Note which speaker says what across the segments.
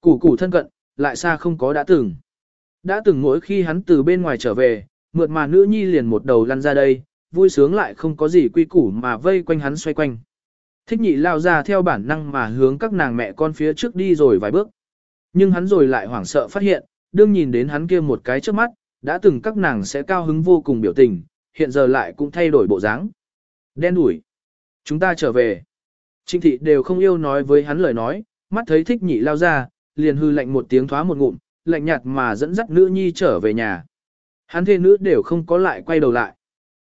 Speaker 1: Củ củ thân cận, lại xa không có đã từng. Đã từng mỗi khi hắn từ bên ngoài trở về, mượt mà nữ nhi liền một đầu lăn ra đây, vui sướng lại không có gì quy củ mà vây quanh hắn xoay quanh. Thích nhị lao ra theo bản năng mà hướng các nàng mẹ con phía trước đi rồi vài bước. Nhưng hắn rồi lại hoảng sợ phát hiện, đương nhìn đến hắn kia một cái trước mắt, đã từng các nàng sẽ cao hứng vô cùng biểu tình, hiện giờ lại cũng thay đổi bộ dáng. Đen đủi. Chúng ta trở về. Trinh thị đều không yêu nói với hắn lời nói, mắt thấy thích nhị lao ra, liền hư lạnh một tiếng thoá một ngụm, lạnh nhạt mà dẫn dắt nữ nhi trở về nhà. Hắn thê nữ đều không có lại quay đầu lại.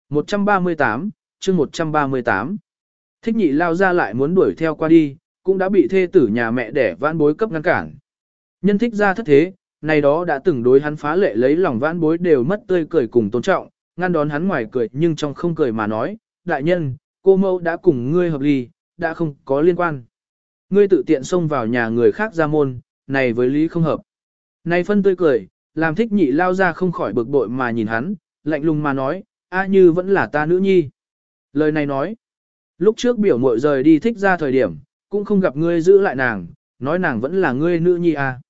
Speaker 1: 138, chương 138. Thích nhị lao ra lại muốn đuổi theo qua đi, cũng đã bị thê tử nhà mẹ đẻ vãn bối cấp ngăn cản. Nhân thích ra thất thế, này đó đã từng đối hắn phá lệ lấy lòng vãn bối đều mất tươi cười cùng tôn trọng, ngăn đón hắn ngoài cười nhưng trong không cười mà nói, đại nhân, cô mâu đã cùng ngươi hợp ly, đã không có liên quan. Ngươi tự tiện xông vào nhà người khác ra môn, này với lý không hợp. Này phân tươi cười, làm thích nhị lao ra không khỏi bực bội mà nhìn hắn, lạnh lùng mà nói, a như vẫn là ta nữ nhi. Lời này nói, lúc trước biểu muội rời đi thích ra thời điểm, cũng không gặp ngươi giữ lại nàng, nói nàng vẫn là ngươi nữ nhi à.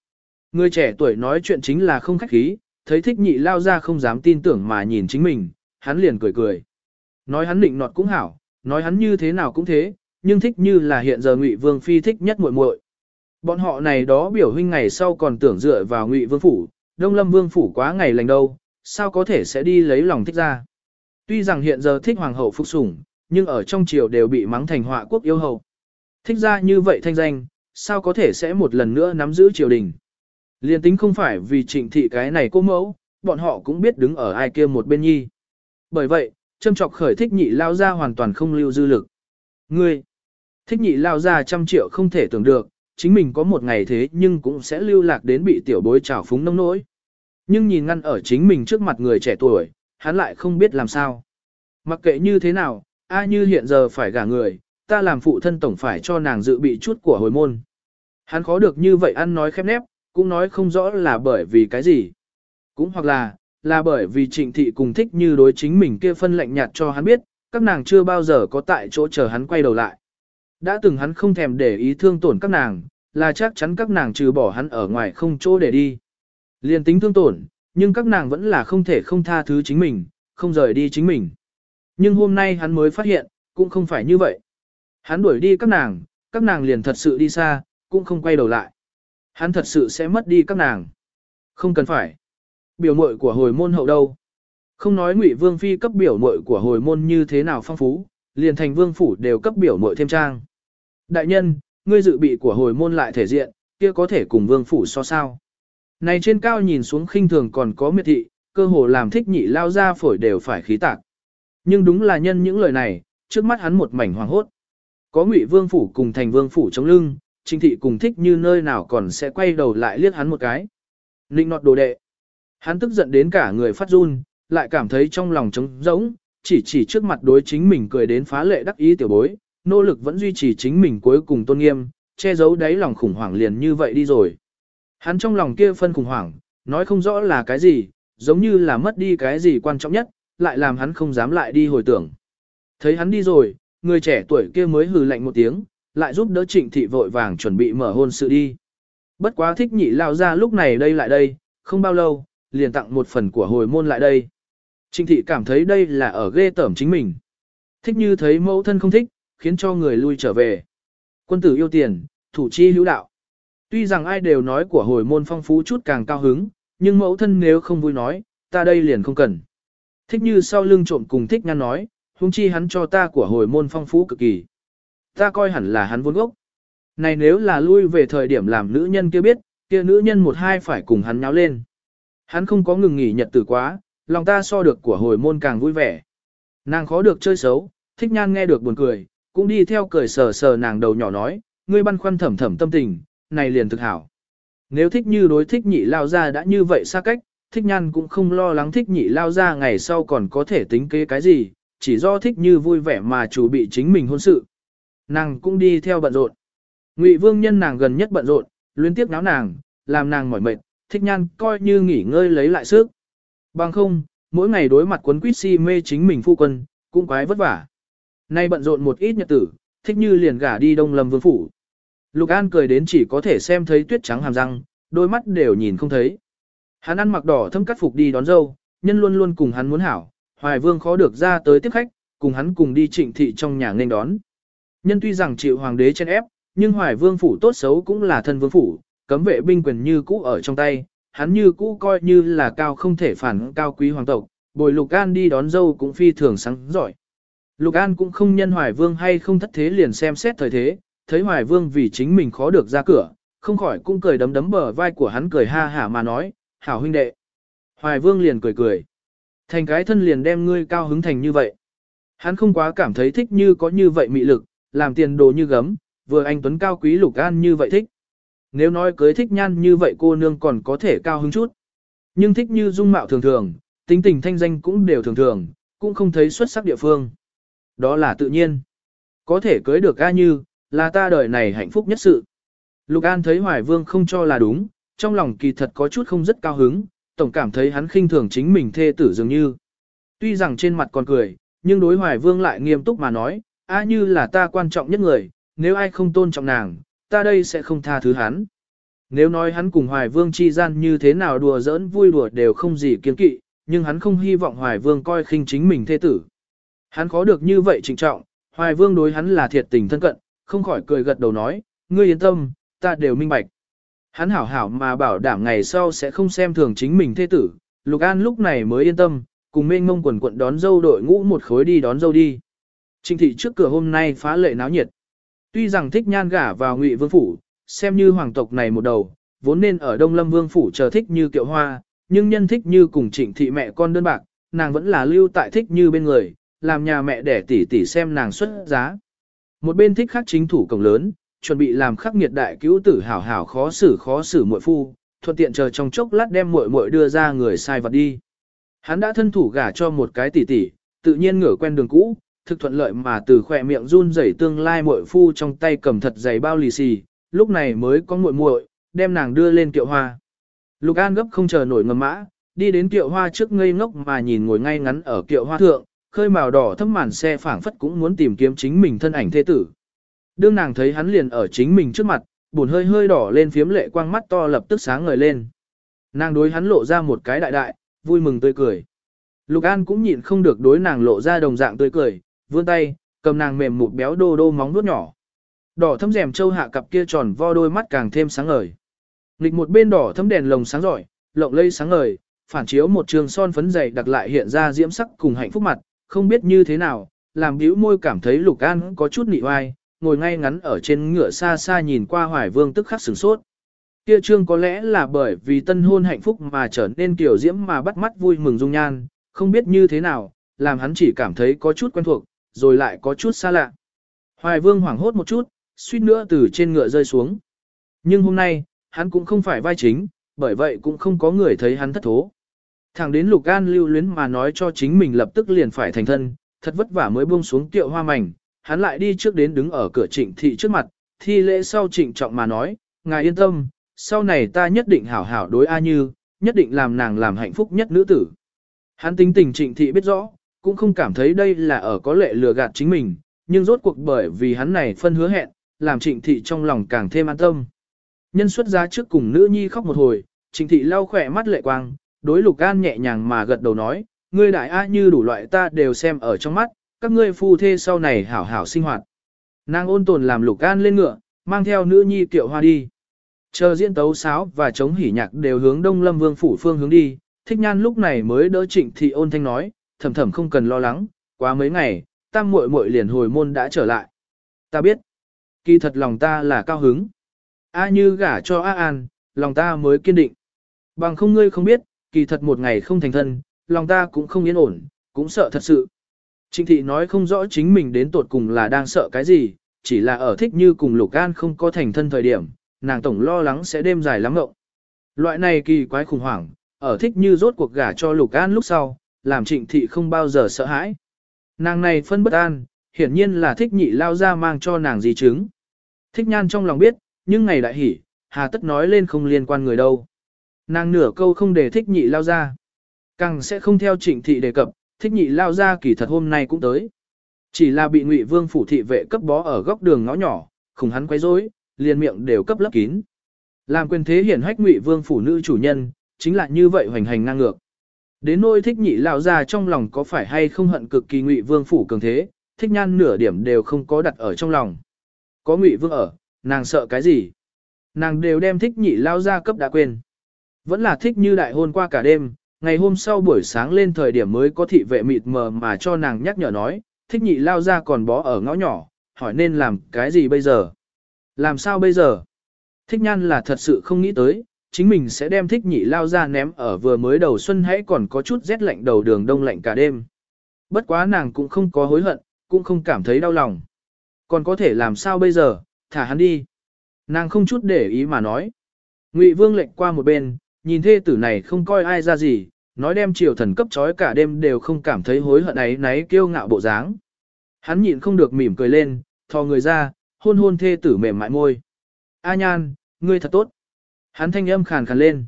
Speaker 1: Người trẻ tuổi nói chuyện chính là không khách khí, thấy thích nhị lao ra không dám tin tưởng mà nhìn chính mình, hắn liền cười cười. Nói hắn định nọt cũng hảo, nói hắn như thế nào cũng thế, nhưng thích như là hiện giờ Ngụy Vương phi thích nhất muội muội. Bọn họ này đó biểu huynh ngày sau còn tưởng dựa vào Ngụy Vương phủ, Đông Lâm Vương phủ quá ngày lành đâu, sao có thể sẽ đi lấy lòng thích ra. Tuy rằng hiện giờ thích hoàng hậu phục sủng, nhưng ở trong triều đều bị mắng thành họa quốc yêu hậu. Thích ra như vậy thanh danh, sao có thể sẽ một lần nữa nắm giữ triều đình. Liên tính không phải vì trịnh thị cái này cô mẫu, bọn họ cũng biết đứng ở ai kia một bên nhi. Bởi vậy, châm trọc khởi thích nhị lao ra hoàn toàn không lưu dư lực. Ngươi, thích nhị lao ra trăm triệu không thể tưởng được, chính mình có một ngày thế nhưng cũng sẽ lưu lạc đến bị tiểu bối trào phúng nông nỗi. Nhưng nhìn ngăn ở chính mình trước mặt người trẻ tuổi, hắn lại không biết làm sao. Mặc kệ như thế nào, a như hiện giờ phải gả người, ta làm phụ thân tổng phải cho nàng dự bị chút của hồi môn. Hắn khó được như vậy ăn nói khép nép, cũng nói không rõ là bởi vì cái gì. Cũng hoặc là, là bởi vì trịnh thị cùng thích như đối chính mình kia phân lệnh nhạt cho hắn biết, các nàng chưa bao giờ có tại chỗ chờ hắn quay đầu lại. Đã từng hắn không thèm để ý thương tổn các nàng, là chắc chắn các nàng trừ bỏ hắn ở ngoài không chỗ để đi. Liên tính thương tổn, nhưng các nàng vẫn là không thể không tha thứ chính mình, không rời đi chính mình. Nhưng hôm nay hắn mới phát hiện, cũng không phải như vậy. Hắn đuổi đi các nàng, các nàng liền thật sự đi xa, cũng không quay đầu lại. Hắn thật sự sẽ mất đi các nàng. Không cần phải. Biểu mội của hồi môn hậu đâu. Không nói ngụy vương phi cấp biểu mội của hồi môn như thế nào phong phú, liền thành vương phủ đều cấp biểu mội thêm trang. Đại nhân, ngươi dự bị của hồi môn lại thể diện, kia có thể cùng vương phủ so sao. Này trên cao nhìn xuống khinh thường còn có miệt thị, cơ hồ làm thích nhị lao ra phổi đều phải khí tạc. Nhưng đúng là nhân những lời này, trước mắt hắn một mảnh hoàng hốt. Có ngụy vương phủ cùng thành vương phủ chống lưng, trinh thị cùng thích như nơi nào còn sẽ quay đầu lại liếc hắn một cái. Ninh nọt đồ đệ. Hắn tức giận đến cả người phát run, lại cảm thấy trong lòng trống rỗng, chỉ chỉ trước mặt đối chính mình cười đến phá lệ đắc ý tiểu bối, nỗ lực vẫn duy trì chính mình cuối cùng tôn nghiêm, che giấu đáy lòng khủng hoảng liền như vậy đi rồi. Hắn trong lòng kia phân khủng hoảng, nói không rõ là cái gì, giống như là mất đi cái gì quan trọng nhất, lại làm hắn không dám lại đi hồi tưởng. Thấy hắn đi rồi, người trẻ tuổi kia mới hừ lạnh một tiếng, lại giúp đỡ trịnh thị vội vàng chuẩn bị mở hôn sự đi. Bất quá thích nhị lao ra lúc này đây lại đây, không bao lâu, liền tặng một phần của hồi môn lại đây. Trịnh thị cảm thấy đây là ở ghê tởm chính mình. Thích như thấy mẫu thân không thích, khiến cho người lui trở về. Quân tử yêu tiền, thủ chi hữu đạo. Tuy rằng ai đều nói của hồi môn phong phú chút càng cao hứng, nhưng mẫu thân nếu không vui nói, ta đây liền không cần. Thích như sau lưng trộm cùng thích ngăn nói, huống chi hắn cho ta của hồi môn phong phú cực kỳ. Ta coi hẳn là hắn vốn gốc. Này nếu là lui về thời điểm làm nữ nhân kia biết, kia nữ nhân một hai phải cùng hắn nháo lên. Hắn không có ngừng nghỉ nhật tử quá, lòng ta so được của hồi môn càng vui vẻ. Nàng khó được chơi xấu, thích nhan nghe được buồn cười, cũng đi theo cười sờ sờ nàng đầu nhỏ nói, ngươi băn khoăn thầm thầm tâm tình, này liền thực hảo. Nếu thích như đối thích nhị lao ra đã như vậy xa cách, thích nhan cũng không lo lắng thích nhị lao ra ngày sau còn có thể tính kế cái gì, chỉ do thích như vui vẻ mà chủ bị chính mình hôn sự. Nàng cũng đi theo bận rộn. Ngụy vương nhân nàng gần nhất bận rộn, liên tiếp náo nàng, làm nàng mỏi mệt, thích nhan coi như nghỉ ngơi lấy lại sức. Bằng không, mỗi ngày đối mặt quấn quýt si mê chính mình phu quân, cũng quái vất vả. Nay bận rộn một ít nhật tử, thích như liền gả đi đông lâm vương phủ. Lục An cười đến chỉ có thể xem thấy tuyết trắng hàm răng, đôi mắt đều nhìn không thấy. Hắn ăn mặc đỏ thâm cắt phục đi đón dâu, nhân luôn luôn cùng hắn muốn hảo, Hoài Vương khó được ra tới tiếp khách, cùng hắn cùng đi trịnh thị trong nhà nên đón. Nhân tuy rằng chịu hoàng đế chen ép, nhưng Hoài Vương phủ tốt xấu cũng là thân vương phủ, cấm vệ binh quyền như cũ ở trong tay, hắn như cũ coi như là cao không thể phản cao quý hoàng tộc, bồi Lục An đi đón dâu cũng phi thường sáng giỏi. Lục An cũng không nhân Hoài Vương hay không thất thế liền xem xét thời thế, thấy Hoài Vương vì chính mình khó được ra cửa, không khỏi cũng cười đấm đấm bờ vai của hắn cười ha hả mà nói, hảo huynh đệ. Hoài Vương liền cười cười. Thành cái thân liền đem ngươi cao hứng thành như vậy. Hắn không quá cảm thấy thích như có như vậy mị lực, làm tiền đồ như gấm, vừa anh Tuấn cao quý Lục An như vậy thích. Nếu nói cưới thích nhan như vậy cô nương còn có thể cao hứng chút. Nhưng thích như dung mạo thường thường, tính tình thanh danh cũng đều thường thường, cũng không thấy xuất sắc địa phương. Đó là tự nhiên. Có thể cưới được A Như, là ta đời này hạnh phúc nhất sự. Lục An thấy Hoài Vương không cho là đúng, trong lòng kỳ thật có chút không rất cao hứng, tổng cảm thấy hắn khinh thường chính mình thê tử dường như. Tuy rằng trên mặt còn cười, nhưng đối Hoài Vương lại nghiêm túc mà nói, A Như là ta quan trọng nhất người, nếu ai không tôn trọng nàng, ta đây sẽ không tha thứ hắn. Nếu nói hắn cùng Hoài Vương chi gian như thế nào đùa giỡn vui đùa đều không gì kiên kỵ, nhưng hắn không hy vọng Hoài Vương coi khinh chính mình thê tử. Hắn khó được như vậy trịnh trọng, Hoài Vương đối hắn là thiệt tình thân cận, không khỏi cười gật đầu nói, ngươi yên tâm, ta đều minh bạch. Hắn hảo hảo mà bảo đảm ngày sau sẽ không xem thường chính mình thê tử, Lục An lúc này mới yên tâm, cùng mênh mông quần quận đón dâu đội ngũ một khối đi đón dâu đi. Trịnh thị trước cửa hôm nay phá lệ náo nhiệt. Tuy rằng thích nhan gả vào ngụy vương phủ, xem như hoàng tộc này một đầu, vốn nên ở Đông Lâm Vương phủ chờ thích như kiệu hoa, nhưng nhân thích như cùng trịnh thị mẹ con đơn bạc, nàng vẫn là lưu tại thích như bên người, làm nhà mẹ để tỷ tỷ xem nàng xuất giá. Một bên thích khắc chính thủ cổng lớn, chuẩn bị làm khắc nghiệt đại cứu tử hảo hảo khó xử khó xử muội phu, thuận tiện chờ trong chốc lát đem muội muội đưa ra người sai vật đi. Hắn đã thân thủ gả cho một cái tỷ tỷ, tự nhiên ngửa quen đường cũ, thực thuận lợi mà từ khỏe miệng run rẩy tương lai muội phu trong tay cầm thật dày bao lì xì, lúc này mới có muội muội, đem nàng đưa lên kiệu hoa. Lục An gấp không chờ nổi ngầm mã, đi đến kiệu hoa trước ngây ngốc mà nhìn ngồi ngay ngắn ở kiệu hoa thượng, khơi màu đỏ thâm màn xe phảng phất cũng muốn tìm kiếm chính mình thân ảnh thế tử. Đương nàng thấy hắn liền ở chính mình trước mặt, buồn hơi hơi đỏ lên phiếm lệ quang mắt to lập tức sáng ngời lên. Nàng đối hắn lộ ra một cái đại đại, vui mừng tươi cười. Lục An cũng nhịn không được đối nàng lộ ra đồng dạng tươi cười, vươn tay, cầm nàng mềm mụt béo đô đô móng vuốt nhỏ. Đỏ thâm rèm châu hạ cặp kia tròn vo đôi mắt càng thêm sáng ngời. Nghịch một bên đỏ thâm đèn lồng sáng rọi, lộng lây sáng ngời, phản chiếu một trường son phấn dày đặc lại hiện ra diễm sắc cùng hạnh phúc mặt, không biết như thế nào, làm bĩu môi cảm thấy Lục An có chút nị oai, ngồi ngay ngắn ở trên ngựa xa xa nhìn qua Hoài Vương tức khắc sửng sốt. Kia trương có lẽ là bởi vì tân hôn hạnh phúc mà trở nên kiểu diễm mà bắt mắt vui mừng dung nhan, không biết như thế nào, làm hắn chỉ cảm thấy có chút quen thuộc, rồi lại có chút xa lạ. Hoài Vương hoảng hốt một chút, suýt nữa từ trên ngựa rơi xuống. Nhưng hôm nay, hắn cũng không phải vai chính, bởi vậy cũng không có người thấy hắn thất thố. Thẳng đến Lục An lưu luyến mà nói cho chính mình lập tức liền phải thành thân, thật vất vả mới buông xuống tiệu hoa mảnh, hắn lại đi trước đến đứng ở cửa trịnh thị trước mặt, thi lễ sau trịnh trọng mà nói, ngài yên tâm, sau này ta nhất định hảo hảo đối A Như, nhất định làm nàng làm hạnh phúc nhất nữ tử. Hắn tính tình trịnh thị biết rõ, cũng không cảm thấy đây là ở có lệ lừa gạt chính mình, nhưng rốt cuộc bởi vì hắn này phân hứa hẹn, làm trịnh thị trong lòng càng thêm an tâm. Nhân xuất giá trước cùng nữ nhi khóc một hồi, trịnh thị lau khỏe mắt lệ quang, đối lục an nhẹ nhàng mà gật đầu nói, ngươi đại A Như đủ loại ta đều xem ở trong mắt, các ngươi phu thê sau này hảo hảo sinh hoạt. Nàng ôn tồn làm lục an lên ngựa, mang theo nữ nhi kiệu hoa đi. Chờ diễn tấu sáo và chống hỉ nhạc đều hướng đông lâm vương phủ phương hướng đi, thích nhan lúc này mới đỡ trịnh thị ôn thanh nói, thầm thầm không cần lo lắng, quá mấy ngày, tam muội muội liền hồi môn đã trở lại. Ta biết, kỳ thật lòng ta là cao hứng. A như gả cho A An, lòng ta mới kiên định. Bằng không ngươi không biết, kỳ thật một ngày không thành thân, lòng ta cũng không yên ổn, cũng sợ thật sự. Trịnh thị nói không rõ chính mình đến tột cùng là đang sợ cái gì, chỉ là ở thích như cùng Lục An không có thành thân thời điểm, nàng tổng lo lắng sẽ đêm dài lắm ngộng. Loại này kỳ quái khủng hoảng, ở thích như rốt cuộc gả cho Lục An lúc sau, làm trịnh thị không bao giờ sợ hãi. Nàng này phân bất an, hiển nhiên là thích nhị lao ra mang cho nàng gì chứng. Thích nhan trong lòng biết, nhưng ngày đại hỉ, hà tất nói lên không liên quan người đâu. Nàng nửa câu không để thích nhị lao ra. Càng sẽ không theo trịnh thị đề cập, thích nhị lao ra kỳ thật hôm nay cũng tới. Chỉ là bị ngụy vương phủ thị vệ cấp bó ở góc đường ngõ nhỏ, khủng hắn quấy rối, liền miệng đều cấp lấp kín. Làm quyền thế hiển hách ngụy vương phủ nữ chủ nhân, chính là như vậy hoành hành ngang ngược. Đến nỗi thích nhị lao ra trong lòng có phải hay không hận cực kỳ ngụy vương phủ cường thế, thích nhan nửa điểm đều không có đặt ở trong lòng. Có ngụy vương ở, nàng sợ cái gì? Nàng đều đem thích nhị lao ra cấp đã quên. Vẫn là thích như đại hôn qua cả đêm, ngày hôm sau buổi sáng lên thời điểm mới có thị vệ mịt mờ mà cho nàng nhắc nhở nói, thích nhị lao ra còn bó ở ngõ nhỏ, hỏi nên làm cái gì bây giờ? Làm sao bây giờ? Thích nhan là thật sự không nghĩ tới, chính mình sẽ đem thích nhị lao ra ném ở vừa mới đầu xuân hãy còn có chút rét lạnh đầu đường đông lạnh cả đêm. Bất quá nàng cũng không có hối hận, cũng không cảm thấy đau lòng. Còn có thể làm sao bây giờ, thả hắn đi. Nàng không chút để ý mà nói. Ngụy Vương lệnh qua một bên, nhìn thê tử này không coi ai ra gì, nói đem triều thần cấp trói cả đêm đều không cảm thấy hối hận ấy náy kiêu ngạo bộ dáng. Hắn nhịn không được mỉm cười lên, thò người ra, hôn hôn thê tử mềm mại môi. A nhan, ngươi thật tốt. Hắn thanh âm khàn khàn lên.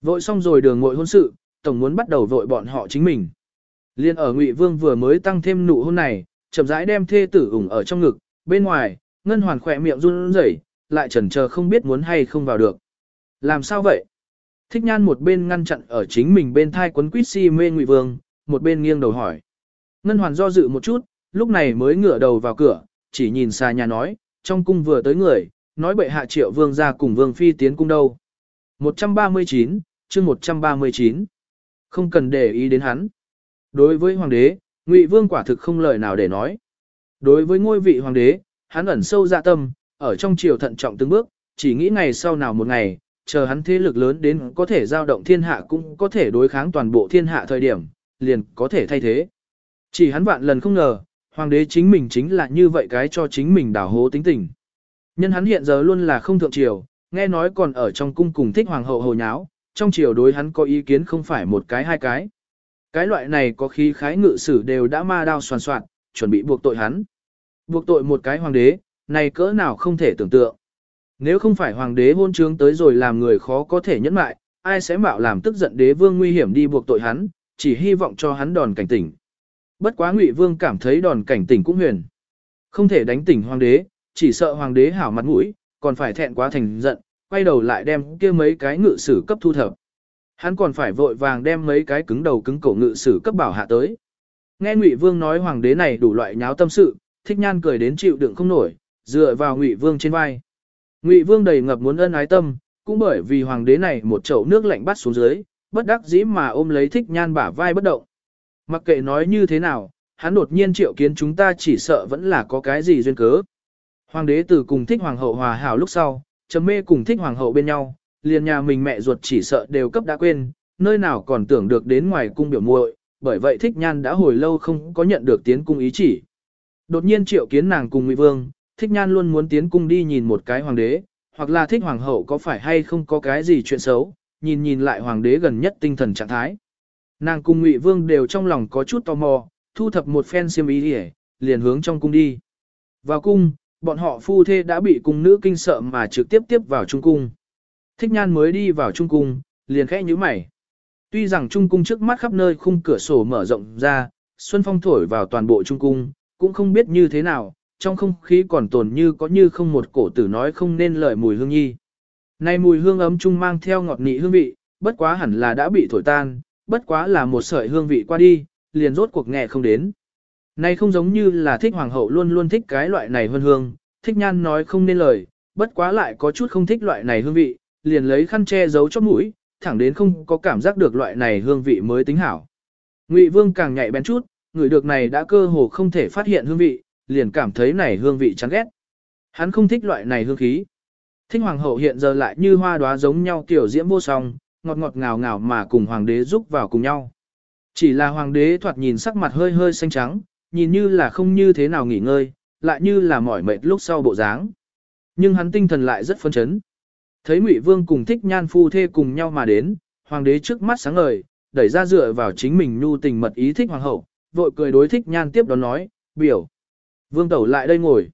Speaker 1: Vội xong rồi đường ngội hôn sự, tổng muốn bắt đầu vội bọn họ chính mình. Liên ở Ngụy Vương vừa mới tăng thêm nụ hôn này, chậm rãi đem thê tử ủng ở trong ngực, bên ngoài, ngân hoàn khỏe miệng run rẩy, lại chần chờ không biết muốn hay không vào được. Làm sao vậy? Thích nhan một bên ngăn chặn ở chính mình bên thai quấn quýt si mê Ngụy Vương, một bên nghiêng đầu hỏi. Ngân hoàn do dự một chút, lúc này mới ngửa đầu vào cửa, chỉ nhìn xa nhà nói, trong cung vừa tới người, nói bệ hạ triệu vương ra cùng vương phi tiến cung đâu. 139, chương 139. Không cần để ý đến hắn. Đối với hoàng đế, Ngụy Vương quả thực không lời nào để nói. Đối với ngôi vị hoàng đế, hắn ẩn sâu dạ tâm, ở trong triều thận trọng từng bước, chỉ nghĩ ngày sau nào một ngày, chờ hắn thế lực lớn đến có thể giao động thiên hạ cũng có thể đối kháng toàn bộ thiên hạ thời điểm, liền có thể thay thế. Chỉ hắn vạn lần không ngờ, hoàng đế chính mình chính là như vậy cái cho chính mình đảo hố tính tình. Nhân hắn hiện giờ luôn là không thượng triều, nghe nói còn ở trong cung cùng thích hoàng hậu hồ nháo, trong triều đối hắn có ý kiến không phải một cái hai cái. Cái loại này có khí khái ngự sử đều đã ma đao soàn soạn, chuẩn bị buộc tội hắn. Buộc tội một cái hoàng đế, này cỡ nào không thể tưởng tượng. Nếu không phải hoàng đế hôn trướng tới rồi làm người khó có thể nhẫn mại, ai sẽ mạo làm tức giận đế vương nguy hiểm đi buộc tội hắn, chỉ hy vọng cho hắn đòn cảnh tỉnh. Bất quá ngụy vương cảm thấy đòn cảnh tỉnh cũng huyền. Không thể đánh tỉnh hoàng đế, chỉ sợ hoàng đế hảo mặt mũi, còn phải thẹn quá thành giận, quay đầu lại đem kia mấy cái ngự sử cấp thu thập. Hắn còn phải vội vàng đem mấy cái cứng đầu cứng cổ ngự sử cấp bảo hạ tới. Nghe Ngụy Vương nói hoàng đế này đủ loại nháo tâm sự, Thích Nhan cười đến chịu đựng không nổi, dựa vào Ngụy Vương trên vai. Ngụy Vương đầy ngập muốn ân ái tâm, cũng bởi vì hoàng đế này một chậu nước lạnh bắt xuống dưới, bất đắc dĩ mà ôm lấy Thích Nhan bả vai bất động. Mặc kệ nói như thế nào, hắn đột nhiên triệu kiến chúng ta chỉ sợ vẫn là có cái gì duyên cớ. Hoàng đế từ cùng thích hoàng hậu hòa hảo lúc sau, trầm mê cùng thích hoàng hậu bên nhau, liền nhà mình mẹ ruột chỉ sợ đều cấp đã quên, nơi nào còn tưởng được đến ngoài cung biểu muội, bởi vậy thích nhan đã hồi lâu không có nhận được tiến cung ý chỉ. Đột nhiên triệu kiến nàng cùng Ngụy Vương, thích nhan luôn muốn tiến cung đi nhìn một cái hoàng đế, hoặc là thích hoàng hậu có phải hay không có cái gì chuyện xấu, nhìn nhìn lại hoàng đế gần nhất tinh thần trạng thái. Nàng cùng Ngụy Vương đều trong lòng có chút tò mò, thu thập một phen xiêm ý đi liền hướng trong cung đi. Vào cung, bọn họ phu thê đã bị cung nữ kinh sợ mà trực tiếp tiếp vào trung cung. Thích nhan mới đi vào trung cung, liền khẽ nhíu mày. Tuy rằng trung cung trước mắt khắp nơi khung cửa sổ mở rộng ra, xuân phong thổi vào toàn bộ trung cung, cũng không biết như thế nào, trong không khí còn tồn như có như không một cổ tử nói không nên lời mùi hương nhi. nay mùi hương ấm trung mang theo ngọt nị hương vị, bất quá hẳn là đã bị thổi tan, bất quá là một sợi hương vị qua đi, liền rốt cuộc nghe không đến. nay không giống như là thích hoàng hậu luôn luôn thích cái loại này hương hương, thích nhan nói không nên lời, bất quá lại có chút không thích loại này hương vị, liền lấy khăn che giấu chóp mũi, thẳng đến không có cảm giác được loại này hương vị mới tính hảo. Ngụy Vương càng nhạy bén chút, người được này đã cơ hồ không thể phát hiện hương vị, liền cảm thấy này hương vị chán ghét. Hắn không thích loại này hương khí. Thích hoàng hậu hiện giờ lại như hoa đóa giống nhau tiểu diễm vô song, ngọt ngọt ngào ngào mà cùng hoàng đế giúp vào cùng nhau. Chỉ là hoàng đế thoạt nhìn sắc mặt hơi hơi xanh trắng, nhìn như là không như thế nào nghỉ ngơi, lại như là mỏi mệt lúc sau bộ dáng. Nhưng hắn tinh thần lại rất phấn chấn. Thấy Ngụy Vương cùng Thích Nhan phu thê cùng nhau mà đến, hoàng đế trước mắt sáng ngời, đẩy ra dựa vào chính mình nhu tình mật ý thích hoàng hậu, vội cười đối Thích Nhan tiếp đón nói, "Biểu, Vương tẩu lại đây ngồi."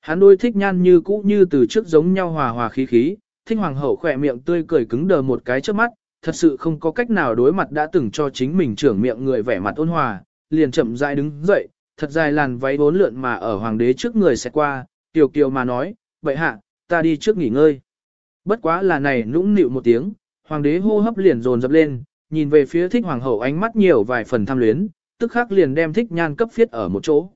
Speaker 1: Hắn đôi Thích Nhan như cũ như từ trước giống nhau hòa hòa khí khí, Thích hoàng hậu khỏe miệng tươi cười cứng đờ một cái trước mắt, thật sự không có cách nào đối mặt đã từng cho chính mình trưởng miệng người vẻ mặt ôn hòa, liền chậm rãi đứng dậy, thật dài làn váy bốn lượn mà ở hoàng đế trước người sẽ qua, tiểu kiều mà nói, vậy hạ, ta đi trước nghỉ ngơi. Bất quá là này nũng nịu một tiếng, hoàng đế hô hấp liền dồn dập lên, nhìn về phía thích hoàng hậu ánh mắt nhiều vài phần tham luyến, tức khắc liền đem thích nhan cấp phiết ở một chỗ.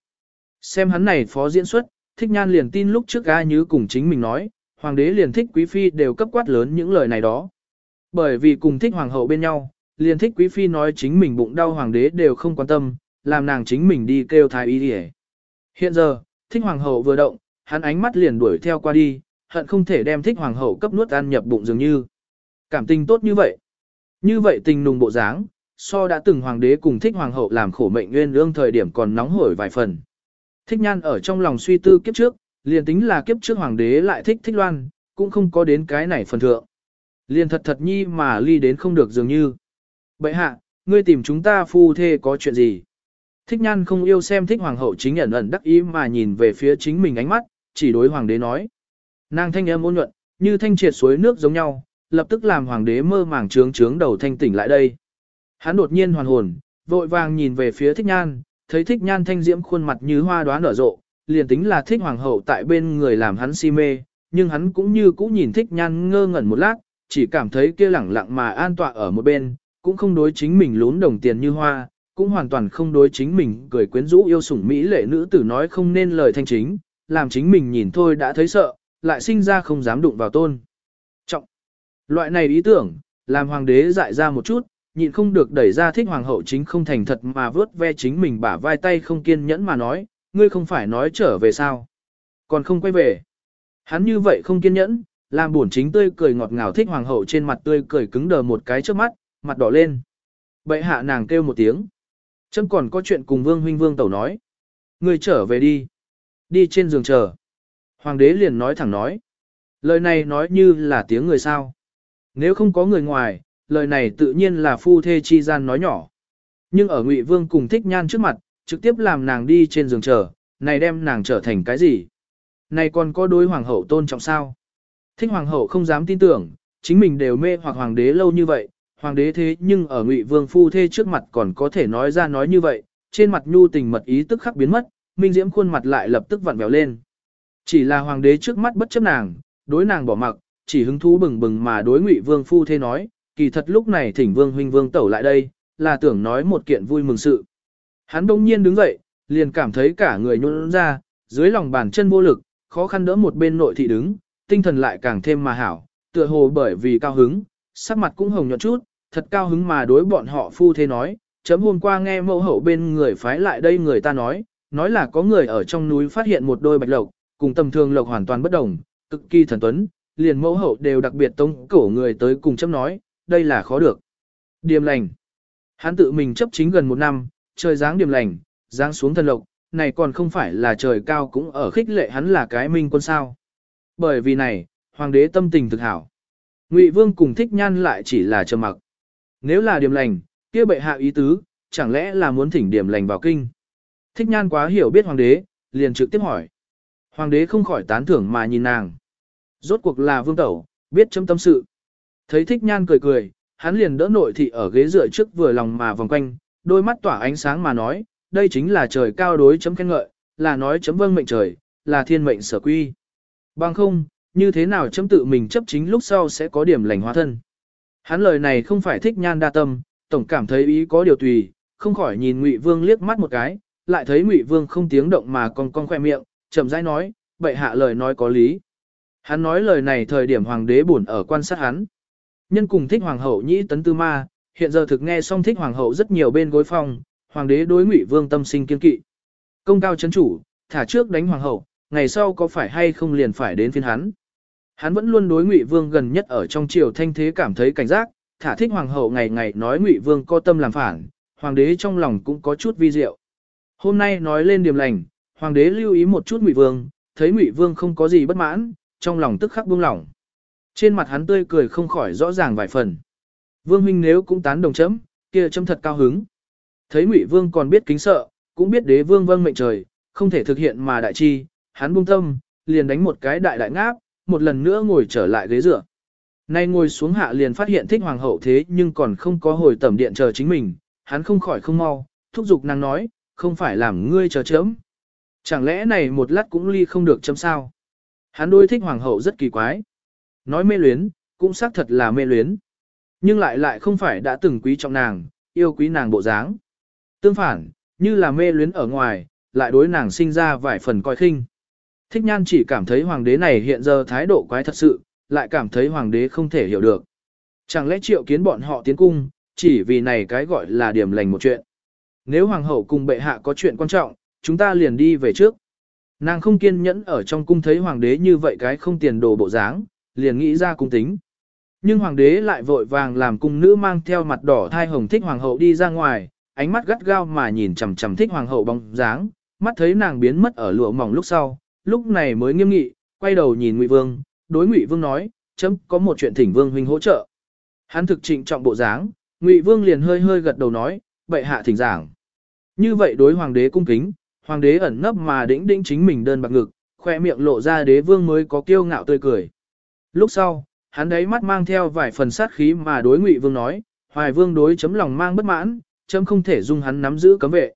Speaker 1: Xem hắn này phó diễn xuất, thích nhan liền tin lúc trước ga như cùng chính mình nói, hoàng đế liền thích quý phi đều cấp quát lớn những lời này đó. Bởi vì cùng thích hoàng hậu bên nhau, liền thích quý phi nói chính mình bụng đau hoàng đế đều không quan tâm, làm nàng chính mình đi kêu thái y đi Hiện giờ, thích hoàng hậu vừa động, hắn ánh mắt liền đuổi theo qua đi, hận không thể đem thích hoàng hậu cấp nuốt ăn nhập bụng dường như. Cảm tình tốt như vậy. Như vậy tình nùng bộ dáng, so đã từng hoàng đế cùng thích hoàng hậu làm khổ mệnh nguyên ương thời điểm còn nóng hổi vài phần. Thích nhan ở trong lòng suy tư kiếp trước, liền tính là kiếp trước hoàng đế lại thích thích loan, cũng không có đến cái này phần thượng. Liền thật thật nhi mà ly đến không được dường như. Bậy hạ, ngươi tìm chúng ta phu thê có chuyện gì? Thích nhan không yêu xem thích hoàng hậu chính ẩn ẩn đắc ý mà nhìn về phía chính mình ánh mắt, chỉ đối hoàng đế nói. Nàng thanh âm ôn nhuận, như thanh triệt suối nước giống nhau, lập tức làm hoàng đế mơ màng trướng trướng đầu thanh tỉnh lại đây. Hắn đột nhiên hoàn hồn, vội vàng nhìn về phía thích nhan, thấy thích nhan thanh diễm khuôn mặt như hoa đoán nở rộ, liền tính là thích hoàng hậu tại bên người làm hắn si mê, nhưng hắn cũng như cũ nhìn thích nhan ngơ ngẩn một lát, chỉ cảm thấy kia lẳng lặng mà an tọa ở một bên, cũng không đối chính mình lún đồng tiền như hoa, cũng hoàn toàn không đối chính mình cười quyến rũ yêu sủng mỹ lệ nữ tử nói không nên lời thanh chính, làm chính mình nhìn thôi đã thấy sợ, lại sinh ra không dám đụng vào tôn. Trọng. Loại này ý tưởng, làm hoàng đế dại ra một chút, nhịn không được đẩy ra thích hoàng hậu chính không thành thật mà vớt ve chính mình bả vai tay không kiên nhẫn mà nói, ngươi không phải nói trở về sao. Còn không quay về. Hắn như vậy không kiên nhẫn, làm buồn chính tươi cười ngọt ngào thích hoàng hậu trên mặt tươi cười cứng đờ một cái trước mắt, mặt đỏ lên. Bậy hạ nàng kêu một tiếng. Chấm còn có chuyện cùng vương huynh vương tẩu nói. Ngươi trở về đi. Đi trên giường chờ. Hoàng đế liền nói thẳng nói. Lời này nói như là tiếng người sao. Nếu không có người ngoài, lời này tự nhiên là phu thê chi gian nói nhỏ. Nhưng ở Ngụy Vương cùng thích nhan trước mặt, trực tiếp làm nàng đi trên giường chờ, này đem nàng trở thành cái gì? Này còn có đối hoàng hậu tôn trọng sao? Thích hoàng hậu không dám tin tưởng, chính mình đều mê hoặc hoàng đế lâu như vậy, hoàng đế thế nhưng ở Ngụy Vương phu thê trước mặt còn có thể nói ra nói như vậy, trên mặt nhu tình mật ý tức khắc biến mất, Minh Diễm khuôn mặt lại lập tức vặn vẹo lên. Chỉ là hoàng đế trước mắt bất chấp nàng, đối nàng bỏ mặc, chỉ hứng thú bừng bừng mà đối Ngụy Vương phu thê nói, kỳ thật lúc này thỉnh Vương huynh Vương tẩu lại đây, là tưởng nói một kiện vui mừng sự. Hắn đông nhiên đứng dậy, liền cảm thấy cả người nhún ra, dưới lòng bàn chân vô lực, khó khăn đỡ một bên nội thị đứng, tinh thần lại càng thêm mà hảo, tựa hồ bởi vì cao hứng, sắc mặt cũng hồng nhuận chút, thật cao hứng mà đối bọn họ phu thế nói, chấm hôm qua nghe mẫu hậu bên người phái lại đây người ta nói, nói là có người ở trong núi phát hiện một đôi bạch lộc, cùng tầm thường lộc hoàn toàn bất đồng, cực kỳ thần tuấn, liền mẫu hậu đều đặc biệt tông cổ người tới cùng chấm nói, đây là khó được. Điềm lành. Hắn tự mình chấp chính gần một năm, trời dáng điềm lành, dáng xuống thần lộc, này còn không phải là trời cao cũng ở khích lệ hắn là cái minh quân sao. Bởi vì này, hoàng đế tâm tình thực hảo. Ngụy Vương cùng thích nhan lại chỉ là trầm mặc. Nếu là điềm lành, kia bệ hạ ý tứ, chẳng lẽ là muốn thỉnh điềm lành vào kinh. Thích nhan quá hiểu biết hoàng đế, liền trực tiếp hỏi. Hoàng đế không khỏi tán thưởng mà nhìn nàng. Rốt cuộc là vương tẩu, biết chấm tâm sự. Thấy thích nhan cười cười, hắn liền đỡ nội thị ở ghế dựa trước vừa lòng mà vòng quanh, đôi mắt tỏa ánh sáng mà nói, đây chính là trời cao đối chấm khen ngợi, là nói chấm vâng mệnh trời, là thiên mệnh sở quy. Bằng không, như thế nào chấm tự mình chấp chính lúc sau sẽ có điểm lành hóa thân. Hắn lời này không phải thích nhan đa tâm, tổng cảm thấy ý có điều tùy, không khỏi nhìn Ngụy Vương liếc mắt một cái, lại thấy Ngụy Vương không tiếng động mà còn con khoe miệng, chậm rãi nói, bệ hạ lời nói có lý. Hắn nói lời này thời điểm hoàng đế buồn ở quan sát hắn. Nhân cùng thích hoàng hậu nhĩ tấn tư ma, hiện giờ thực nghe xong thích hoàng hậu rất nhiều bên gối phong, hoàng đế đối Ngụy Vương tâm sinh kiên kỵ. Công cao chấn chủ, thả trước đánh hoàng hậu, ngày sau có phải hay không liền phải đến phiên hắn. Hắn vẫn luôn đối Ngụy Vương gần nhất ở trong triều thanh thế cảm thấy cảnh giác, thả thích hoàng hậu ngày ngày nói Ngụy Vương có tâm làm phản, hoàng đế trong lòng cũng có chút vi diệu. Hôm nay nói lên điểm lành, hoàng đế lưu ý một chút Ngụy Vương, thấy Ngụy Vương không có gì bất mãn, trong lòng tức khắc buông lỏng. Trên mặt hắn tươi cười không khỏi rõ ràng vài phần. Vương huynh nếu cũng tán đồng chấm, kia chấm thật cao hứng. Thấy Ngụy Vương còn biết kính sợ, cũng biết đế vương vâng mệnh trời, không thể thực hiện mà đại chi, hắn buông tâm, liền đánh một cái đại đại ngáp, một lần nữa ngồi trở lại ghế dựa. Nay ngồi xuống hạ liền phát hiện thích hoàng hậu thế nhưng còn không có hồi tẩm điện chờ chính mình, hắn không khỏi không mau, thúc giục nàng nói, không phải làm ngươi chờ chấm. Chẳng lẽ này một lát cũng ly không được chấm sao? Hắn đôi thích hoàng hậu rất kỳ quái. Nói mê luyến, cũng xác thật là mê luyến. Nhưng lại lại không phải đã từng quý trọng nàng, yêu quý nàng bộ dáng. Tương phản, như là mê luyến ở ngoài, lại đối nàng sinh ra vài phần coi khinh. Thích nhan chỉ cảm thấy hoàng đế này hiện giờ thái độ quái thật sự, lại cảm thấy hoàng đế không thể hiểu được. Chẳng lẽ triệu kiến bọn họ tiến cung, chỉ vì này cái gọi là điểm lành một chuyện. Nếu hoàng hậu cùng bệ hạ có chuyện quan trọng, chúng ta liền đi về trước. Nàng không kiên nhẫn ở trong cung thấy hoàng đế như vậy cái không tiền đồ bộ dáng, liền nghĩ ra cung tính. Nhưng hoàng đế lại vội vàng làm cung nữ mang theo mặt đỏ thai hồng thích hoàng hậu đi ra ngoài, ánh mắt gắt gao mà nhìn chằm chằm thích hoàng hậu bóng dáng, mắt thấy nàng biến mất ở lụa mỏng lúc sau, lúc này mới nghiêm nghị, quay đầu nhìn Ngụy Vương, đối Ngụy Vương nói, chấm có một chuyện thỉnh Vương huynh hỗ trợ. Hắn thực trịnh trọng bộ dáng, Ngụy Vương liền hơi hơi gật đầu nói, bệ hạ thỉnh giảng. Như vậy đối hoàng đế cung kính, hoàng đế ẩn nấp mà đĩnh đĩnh chính mình đơn bạc ngực, khoe miệng lộ ra đế vương mới có kiêu ngạo tươi cười. Lúc sau, hắn đấy mắt mang theo vài phần sát khí mà đối Ngụy Vương nói, Hoài Vương đối chấm lòng mang bất mãn, chấm không thể dung hắn nắm giữ cấm vệ.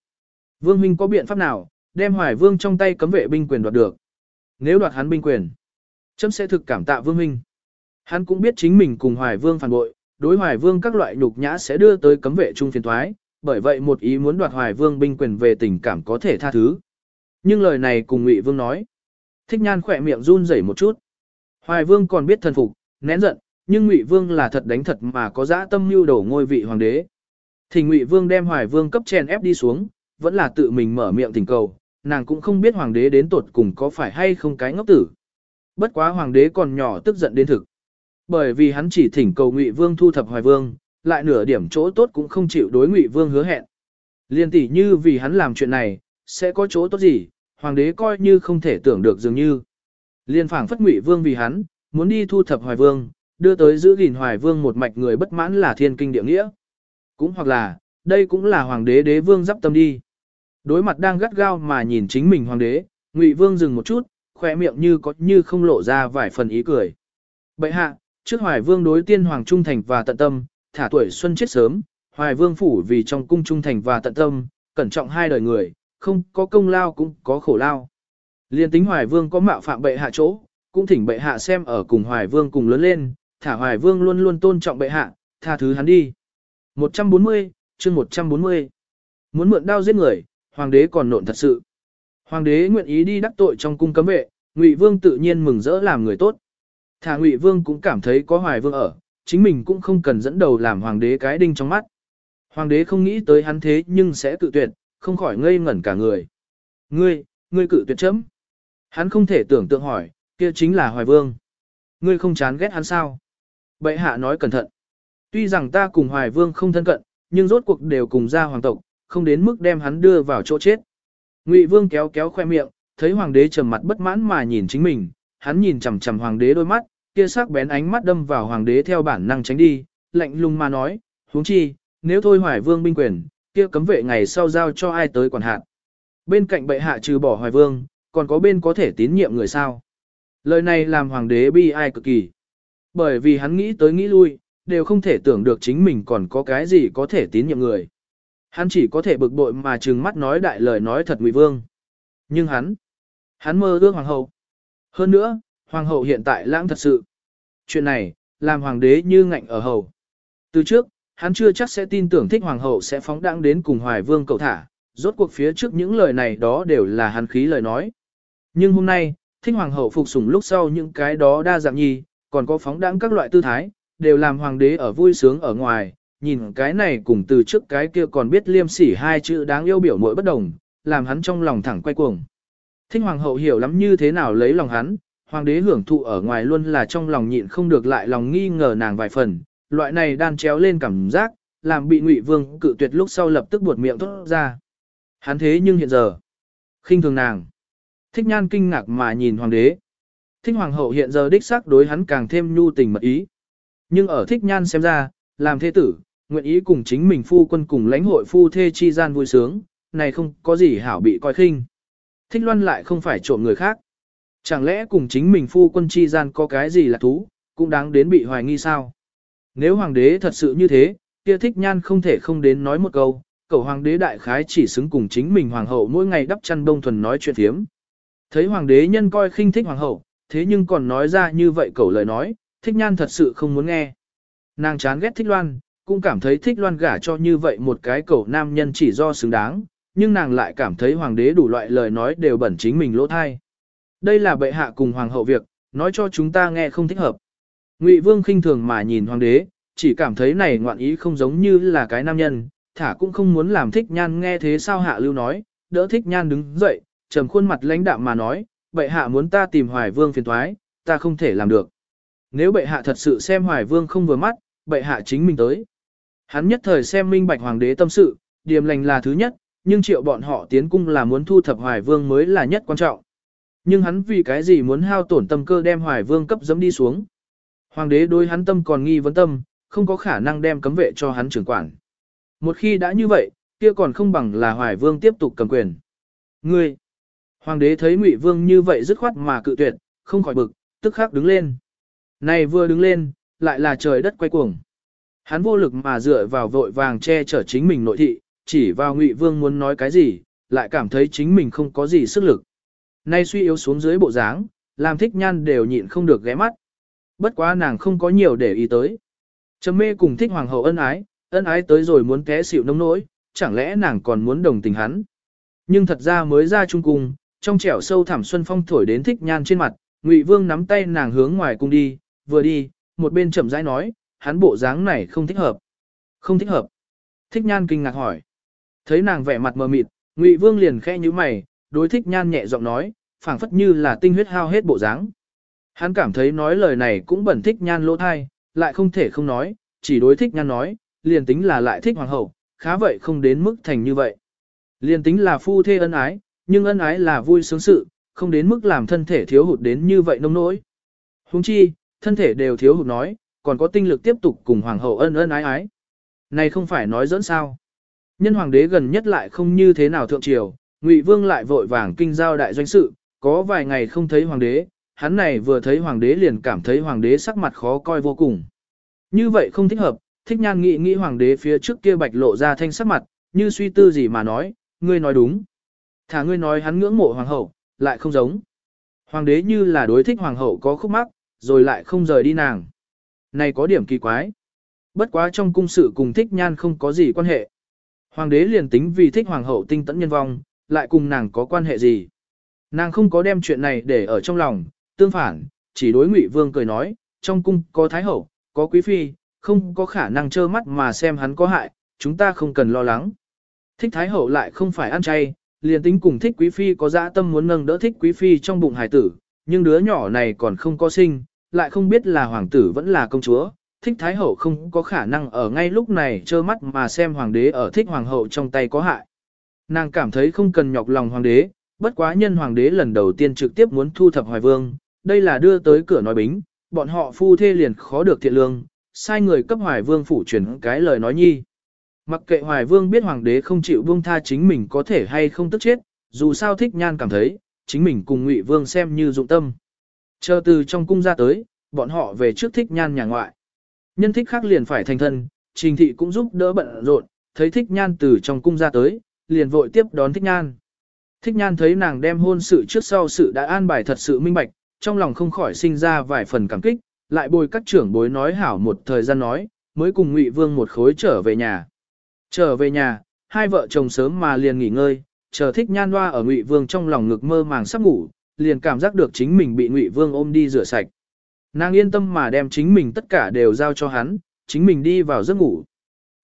Speaker 1: Vương huynh có biện pháp nào, đem Hoài Vương trong tay cấm vệ binh quyền đoạt được. Nếu đoạt hắn binh quyền, chấm sẽ thực cảm tạ Vương huynh. Hắn cũng biết chính mình cùng Hoài Vương phản bội, đối Hoài Vương các loại nhục nhã sẽ đưa tới cấm vệ trung phiền thoái, bởi vậy một ý muốn đoạt Hoài Vương binh quyền về tình cảm có thể tha thứ. Nhưng lời này cùng Ngụy Vương nói, Thích Nhan khỏe miệng run rẩy một chút. Hoài Vương còn biết thần phục, nén giận, nhưng Ngụy Vương là thật đánh thật mà có dã tâm mưu đổ ngôi vị hoàng đế. Thì Ngụy Vương đem Hoài Vương cấp chèn ép đi xuống, vẫn là tự mình mở miệng thỉnh cầu, nàng cũng không biết hoàng đế đến tột cùng có phải hay không cái ngốc tử. Bất quá hoàng đế còn nhỏ tức giận đến thực. Bởi vì hắn chỉ thỉnh cầu Ngụy Vương thu thập Hoài Vương, lại nửa điểm chỗ tốt cũng không chịu đối Ngụy Vương hứa hẹn. Liên tỷ như vì hắn làm chuyện này, sẽ có chỗ tốt gì, hoàng đế coi như không thể tưởng được dường như. Liên phảng phất Ngụy Vương vì hắn, muốn đi thu thập Hoài Vương, đưa tới giữ gìn Hoài Vương một mạch người bất mãn là thiên kinh địa nghĩa. Cũng hoặc là, đây cũng là hoàng đế đế vương giáp tâm đi. Đối mặt đang gắt gao mà nhìn chính mình hoàng đế, Ngụy Vương dừng một chút, khỏe miệng như có như không lộ ra vài phần ý cười. Bệ hạ, trước Hoài Vương đối tiên hoàng trung thành và tận tâm, thả tuổi xuân chết sớm, Hoài Vương phủ vì trong cung trung thành và tận tâm, cẩn trọng hai đời người, không có công lao cũng có khổ lao. Liên tính Hoài Vương có mạo phạm bệ hạ chỗ, cũng thỉnh bệ hạ xem ở cùng Hoài Vương cùng lớn lên, thả Hoài Vương luôn luôn tôn trọng bệ hạ, tha thứ hắn đi. 140, chương 140. Muốn mượn đao giết người, hoàng đế còn nộn thật sự. Hoàng đế nguyện ý đi đắc tội trong cung cấm vệ, Ngụy Vương tự nhiên mừng rỡ làm người tốt. Thả Ngụy Vương cũng cảm thấy có Hoài Vương ở, chính mình cũng không cần dẫn đầu làm hoàng đế cái đinh trong mắt. Hoàng đế không nghĩ tới hắn thế nhưng sẽ tự tuyệt, không khỏi ngây ngẩn cả người. Ngươi, ngươi cự tuyệt chấm. Hắn không thể tưởng tượng hỏi, kia chính là Hoài Vương. Ngươi không chán ghét hắn sao? Bệ hạ nói cẩn thận. Tuy rằng ta cùng Hoài Vương không thân cận, nhưng rốt cuộc đều cùng ra hoàng tộc, không đến mức đem hắn đưa vào chỗ chết. Ngụy Vương kéo kéo khoe miệng, thấy hoàng đế trầm mặt bất mãn mà nhìn chính mình, hắn nhìn chằm chằm hoàng đế đôi mắt, kia sắc bén ánh mắt đâm vào hoàng đế theo bản năng tránh đi, lạnh lùng mà nói, huống chi, nếu thôi Hoài Vương binh quyền, kia cấm vệ ngày sau giao cho ai tới quản hạt. Bên cạnh bệ hạ trừ bỏ Hoài Vương, còn có bên có thể tín nhiệm người sao? Lời này làm hoàng đế bi ai cực kỳ. Bởi vì hắn nghĩ tới nghĩ lui, đều không thể tưởng được chính mình còn có cái gì có thể tín nhiệm người. Hắn chỉ có thể bực bội mà trừng mắt nói đại lời nói thật ngụy vương. Nhưng hắn, hắn mơ ước hoàng hậu. Hơn nữa, hoàng hậu hiện tại lãng thật sự. Chuyện này, làm hoàng đế như ngạnh ở hầu. Từ trước, hắn chưa chắc sẽ tin tưởng thích hoàng hậu sẽ phóng đãng đến cùng hoài vương cầu thả, rốt cuộc phía trước những lời này đó đều là hắn khí lời nói. Nhưng hôm nay, thích hoàng hậu phục sủng lúc sau những cái đó đa dạng nhi, còn có phóng đãng các loại tư thái, đều làm hoàng đế ở vui sướng ở ngoài, nhìn cái này cùng từ trước cái kia còn biết liêm sỉ hai chữ đáng yêu biểu mỗi bất đồng, làm hắn trong lòng thẳng quay cuồng. Thích hoàng hậu hiểu lắm như thế nào lấy lòng hắn, hoàng đế hưởng thụ ở ngoài luôn là trong lòng nhịn không được lại lòng nghi ngờ nàng vài phần, loại này đan chéo lên cảm giác, làm bị ngụy vương cự tuyệt lúc sau lập tức buột miệng thốt ra. Hắn thế nhưng hiện giờ, khinh thường nàng. Thích nhan kinh ngạc mà nhìn hoàng đế. Thích hoàng hậu hiện giờ đích xác đối hắn càng thêm nhu tình mật ý. Nhưng ở thích nhan xem ra, làm thế tử, nguyện ý cùng chính mình phu quân cùng lãnh hội phu thê chi gian vui sướng, này không có gì hảo bị coi khinh. Thích loan lại không phải trộm người khác. Chẳng lẽ cùng chính mình phu quân chi gian có cái gì là thú, cũng đáng đến bị hoài nghi sao? Nếu hoàng đế thật sự như thế, kia thích nhan không thể không đến nói một câu, cậu hoàng đế đại khái chỉ xứng cùng chính mình hoàng hậu mỗi ngày đắp chăn đông thuần nói chuyện thiếm. Thấy hoàng đế nhân coi khinh thích hoàng hậu, thế nhưng còn nói ra như vậy cẩu lời nói, thích nhan thật sự không muốn nghe. Nàng chán ghét thích loan, cũng cảm thấy thích loan gả cho như vậy một cái cẩu nam nhân chỉ do xứng đáng, nhưng nàng lại cảm thấy hoàng đế đủ loại lời nói đều bẩn chính mình lỗ thai. Đây là bệ hạ cùng hoàng hậu việc, nói cho chúng ta nghe không thích hợp. Ngụy Vương khinh thường mà nhìn hoàng đế, chỉ cảm thấy này ngoạn ý không giống như là cái nam nhân, thả cũng không muốn làm thích nhan nghe thế sao hạ lưu nói, đỡ thích nhan đứng dậy, trầm khuôn mặt lãnh đạm mà nói, bệ hạ muốn ta tìm hoài vương phiền thoái, ta không thể làm được. Nếu bệ hạ thật sự xem hoài vương không vừa mắt, bệ hạ chính mình tới. Hắn nhất thời xem minh bạch hoàng đế tâm sự, điềm lành là thứ nhất, nhưng triệu bọn họ tiến cung là muốn thu thập hoài vương mới là nhất quan trọng. Nhưng hắn vì cái gì muốn hao tổn tâm cơ đem hoài vương cấp dẫm đi xuống. Hoàng đế đối hắn tâm còn nghi vấn tâm, không có khả năng đem cấm vệ cho hắn trưởng quản. Một khi đã như vậy, kia còn không bằng là hoài vương tiếp tục cầm quyền. Ngươi! Hoàng đế thấy ngụy vương như vậy dứt khoát mà cự tuyệt, không khỏi bực, tức khắc đứng lên. Này vừa đứng lên, lại là trời đất quay cuồng. Hắn vô lực mà dựa vào vội vàng che chở chính mình nội thị, chỉ vào Ngụy Vương muốn nói cái gì, lại cảm thấy chính mình không có gì sức lực. Nay suy yếu xuống dưới bộ dáng, làm thích nhan đều nhịn không được ghé mắt. Bất quá nàng không có nhiều để ý tới. Trầm mê cùng thích hoàng hậu ân ái, ân ái tới rồi muốn té xịu nông nỗi, chẳng lẽ nàng còn muốn đồng tình hắn. Nhưng thật ra mới ra trung cung, trong trẻo sâu thẳm xuân phong thổi đến thích nhan trên mặt, Ngụy Vương nắm tay nàng hướng ngoài cung đi, vừa đi, một bên chậm rãi nói, hắn bộ dáng này không thích hợp. Không thích hợp. Thích nhan kinh ngạc hỏi. Thấy nàng vẻ mặt mờ mịt, Ngụy Vương liền khẽ như mày, đối thích nhan nhẹ giọng nói, phảng phất như là tinh huyết hao hết bộ dáng. Hắn cảm thấy nói lời này cũng bẩn thích nhan lỗ thai, lại không thể không nói, chỉ đối thích nhan nói, liền tính là lại thích hoàng hậu, khá vậy không đến mức thành như vậy. Liền tính là phu thê ân ái, nhưng ân ái là vui sướng sự, không đến mức làm thân thể thiếu hụt đến như vậy nông nỗi. Huống chi, thân thể đều thiếu hụt nói, còn có tinh lực tiếp tục cùng hoàng hậu ân ân ái ái. Này không phải nói dẫn sao. Nhân hoàng đế gần nhất lại không như thế nào thượng triều, Ngụy Vương lại vội vàng kinh giao đại doanh sự, có vài ngày không thấy hoàng đế, hắn này vừa thấy hoàng đế liền cảm thấy hoàng đế sắc mặt khó coi vô cùng. Như vậy không thích hợp, thích nhan nghĩ nghĩ hoàng đế phía trước kia bạch lộ ra thanh sắc mặt, như suy tư gì mà nói, ngươi nói đúng. Thả ngươi nói hắn ngưỡng mộ hoàng hậu, lại không giống. Hoàng đế như là đối thích hoàng hậu có khúc mắc, rồi lại không rời đi nàng. Này có điểm kỳ quái. Bất quá trong cung sự cùng thích nhan không có gì quan hệ. Hoàng đế liền tính vì thích hoàng hậu tinh tẫn nhân vong, lại cùng nàng có quan hệ gì. Nàng không có đem chuyện này để ở trong lòng, tương phản, chỉ đối ngụy vương cười nói, trong cung có thái hậu, có quý phi, không có khả năng trơ mắt mà xem hắn có hại, chúng ta không cần lo lắng. Thích thái hậu lại không phải ăn chay, liền tính cùng thích quý phi có dã tâm muốn nâng đỡ thích quý phi trong bụng hải tử, nhưng đứa nhỏ này còn không có sinh, lại không biết là hoàng tử vẫn là công chúa, thích thái hậu không có khả năng ở ngay lúc này trơ mắt mà xem hoàng đế ở thích hoàng hậu trong tay có hại. Nàng cảm thấy không cần nhọc lòng hoàng đế, bất quá nhân hoàng đế lần đầu tiên trực tiếp muốn thu thập hoài vương, đây là đưa tới cửa nói bính, bọn họ phu thê liền khó được thiện lương, sai người cấp hoài vương phủ truyền cái lời nói nhi. Mặc kệ hoài vương biết hoàng đế không chịu buông tha chính mình có thể hay không tức chết, dù sao thích nhan cảm thấy, chính mình cùng ngụy vương xem như dụng tâm. Chờ từ trong cung ra tới, bọn họ về trước thích nhan nhà ngoại. Nhân thích khác liền phải thành thân, trình thị cũng giúp đỡ bận rộn, thấy thích nhan từ trong cung ra tới, liền vội tiếp đón thích nhan. Thích nhan thấy nàng đem hôn sự trước sau sự đã an bài thật sự minh bạch, trong lòng không khỏi sinh ra vài phần cảm kích, lại bồi các trưởng bối nói hảo một thời gian nói, mới cùng Ngụy Vương một khối trở về nhà. Trở về nhà, hai vợ chồng sớm mà liền nghỉ ngơi, chờ thích nhan loa ở Ngụy Vương trong lòng ngực mơ màng sắp ngủ, liền cảm giác được chính mình bị Ngụy Vương ôm đi rửa sạch. Nàng yên tâm mà đem chính mình tất cả đều giao cho hắn, chính mình đi vào giấc ngủ.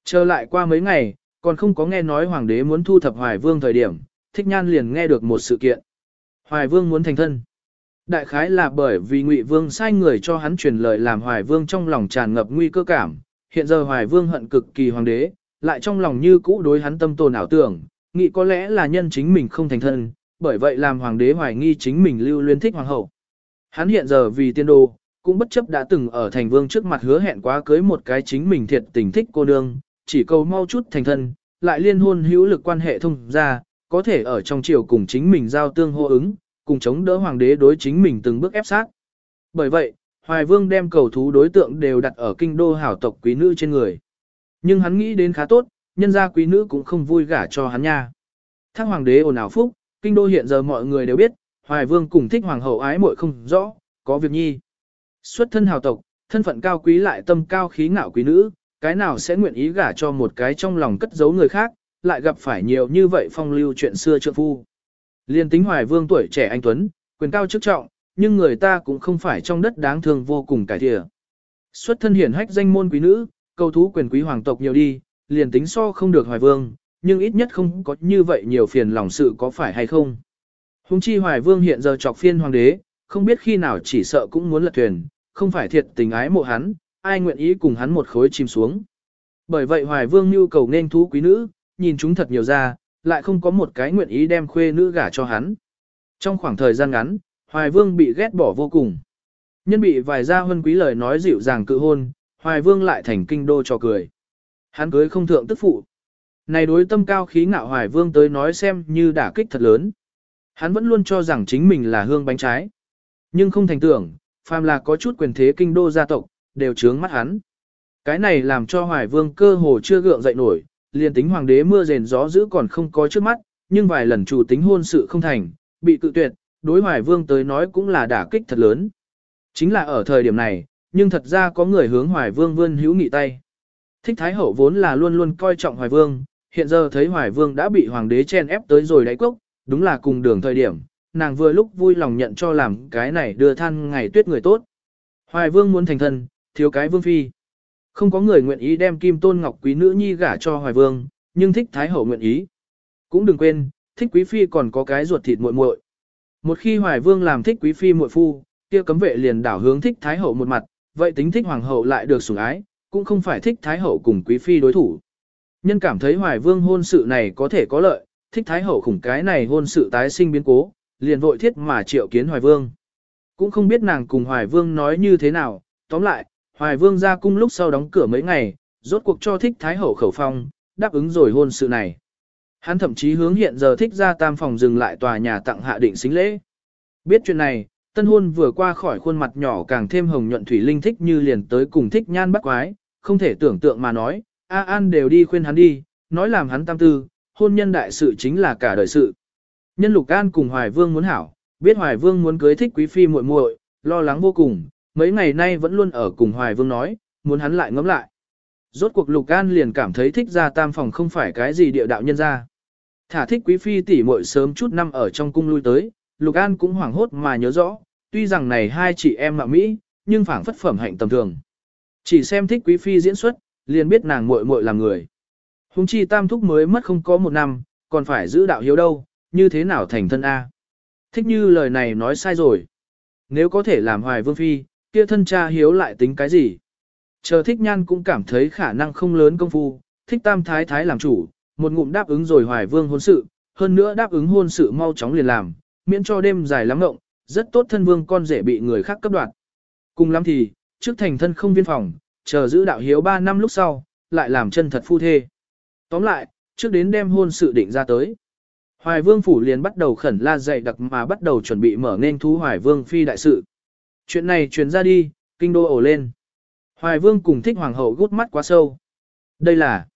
Speaker 1: Trở lại qua mấy ngày, còn không có nghe nói hoàng đế muốn thu thập Hoài Vương thời điểm, Thích Nhan liền nghe được một sự kiện. Hoài Vương muốn thành thân. Đại khái là bởi vì Ngụy Vương sai người cho hắn truyền lời làm Hoài Vương trong lòng tràn ngập nguy cơ cảm, hiện giờ Hoài Vương hận cực kỳ hoàng đế, lại trong lòng như cũ đối hắn tâm tồn ảo tưởng, nghĩ có lẽ là nhân chính mình không thành thân, bởi vậy làm hoàng đế hoài nghi chính mình lưu luyến thích hoàng hậu. Hắn hiện giờ vì tiên đồ, cũng bất chấp đã từng ở thành vương trước mặt hứa hẹn quá cưới một cái chính mình thiệt tình thích cô nương, chỉ cầu mau chút thành thân, lại liên hôn hữu lực quan hệ thông ra, có thể ở trong triều cùng chính mình giao tương hô ứng, cùng chống đỡ hoàng đế đối chính mình từng bước ép sát. Bởi vậy, Hoài Vương đem cầu thú đối tượng đều đặt ở kinh đô hảo tộc quý nữ trên người. Nhưng hắn nghĩ đến khá tốt, nhân gia quý nữ cũng không vui gả cho hắn nha. Thác hoàng đế ồn ào phúc, kinh đô hiện giờ mọi người đều biết, Hoài Vương cùng thích hoàng hậu ái muội không rõ, có việc nhi. Xuất thân hào tộc, thân phận cao quý lại tâm cao khí ngạo quý nữ, cái nào sẽ nguyện ý gả cho một cái trong lòng cất giấu người khác, lại gặp phải nhiều như vậy phong lưu chuyện xưa trượng phu. Liên tính hoài vương tuổi trẻ anh Tuấn, quyền cao chức trọng, nhưng người ta cũng không phải trong đất đáng thương vô cùng cải thịa. Xuất thân hiển hách danh môn quý nữ, cầu thú quyền quý hoàng tộc nhiều đi, liền tính so không được hoài vương, nhưng ít nhất không có như vậy nhiều phiền lòng sự có phải hay không. Hùng chi hoài vương hiện giờ chọc phiên hoàng đế, không biết khi nào chỉ sợ cũng muốn lật thuyền, không phải thiệt tình ái mộ hắn, ai nguyện ý cùng hắn một khối chìm xuống. Bởi vậy hoài vương nhu cầu nên thú quý nữ, nhìn chúng thật nhiều ra, lại không có một cái nguyện ý đem khuê nữ gả cho hắn. Trong khoảng thời gian ngắn, hoài vương bị ghét bỏ vô cùng. Nhân bị vài gia huân quý lời nói dịu dàng cự hôn, hoài vương lại thành kinh đô cho cười. Hắn cưới không thượng tức phụ. Này đối tâm cao khí ngạo hoài vương tới nói xem như đả kích thật lớn. Hắn vẫn luôn cho rằng chính mình là hương bánh trái. Nhưng không thành tưởng, phàm là có chút quyền thế kinh đô gia tộc, đều trướng mắt hắn. Cái này làm cho hoài vương cơ hồ chưa gượng dậy nổi, liền tính hoàng đế mưa rền gió dữ còn không có trước mắt, nhưng vài lần chủ tính hôn sự không thành, bị cự tuyệt, đối hoài vương tới nói cũng là đả kích thật lớn. Chính là ở thời điểm này, nhưng thật ra có người hướng hoài vương vươn hữu nghị tay. Thích Thái Hậu vốn là luôn luôn coi trọng hoài vương, hiện giờ thấy hoài vương đã bị hoàng đế chen ép tới rồi đáy cốc, đúng là cùng đường thời điểm, nàng vừa lúc vui lòng nhận cho làm cái này đưa than ngày tuyết người tốt. Hoài vương muốn thành thân, thiếu cái vương phi. Không có người nguyện ý đem kim tôn ngọc quý nữ nhi gả cho hoài vương, nhưng thích thái hậu nguyện ý. Cũng đừng quên, thích quý phi còn có cái ruột thịt muội muội. Một khi hoài vương làm thích quý phi muội phu, kia cấm vệ liền đảo hướng thích thái hậu một mặt, vậy tính thích hoàng hậu lại được sủng ái, cũng không phải thích thái hậu cùng quý phi đối thủ. Nhân cảm thấy hoài vương hôn sự này có thể có lợi, thích thái hậu khủng cái này hôn sự tái sinh biến cố, liền vội thiết mà triệu kiến hoài vương. Cũng không biết nàng cùng hoài vương nói như thế nào, tóm lại, hoài vương ra cung lúc sau đóng cửa mấy ngày, rốt cuộc cho thích thái hậu khẩu phong, đáp ứng rồi hôn sự này. Hắn thậm chí hướng hiện giờ thích ra tam phòng dừng lại tòa nhà tặng hạ định xính lễ. Biết chuyện này, tân hôn vừa qua khỏi khuôn mặt nhỏ càng thêm hồng nhuận thủy linh thích như liền tới cùng thích nhan bắt quái, không thể tưởng tượng mà nói, A An đều đi khuyên hắn đi, nói làm hắn tam tư, hôn nhân đại sự chính là cả đời sự. Nhân Lục An cùng Hoài Vương muốn hảo, biết Hoài Vương muốn cưới thích quý phi muội muội, lo lắng vô cùng, mấy ngày nay vẫn luôn ở cùng Hoài Vương nói, muốn hắn lại ngẫm lại. Rốt cuộc Lục An liền cảm thấy thích ra tam phòng không phải cái gì địa đạo nhân ra. Thả thích quý phi tỷ muội sớm chút năm ở trong cung lui tới, Lục An cũng hoảng hốt mà nhớ rõ, tuy rằng này hai chị em mạo Mỹ, nhưng phảng phất phẩm hạnh tầm thường. Chỉ xem thích quý phi diễn xuất, liền biết nàng muội muội làm người. Hùng chi tam thúc mới mất không có một năm, còn phải giữ đạo hiếu đâu, như thế nào thành thân A. Thích như lời này nói sai rồi. Nếu có thể làm hoài vương phi, kia thân cha hiếu lại tính cái gì? Chờ thích nhan cũng cảm thấy khả năng không lớn công phu, thích tam thái thái làm chủ, một ngụm đáp ứng rồi hoài vương hôn sự, hơn nữa đáp ứng hôn sự mau chóng liền làm, miễn cho đêm dài lắm ngộng, rất tốt thân vương con rể bị người khác cấp đoạt. Cùng lắm thì, trước thành thân không viên phòng, chờ giữ đạo hiếu 3 năm lúc sau, lại làm chân thật phu thê. Tóm lại, trước đến đem hôn sự định ra tới. Hoài Vương phủ liền bắt đầu khẩn la dạy đặc mà bắt đầu chuẩn bị mở nên thú Hoài Vương phi đại sự. Chuyện này truyền ra đi, kinh đô ổ lên. Hoài Vương cùng thích hoàng hậu gút mắt quá sâu. Đây là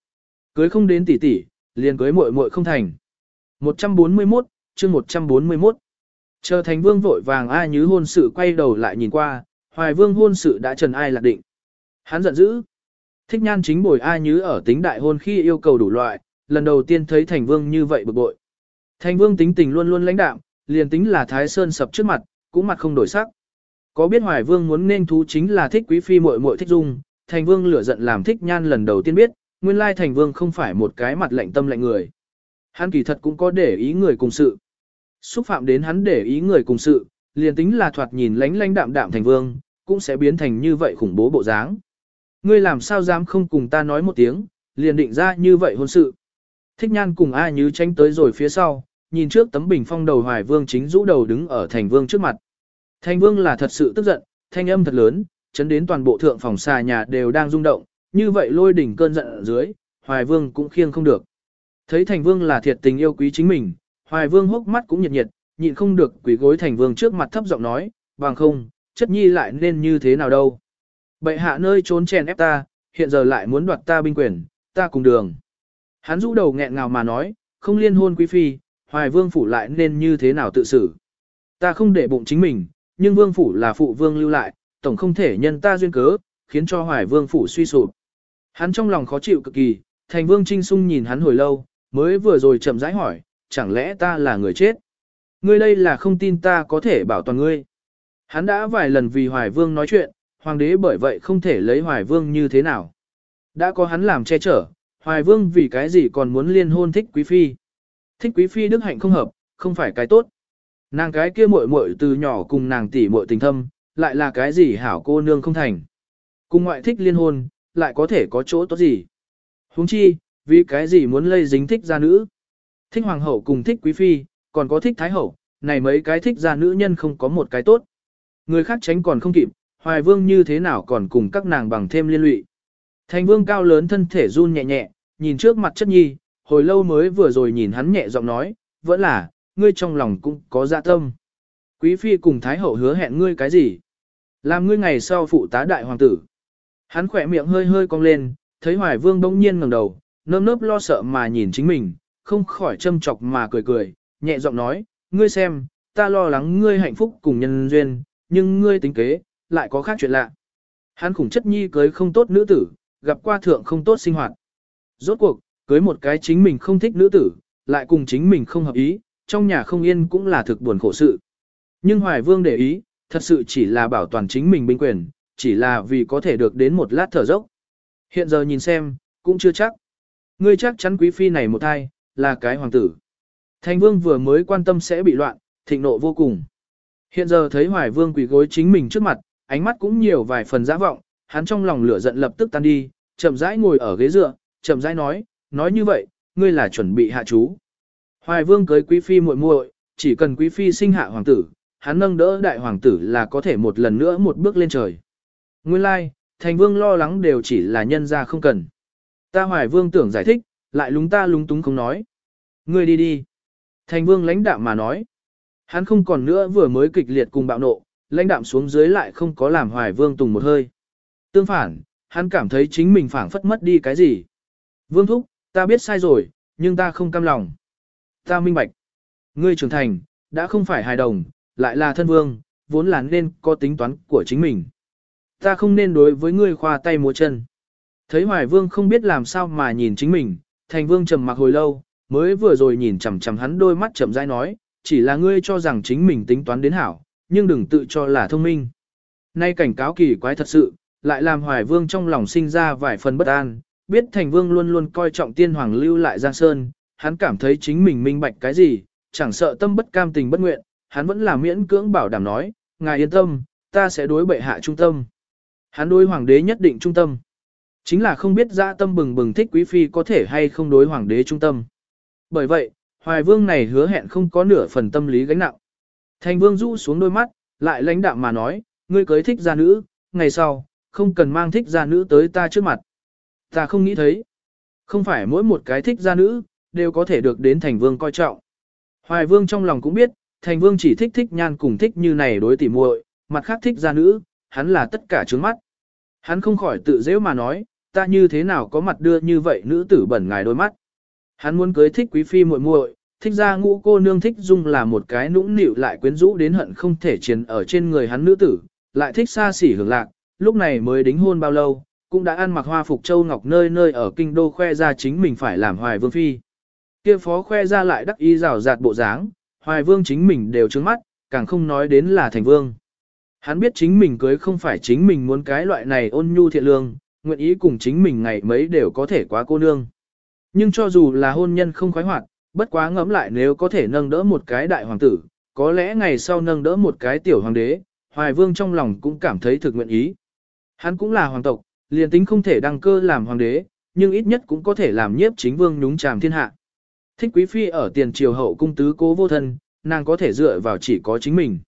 Speaker 1: cưới không đến tỷ tỷ, liền cưới muội muội không thành. 141, chương 141. Chờ thành vương vội vàng ai như hôn sự quay đầu lại nhìn qua, hoài vương hôn sự đã trần ai lạc định. Hắn giận dữ. Thích nhan chính bồi ai như ở tính đại hôn khi yêu cầu đủ loại, lần đầu tiên thấy thành vương như vậy bực bội. Thành vương tính tình luôn luôn lãnh đạm, liền tính là thái sơn sập trước mặt, cũng mặt không đổi sắc. Có biết hoài vương muốn nên thú chính là thích quý phi muội muội thích dung, thành vương lửa giận làm thích nhan lần đầu tiên biết, nguyên lai thành vương không phải một cái mặt lạnh tâm lạnh người. Hắn kỳ thật cũng có để ý người cùng sự. Xúc phạm đến hắn để ý người cùng sự, liền tính là thoạt nhìn lánh lánh đạm đạm thành vương, cũng sẽ biến thành như vậy khủng bố bộ dáng. Ngươi làm sao dám không cùng ta nói một tiếng, liền định ra như vậy hôn sự. Thích nhan cùng ai như tránh tới rồi phía sau, nhìn trước tấm bình phong đầu hoài vương chính rũ đầu đứng ở thành vương trước mặt. Thành vương là thật sự tức giận, thanh âm thật lớn, chấn đến toàn bộ thượng phòng xà nhà đều đang rung động, như vậy lôi đỉnh cơn giận ở dưới, hoài vương cũng khiêng không được. Thấy thành vương là thiệt tình yêu quý chính mình, hoài vương hốc mắt cũng nhiệt nhiệt, nhịn không được quỳ gối thành vương trước mặt thấp giọng nói, bằng không, chất nhi lại nên như thế nào đâu. Bệ hạ nơi trốn chèn ép ta, hiện giờ lại muốn đoạt ta binh quyền, ta cùng đường. Hắn rũ đầu nghẹn ngào mà nói, không liên hôn quý phi, hoài vương phủ lại nên như thế nào tự xử. Ta không để bụng chính mình, nhưng vương phủ là phụ vương lưu lại, tổng không thể nhân ta duyên cớ, khiến cho hoài vương phủ suy sụp. Hắn trong lòng khó chịu cực kỳ, thành vương trinh sung nhìn hắn hồi lâu, mới vừa rồi chậm rãi hỏi, chẳng lẽ ta là người chết? Ngươi đây là không tin ta có thể bảo toàn ngươi. Hắn đã vài lần vì hoài vương nói chuyện, hoàng đế bởi vậy không thể lấy hoài vương như thế nào. Đã có hắn làm che chở, hoài vương vì cái gì còn muốn liên hôn thích quý phi. Thích quý phi đức hạnh không hợp, không phải cái tốt. Nàng cái kia muội muội từ nhỏ cùng nàng tỷ muội tình thâm, lại là cái gì hảo cô nương không thành. Cùng ngoại thích liên hôn, lại có thể có chỗ tốt gì. huống chi, vì cái gì muốn lây dính thích gia nữ. Thích hoàng hậu cùng thích quý phi, còn có thích thái hậu, này mấy cái thích gia nữ nhân không có một cái tốt. Người khác tránh còn không kịp, hoài vương như thế nào còn cùng các nàng bằng thêm liên lụy. Thành vương cao lớn thân thể run nhẹ nhẹ, nhìn trước mặt chất nhi, hồi lâu mới vừa rồi nhìn hắn nhẹ giọng nói, vẫn là, ngươi trong lòng cũng có dạ tâm. Quý phi cùng thái hậu hứa hẹn ngươi cái gì? Làm ngươi ngày sau phụ tá đại hoàng tử. Hắn khỏe miệng hơi hơi cong lên, thấy hoài vương bỗng nhiên ngẩng đầu, nơm nớp lo sợ mà nhìn chính mình, không khỏi châm chọc mà cười cười, nhẹ giọng nói, ngươi xem, ta lo lắng ngươi hạnh phúc cùng nhân duyên, nhưng ngươi tính kế, lại có khác chuyện lạ. Hắn khủng chất nhi cưới không tốt nữ tử, gặp qua thượng không tốt sinh hoạt. Rốt cuộc, cưới một cái chính mình không thích nữ tử, lại cùng chính mình không hợp ý, trong nhà không yên cũng là thực buồn khổ sự. Nhưng Hoài Vương để ý, thật sự chỉ là bảo toàn chính mình binh quyền, chỉ là vì có thể được đến một lát thở dốc. Hiện giờ nhìn xem, cũng chưa chắc. Ngươi chắc chắn quý phi này một thai, là cái hoàng tử. thanh vương vừa mới quan tâm sẽ bị loạn, thịnh nộ vô cùng. Hiện giờ thấy hoài vương quỳ gối chính mình trước mặt, ánh mắt cũng nhiều vài phần giã vọng, hắn trong lòng lửa giận lập tức tan đi, chậm rãi ngồi ở ghế dựa, chậm rãi nói, nói như vậy, ngươi là chuẩn bị hạ chú. Hoài vương cưới quý phi muội muội, chỉ cần quý phi sinh hạ hoàng tử, hắn nâng đỡ đại hoàng tử là có thể một lần nữa một bước lên trời. Nguyên lai, like, thành vương lo lắng đều chỉ là nhân ra không cần. Ta hoài vương tưởng giải thích, lại lúng ta lúng túng không nói. Ngươi đi đi. Thành vương lãnh đạm mà nói. Hắn không còn nữa vừa mới kịch liệt cùng bạo nộ, lãnh đạm xuống dưới lại không có làm hoài vương tùng một hơi. Tương phản, hắn cảm thấy chính mình phảng phất mất đi cái gì. Vương thúc, ta biết sai rồi, nhưng ta không cam lòng. Ta minh bạch. Ngươi trưởng thành, đã không phải hài đồng, lại là thân vương, vốn là nên có tính toán của chính mình. Ta không nên đối với ngươi khoa tay múa chân. Thấy hoài vương không biết làm sao mà nhìn chính mình, thành vương trầm mặc hồi lâu, mới vừa rồi nhìn chằm chằm hắn đôi mắt chậm rãi nói, chỉ là ngươi cho rằng chính mình tính toán đến hảo, nhưng đừng tự cho là thông minh. Nay cảnh cáo kỳ quái thật sự, lại làm hoài vương trong lòng sinh ra vài phần bất an, biết thành vương luôn luôn coi trọng tiên hoàng lưu lại Giang Sơn, hắn cảm thấy chính mình minh bạch cái gì, chẳng sợ tâm bất cam tình bất nguyện, hắn vẫn là miễn cưỡng bảo đảm nói, ngài yên tâm, ta sẽ đối bệ hạ trung tâm. Hắn đối hoàng đế nhất định trung tâm. Chính là không biết dã tâm bừng bừng thích quý phi có thể hay không đối hoàng đế trung tâm. Bởi vậy, hoài vương này hứa hẹn không có nửa phần tâm lý gánh nặng. Thành vương rũ xuống đôi mắt, lại lãnh đạm mà nói, ngươi cưới thích gia nữ, ngày sau, không cần mang thích gia nữ tới ta trước mặt. Ta không nghĩ thấy. Không phải mỗi một cái thích gia nữ, đều có thể được đến thành vương coi trọng. Hoài vương trong lòng cũng biết, thành vương chỉ thích thích nhan cùng thích như này đối tỉ muội, mặt khác thích gia nữ, hắn là tất cả trướng mắt. Hắn không khỏi tự dễ mà nói, ta như thế nào có mặt đưa như vậy nữ tử bẩn ngài đôi mắt. Hắn muốn cưới thích quý phi muội muội, thích ra ngũ cô nương thích dung là một cái nũng nịu lại quyến rũ đến hận không thể chiến ở trên người hắn nữ tử, lại thích xa xỉ hưởng lạc, lúc này mới đính hôn bao lâu, cũng đã ăn mặc hoa phục châu ngọc nơi nơi ở kinh đô khoe ra chính mình phải làm hoài vương phi. kia phó khoe ra lại đắc ý rào rạt bộ dáng, hoài vương chính mình đều trướng mắt, càng không nói đến là thành vương. Hắn biết chính mình cưới không phải chính mình muốn cái loại này ôn nhu thiện lương, nguyện ý cùng chính mình ngày mấy đều có thể quá cô nương. Nhưng cho dù là hôn nhân không khoái hoạt, bất quá ngẫm lại nếu có thể nâng đỡ một cái đại hoàng tử, có lẽ ngày sau nâng đỡ một cái tiểu hoàng đế, Hoài Vương trong lòng cũng cảm thấy thực nguyện ý. Hắn cũng là hoàng tộc, liền tính không thể đăng cơ làm hoàng đế, nhưng ít nhất cũng có thể làm nhiếp chính vương nhúng chàm thiên hạ. Thích quý phi ở tiền triều hậu cung tứ cố vô thân, nàng có thể dựa vào chỉ có chính mình.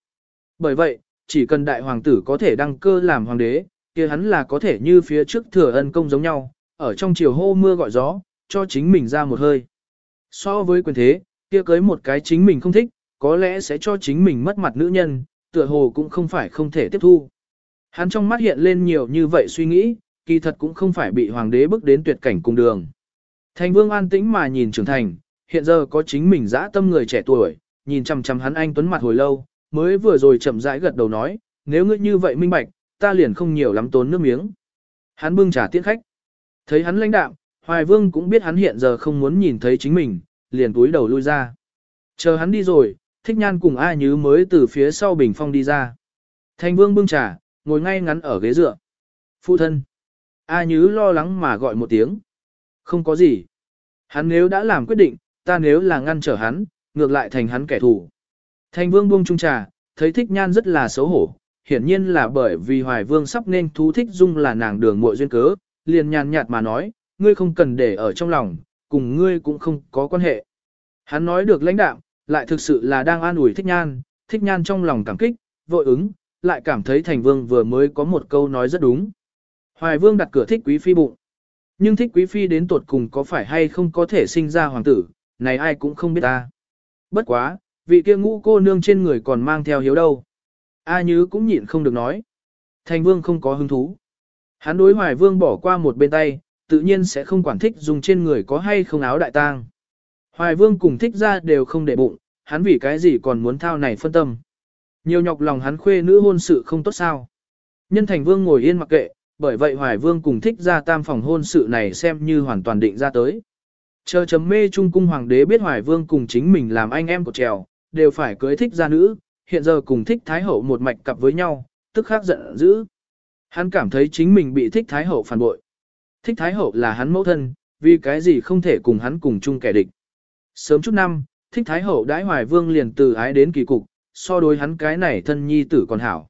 Speaker 1: Bởi vậy, chỉ cần đại hoàng tử có thể đăng cơ làm hoàng đế, kia hắn là có thể như phía trước thừa ân công giống nhau, ở trong chiều hô mưa gọi gió, cho chính mình ra một hơi. So với quyền thế, kia cưới một cái chính mình không thích, có lẽ sẽ cho chính mình mất mặt nữ nhân, tựa hồ cũng không phải không thể tiếp thu. Hắn trong mắt hiện lên nhiều như vậy suy nghĩ, kỳ thật cũng không phải bị hoàng đế bước đến tuyệt cảnh cùng đường. Thành vương an tĩnh mà nhìn trưởng thành, hiện giờ có chính mình dã tâm người trẻ tuổi, nhìn chăm chăm hắn anh tuấn mặt hồi lâu, mới vừa rồi chậm rãi gật đầu nói, nếu ngươi như vậy minh bạch, ta liền không nhiều lắm tốn nước miếng. Hắn bưng trà tiễn khách. Thấy hắn lãnh đạm, Hoài Vương cũng biết hắn hiện giờ không muốn nhìn thấy chính mình, liền túi đầu lui ra. Chờ hắn đi rồi, thích nhan cùng A Nhứ mới từ phía sau bình phong đi ra. Thành Vương bưng trà, ngồi ngay ngắn ở ghế dựa. Phụ thân. A Nhứ lo lắng mà gọi một tiếng. Không có gì. Hắn nếu đã làm quyết định, ta nếu là ngăn trở hắn, ngược lại thành hắn kẻ thù. Thành Vương buông chung trà, thấy thích nhan rất là xấu hổ, hiển nhiên là bởi vì Hoài Vương sắp nên thú thích dung là nàng đường muội duyên cớ, liền nhàn nhạt mà nói, ngươi không cần để ở trong lòng, cùng ngươi cũng không có quan hệ. Hắn nói được lãnh đạo, lại thực sự là đang an ủi thích nhan, thích nhan trong lòng cảm kích, vội ứng, lại cảm thấy thành vương vừa mới có một câu nói rất đúng. Hoài vương đặt cửa thích quý phi bụng. Nhưng thích quý phi đến tuột cùng có phải hay không có thể sinh ra hoàng tử, này ai cũng không biết ta. Bất quá, vị kia ngũ cô nương trên người còn mang theo hiếu đâu. A Nhứ cũng nhịn không được nói. Thành vương không có hứng thú. Hắn đối hoài vương bỏ qua một bên tay, tự nhiên sẽ không quản thích dùng trên người có hay không áo đại tang. Hoài vương cùng thích ra đều không để bụng, hắn vì cái gì còn muốn thao này phân tâm. Nhiều nhọc lòng hắn khuê nữ hôn sự không tốt sao. Nhân thành vương ngồi yên mặc kệ, bởi vậy hoài vương cùng thích ra tam phòng hôn sự này xem như hoàn toàn định ra tới. Chờ chấm mê trung cung hoàng đế biết hoài vương cùng chính mình làm anh em của trèo, đều phải cưới thích ra nữ, hiện giờ cùng thích thái hậu một mạch cặp với nhau, tức khắc giận dữ. Hắn cảm thấy chính mình bị thích thái hậu phản bội. Thích thái hậu là hắn mẫu thân, vì cái gì không thể cùng hắn cùng chung kẻ địch. Sớm chút năm, thích thái hậu đãi hoài vương liền từ ái đến kỳ cục, so đối hắn cái này thân nhi tử còn hảo.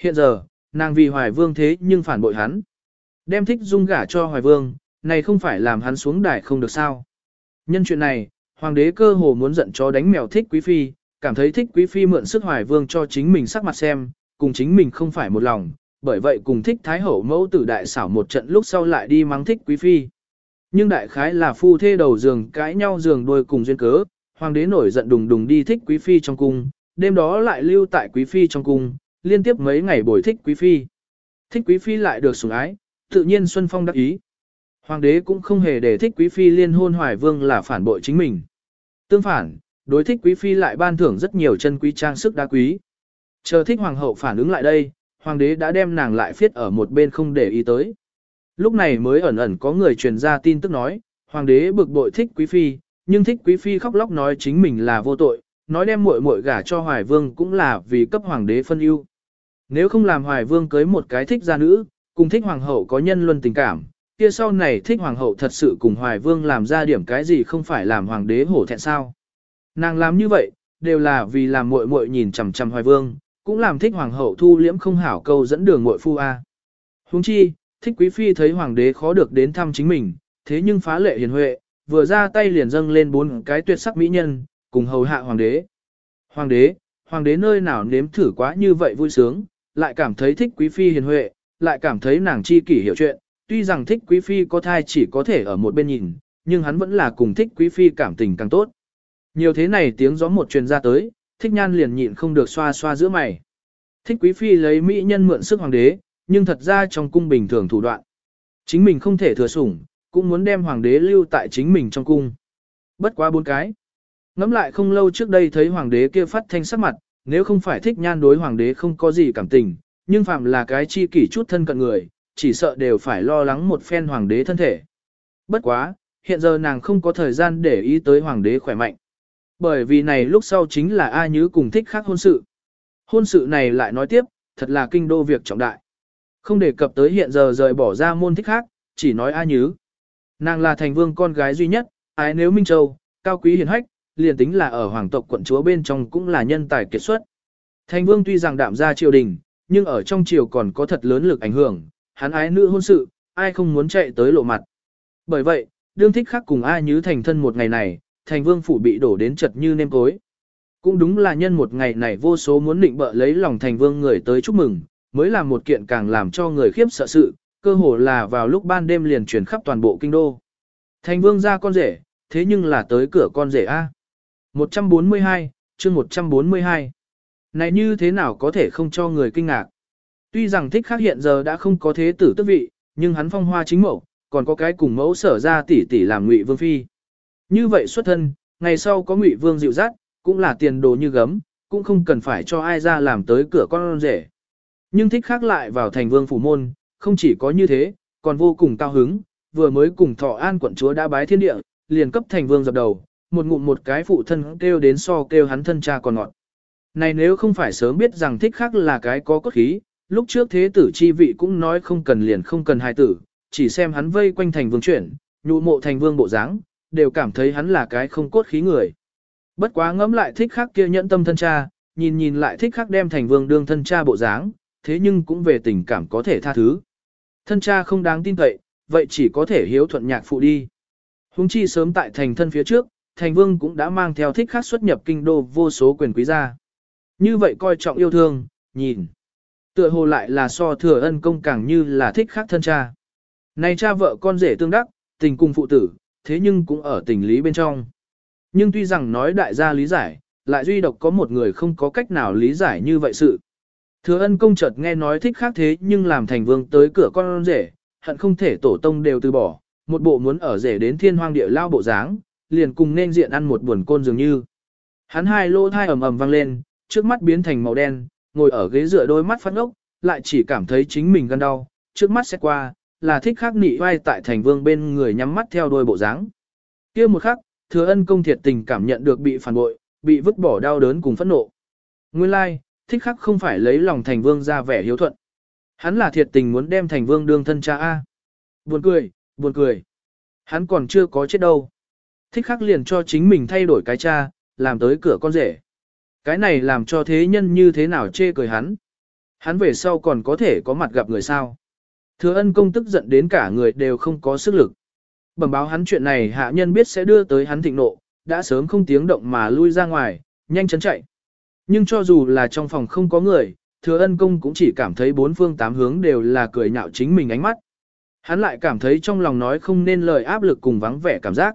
Speaker 1: Hiện giờ, nàng vì hoài vương thế nhưng phản bội hắn. Đem thích dung gả cho hoài vương, này không phải làm hắn xuống đài không được sao. Nhân chuyện này, hoàng đế cơ hồ muốn giận cho đánh mèo thích quý phi, cảm thấy thích quý phi mượn sức hoài vương cho chính mình sắc mặt xem, cùng chính mình không phải một lòng, bởi vậy cùng thích thái hậu mẫu tử đại xảo một trận lúc sau lại đi mắng thích quý phi. Nhưng đại khái là phu thê đầu giường cãi nhau giường đôi cùng duyên cớ, hoàng đế nổi giận đùng đùng đi thích quý phi trong cung, đêm đó lại lưu tại quý phi trong cung, liên tiếp mấy ngày bồi thích quý phi. Thích quý phi lại được sủng ái, tự nhiên Xuân Phong đắc ý. Hoàng đế cũng không hề để thích quý phi liên hôn hoài vương là phản bội chính mình. Tương phản, đối thích quý phi lại ban thưởng rất nhiều chân quý trang sức đá quý. Chờ thích hoàng hậu phản ứng lại đây, hoàng đế đã đem nàng lại phiết ở một bên không để ý tới. Lúc này mới ẩn ẩn có người truyền ra tin tức nói, hoàng đế bực bội thích quý phi, nhưng thích quý phi khóc lóc nói chính mình là vô tội, nói đem muội muội gả cho hoài vương cũng là vì cấp hoàng đế phân ưu. Nếu không làm hoài vương cưới một cái thích gia nữ, cùng thích hoàng hậu có nhân luân tình cảm, kia sau này thích hoàng hậu thật sự cùng hoài vương làm ra điểm cái gì không phải làm hoàng đế hổ thẹn sao. Nàng làm như vậy, đều là vì làm muội muội nhìn chằm chằm hoài vương, cũng làm thích hoàng hậu thu liễm không hảo câu dẫn đường muội phu a. Huống chi, thích quý phi thấy hoàng đế khó được đến thăm chính mình, thế nhưng phá lệ hiền huệ, vừa ra tay liền dâng lên bốn cái tuyệt sắc mỹ nhân, cùng hầu hạ hoàng đế. Hoàng đế, hoàng đế nơi nào nếm thử quá như vậy vui sướng, lại cảm thấy thích quý phi hiền huệ, lại cảm thấy nàng chi kỷ hiểu chuyện, tuy rằng thích quý phi có thai chỉ có thể ở một bên nhìn, nhưng hắn vẫn là cùng thích quý phi cảm tình càng tốt. Nhiều thế này tiếng gió một truyền ra tới, thích nhan liền nhịn không được xoa xoa giữa mày. Thích quý phi lấy mỹ nhân mượn sức hoàng đế, nhưng thật ra trong cung bình thường thủ đoạn. Chính mình không thể thừa sủng, cũng muốn đem hoàng đế lưu tại chính mình trong cung. Bất quá bốn cái. Ngắm lại không lâu trước đây thấy hoàng đế kia phát thanh sắc mặt, nếu không phải thích nhan đối hoàng đế không có gì cảm tình, nhưng phạm là cái chi kỷ chút thân cận người, chỉ sợ đều phải lo lắng một phen hoàng đế thân thể. Bất quá, hiện giờ nàng không có thời gian để ý tới hoàng đế khỏe mạnh. Bởi vì này lúc sau chính là A Nhứ cùng thích khác hôn sự. Hôn sự này lại nói tiếp, thật là kinh đô việc trọng đại. Không đề cập tới hiện giờ rời bỏ ra môn thích khác, chỉ nói A Nhứ. Nàng là thành vương con gái duy nhất, ái nếu Minh Châu, cao quý hiền hách, liền tính là ở hoàng tộc quận chúa bên trong cũng là nhân tài kiệt xuất. Thành vương tuy rằng đạm ra triều đình, nhưng ở trong triều còn có thật lớn lực ảnh hưởng, hắn ái nữ hôn sự, ai không muốn chạy tới lộ mặt. Bởi vậy, đương thích khắc cùng A Nhứ thành thân một ngày này, thành vương phủ bị đổ đến chật như nêm cối. Cũng đúng là nhân một ngày này vô số muốn định bợ lấy lòng thành vương người tới chúc mừng, mới là một kiện càng làm cho người khiếp sợ sự, cơ hồ là vào lúc ban đêm liền truyền khắp toàn bộ kinh đô. Thành vương ra con rể, thế nhưng là tới cửa con rể A. 142, chương 142. Này như thế nào có thể không cho người kinh ngạc? Tuy rằng thích khác hiện giờ đã không có thế tử tước vị, nhưng hắn phong hoa chính mẫu, còn có cái cùng mẫu sở ra tỷ tỷ làm ngụy vương phi. Như vậy xuất thân, ngày sau có ngụy vương dịu dắt, cũng là tiền đồ như gấm, cũng không cần phải cho ai ra làm tới cửa con rể. Nhưng thích khác lại vào thành vương phủ môn, không chỉ có như thế, còn vô cùng cao hứng, vừa mới cùng thọ an quận chúa đã bái thiên địa, liền cấp thành vương dập đầu, một ngụm một cái phụ thân kêu đến so kêu hắn thân cha còn ngọt. Này nếu không phải sớm biết rằng thích khác là cái có cốt khí, lúc trước thế tử chi vị cũng nói không cần liền không cần hài tử, chỉ xem hắn vây quanh thành vương chuyển, nhụ mộ thành vương bộ dáng, đều cảm thấy hắn là cái không cốt khí người. Bất quá ngẫm lại thích khắc kia nhẫn tâm thân cha, nhìn nhìn lại thích khắc đem thành vương đương thân cha bộ dáng, thế nhưng cũng về tình cảm có thể tha thứ. Thân cha không đáng tin cậy, vậy chỉ có thể hiếu thuận nhạc phụ đi. Hùng chi sớm tại thành thân phía trước, thành vương cũng đã mang theo thích khắc xuất nhập kinh đô vô số quyền quý gia. Như vậy coi trọng yêu thương, nhìn. Tựa hồ lại là so thừa ân công càng như là thích khắc thân cha. Này cha vợ con rể tương đắc, tình cùng phụ tử, thế nhưng cũng ở tình lý bên trong. Nhưng tuy rằng nói đại gia lý giải, lại duy độc có một người không có cách nào lý giải như vậy sự. Thừa ân công chợt nghe nói thích khác thế nhưng làm thành vương tới cửa con rể, hận không thể tổ tông đều từ bỏ, một bộ muốn ở rể đến thiên hoang địa lao bộ dáng, liền cùng nên diện ăn một buồn côn dường như. Hắn hai lô thai ầm ầm vang lên, trước mắt biến thành màu đen, ngồi ở ghế dựa đôi mắt phát ốc, lại chỉ cảm thấy chính mình gan đau, trước mắt sẽ qua, là thích khắc nị vai tại thành vương bên người nhắm mắt theo đôi bộ dáng. kia một khắc, thừa ân công thiệt tình cảm nhận được bị phản bội, bị vứt bỏ đau đớn cùng phẫn nộ. Nguyên lai, like, thích khắc không phải lấy lòng thành vương ra vẻ hiếu thuận. Hắn là thiệt tình muốn đem thành vương đương thân cha A. Buồn cười, buồn cười. Hắn còn chưa có chết đâu. Thích khắc liền cho chính mình thay đổi cái cha, làm tới cửa con rể. Cái này làm cho thế nhân như thế nào chê cười hắn. Hắn về sau còn có thể có mặt gặp người sao. Thừa ân công tức giận đến cả người đều không có sức lực. Bẩm báo hắn chuyện này hạ nhân biết sẽ đưa tới hắn thịnh nộ, đã sớm không tiếng động mà lui ra ngoài, nhanh chấn chạy. Nhưng cho dù là trong phòng không có người, thừa ân công cũng chỉ cảm thấy bốn phương tám hướng đều là cười nhạo chính mình ánh mắt. Hắn lại cảm thấy trong lòng nói không nên lời áp lực cùng vắng vẻ cảm giác.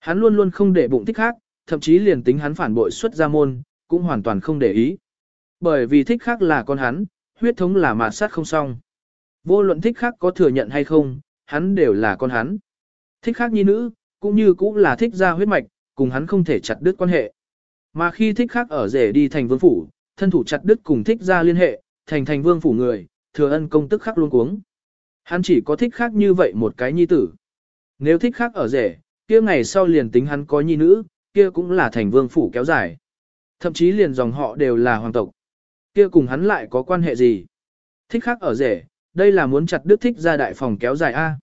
Speaker 1: Hắn luôn luôn không để bụng thích khác, thậm chí liền tính hắn phản bội xuất ra môn, cũng hoàn toàn không để ý. Bởi vì thích khác là con hắn, huyết thống là mạt sát không xong. Vô luận thích khác có thừa nhận hay không, hắn đều là con hắn. Thích khác nhi nữ, cũng như cũng là thích ra huyết mạch, cùng hắn không thể chặt đứt quan hệ. Mà khi thích khác ở rể đi thành vương phủ, thân thủ chặt đứt cùng thích ra liên hệ, thành thành vương phủ người, thừa ân công tức khắc luôn cuống. Hắn chỉ có thích khác như vậy một cái nhi tử. Nếu thích khác ở rể, kia ngày sau liền tính hắn có nhi nữ, kia cũng là thành vương phủ kéo dài. Thậm chí liền dòng họ đều là hoàng tộc. Kia cùng hắn lại có quan hệ gì? Thích khác ở rể, đây là muốn chặt đứt thích ra đại phòng kéo dài A.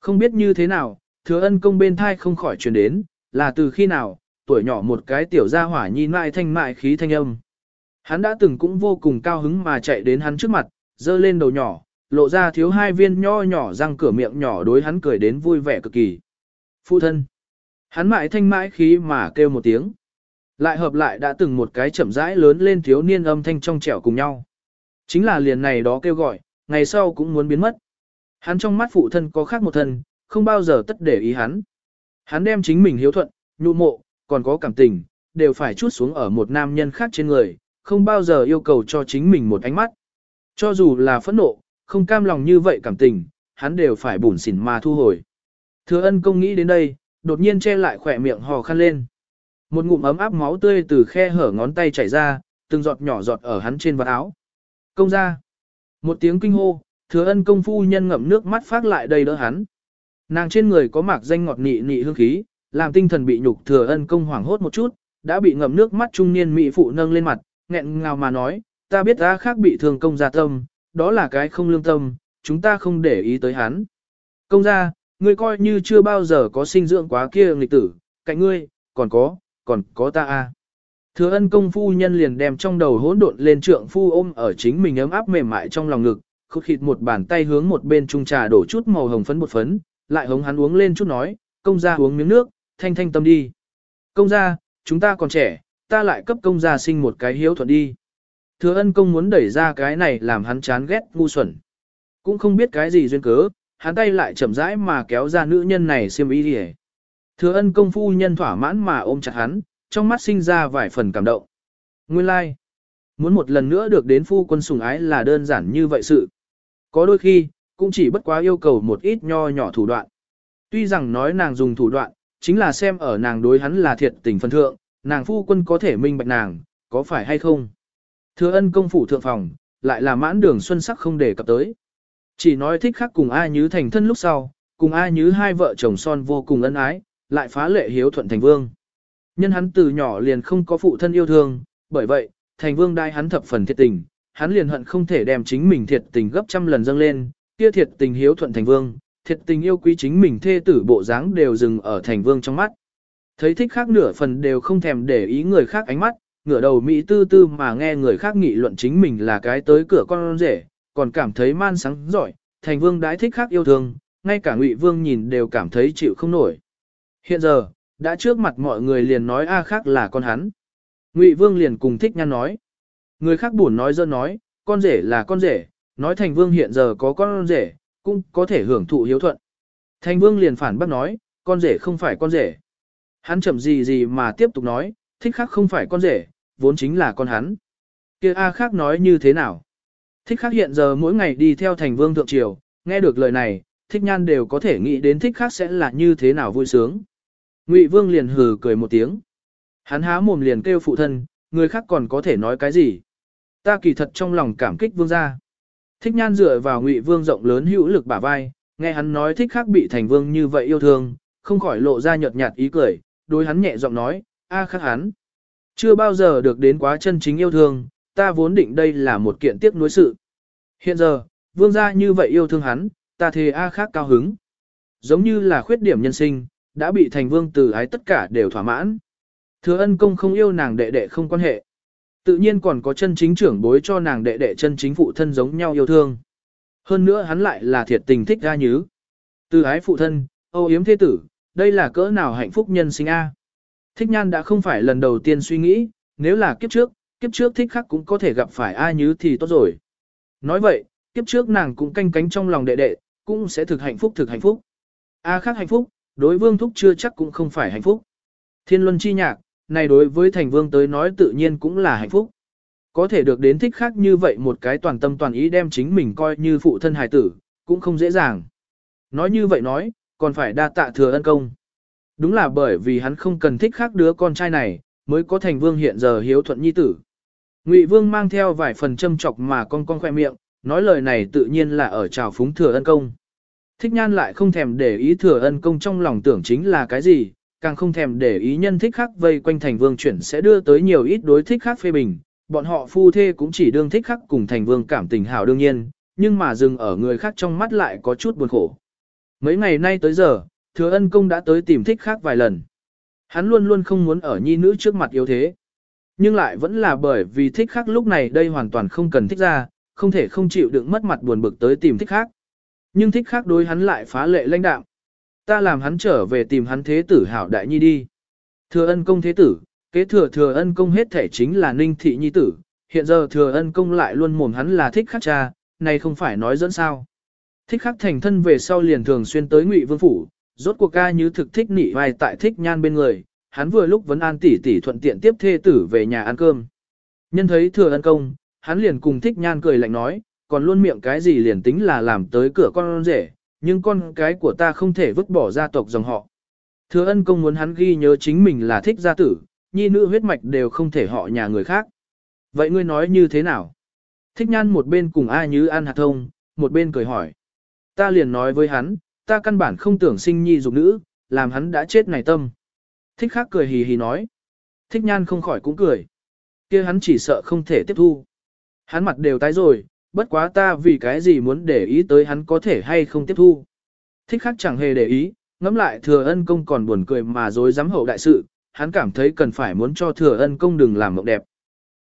Speaker 1: Không biết như thế nào, thừa ân công bên thai không khỏi truyền đến, là từ khi nào, tuổi nhỏ một cái tiểu gia hỏa nhìn mại thanh mại khí thanh âm. Hắn đã từng cũng vô cùng cao hứng mà chạy đến hắn trước mặt, dơ lên đầu nhỏ, lộ ra thiếu hai viên nho nhỏ răng cửa miệng nhỏ đối hắn cười đến vui vẻ cực kỳ. Phụ thân. Hắn mại thanh mãi khí mà kêu một tiếng. Lại hợp lại đã từng một cái chậm rãi lớn lên thiếu niên âm thanh trong trẻo cùng nhau. Chính là liền này đó kêu gọi, ngày sau cũng muốn biến mất. Hắn trong mắt phụ thân có khác một thân, không bao giờ tất để ý hắn. Hắn đem chính mình hiếu thuận, nhu mộ, còn có cảm tình, đều phải chút xuống ở một nam nhân khác trên người, không bao giờ yêu cầu cho chính mình một ánh mắt. Cho dù là phẫn nộ, không cam lòng như vậy cảm tình, hắn đều phải bủn xỉn mà thu hồi. Thừa ân công nghĩ đến đây, đột nhiên che lại khỏe miệng hò khăn lên. Một ngụm ấm áp máu tươi từ khe hở ngón tay chảy ra, từng giọt nhỏ giọt ở hắn trên vạt áo. Công ra. Một tiếng kinh hô, thừa ân công phu nhân ngậm nước mắt phát lại đầy đỡ hắn. Nàng trên người có mạc danh ngọt nị nị hương khí, làm tinh thần bị nhục thừa ân công hoảng hốt một chút, đã bị ngậm nước mắt trung niên mỹ phụ nâng lên mặt, nghẹn ngào mà nói, ta biết ta khác bị thương công gia tâm, đó là cái không lương tâm, chúng ta không để ý tới hắn. Công gia, ngươi coi như chưa bao giờ có sinh dưỡng quá kia nghịch tử, cạnh ngươi, còn có, còn có ta a. Thừa ân công phu nhân liền đem trong đầu hỗn độn lên trượng phu ôm ở chính mình ấm áp mềm mại trong lòng ngực, khúc khịt một bàn tay hướng một bên trung trà đổ chút màu hồng phấn bột phấn, lại hống hắn uống lên chút nói, công gia uống miếng nước, thanh thanh tâm đi. Công gia, chúng ta còn trẻ, ta lại cấp công gia sinh một cái hiếu thuận đi. Thừa ân công muốn đẩy ra cái này làm hắn chán ghét ngu xuẩn. Cũng không biết cái gì duyên cớ, hắn tay lại chậm rãi mà kéo ra nữ nhân này xiêm y đi Thừa ân công phu nhân thỏa mãn mà ôm chặt hắn, trong mắt sinh ra vài phần cảm động. Nguyên lai, like. muốn một lần nữa được đến phu quân sủng ái là đơn giản như vậy sự. Có đôi khi, cũng chỉ bất quá yêu cầu một ít nho nhỏ thủ đoạn. Tuy rằng nói nàng dùng thủ đoạn, chính là xem ở nàng đối hắn là thiệt tình phân thượng, nàng phu quân có thể minh bạch nàng, có phải hay không? Thừa ân công phủ thượng phòng, lại là mãn đường xuân sắc không để cập tới. Chỉ nói thích khắc cùng A Nhứ thành thân lúc sau, cùng A Nhứ hai vợ chồng son vô cùng ân ái, lại phá lệ hiếu thuận thành vương. Nhân hắn từ nhỏ liền không có phụ thân yêu thương, bởi vậy, thành vương đai hắn thập phần thiệt tình, hắn liền hận không thể đem chính mình thiệt tình gấp trăm lần dâng lên, kia thiệt tình hiếu thuận thành vương, thiệt tình yêu quý chính mình thê tử bộ dáng đều dừng ở thành vương trong mắt. Thấy thích khác nửa phần đều không thèm để ý người khác ánh mắt, ngửa đầu Mỹ tư tư mà nghe người khác nghị luận chính mình là cái tới cửa con rể, còn cảm thấy man sáng giỏi, thành vương đái thích khác yêu thương, ngay cả ngụy vương nhìn đều cảm thấy chịu không nổi. Hiện giờ, đã trước mặt mọi người liền nói A khác là con hắn. Ngụy vương liền cùng thích nhan nói. Người khác buồn nói dơ nói, con rể là con rể, nói thành vương hiện giờ có con rể, cũng có thể hưởng thụ hiếu thuận. Thành vương liền phản bác nói, con rể không phải con rể. Hắn chậm gì gì mà tiếp tục nói, thích khác không phải con rể, vốn chính là con hắn. kia A khác nói như thế nào? Thích khác hiện giờ mỗi ngày đi theo thành vương thượng triều, nghe được lời này, thích nhan đều có thể nghĩ đến thích khác sẽ là như thế nào vui sướng. Ngụy vương liền hừ cười một tiếng. Hắn há mồm liền kêu phụ thân, người khác còn có thể nói cái gì? Ta kỳ thật trong lòng cảm kích vương gia. Thích nhan dựa vào ngụy vương rộng lớn hữu lực bả vai, nghe hắn nói thích khác bị thành vương như vậy yêu thương, không khỏi lộ ra nhợt nhạt ý cười, đối hắn nhẹ giọng nói, a Khắc hắn. Chưa bao giờ được đến quá chân chính yêu thương, ta vốn định đây là một kiện tiếc nuối sự. Hiện giờ, vương gia như vậy yêu thương hắn, ta thề a khác cao hứng. Giống như là khuyết điểm nhân sinh, đã bị thành vương từ ái tất cả đều thỏa mãn. Thừa ân công không yêu nàng đệ đệ không quan hệ. Tự nhiên còn có chân chính trưởng bối cho nàng đệ đệ chân chính phụ thân giống nhau yêu thương. Hơn nữa hắn lại là thiệt tình thích ra nhứ. Từ ái phụ thân, âu yếm thế tử, đây là cỡ nào hạnh phúc nhân sinh A. Thích nhan đã không phải lần đầu tiên suy nghĩ, nếu là kiếp trước, kiếp trước thích khắc cũng có thể gặp phải A nhứ thì tốt rồi. Nói vậy, kiếp trước nàng cũng canh cánh trong lòng đệ đệ, cũng sẽ thực hạnh phúc thực hạnh phúc. A khác hạnh phúc, đối vương thúc chưa chắc cũng không phải hạnh phúc. Thiên luân chi nhạc, này đối với thành vương tới nói tự nhiên cũng là hạnh phúc. Có thể được đến thích khác như vậy một cái toàn tâm toàn ý đem chính mình coi như phụ thân hài tử, cũng không dễ dàng. Nói như vậy nói, còn phải đa tạ thừa ân công. Đúng là bởi vì hắn không cần thích khác đứa con trai này, mới có thành vương hiện giờ hiếu thuận nhi tử. Ngụy vương mang theo vài phần châm chọc mà con con khoe miệng, nói lời này tự nhiên là ở trào phúng thừa ân công. Thích nhan lại không thèm để ý thừa ân công trong lòng tưởng chính là cái gì, càng không thèm để ý nhân thích khác vây quanh thành vương chuyển sẽ đưa tới nhiều ít đối thích khác phê bình, bọn họ phu thê cũng chỉ đương thích khác cùng thành vương cảm tình hào đương nhiên, nhưng mà dừng ở người khác trong mắt lại có chút buồn khổ. Mấy ngày nay tới giờ, thừa ân công đã tới tìm thích khác vài lần. Hắn luôn luôn không muốn ở nhi nữ trước mặt yếu thế. Nhưng lại vẫn là bởi vì thích khác lúc này đây hoàn toàn không cần thích ra, không thể không chịu đựng mất mặt buồn bực tới tìm thích khác. Nhưng thích khác đối hắn lại phá lệ lãnh đạo. Ta làm hắn trở về tìm hắn thế tử hảo đại nhi đi. Thừa ân công thế tử, kế thừa thừa ân công hết thể chính là ninh thị nhi tử, hiện giờ thừa ân công lại luôn mồm hắn là thích khắc cha, này không phải nói dẫn sao. Thích khắc thành thân về sau liền thường xuyên tới ngụy vương phủ, rốt cuộc ca như thực thích nị vai tại thích nhan bên người, hắn vừa lúc vấn an tỷ tỷ thuận tiện tiếp thê tử về nhà ăn cơm. Nhân thấy thừa ân công, hắn liền cùng thích nhan cười lạnh nói, còn luôn miệng cái gì liền tính là làm tới cửa con rể, nhưng con cái của ta không thể vứt bỏ gia tộc dòng họ. Thừa ân công muốn hắn ghi nhớ chính mình là thích gia tử, nhi nữ huyết mạch đều không thể họ nhà người khác. Vậy ngươi nói như thế nào? Thích nhan một bên cùng A Như an hạt thông, một bên cười hỏi. Ta liền nói với hắn, ta căn bản không tưởng sinh nhi dục nữ, làm hắn đã chết này tâm. Thích khác cười hì hì nói. Thích nhan không khỏi cũng cười. kia hắn chỉ sợ không thể tiếp thu. Hắn mặt đều tái rồi, bất quá ta vì cái gì muốn để ý tới hắn có thể hay không tiếp thu. Thích khắc chẳng hề để ý, ngẫm lại thừa ân công còn buồn cười mà dối dám hậu đại sự, hắn cảm thấy cần phải muốn cho thừa ân công đừng làm mộng đẹp.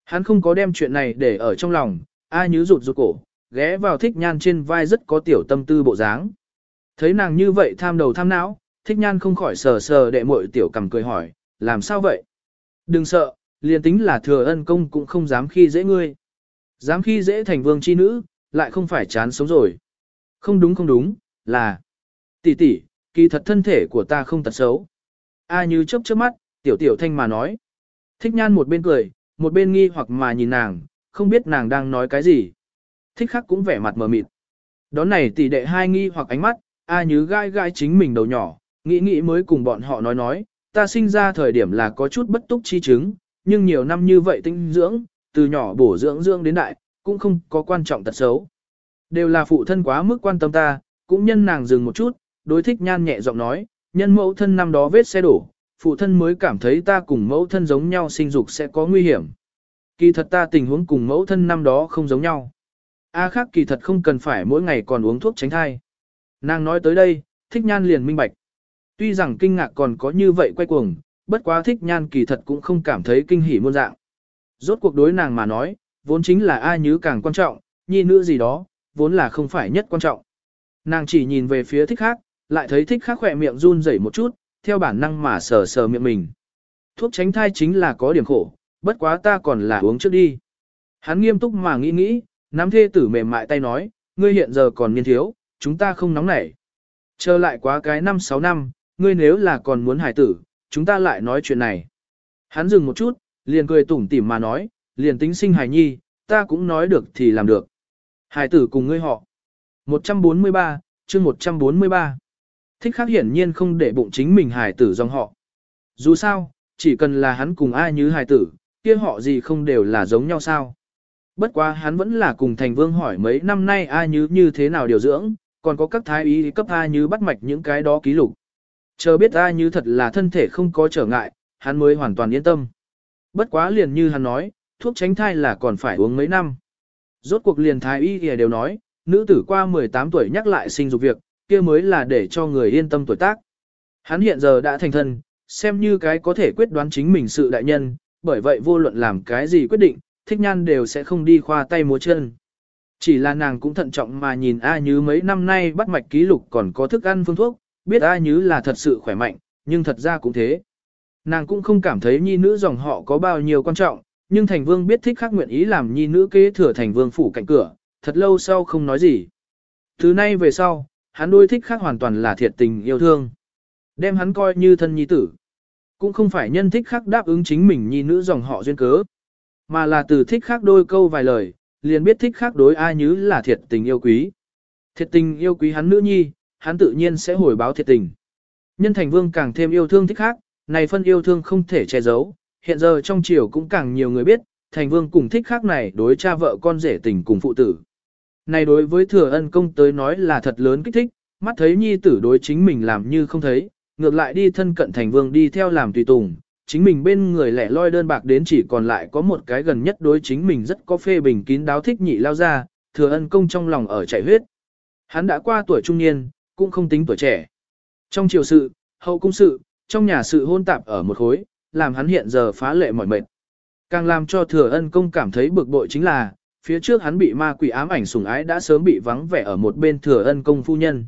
Speaker 1: Hắn không có đem chuyện này để ở trong lòng, ai nhứ rụt rụt cổ, ghé vào thích nhan trên vai rất có tiểu tâm tư bộ dáng. Thấy nàng như vậy tham đầu tham não, thích nhan không khỏi sờ sờ đệ muội tiểu cầm cười hỏi, làm sao vậy? Đừng sợ, liền tính là thừa ân công cũng không dám khi dễ ngươi. Dám khi dễ thành vương chi nữ, lại không phải chán sống rồi. Không đúng không đúng, là tỷ tỷ, kỳ thật thân thể của ta không tật xấu. A như chớp chớp mắt, tiểu tiểu thanh mà nói. Thích nhan một bên cười, một bên nghi hoặc mà nhìn nàng, không biết nàng đang nói cái gì. Thích khắc cũng vẻ mặt mờ mịt. Đón này tỷ đệ hai nghi hoặc ánh mắt, A như gai gai chính mình đầu nhỏ, nghĩ nghĩ mới cùng bọn họ nói nói, ta sinh ra thời điểm là có chút bất túc chi chứng, nhưng nhiều năm như vậy tinh dưỡng, từ nhỏ bổ dưỡng dưỡng đến đại, cũng không có quan trọng tật xấu. Đều là phụ thân quá mức quan tâm ta, cũng nhân nàng dừng một chút, đối thích nhan nhẹ giọng nói, nhân mẫu thân năm đó vết xe đổ, phụ thân mới cảm thấy ta cùng mẫu thân giống nhau sinh dục sẽ có nguy hiểm. Kỳ thật ta tình huống cùng mẫu thân năm đó không giống nhau. A khác kỳ thật không cần phải mỗi ngày còn uống thuốc tránh thai. Nàng nói tới đây, thích nhan liền minh bạch. Tuy rằng kinh ngạc còn có như vậy quay cuồng, bất quá thích nhan kỳ thật cũng không cảm thấy kinh hỉ muôn dạng. Rốt cuộc đối nàng mà nói, vốn chính là ai nhứ càng quan trọng, nhi nữ gì đó, vốn là không phải nhất quan trọng. Nàng chỉ nhìn về phía thích khác, lại thấy thích khác khỏe miệng run rẩy một chút, theo bản năng mà sờ sờ miệng mình. Thuốc tránh thai chính là có điểm khổ, bất quá ta còn là uống trước đi. Hắn nghiêm túc mà nghĩ nghĩ, nắm thê tử mềm mại tay nói, ngươi hiện giờ còn niên thiếu, chúng ta không nóng nảy. Chờ lại quá cái năm sáu năm, ngươi nếu là còn muốn hải tử, chúng ta lại nói chuyện này. Hắn dừng một chút, liền cười tủm tỉm mà nói, liền tính sinh hài nhi, ta cũng nói được thì làm được. Hài tử cùng ngươi họ. 143, chương 143. Thích khác hiển nhiên không để bụng chính mình hài tử dòng họ. Dù sao, chỉ cần là hắn cùng ai như hài tử, kia họ gì không đều là giống nhau sao. Bất quá hắn vẫn là cùng thành vương hỏi mấy năm nay ai như như thế nào điều dưỡng, còn có các thái y cấp ai như bắt mạch những cái đó ký lục. Chờ biết ai như thật là thân thể không có trở ngại, hắn mới hoàn toàn yên tâm. Bất quá liền như hắn nói, thuốc tránh thai là còn phải uống mấy năm. Rốt cuộc liền thái y thì đều nói, nữ tử qua 18 tuổi nhắc lại sinh dục việc, kia mới là để cho người yên tâm tuổi tác. Hắn hiện giờ đã thành thân, xem như cái có thể quyết đoán chính mình sự đại nhân, bởi vậy vô luận làm cái gì quyết định, thích nhan đều sẽ không đi khoa tay múa chân. Chỉ là nàng cũng thận trọng mà nhìn A Như mấy năm nay bắt mạch ký lục còn có thức ăn phương thuốc, biết A Như là thật sự khỏe mạnh, nhưng thật ra cũng thế. Nàng cũng không cảm thấy nhi nữ dòng họ có bao nhiêu quan trọng, nhưng thành vương biết thích khắc nguyện ý làm nhi nữ kế thừa thành vương phủ cạnh cửa, thật lâu sau không nói gì. Thứ nay về sau, hắn đôi thích khắc hoàn toàn là thiệt tình yêu thương. Đem hắn coi như thân nhi tử. Cũng không phải nhân thích khắc đáp ứng chính mình nhi nữ dòng họ duyên cớ. Mà là từ thích khắc đôi câu vài lời, liền biết thích khắc đối ai như là thiệt tình yêu quý. Thiệt tình yêu quý hắn nữ nhi, hắn tự nhiên sẽ hồi báo thiệt tình. Nhân thành vương càng thêm yêu thương thích khắc, này phân yêu thương không thể che giấu, hiện giờ trong triều cũng càng nhiều người biết, thành vương cùng thích khác này đối cha vợ con rể tình cùng phụ tử. Này đối với thừa ân công tới nói là thật lớn kích thích, mắt thấy nhi tử đối chính mình làm như không thấy, ngược lại đi thân cận thành vương đi theo làm tùy tùng, chính mình bên người lẻ loi đơn bạc đến chỉ còn lại có một cái gần nhất đối chính mình rất có phê bình kín đáo thích nhị lao ra, thừa ân công trong lòng ở chảy huyết. Hắn đã qua tuổi trung niên, cũng không tính tuổi trẻ. Trong triều sự, hậu cung sự, trong nhà sự hôn tạp ở một khối, làm hắn hiện giờ phá lệ mỏi mệt. Càng làm cho thừa ân công cảm thấy bực bội chính là, phía trước hắn bị ma quỷ ám ảnh sủng ái đã sớm bị vắng vẻ ở một bên thừa ân công phu nhân.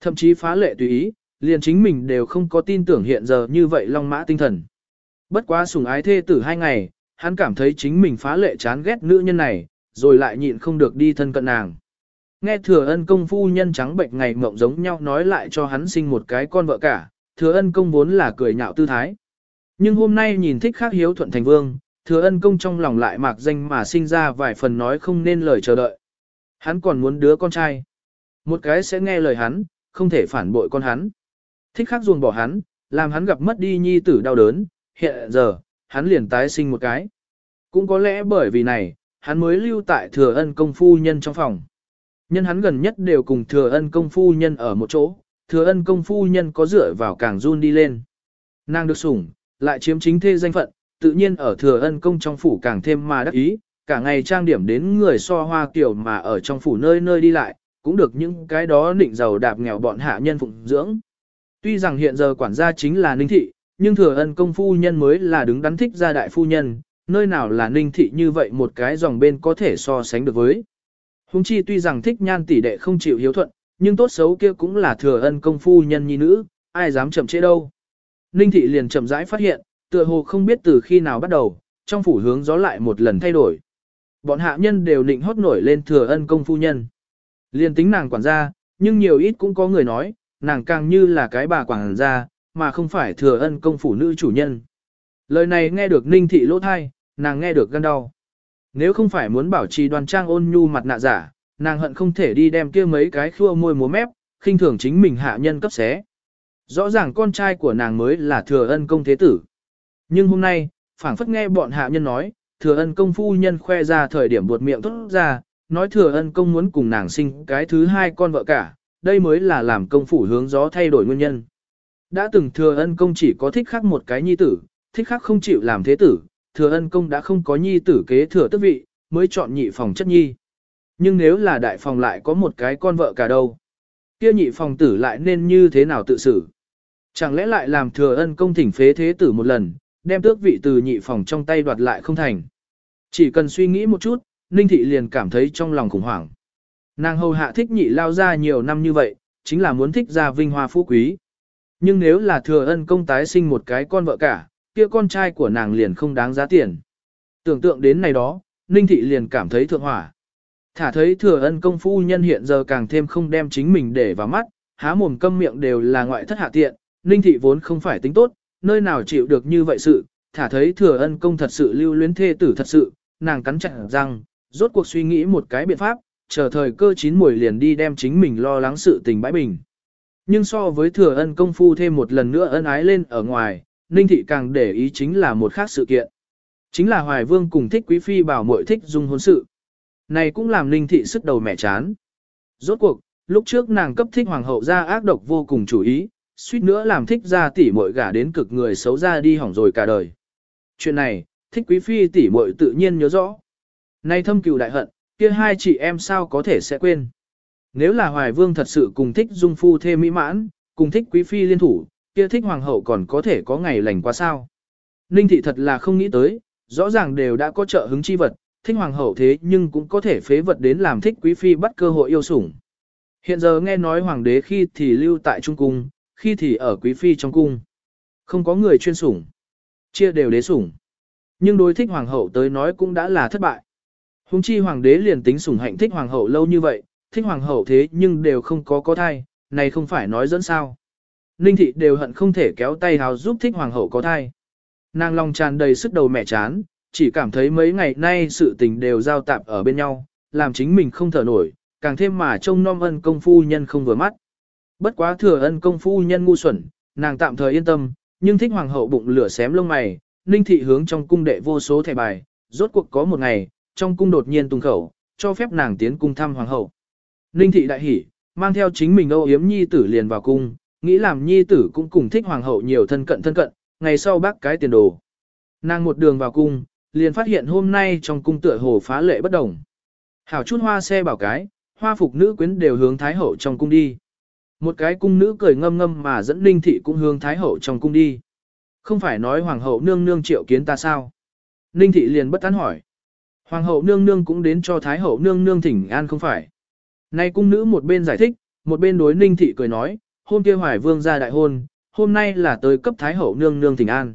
Speaker 1: Thậm chí phá lệ tùy ý, liền chính mình đều không có tin tưởng hiện giờ như vậy long mã tinh thần. Bất quá sủng ái thê tử hai ngày, hắn cảm thấy chính mình phá lệ chán ghét nữ nhân này, rồi lại nhịn không được đi thân cận nàng. Nghe thừa ân công phu nhân trắng bệnh ngày mộng giống nhau nói lại cho hắn sinh một cái con vợ cả, thừa ân công vốn là cười nhạo tư thái. Nhưng hôm nay nhìn thích khác hiếu thuận thành vương, thừa ân công trong lòng lại mạc danh mà sinh ra vài phần nói không nên lời chờ đợi. Hắn còn muốn đứa con trai. Một cái sẽ nghe lời hắn, không thể phản bội con hắn. Thích khác ruồng bỏ hắn, làm hắn gặp mất đi nhi tử đau đớn, hiện giờ, hắn liền tái sinh một cái. Cũng có lẽ bởi vì này, hắn mới lưu tại thừa ân công phu nhân trong phòng. Nhân hắn gần nhất đều cùng thừa ân công phu nhân ở một chỗ, thừa ân công phu nhân có dựa vào càng run đi lên. Nàng được sủng, lại chiếm chính thê danh phận, tự nhiên ở thừa ân công trong phủ càng thêm mà đắc ý, cả ngày trang điểm đến người so hoa kiểu mà ở trong phủ nơi nơi đi lại, cũng được những cái đó định giàu đạp nghèo bọn hạ nhân phụng dưỡng. Tuy rằng hiện giờ quản gia chính là ninh thị, nhưng thừa ân công phu nhân mới là đứng đắn thích gia đại phu nhân, nơi nào là ninh thị như vậy một cái dòng bên có thể so sánh được với. Hùng chi tuy rằng thích nhan tỷ đệ không chịu hiếu thuận, nhưng tốt xấu kia cũng là thừa ân công phu nhân nhi nữ, ai dám chậm trễ đâu. Ninh thị liền chậm rãi phát hiện, tựa hồ không biết từ khi nào bắt đầu, trong phủ hướng gió lại một lần thay đổi. Bọn hạ nhân đều định hót nổi lên thừa ân công phu nhân. Liền tính nàng quản gia, nhưng nhiều ít cũng có người nói, nàng càng như là cái bà quản gia, mà không phải thừa ân công phủ nữ chủ nhân. Lời này nghe được ninh thị lỗ thai, nàng nghe được gan đau. Nếu không phải muốn bảo trì đoàn trang ôn nhu mặt nạ giả, nàng hận không thể đi đem kia mấy cái khua môi múa mép, khinh thường chính mình hạ nhân cấp xé. Rõ ràng con trai của nàng mới là thừa ân công thế tử. Nhưng hôm nay, phảng phất nghe bọn hạ nhân nói, thừa ân công phu nhân khoe ra thời điểm buột miệng tốt ra, nói thừa ân công muốn cùng nàng sinh cái thứ hai con vợ cả, đây mới là làm công phủ hướng gió thay đổi nguyên nhân. Đã từng thừa ân công chỉ có thích khác một cái nhi tử, thích khác không chịu làm thế tử, thừa ân công đã không có nhi tử kế thừa tước vị, mới chọn nhị phòng chất nhi. Nhưng nếu là đại phòng lại có một cái con vợ cả đâu, kia nhị phòng tử lại nên như thế nào tự xử? Chẳng lẽ lại làm thừa ân công thỉnh phế thế tử một lần, đem tước vị từ nhị phòng trong tay đoạt lại không thành? Chỉ cần suy nghĩ một chút, Ninh Thị liền cảm thấy trong lòng khủng hoảng. Nàng hầu hạ thích nhị lao ra nhiều năm như vậy, chính là muốn thích ra vinh hoa phú quý. Nhưng nếu là thừa ân công tái sinh một cái con vợ cả, kia con trai của nàng liền không đáng giá tiền. Tưởng tượng đến này đó, Ninh Thị liền cảm thấy thượng hỏa. Thả thấy thừa ân công phu nhân hiện giờ càng thêm không đem chính mình để vào mắt, há mồm câm miệng đều là ngoại thất hạ tiện, Ninh Thị vốn không phải tính tốt, nơi nào chịu được như vậy sự, thả thấy thừa ân công thật sự lưu luyến thê tử thật sự, nàng cắn chặt răng, rốt cuộc suy nghĩ một cái biện pháp, chờ thời cơ chín mùi liền đi đem chính mình lo lắng sự tình bãi bình. Nhưng so với thừa ân công phu thêm một lần nữa ân ái lên ở ngoài, Ninh Thị càng để ý chính là một khác sự kiện. Chính là Hoài Vương cùng thích quý phi bảo muội thích dung hôn sự. Này cũng làm Ninh Thị sức đầu mẹ chán. Rốt cuộc, lúc trước nàng cấp thích hoàng hậu ra ác độc vô cùng chủ ý, suýt nữa làm thích ra tỷ muội gả đến cực người xấu ra đi hỏng rồi cả đời. Chuyện này, thích quý phi tỷ muội tự nhiên nhớ rõ. Nay thâm cừu đại hận, kia hai chị em sao có thể sẽ quên. Nếu là Hoài Vương thật sự cùng thích dung phu thêm mỹ mãn, cùng thích quý phi liên thủ, kia thích hoàng hậu còn có thể có ngày lành qua sao. Ninh thị thật là không nghĩ tới, rõ ràng đều đã có trợ hứng chi vật, thích hoàng hậu thế nhưng cũng có thể phế vật đến làm thích quý phi bắt cơ hội yêu sủng. Hiện giờ nghe nói hoàng đế khi thì lưu tại trung cung, khi thì ở quý phi trong cung. Không có người chuyên sủng, chia đều đế sủng. Nhưng đối thích hoàng hậu tới nói cũng đã là thất bại. Hùng chi hoàng đế liền tính sủng hạnh thích hoàng hậu lâu như vậy, thích hoàng hậu thế nhưng đều không có có thai, này không phải nói dẫn sao. Ninh thị đều hận không thể kéo tay hào giúp thích hoàng hậu có thai. Nàng lòng tràn đầy sức đầu mẹ chán, chỉ cảm thấy mấy ngày nay sự tình đều giao tạp ở bên nhau, làm chính mình không thở nổi, càng thêm mà trông nom ân công phu nhân không vừa mắt. Bất quá thừa ân công phu nhân ngu xuẩn, nàng tạm thời yên tâm, nhưng thích hoàng hậu bụng lửa xém lông mày, ninh thị hướng trong cung đệ vô số thẻ bài, rốt cuộc có một ngày, trong cung đột nhiên tung khẩu, cho phép nàng tiến cung thăm hoàng hậu. Ninh thị đại hỉ, mang theo chính mình âu yếm nhi tử liền vào cung, nghĩ làm nhi tử cũng cùng thích hoàng hậu nhiều thân cận thân cận, ngày sau bác cái tiền đồ. Nàng một đường vào cung, liền phát hiện hôm nay trong cung tựa hồ phá lệ bất đồng. Hảo chút hoa xe bảo cái, hoa phục nữ quyến đều hướng thái hậu trong cung đi. Một cái cung nữ cười ngâm ngâm mà dẫn Ninh thị cũng hướng thái hậu trong cung đi. Không phải nói hoàng hậu nương nương triệu kiến ta sao? Ninh thị liền bất tán hỏi. Hoàng hậu nương nương cũng đến cho thái hậu nương nương thỉnh an không phải. Nay cung nữ một bên giải thích, một bên đối Ninh thị cười nói, hôm kia hoài vương ra đại hôn, hôm nay là tới cấp thái hậu nương nương thỉnh an.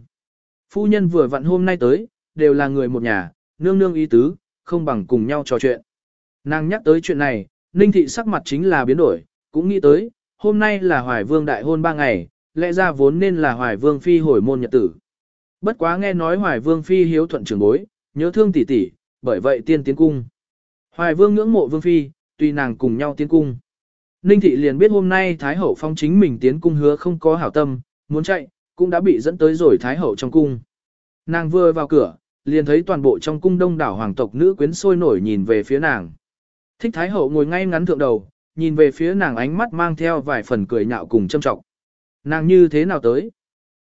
Speaker 1: Phu nhân vừa vặn hôm nay tới, đều là người một nhà, nương nương ý tứ, không bằng cùng nhau trò chuyện. Nàng nhắc tới chuyện này, Ninh thị sắc mặt chính là biến đổi, cũng nghĩ tới, hôm nay là hoài vương đại hôn ba ngày, lẽ ra vốn nên là hoài vương phi hồi môn nhật tử. Bất quá nghe nói hoài vương phi hiếu thuận trưởng bối, nhớ thương tỷ tỷ, bởi vậy tiên tiến cung. Hoài vương ngưỡng mộ vương phi, tùy nàng cùng nhau tiến cung. Ninh thị liền biết hôm nay Thái hậu phong chính mình tiến cung hứa không có hảo tâm, muốn chạy, cũng đã bị dẫn tới rồi Thái hậu trong cung. Nàng vừa vào cửa, liền thấy toàn bộ trong cung đông đảo hoàng tộc nữ quyến sôi nổi nhìn về phía nàng. Thích Thái hậu ngồi ngay ngắn thượng đầu, nhìn về phía nàng ánh mắt mang theo vài phần cười nhạo cùng châm trọng. Nàng như thế nào tới?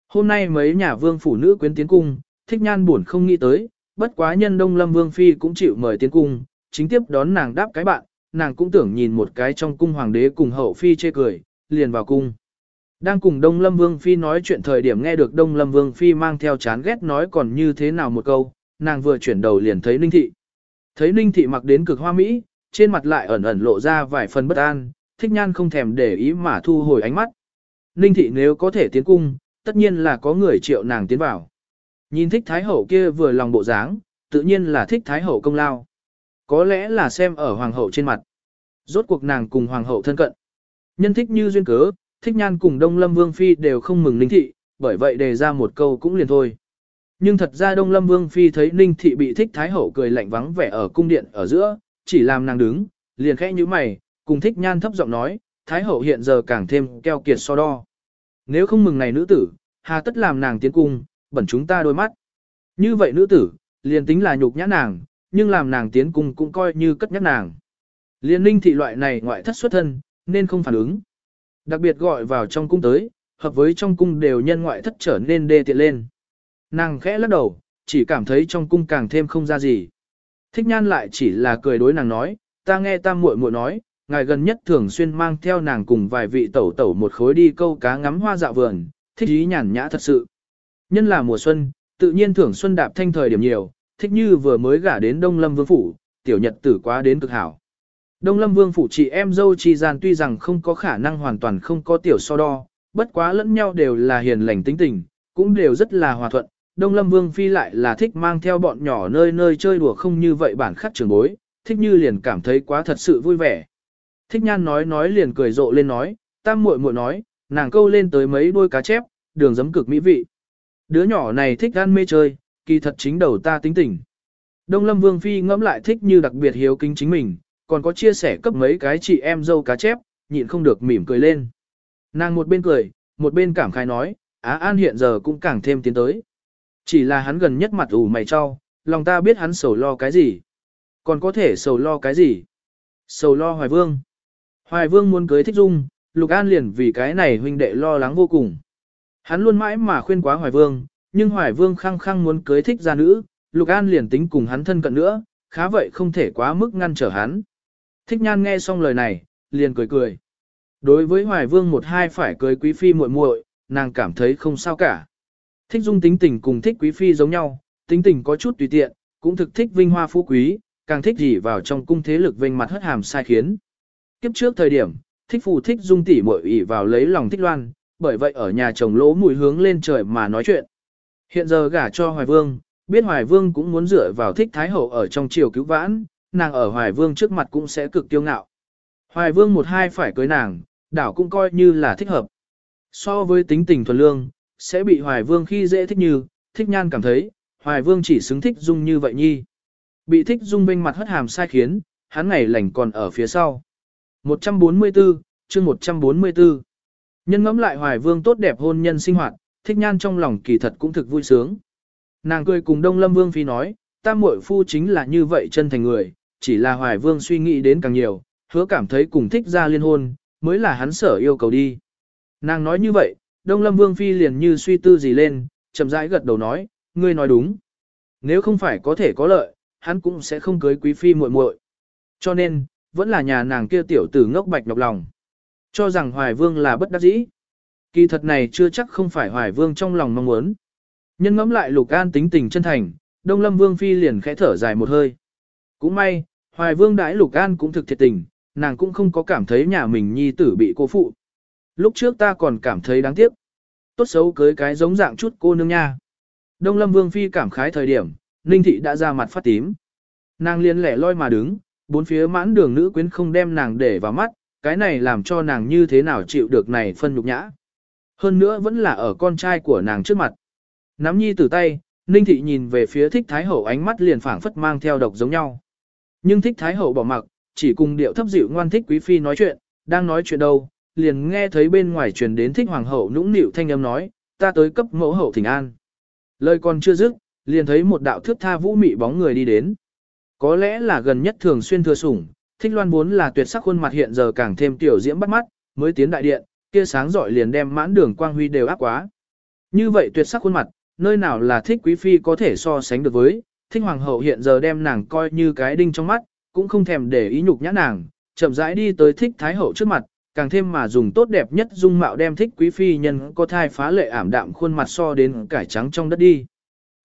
Speaker 1: Hôm nay mấy nhà vương phủ nữ quyến tiến cung, thích nhan buồn không nghĩ tới, bất quá nhân đông lâm vương phi cũng chịu mời tiến cung, chính tiếp đón nàng đáp cái bạn, nàng cũng tưởng nhìn một cái trong cung hoàng đế cùng hậu phi chê cười, liền vào cung. Đang cùng Đông Lâm Vương Phi nói chuyện thời điểm nghe được Đông Lâm Vương Phi mang theo chán ghét nói còn như thế nào một câu, nàng vừa chuyển đầu liền thấy Ninh Thị. Thấy Ninh Thị mặc đến cực hoa Mỹ, trên mặt lại ẩn ẩn lộ ra vài phần bất an, thích nhan không thèm để ý mà thu hồi ánh mắt. Ninh Thị nếu có thể tiến cung, tất nhiên là có người triệu nàng tiến vào. Nhìn thích Thái Hậu kia vừa lòng bộ dáng, tự nhiên là thích Thái Hậu công lao. Có lẽ là xem ở Hoàng Hậu trên mặt. Rốt cuộc nàng cùng Hoàng Hậu thân cận. Nhân thích như duyên cớ, thích nhan cùng Đông Lâm Vương Phi đều không mừng Ninh Thị, bởi vậy đề ra một câu cũng liền thôi. Nhưng thật ra Đông Lâm Vương Phi thấy Ninh Thị bị thích Thái Hậu cười lạnh vắng vẻ ở cung điện ở giữa, chỉ làm nàng đứng, liền khẽ như mày, cùng thích nhan thấp giọng nói, Thái Hậu hiện giờ càng thêm keo kiệt so đo. Nếu không mừng này nữ tử, hà tất làm nàng tiến cung, bẩn chúng ta đôi mắt. Như vậy nữ tử, liền tính là nhục nhã nàng, nhưng làm nàng tiến cung cũng coi như cất nhắc nàng. Liên ninh thị loại này ngoại thất xuất thân, nên không phản ứng. Đặc biệt gọi vào trong cung tới, hợp với trong cung đều nhân ngoại thất trở nên đê tiện lên. Nàng khẽ lắc đầu, chỉ cảm thấy trong cung càng thêm không ra gì. Thích nhan lại chỉ là cười đối nàng nói, ta nghe tam muội muội nói, ngài gần nhất thường xuyên mang theo nàng cùng vài vị tẩu tẩu một khối đi câu cá ngắm hoa dạo vườn, thích ý nhàn nhã thật sự. Nhân là mùa xuân, tự nhiên thưởng xuân đạp thanh thời điểm nhiều, thích như vừa mới gả đến Đông Lâm Vương Phủ, tiểu nhật tử quá đến cực hảo. Đông Lâm Vương Phủ chị em dâu chi gian tuy rằng không có khả năng hoàn toàn không có tiểu so đo, bất quá lẫn nhau đều là hiền lành tính tình, cũng đều rất là hòa thuận. Đông Lâm Vương Phi lại là thích mang theo bọn nhỏ nơi nơi chơi đùa không như vậy bản khắc trường bối, thích như liền cảm thấy quá thật sự vui vẻ. Thích nhan nói nói liền cười rộ lên nói, tam muội muội nói, nàng câu lên tới mấy đôi cá chép, đường giấm cực mỹ vị. Đứa nhỏ này thích ăn mê chơi, kỳ thật chính đầu ta tính tình. Đông Lâm Vương Phi ngẫm lại thích như đặc biệt hiếu kính chính mình, còn có chia sẻ cấp mấy cái chị em dâu cá chép, nhịn không được mỉm cười lên. Nàng một bên cười, một bên cảm khai nói, Á An hiện giờ cũng càng thêm tiến tới. Chỉ là hắn gần nhất mặt ủ mày cho, lòng ta biết hắn sầu lo cái gì. Còn có thể sầu lo cái gì? Sầu lo Hoài Vương. Hoài Vương muốn cưới thích dung, Lục An liền vì cái này huynh đệ lo lắng vô cùng. Hắn luôn mãi mà khuyên quá Hoài Vương, nhưng Hoài Vương khăng khăng muốn cưới thích gia nữ, Lục An liền tính cùng hắn thân cận nữa, khá vậy không thể quá mức ngăn trở hắn. Thích nhan nghe xong lời này, liền cười cười. Đối với Hoài Vương một hai phải cưới quý phi muội muội, nàng cảm thấy không sao cả. Thích dung tính tình cùng thích quý phi giống nhau, tính tình có chút tùy tiện, cũng thực thích vinh hoa phú quý, càng thích gì vào trong cung thế lực vinh mặt hất hàm sai khiến. Kiếp trước thời điểm, thích phù thích dung tỉ muội ỷ vào lấy lòng thích loan, bởi vậy ở nhà chồng lỗ mùi hướng lên trời mà nói chuyện. Hiện giờ gả cho Hoài Vương, biết Hoài Vương cũng muốn dựa vào thích Thái Hậu ở trong triều cứu vãn, nàng ở Hoài Vương trước mặt cũng sẽ cực tiêu ngạo. Hoài Vương một hai phải cưới nàng, đảo cũng coi như là thích hợp. So với tính tình thuần lương, sẽ bị Hoài Vương khi dễ thích như, thích nhan cảm thấy, Hoài Vương chỉ xứng thích dung như vậy nhi. Bị thích dung bên mặt hất hàm sai khiến, hắn ngày lành còn ở phía sau. 144, chương 144. Nhân ngẫm lại Hoài Vương tốt đẹp hôn nhân sinh hoạt, thích nhan trong lòng kỳ thật cũng thực vui sướng. Nàng cười cùng Đông Lâm Vương Phi nói, ta muội phu chính là như vậy chân thành người, chỉ là Hoài Vương suy nghĩ đến càng nhiều, hứa cảm thấy cùng thích ra liên hôn, mới là hắn sở yêu cầu đi. Nàng nói như vậy, Đông Lâm Vương Phi liền như suy tư gì lên, chậm rãi gật đầu nói, ngươi nói đúng. Nếu không phải có thể có lợi, hắn cũng sẽ không cưới quý phi muội muội. Cho nên, vẫn là nhà nàng kia tiểu tử ngốc bạch nhọc lòng. Cho rằng Hoài Vương là bất đắc dĩ. Kỳ thật này chưa chắc không phải Hoài Vương trong lòng mong muốn. Nhân ngẫm lại Lục An tính tình chân thành, Đông Lâm Vương Phi liền khẽ thở dài một hơi. Cũng may, Hoài Vương đãi Lục An cũng thực thiệt tình, nàng cũng không có cảm thấy nhà mình nhi tử bị cô phụ. Lúc trước ta còn cảm thấy đáng tiếc. Tốt xấu cưới cái giống dạng chút cô nương nha. Đông Lâm Vương Phi cảm khái thời điểm, Ninh Thị đã ra mặt phát tím. Nàng liên lẻ loi mà đứng, bốn phía mãn đường nữ quyến không đem nàng để vào mắt, cái này làm cho nàng như thế nào chịu được này phân nhục nhã. Hơn nữa vẫn là ở con trai của nàng trước mặt. Nắm nhi từ tay, Ninh Thị nhìn về phía thích Thái Hậu ánh mắt liền phảng phất mang theo độc giống nhau. Nhưng thích Thái Hậu bỏ mặc, chỉ cùng điệu thấp dịu ngoan thích Quý Phi nói chuyện, đang nói chuyện đâu, liền nghe thấy bên ngoài truyền đến thích Hoàng Hậu nũng nịu thanh âm nói, ta tới cấp mẫu hậu thỉnh an. Lời còn chưa dứt, liền thấy một đạo thước tha vũ mị bóng người đi đến. Có lẽ là gần nhất thường xuyên thừa sủng, thích loan vốn là tuyệt sắc khuôn mặt hiện giờ càng thêm tiểu diễm bắt mắt, mới tiến đại điện, kia sáng giỏi liền đem mãn đường quang huy đều áp quá. Như vậy tuyệt sắc khuôn mặt, nơi nào là thích quý phi có thể so sánh được với, thích hoàng hậu hiện giờ đem nàng coi như cái đinh trong mắt, cũng không thèm để ý nhục nhã nàng, chậm rãi đi tới thích thái hậu trước mặt, càng thêm mà dùng tốt đẹp nhất dung mạo đem thích quý phi nhân có thai phá lệ ảm đạm khuôn mặt so đến cải trắng trong đất đi.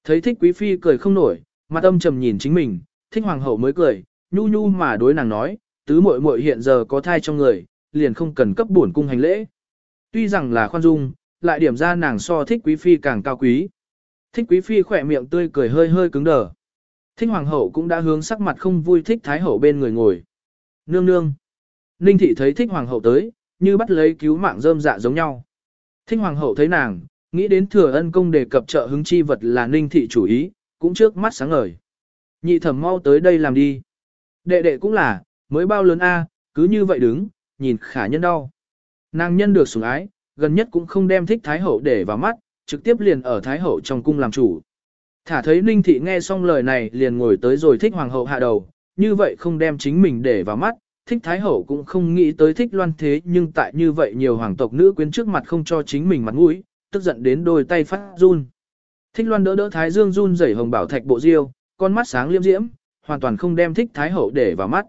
Speaker 1: Thấy thích quý phi cười không nổi, mặt âm trầm nhìn chính mình, thích hoàng hậu mới cười, nhu nhu mà đối nàng nói, tứ muội muội hiện giờ có thai trong người, liền không cần cấp bổn cung hành lễ. Tuy rằng là khoan dung, lại điểm ra nàng so thích quý phi càng cao quý. Thích quý phi khỏe miệng tươi cười hơi hơi cứng đờ. Thích hoàng hậu cũng đã hướng sắc mặt không vui thích thái hậu bên người ngồi. Nương nương. Ninh thị thấy thích hoàng hậu tới, như bắt lấy cứu mạng rơm dạ giống nhau. Thích hoàng hậu thấy nàng, nghĩ đến thừa ân công đề cập trợ hứng chi vật là ninh thị chủ ý, cũng trước mắt sáng ngời. Nhị thẩm mau tới đây làm đi. Đệ đệ cũng là, mới bao lớn a, cứ như vậy đứng, nhìn khả nhân đau. Nàng nhân được sủng ái, gần nhất cũng không đem thích thái hậu để vào mắt, trực tiếp liền ở thái hậu trong cung làm chủ. Thả thấy Ninh Thị nghe xong lời này liền ngồi tới rồi thích hoàng hậu hạ đầu, như vậy không đem chính mình để vào mắt, thích thái hậu cũng không nghĩ tới thích loan thế nhưng tại như vậy nhiều hoàng tộc nữ quyến trước mặt không cho chính mình mặt mũi, tức giận đến đôi tay phát run. Thích loan đỡ đỡ thái dương run rẩy hồng bảo thạch bộ diêu, con mắt sáng liêm diễm, hoàn toàn không đem thích thái hậu để vào mắt.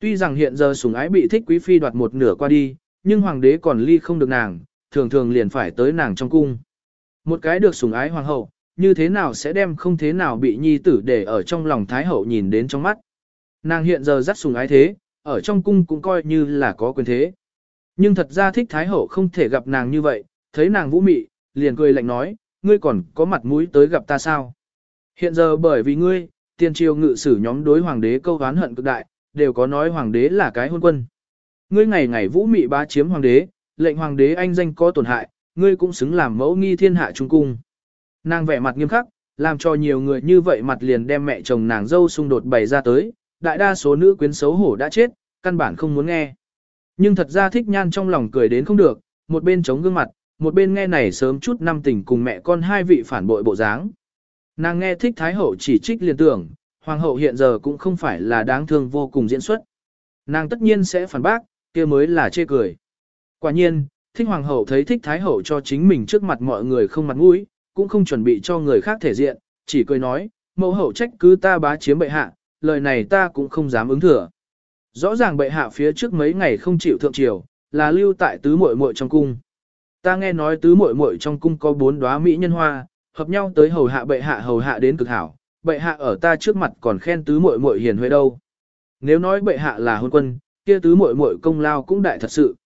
Speaker 1: Tuy rằng hiện giờ sủng ái bị thích quý phi đoạt một nửa qua đi, nhưng hoàng đế còn ly không được nàng, thường thường liền phải tới nàng trong cung. Một cái được sủng ái hoàng hậu, như thế nào sẽ đem không thế nào bị nhi tử để ở trong lòng thái hậu nhìn đến trong mắt. Nàng hiện giờ rất sùng ái thế, ở trong cung cũng coi như là có quyền thế. Nhưng thật ra thích thái hậu không thể gặp nàng như vậy, thấy nàng vũ mị, liền cười lạnh nói, ngươi còn có mặt mũi tới gặp ta sao? Hiện giờ bởi vì ngươi, tiên triều ngự sử nhóm đối hoàng đế câu oán hận cực đại, đều có nói hoàng đế là cái hôn quân. Ngươi ngày ngày vũ mị bá chiếm hoàng đế, lệnh hoàng đế anh danh có tổn hại, ngươi cũng xứng làm mẫu nghi thiên hạ trung cung. Nàng vẻ mặt nghiêm khắc, làm cho nhiều người như vậy mặt liền đem mẹ chồng nàng dâu xung đột bày ra tới, đại đa số nữ quyến xấu hổ đã chết, căn bản không muốn nghe. Nhưng thật ra thích nhan trong lòng cười đến không được, một bên chống gương mặt, một bên nghe này sớm chút năm tỉnh cùng mẹ con hai vị phản bội bộ dáng. Nàng nghe thích thái hậu chỉ trích liền tưởng, hoàng hậu hiện giờ cũng không phải là đáng thương vô cùng diễn xuất. Nàng tất nhiên sẽ phản bác, kia mới là chê cười. Quả nhiên, thích hoàng hậu thấy thích thái hậu cho chính mình trước mặt mọi người không mặt mũi, cũng không chuẩn bị cho người khác thể diện, chỉ cười nói, mẫu hậu trách cứ ta bá chiếm bệ hạ, lời này ta cũng không dám ứng thừa. Rõ ràng bệ hạ phía trước mấy ngày không chịu thượng triều, là lưu tại tứ muội muội trong cung. Ta nghe nói tứ muội muội trong cung có bốn đóa mỹ nhân hoa, hợp nhau tới hầu hạ bệ hạ hầu hạ đến cực hảo, bệ hạ ở ta trước mặt còn khen tứ muội muội hiền huệ đâu. Nếu nói bệ hạ là hôn quân, kia tứ muội muội công lao cũng đại thật sự.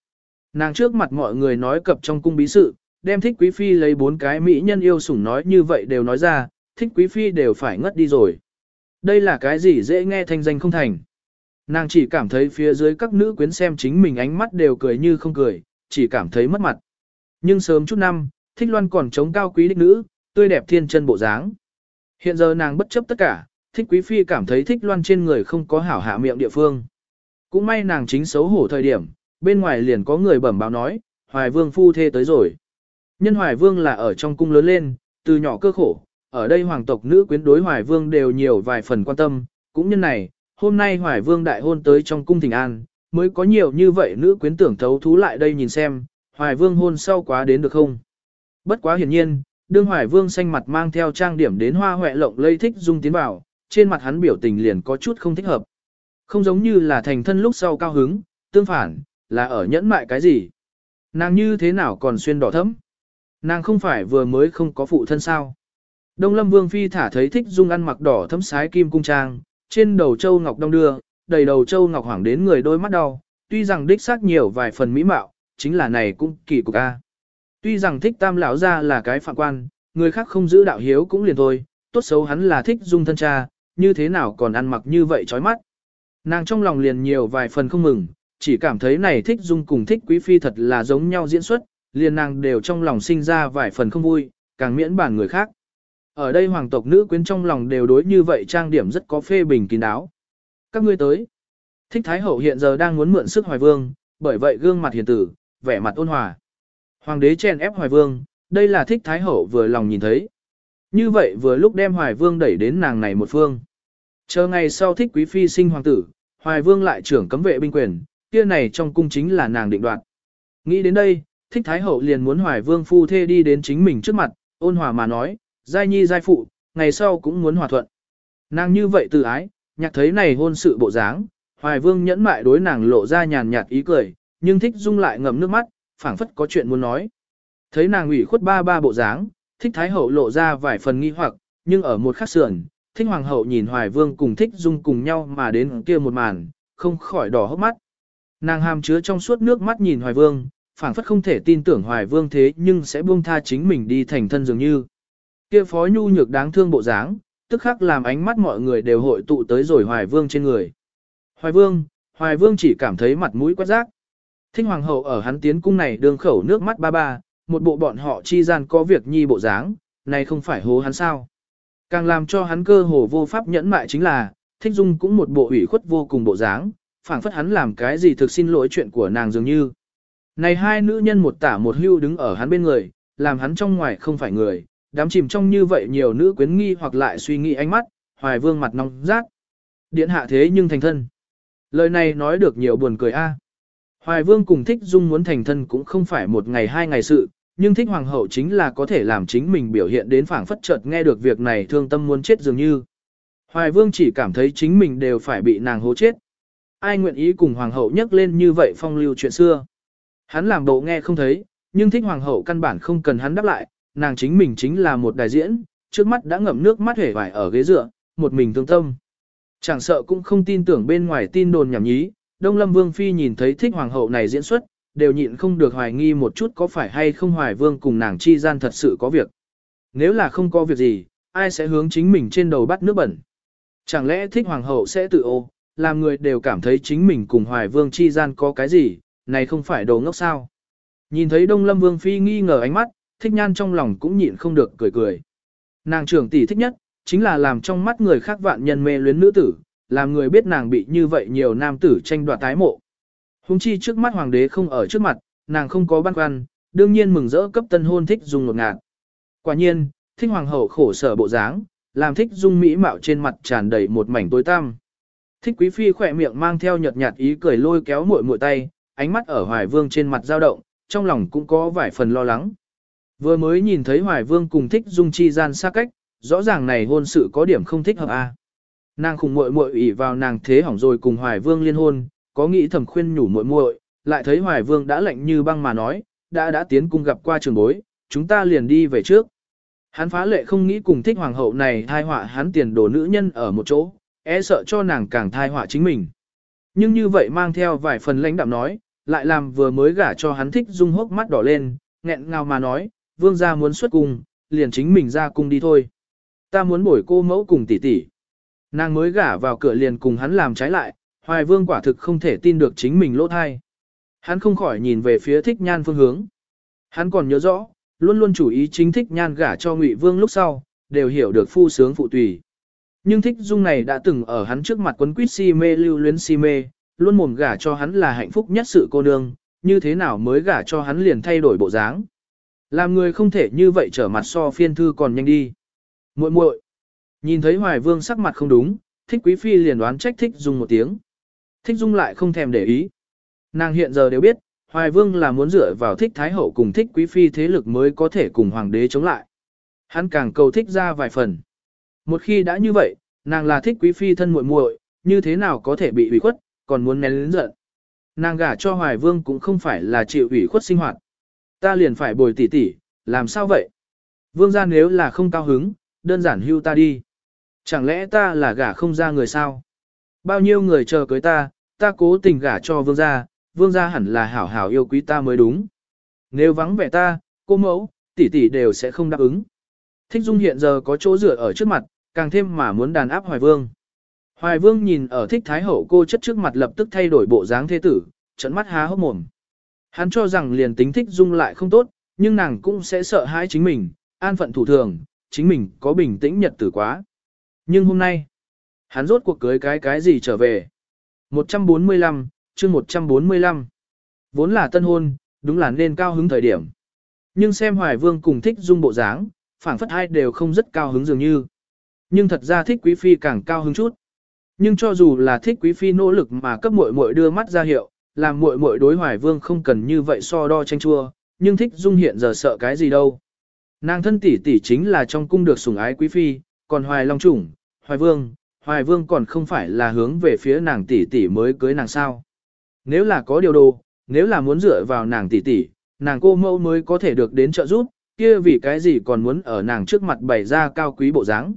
Speaker 1: Nàng trước mặt mọi người nói cập trong cung bí sự, đem thích quý phi lấy bốn cái mỹ nhân yêu sủng nói như vậy đều nói ra, thích quý phi đều phải ngất đi rồi. Đây là cái gì dễ nghe thanh danh không thành. Nàng chỉ cảm thấy phía dưới các nữ quyến xem chính mình ánh mắt đều cười như không cười, chỉ cảm thấy mất mặt. Nhưng sớm chút năm, thích loan còn chống cao quý đích nữ, tươi đẹp thiên chân bộ dáng. Hiện giờ nàng bất chấp tất cả, thích quý phi cảm thấy thích loan trên người không có hảo hạ miệng địa phương. Cũng may nàng chính xấu hổ thời điểm, bên ngoài liền có người bẩm báo nói, hoài vương phu thê tới rồi. Nhân hoài vương là ở trong cung lớn lên, từ nhỏ cơ khổ, ở đây hoàng tộc nữ quyến đối hoài vương đều nhiều vài phần quan tâm, cũng nhân này, hôm nay hoài vương đại hôn tới trong cung thỉnh an, mới có nhiều như vậy nữ quyến tưởng thấu thú lại đây nhìn xem, hoài vương hôn sau quá đến được không. Bất quá hiển nhiên, đương hoài vương xanh mặt mang theo trang điểm đến hoa hoẹ lộng lây thích dung tiến vào, trên mặt hắn biểu tình liền có chút không thích hợp. Không giống như là thành thân lúc sau cao hứng, tương phản, là ở nhẫn mại cái gì. Nàng như thế nào còn xuyên đỏ thấm. Nàng không phải vừa mới không có phụ thân sao. Đông lâm vương phi thả thấy thích dung ăn mặc đỏ thấm sái kim cung trang, trên đầu châu ngọc đông đưa, đầy đầu châu ngọc hoảng đến người đôi mắt đau, tuy rằng đích xác nhiều vài phần mỹ mạo, chính là này cũng kỳ cục a. Tuy rằng thích tam lão ra là cái phạm quan, người khác không giữ đạo hiếu cũng liền thôi, tốt xấu hắn là thích dung thân cha, như thế nào còn ăn mặc như vậy chói mắt. Nàng trong lòng liền nhiều vài phần không mừng, chỉ cảm thấy này thích dung cùng thích quý phi thật là giống nhau diễn xuất, liền nàng đều trong lòng sinh ra vài phần không vui, càng miễn bản người khác. Ở đây hoàng tộc nữ quyến trong lòng đều đối như vậy trang điểm rất có phê bình kín đáo. Các ngươi tới. Thích Thái Hậu hiện giờ đang muốn mượn sức Hoài Vương, bởi vậy gương mặt hiền tử, vẻ mặt ôn hòa. Hoàng đế chen ép Hoài Vương, đây là Thích Thái Hậu vừa lòng nhìn thấy. Như vậy vừa lúc đem Hoài Vương đẩy đến nàng này một phương. Chờ ngày sau Thích Quý Phi sinh hoàng tử, Hoài Vương lại trưởng cấm vệ binh quyền, kia này trong cung chính là nàng định đoạt. Nghĩ đến đây, Thích Thái Hậu liền muốn Hoài Vương phu thê đi đến chính mình trước mặt, ôn hòa mà nói, giai nhi giai phụ, ngày sau cũng muốn hòa thuận. Nàng như vậy từ ái, nhạc thấy này hôn sự bộ dáng, Hoài Vương nhẫn mại đối nàng lộ ra nhàn nhạt ý cười, nhưng thích dung lại ngầm nước mắt, phảng phất có chuyện muốn nói. Thấy nàng ủy khuất ba ba bộ dáng, thích Thái Hậu lộ ra vài phần nghi hoặc, nhưng ở một khắc sườn, thích Hoàng Hậu nhìn Hoài Vương cùng thích dung cùng nhau mà đến kia một màn, không khỏi đỏ hốc mắt. Nàng hàm chứa trong suốt nước mắt nhìn Hoài Vương, phảng phất không thể tin tưởng Hoài Vương thế nhưng sẽ buông tha chính mình đi thành thân dường như. Kia phó nhu nhược đáng thương bộ dáng, tức khắc làm ánh mắt mọi người đều hội tụ tới rồi Hoài Vương trên người. Hoài Vương, Hoài Vương chỉ cảm thấy mặt mũi quát rác. Thinh Hoàng hậu ở hắn tiến cung này đường khẩu nước mắt ba ba, một bộ bọn họ chi gian có việc nhi bộ dáng, này không phải hố hắn sao. Càng làm cho hắn cơ hồ vô pháp nhẫn mại chính là, Thích Dung cũng một bộ ủy khuất vô cùng bộ dáng, phảng phất hắn làm cái gì thực xin lỗi chuyện của nàng dường như. Này hai nữ nhân một tả một hưu đứng ở hắn bên người, làm hắn trong ngoài không phải người, đám chìm trong như vậy nhiều nữ quyến nghi hoặc lại suy nghĩ ánh mắt, hoài vương mặt nóng rát. Điện hạ thế nhưng thành thân. Lời này nói được nhiều buồn cười a. Hoài vương cùng thích dung muốn thành thân cũng không phải một ngày hai ngày sự, nhưng thích hoàng hậu chính là có thể làm chính mình biểu hiện đến phảng phất chợt nghe được việc này thương tâm muốn chết dường như. Hoài vương chỉ cảm thấy chính mình đều phải bị nàng hố chết. Ai nguyện ý cùng hoàng hậu nhắc lên như vậy phong lưu chuyện xưa. Hắn làm bộ nghe không thấy, nhưng thích hoàng hậu căn bản không cần hắn đáp lại, nàng chính mình chính là một đại diễn, trước mắt đã ngậm nước mắt hể vải ở ghế dựa, một mình thương tâm. Chẳng sợ cũng không tin tưởng bên ngoài tin đồn nhảm nhí, Đông Lâm Vương Phi nhìn thấy thích hoàng hậu này diễn xuất, đều nhịn không được hoài nghi một chút có phải hay không hoài vương cùng nàng chi gian thật sự có việc. Nếu là không có việc gì, ai sẽ hướng chính mình trên đầu bắt nước bẩn. Chẳng lẽ thích hoàng hậu sẽ tự ô, làm người đều cảm thấy chính mình cùng hoài vương chi gian có cái gì, này không phải đồ ngốc sao. Nhìn thấy Đông Lâm Vương Phi nghi ngờ ánh mắt, thích nhan trong lòng cũng nhịn không được cười cười. Nàng trưởng tỷ thích nhất, chính là làm trong mắt người khác vạn nhân mê luyến nữ tử, làm người biết nàng bị như vậy nhiều nam tử tranh đoạt tái mộ. Hùng chi trước mắt hoàng đế không ở trước mặt, nàng không có băn khoăn, đương nhiên mừng rỡ cấp tân hôn thích dung ngột ngạt. Quả nhiên, thích hoàng hậu khổ sở bộ dáng, làm thích dung mỹ mạo trên mặt tràn đầy một mảnh tối tăm. Thích quý phi khỏe miệng mang theo nhợt nhạt ý cười lôi kéo muội muội tay, ánh mắt ở hoài vương trên mặt dao động, trong lòng cũng có vài phần lo lắng. Vừa mới nhìn thấy hoài vương cùng thích dung chi gian xa cách, rõ ràng này hôn sự có điểm không thích hợp a. Nàng khùng muội muội ủy vào nàng thế hỏng rồi cùng hoài vương liên hôn, có nghĩ thầm khuyên nhủ muội muội, lại thấy Hoài Vương đã lạnh như băng mà nói, đã đã tiến cung gặp qua trường bối, chúng ta liền đi về trước. Hắn phá lệ không nghĩ cùng thích hoàng hậu này thai họa hắn tiền đồ nữ nhân ở một chỗ, e sợ cho nàng càng thai họa chính mình. Nhưng như vậy mang theo vài phần lãnh đạm nói, lại làm vừa mới gả cho hắn thích dung hốc mắt đỏ lên, nghẹn ngào mà nói, vương gia muốn xuất cung, liền chính mình ra cung đi thôi. Ta muốn bổi cô mẫu cùng tỷ tỷ. Nàng mới gả vào cửa liền cùng hắn làm trái lại, Hoài Vương quả thực không thể tin được chính mình lỗ thai. Hắn không khỏi nhìn về phía thích nhan phương hướng. Hắn còn nhớ rõ, luôn luôn chủ ý chính thích nhan gả cho Ngụy Vương lúc sau, đều hiểu được phu sướng phụ tùy. Nhưng thích dung này đã từng ở hắn trước mặt quấn quýt si mê lưu luyến si mê, luôn mồm gả cho hắn là hạnh phúc nhất sự cô nương, như thế nào mới gả cho hắn liền thay đổi bộ dáng. Làm người không thể như vậy trở mặt so phiên thư còn nhanh đi. muội muội Nhìn thấy Hoài Vương sắc mặt không đúng, thích quý phi liền đoán trách thích dung một tiếng. Thích Dung lại không thèm để ý. Nàng hiện giờ đều biết, Hoài Vương là muốn dựa vào thích Thái Hậu cùng thích Quý Phi thế lực mới có thể cùng Hoàng đế chống lại. Hắn càng cầu thích ra vài phần. Một khi đã như vậy, nàng là thích Quý Phi thân muội muội, như thế nào có thể bị ủy khuất, còn muốn nén lớn giận. Nàng gả cho Hoài Vương cũng không phải là chịu ủy khuất sinh hoạt. Ta liền phải bồi tỉ tỉ, làm sao vậy? Vương gia nếu là không cao hứng, đơn giản hưu ta đi. Chẳng lẽ ta là gả không ra người sao? Bao nhiêu người chờ cưới ta, ta cố tình gả cho vương gia, vương gia hẳn là hảo hảo yêu quý ta mới đúng. Nếu vắng vẻ ta, cô mẫu, tỷ tỷ đều sẽ không đáp ứng. Thích Dung hiện giờ có chỗ dựa ở trước mặt, càng thêm mà muốn đàn áp Hoài Vương. Hoài Vương nhìn ở thích Thái Hậu cô chất trước mặt lập tức thay đổi bộ dáng thế tử, trận mắt há hốc mồm. Hắn cho rằng liền tính thích Dung lại không tốt, nhưng nàng cũng sẽ sợ hãi chính mình, an phận thủ thường, chính mình có bình tĩnh nhật tử quá. Nhưng hôm nay, Hắn rốt cuộc cưới cái cái gì trở về. 145, chương 145. Vốn là tân hôn, đúng là nên cao hứng thời điểm. Nhưng xem Hoài Vương cùng thích dung bộ dáng, phảng phất hai đều không rất cao hứng dường như. Nhưng thật ra thích quý phi càng cao hứng chút. Nhưng cho dù là thích quý phi nỗ lực mà cấp muội muội đưa mắt ra hiệu, làm muội muội đối Hoài Vương không cần như vậy so đo tranh chua, nhưng thích dung hiện giờ sợ cái gì đâu. Nàng thân tỷ tỷ chính là trong cung được sủng ái quý phi, còn Hoài Long chủng, Hoài Vương, Hoài Vương còn không phải là hướng về phía nàng tỷ tỷ mới cưới nàng sao. Nếu là có điều đồ, nếu là muốn dựa vào nàng tỷ tỷ, nàng cô mẫu mới có thể được đến trợ giúp, kia vì cái gì còn muốn ở nàng trước mặt bày ra cao quý bộ dáng.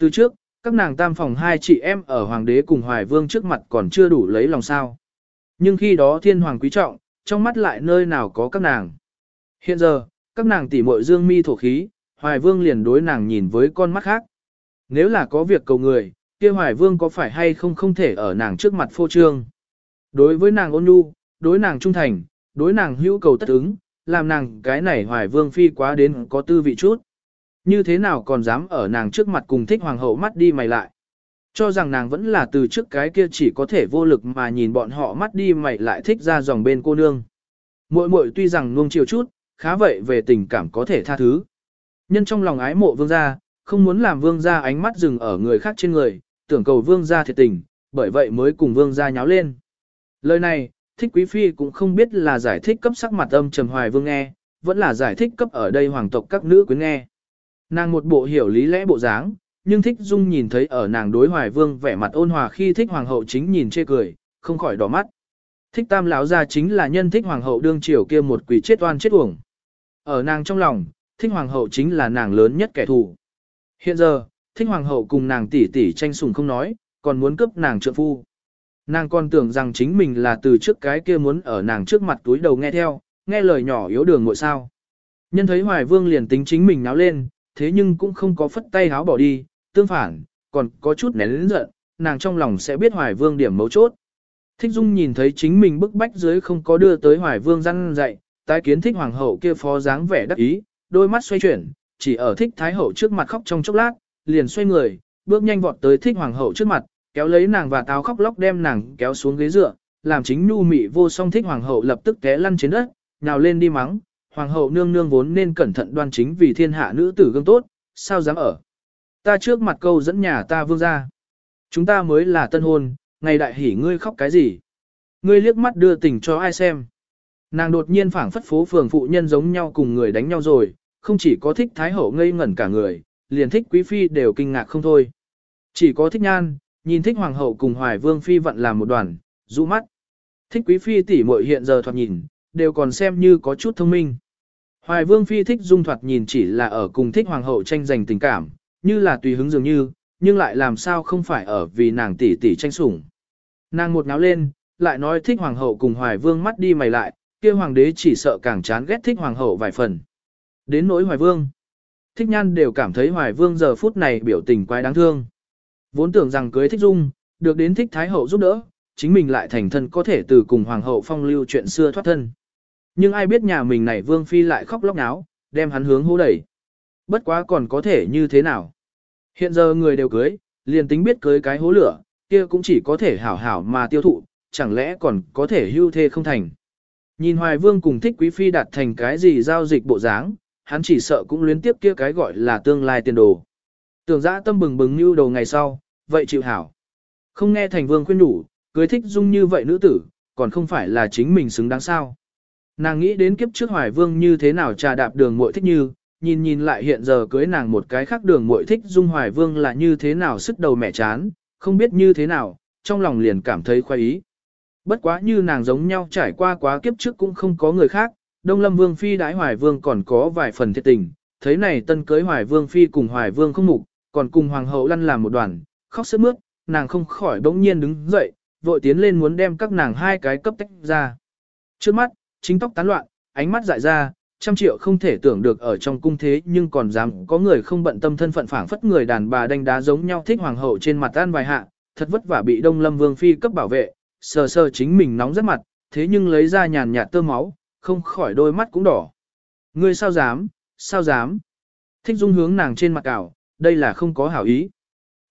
Speaker 1: Từ trước, các nàng tam phòng hai chị em ở hoàng đế cùng hoài vương trước mặt còn chưa đủ lấy lòng sao. Nhưng khi đó thiên hoàng quý trọng, trong mắt lại nơi nào có các nàng. Hiện giờ, các nàng tỷ muội dương mi thổ khí, hoài vương liền đối nàng nhìn với con mắt khác. Nếu là có việc cầu người, kia hoài vương có phải hay không không thể ở nàng trước mặt phô trương. Đối với nàng ôn nhu, đối nàng trung thành, đối nàng hữu cầu tất ứng, làm nàng cái này hoài vương phi quá đến có tư vị chút. Như thế nào còn dám ở nàng trước mặt cùng thích hoàng hậu mắt đi mày lại. Cho rằng nàng vẫn là từ trước cái kia chỉ có thể vô lực mà nhìn bọn họ mắt đi mày lại thích ra dòng bên cô nương. Muội muội tuy rằng nuông chiều chút, khá vậy về tình cảm có thể tha thứ. Nhân trong lòng ái mộ vương gia, không muốn làm vương gia ánh mắt dừng ở người khác trên người, tưởng cầu vương gia thiệt tình, bởi vậy mới cùng vương gia nháo lên. Lời này, thích quý phi cũng không biết là giải thích cấp sắc mặt âm trầm hoài vương nghe, vẫn là giải thích cấp ở đây hoàng tộc các nữ quyến nghe. Nàng một bộ hiểu lý lẽ bộ dáng, nhưng thích dung nhìn thấy ở nàng đối hoài vương vẻ mặt ôn hòa khi thích hoàng hậu chính nhìn chê cười, không khỏi đỏ mắt. Thích tam lão gia chính là nhân thích hoàng hậu đương triều kia một quỷ chết oan chết uổng. Ở nàng trong lòng, thích hoàng hậu chính là nàng lớn nhất kẻ thù. Hiện giờ, thích hoàng hậu cùng nàng tỷ tỷ tranh sủng không nói, còn muốn cướp nàng trợ phu. Nàng còn tưởng rằng chính mình là từ trước cái kia muốn ở nàng trước mặt túi đầu nghe theo, nghe lời nhỏ yếu đường ngội sao. Nhân thấy Hoài Vương liền tính chính mình náo lên, thế nhưng cũng không có phất tay háo bỏ đi, tương phản, còn có chút nén lĩnh giận, nàng trong lòng sẽ biết Hoài Vương điểm mấu chốt. Thích Dung nhìn thấy chính mình bức bách dưới không có đưa tới Hoài Vương răn dạy, tái kiến thích hoàng hậu kia phó dáng vẻ đắc ý, đôi mắt xoay chuyển, chỉ ở thích thái hậu trước mặt khóc trong chốc lát, liền xoay người, bước nhanh vọt tới thích hoàng hậu trước mặt, kéo lấy nàng và táo khóc lóc đem nàng kéo xuống ghế dựa, làm chính nhu mị vô song thích hoàng hậu lập tức té lăn trên đất, nhào lên đi mắng, hoàng hậu nương nương vốn nên cẩn thận đoan chính vì thiên hạ nữ tử gương tốt, sao dám ở. Ta trước mặt câu dẫn nhà ta vương ra. Chúng ta mới là tân hôn, ngày đại hỉ ngươi khóc cái gì? Ngươi liếc mắt đưa tình cho ai xem? Nàng đột nhiên phảng phất phố phường phụ nhân giống nhau cùng người đánh nhau rồi, không chỉ có thích thái hậu ngây ngẩn cả người, liền thích quý phi đều kinh ngạc không thôi. Chỉ có thích nhan, nhìn thích hoàng hậu cùng hoài vương phi vận làm một đoàn, rũ mắt. Thích quý phi tỷ muội hiện giờ thoạt nhìn, đều còn xem như có chút thông minh. Hoài vương phi thích dung thoạt nhìn chỉ là ở cùng thích hoàng hậu tranh giành tình cảm, như là tùy hứng dường như, nhưng lại làm sao không phải ở vì nàng tỷ tỷ tranh sủng. Nàng một náo lên, lại nói thích hoàng hậu cùng hoài vương mắt đi mày lại, kia hoàng đế chỉ sợ càng chán ghét thích hoàng hậu vài phần. Đến nỗi hoài vương, thích nhan đều cảm thấy hoài vương giờ phút này biểu tình quái đáng thương. Vốn tưởng rằng cưới thích dung, được đến thích thái hậu giúp đỡ, chính mình lại thành thân có thể từ cùng hoàng hậu phong lưu chuyện xưa thoát thân. Nhưng ai biết nhà mình này vương phi lại khóc lóc náo, đem hắn hướng hô đẩy. Bất quá còn có thể như thế nào? Hiện giờ người đều cưới, liền tính biết cưới cái hố lửa, kia cũng chỉ có thể hảo hảo mà tiêu thụ, chẳng lẽ còn có thể hưu thê không thành. Nhìn Hoài Vương cùng thích quý phi đạt thành cái gì giao dịch bộ dáng, hắn chỉ sợ cũng luyến tiếp kia cái gọi là tương lai tiền đồ. Tưởng giã tâm bừng bừng như đầu ngày sau, vậy chịu hảo. Không nghe thành vương khuyên đủ, cưới thích dung như vậy nữ tử, còn không phải là chính mình xứng đáng sao. Nàng nghĩ đến kiếp trước hoài vương như thế nào trà đạp đường muội thích như, nhìn nhìn lại hiện giờ cưới nàng một cái khác đường muội thích dung hoài vương là như thế nào sức đầu mẹ chán, không biết như thế nào, trong lòng liền cảm thấy khoái ý. Bất quá như nàng giống nhau trải qua quá kiếp trước cũng không có người khác, Đông Lâm Vương Phi đái Hoài Vương còn có vài phần thiệt tình, thấy này tân cưới Hoài Vương Phi cùng Hoài Vương không mục, còn cùng Hoàng hậu lăn làm một đoàn, khóc sướt mướt, nàng không khỏi bỗng nhiên đứng dậy, vội tiến lên muốn đem các nàng hai cái cấp tách ra. Trước mắt, chính tóc tán loạn, ánh mắt dại ra, trăm triệu không thể tưởng được ở trong cung thế nhưng còn dám có người không bận tâm thân phận phảng phất người đàn bà đánh đá giống nhau thích hoàng hậu trên mặt an vài hạ, thật vất vả bị Đông Lâm Vương phi cấp bảo vệ, sờ sờ chính mình nóng rất mặt, thế nhưng lấy ra nhàn nhạt tơ máu, không khỏi đôi mắt cũng đỏ. Ngươi sao dám, sao dám? Thích dung hướng nàng trên mặt cảo, đây là không có hảo ý.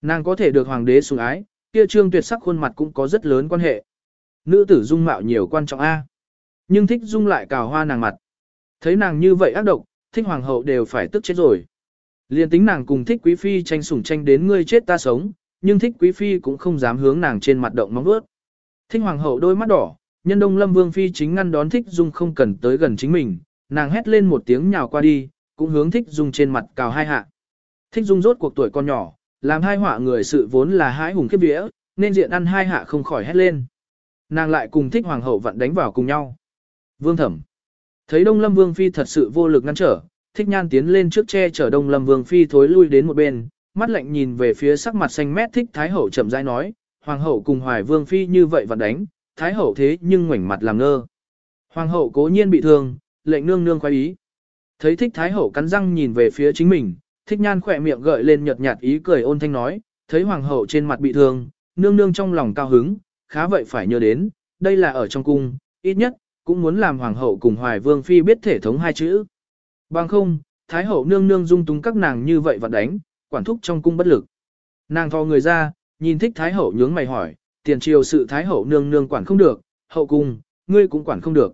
Speaker 1: Nàng có thể được hoàng đế sủng ái, kia trương tuyệt sắc khuôn mặt cũng có rất lớn quan hệ. Nữ tử dung mạo nhiều quan trọng A. Nhưng thích dung lại cào hoa nàng mặt. Thấy nàng như vậy ác độc, thích hoàng hậu đều phải tức chết rồi. Liên tính nàng cùng thích quý phi tranh sủng tranh đến ngươi chết ta sống, nhưng thích quý phi cũng không dám hướng nàng trên mặt động móng vuốt. Thích hoàng hậu đôi mắt đỏ, nhân đông lâm vương phi chính ngăn đón thích dung không cần tới gần chính mình, nàng hét lên một tiếng nhào qua đi, cũng hướng thích dung trên mặt cào hai hạ. Thích dung rốt cuộc tuổi con nhỏ, làm hai họa người sự vốn là hai hùng kiếp vía, nên diện ăn hai hạ không khỏi hét lên. Nàng lại cùng thích hoàng hậu vặn đánh vào cùng nhau. Vương thẩm. Thấy Đông Lâm Vương Phi thật sự vô lực ngăn trở, thích nhan tiến lên trước che chở Đông Lâm Vương Phi thối lui đến một bên, mắt lạnh nhìn về phía sắc mặt xanh mét thích Thái Hậu chậm rãi nói, Hoàng hậu cùng Hoài Vương Phi như vậy vận đánh, Thái Hậu thế nhưng ngoảnh mặt làm ngơ. Hoàng hậu cố nhiên bị thương, lệnh nương nương khoái ý. Thấy thích Thái Hậu cắn răng nhìn về phía chính mình, thích nhan khỏe miệng gợi lên nhợt nhạt ý cười ôn thanh nói, thấy Hoàng hậu trên mặt bị thương, nương nương trong lòng cao hứng, khá vậy phải nhớ đến, đây là ở trong cung, ít nhất, cũng muốn làm hoàng hậu cùng hoài vương phi biết thể thống hai chữ. Bằng không, thái hậu nương nương dung túng các nàng như vậy và đánh, quản thúc trong cung bất lực. Nàng thò người ra, nhìn thích thái hậu nhướng mày hỏi, tiền triều sự thái hậu nương nương quản không được, hậu cung, ngươi cũng quản không được.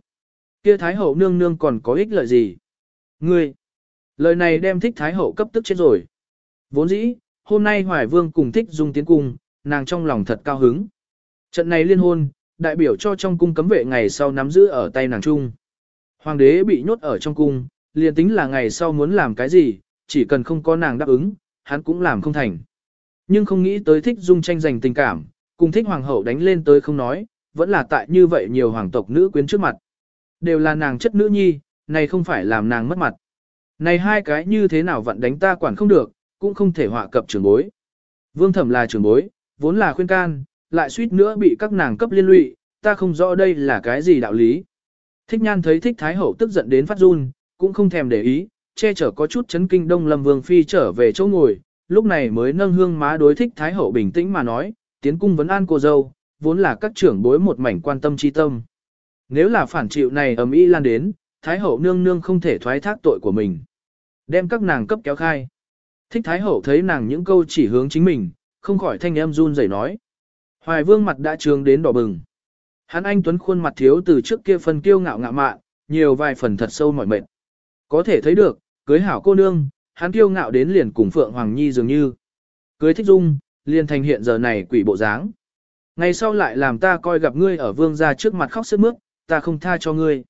Speaker 1: Kia thái hậu nương nương còn có ích lợi gì? Ngươi, Lời này đem thích thái hậu cấp tức chết rồi. Vốn dĩ, hôm nay Hoài Vương cùng thích dung tiến cung, nàng trong lòng thật cao hứng. Trận này liên hôn, đại biểu cho trong cung cấm vệ ngày sau nắm giữ ở tay nàng chung. Hoàng đế bị nhốt ở trong cung, liền tính là ngày sau muốn làm cái gì, chỉ cần không có nàng đáp ứng, hắn cũng làm không thành. Nhưng không nghĩ tới thích dung tranh giành tình cảm, cùng thích hoàng hậu đánh lên tới không nói, vẫn là tại như vậy nhiều hoàng tộc nữ quyến trước mặt. Đều là nàng chất nữ nhi, này không phải làm nàng mất mặt. Này hai cái như thế nào vẫn đánh ta quản không được, cũng không thể họa cập trường bối. Vương thẩm là trường bối, vốn là khuyên can, lại suýt nữa bị các nàng cấp liên lụy, ta không rõ đây là cái gì đạo lý. Thích nhan thấy thích thái hậu tức giận đến phát run, cũng không thèm để ý, che chở có chút chấn kinh đông lâm vương phi trở về chỗ ngồi, lúc này mới nâng hương má đối thích thái hậu bình tĩnh mà nói, tiến cung vấn an cô dâu, vốn là các trưởng bối một mảnh quan tâm chi tâm. Nếu là phản chịu này ầm ĩ lan đến, thái hậu nương nương không thể thoái thác tội của mình. Đem các nàng cấp kéo khai. Thích thái hậu thấy nàng những câu chỉ hướng chính mình, không khỏi thanh em run rẩy nói. Hoài vương mặt đã trường đến đỏ bừng. Hắn anh tuấn khuôn mặt thiếu từ trước kia phần kiêu ngạo ngạo mạn, nhiều vài phần thật sâu mỏi mệt. Có thể thấy được, cưới hảo cô nương, hắn kiêu ngạo đến liền cùng Phượng Hoàng Nhi dường như. Cưới thích dung, liền thành hiện giờ này quỷ bộ dáng. Ngày sau lại làm ta coi gặp ngươi ở vương gia trước mặt khóc sướt mướt, ta không tha cho ngươi.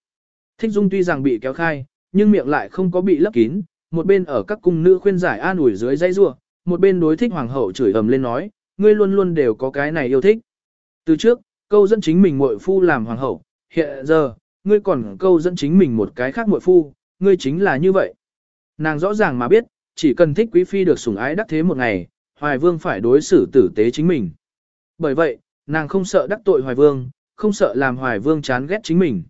Speaker 1: Thích dung tuy rằng bị kéo khai, nhưng miệng lại không có bị lấp kín, một bên ở các cung nữ khuyên giải an ủi dưới dây rua, một bên đối thích hoàng hậu chửi ầm lên nói, ngươi luôn luôn đều có cái này yêu thích. Từ trước, câu dẫn chính mình muội phu làm hoàng hậu, hiện giờ, ngươi còn câu dẫn chính mình một cái khác muội phu, ngươi chính là như vậy. Nàng rõ ràng mà biết, chỉ cần thích quý phi được sủng ái đắc thế một ngày, hoài vương phải đối xử tử tế chính mình. Bởi vậy, nàng không sợ đắc tội hoài vương, không sợ làm hoài vương chán ghét chính mình.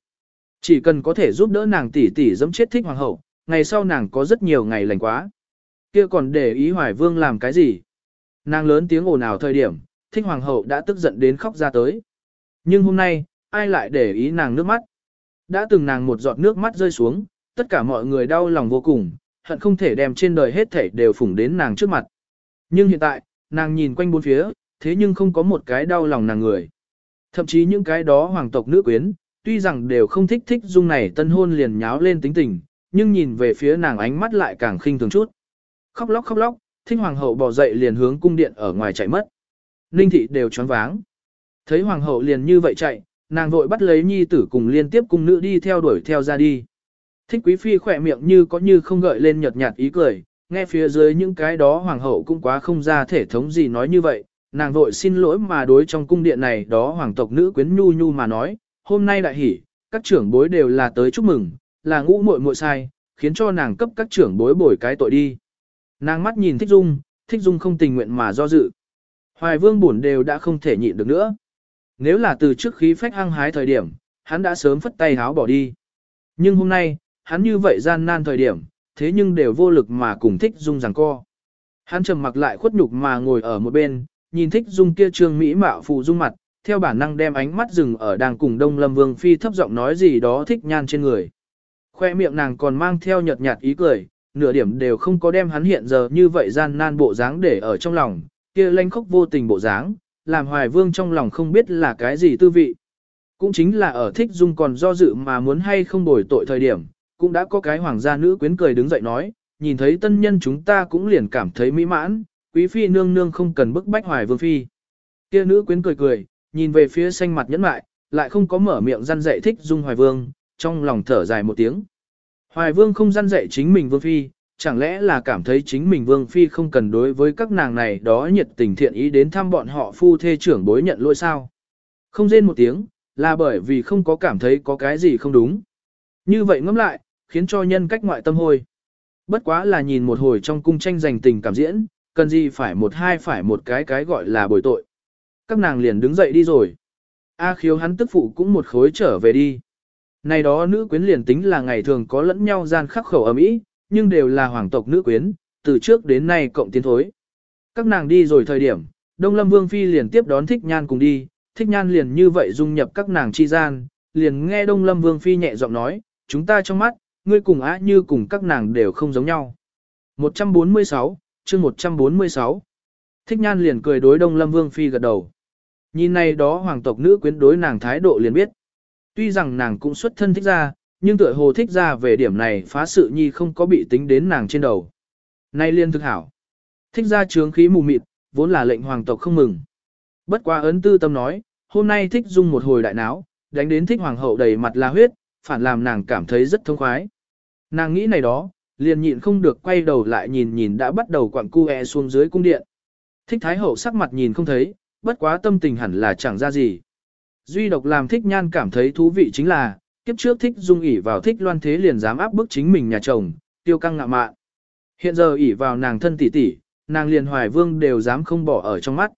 Speaker 1: Chỉ cần có thể giúp đỡ nàng tỷ tỷ dẫm chết thích hoàng hậu, ngày sau nàng có rất nhiều ngày lành quá. Kia còn để ý hoài vương làm cái gì? Nàng lớn tiếng ồn ào thời điểm, thích hoàng hậu đã tức giận đến khóc ra tới. Nhưng hôm nay, ai lại để ý nàng nước mắt? Đã từng nàng một giọt nước mắt rơi xuống, tất cả mọi người đau lòng vô cùng, hận không thể đem trên đời hết thảy đều phủng đến nàng trước mặt. Nhưng hiện tại, nàng nhìn quanh bốn phía, thế nhưng không có một cái đau lòng nàng người. Thậm chí những cái đó hoàng tộc nữ quyến, tuy rằng đều không thích thích dung này tân hôn liền nháo lên tính tình, nhưng nhìn về phía nàng ánh mắt lại càng khinh thường chút. Khóc lóc khóc lóc, thích hoàng hậu bỏ dậy liền hướng cung điện ở ngoài chạy mất. Ninh thị đều choáng váng. Thấy hoàng hậu liền như vậy chạy, nàng vội bắt lấy nhi tử cùng liên tiếp cung nữ đi theo đuổi theo ra đi. Thích quý phi khỏe miệng như có như không gợi lên nhợt nhạt ý cười, nghe phía dưới những cái đó hoàng hậu cũng quá không ra thể thống gì nói như vậy, nàng vội xin lỗi mà đối trong cung điện này đó hoàng tộc nữ quyến nhu nhu mà nói, hôm nay đại hỉ, các trưởng bối đều là tới chúc mừng, là ngũ muội muội sai, khiến cho nàng cấp các trưởng bối bồi cái tội đi. Nàng mắt nhìn thích dung, thích dung không tình nguyện mà do dự. Hoài vương buồn đều đã không thể nhịn được nữa. Nếu là từ trước khí phách hăng hái thời điểm, hắn đã sớm phất tay háo bỏ đi. Nhưng hôm nay, hắn như vậy gian nan thời điểm, thế nhưng đều vô lực mà cùng thích dung rằng co. Hắn trầm mặc lại khuất nhục mà ngồi ở một bên, nhìn thích dung kia trương mỹ mạo phụ dung mặt, theo bản năng đem ánh mắt dừng ở đang cùng Đông Lâm Vương Phi thấp giọng nói gì đó thích nhan trên người. Khoe miệng nàng còn mang theo nhợt nhạt ý cười, nửa điểm đều không có đem hắn hiện giờ như vậy gian nan bộ dáng để ở trong lòng, kia lanh khốc vô tình bộ dáng, làm hoài vương trong lòng không biết là cái gì tư vị. Cũng chính là ở thích dung còn do dự mà muốn hay không bồi tội thời điểm, cũng đã có cái hoàng gia nữ quyến cười đứng dậy nói, nhìn thấy tân nhân chúng ta cũng liền cảm thấy mỹ mãn, quý phi nương nương không cần bức bách hoài vương phi. Kia nữ quyến cười cười, nhìn về phía xanh mặt nhẫn mại, lại không có mở miệng răn dạy thích dung hoài vương, trong lòng thở dài một tiếng. Hoài vương không gian dạy chính mình vương phi, chẳng lẽ là cảm thấy chính mình vương phi không cần đối với các nàng này đó nhiệt tình thiện ý đến thăm bọn họ phu thê trưởng bối nhận lỗi sao. Không rên một tiếng, là bởi vì không có cảm thấy có cái gì không đúng. Như vậy ngẫm lại, khiến cho nhân cách ngoại tâm hôi. Bất quá là nhìn một hồi trong cung tranh giành tình cảm diễn, cần gì phải một hai phải một cái cái gọi là bồi tội. Các nàng liền đứng dậy đi rồi. A khiếu hắn tức phụ cũng một khối trở về đi. Này đó nữ quyến liền tính là ngày thường có lẫn nhau gian khắc khẩu ấm ý, nhưng đều là hoàng tộc nữ quyến, từ trước đến nay cộng tiến thối. Các nàng đi rồi thời điểm, Đông Lâm Vương Phi liền tiếp đón Thích Nhan cùng đi, Thích Nhan liền như vậy dung nhập các nàng chi gian, liền nghe Đông Lâm Vương Phi nhẹ giọng nói, chúng ta trong mắt, ngươi cùng á như cùng các nàng đều không giống nhau. 146, chương 146. Thích Nhan liền cười đối Đông Lâm Vương Phi gật đầu. Nhìn này đó hoàng tộc nữ quyến đối nàng thái độ liền biết. Tuy rằng nàng cũng xuất thân thích ra, nhưng tựa hồ thích ra về điểm này phá sự nhi không có bị tính đến nàng trên đầu. Nay liên thực hảo. Thích ra trướng khí mù mịt, vốn là lệnh hoàng tộc không mừng. Bất quá ấn tư tâm nói, hôm nay thích dung một hồi đại náo, đánh đến thích hoàng hậu đầy mặt là huyết, phản làm nàng cảm thấy rất thông khoái. Nàng nghĩ này đó, liền nhịn không được quay đầu lại nhìn nhìn đã bắt đầu quặng cu e xuống dưới cung điện. Thích thái hậu sắc mặt nhìn không thấy, bất quá tâm tình hẳn là chẳng ra gì. Duy độc làm thích nhan cảm thấy thú vị chính là, kiếp trước thích dung ỉ vào thích loan thế liền dám áp bức chính mình nhà chồng, tiêu căng ngạ mạn. Hiện giờ ỉ vào nàng thân tỷ tỷ, nàng liền hoài vương đều dám không bỏ ở trong mắt.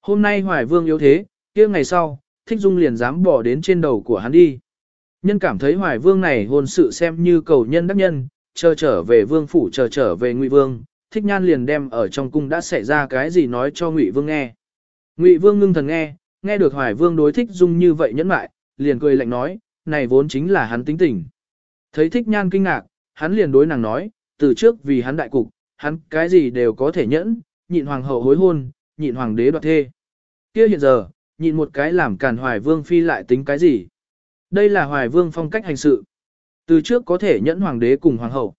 Speaker 1: Hôm nay hoài vương yếu thế, kia ngày sau, thích dung liền dám bỏ đến trên đầu của hắn đi. Nhân cảm thấy hoài vương này hôn sự xem như cầu nhân đắc nhân, chờ trở về vương phủ chờ trở về ngụy vương, thích nhan liền đem ở trong cung đã xảy ra cái gì nói cho ngụy vương nghe. Ngụy vương ngưng thần nghe, nghe được hoài vương đối thích dung như vậy nhẫn mại, liền cười lạnh nói, này vốn chính là hắn tính tình. Thấy thích nhan kinh ngạc, hắn liền đối nàng nói, từ trước vì hắn đại cục, hắn cái gì đều có thể nhẫn, nhịn hoàng hậu hối hôn, nhịn hoàng đế đoạt thê. kia hiện giờ, nhịn một cái làm càn hoài vương phi lại tính cái gì. Đây là hoài vương phong cách hành sự. Từ trước có thể nhẫn hoàng đế cùng hoàng hậu.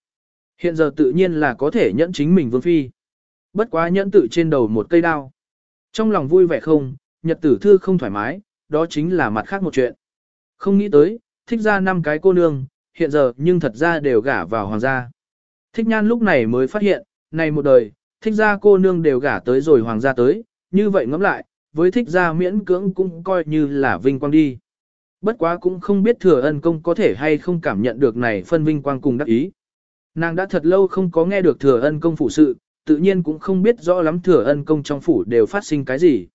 Speaker 1: Hiện giờ tự nhiên là có thể nhẫn chính mình vương phi. Bất quá nhẫn tự trên đầu một cây đao. Trong lòng vui vẻ không, nhật tử thư không thoải mái, đó chính là mặt khác một chuyện. Không nghĩ tới, thích ra năm cái cô nương, hiện giờ nhưng thật ra đều gả vào hoàng gia. Thích nhan lúc này mới phát hiện, này một đời, thích ra cô nương đều gả tới rồi hoàng gia tới, như vậy ngẫm lại, với thích ra miễn cưỡng cũng coi như là vinh quang đi. Bất quá cũng không biết thừa ân công có thể hay không cảm nhận được này phân vinh quang cùng đắc ý. Nàng đã thật lâu không có nghe được thừa ân công phụ sự, tự nhiên cũng không biết rõ lắm thừa ân công trong phủ đều phát sinh cái gì.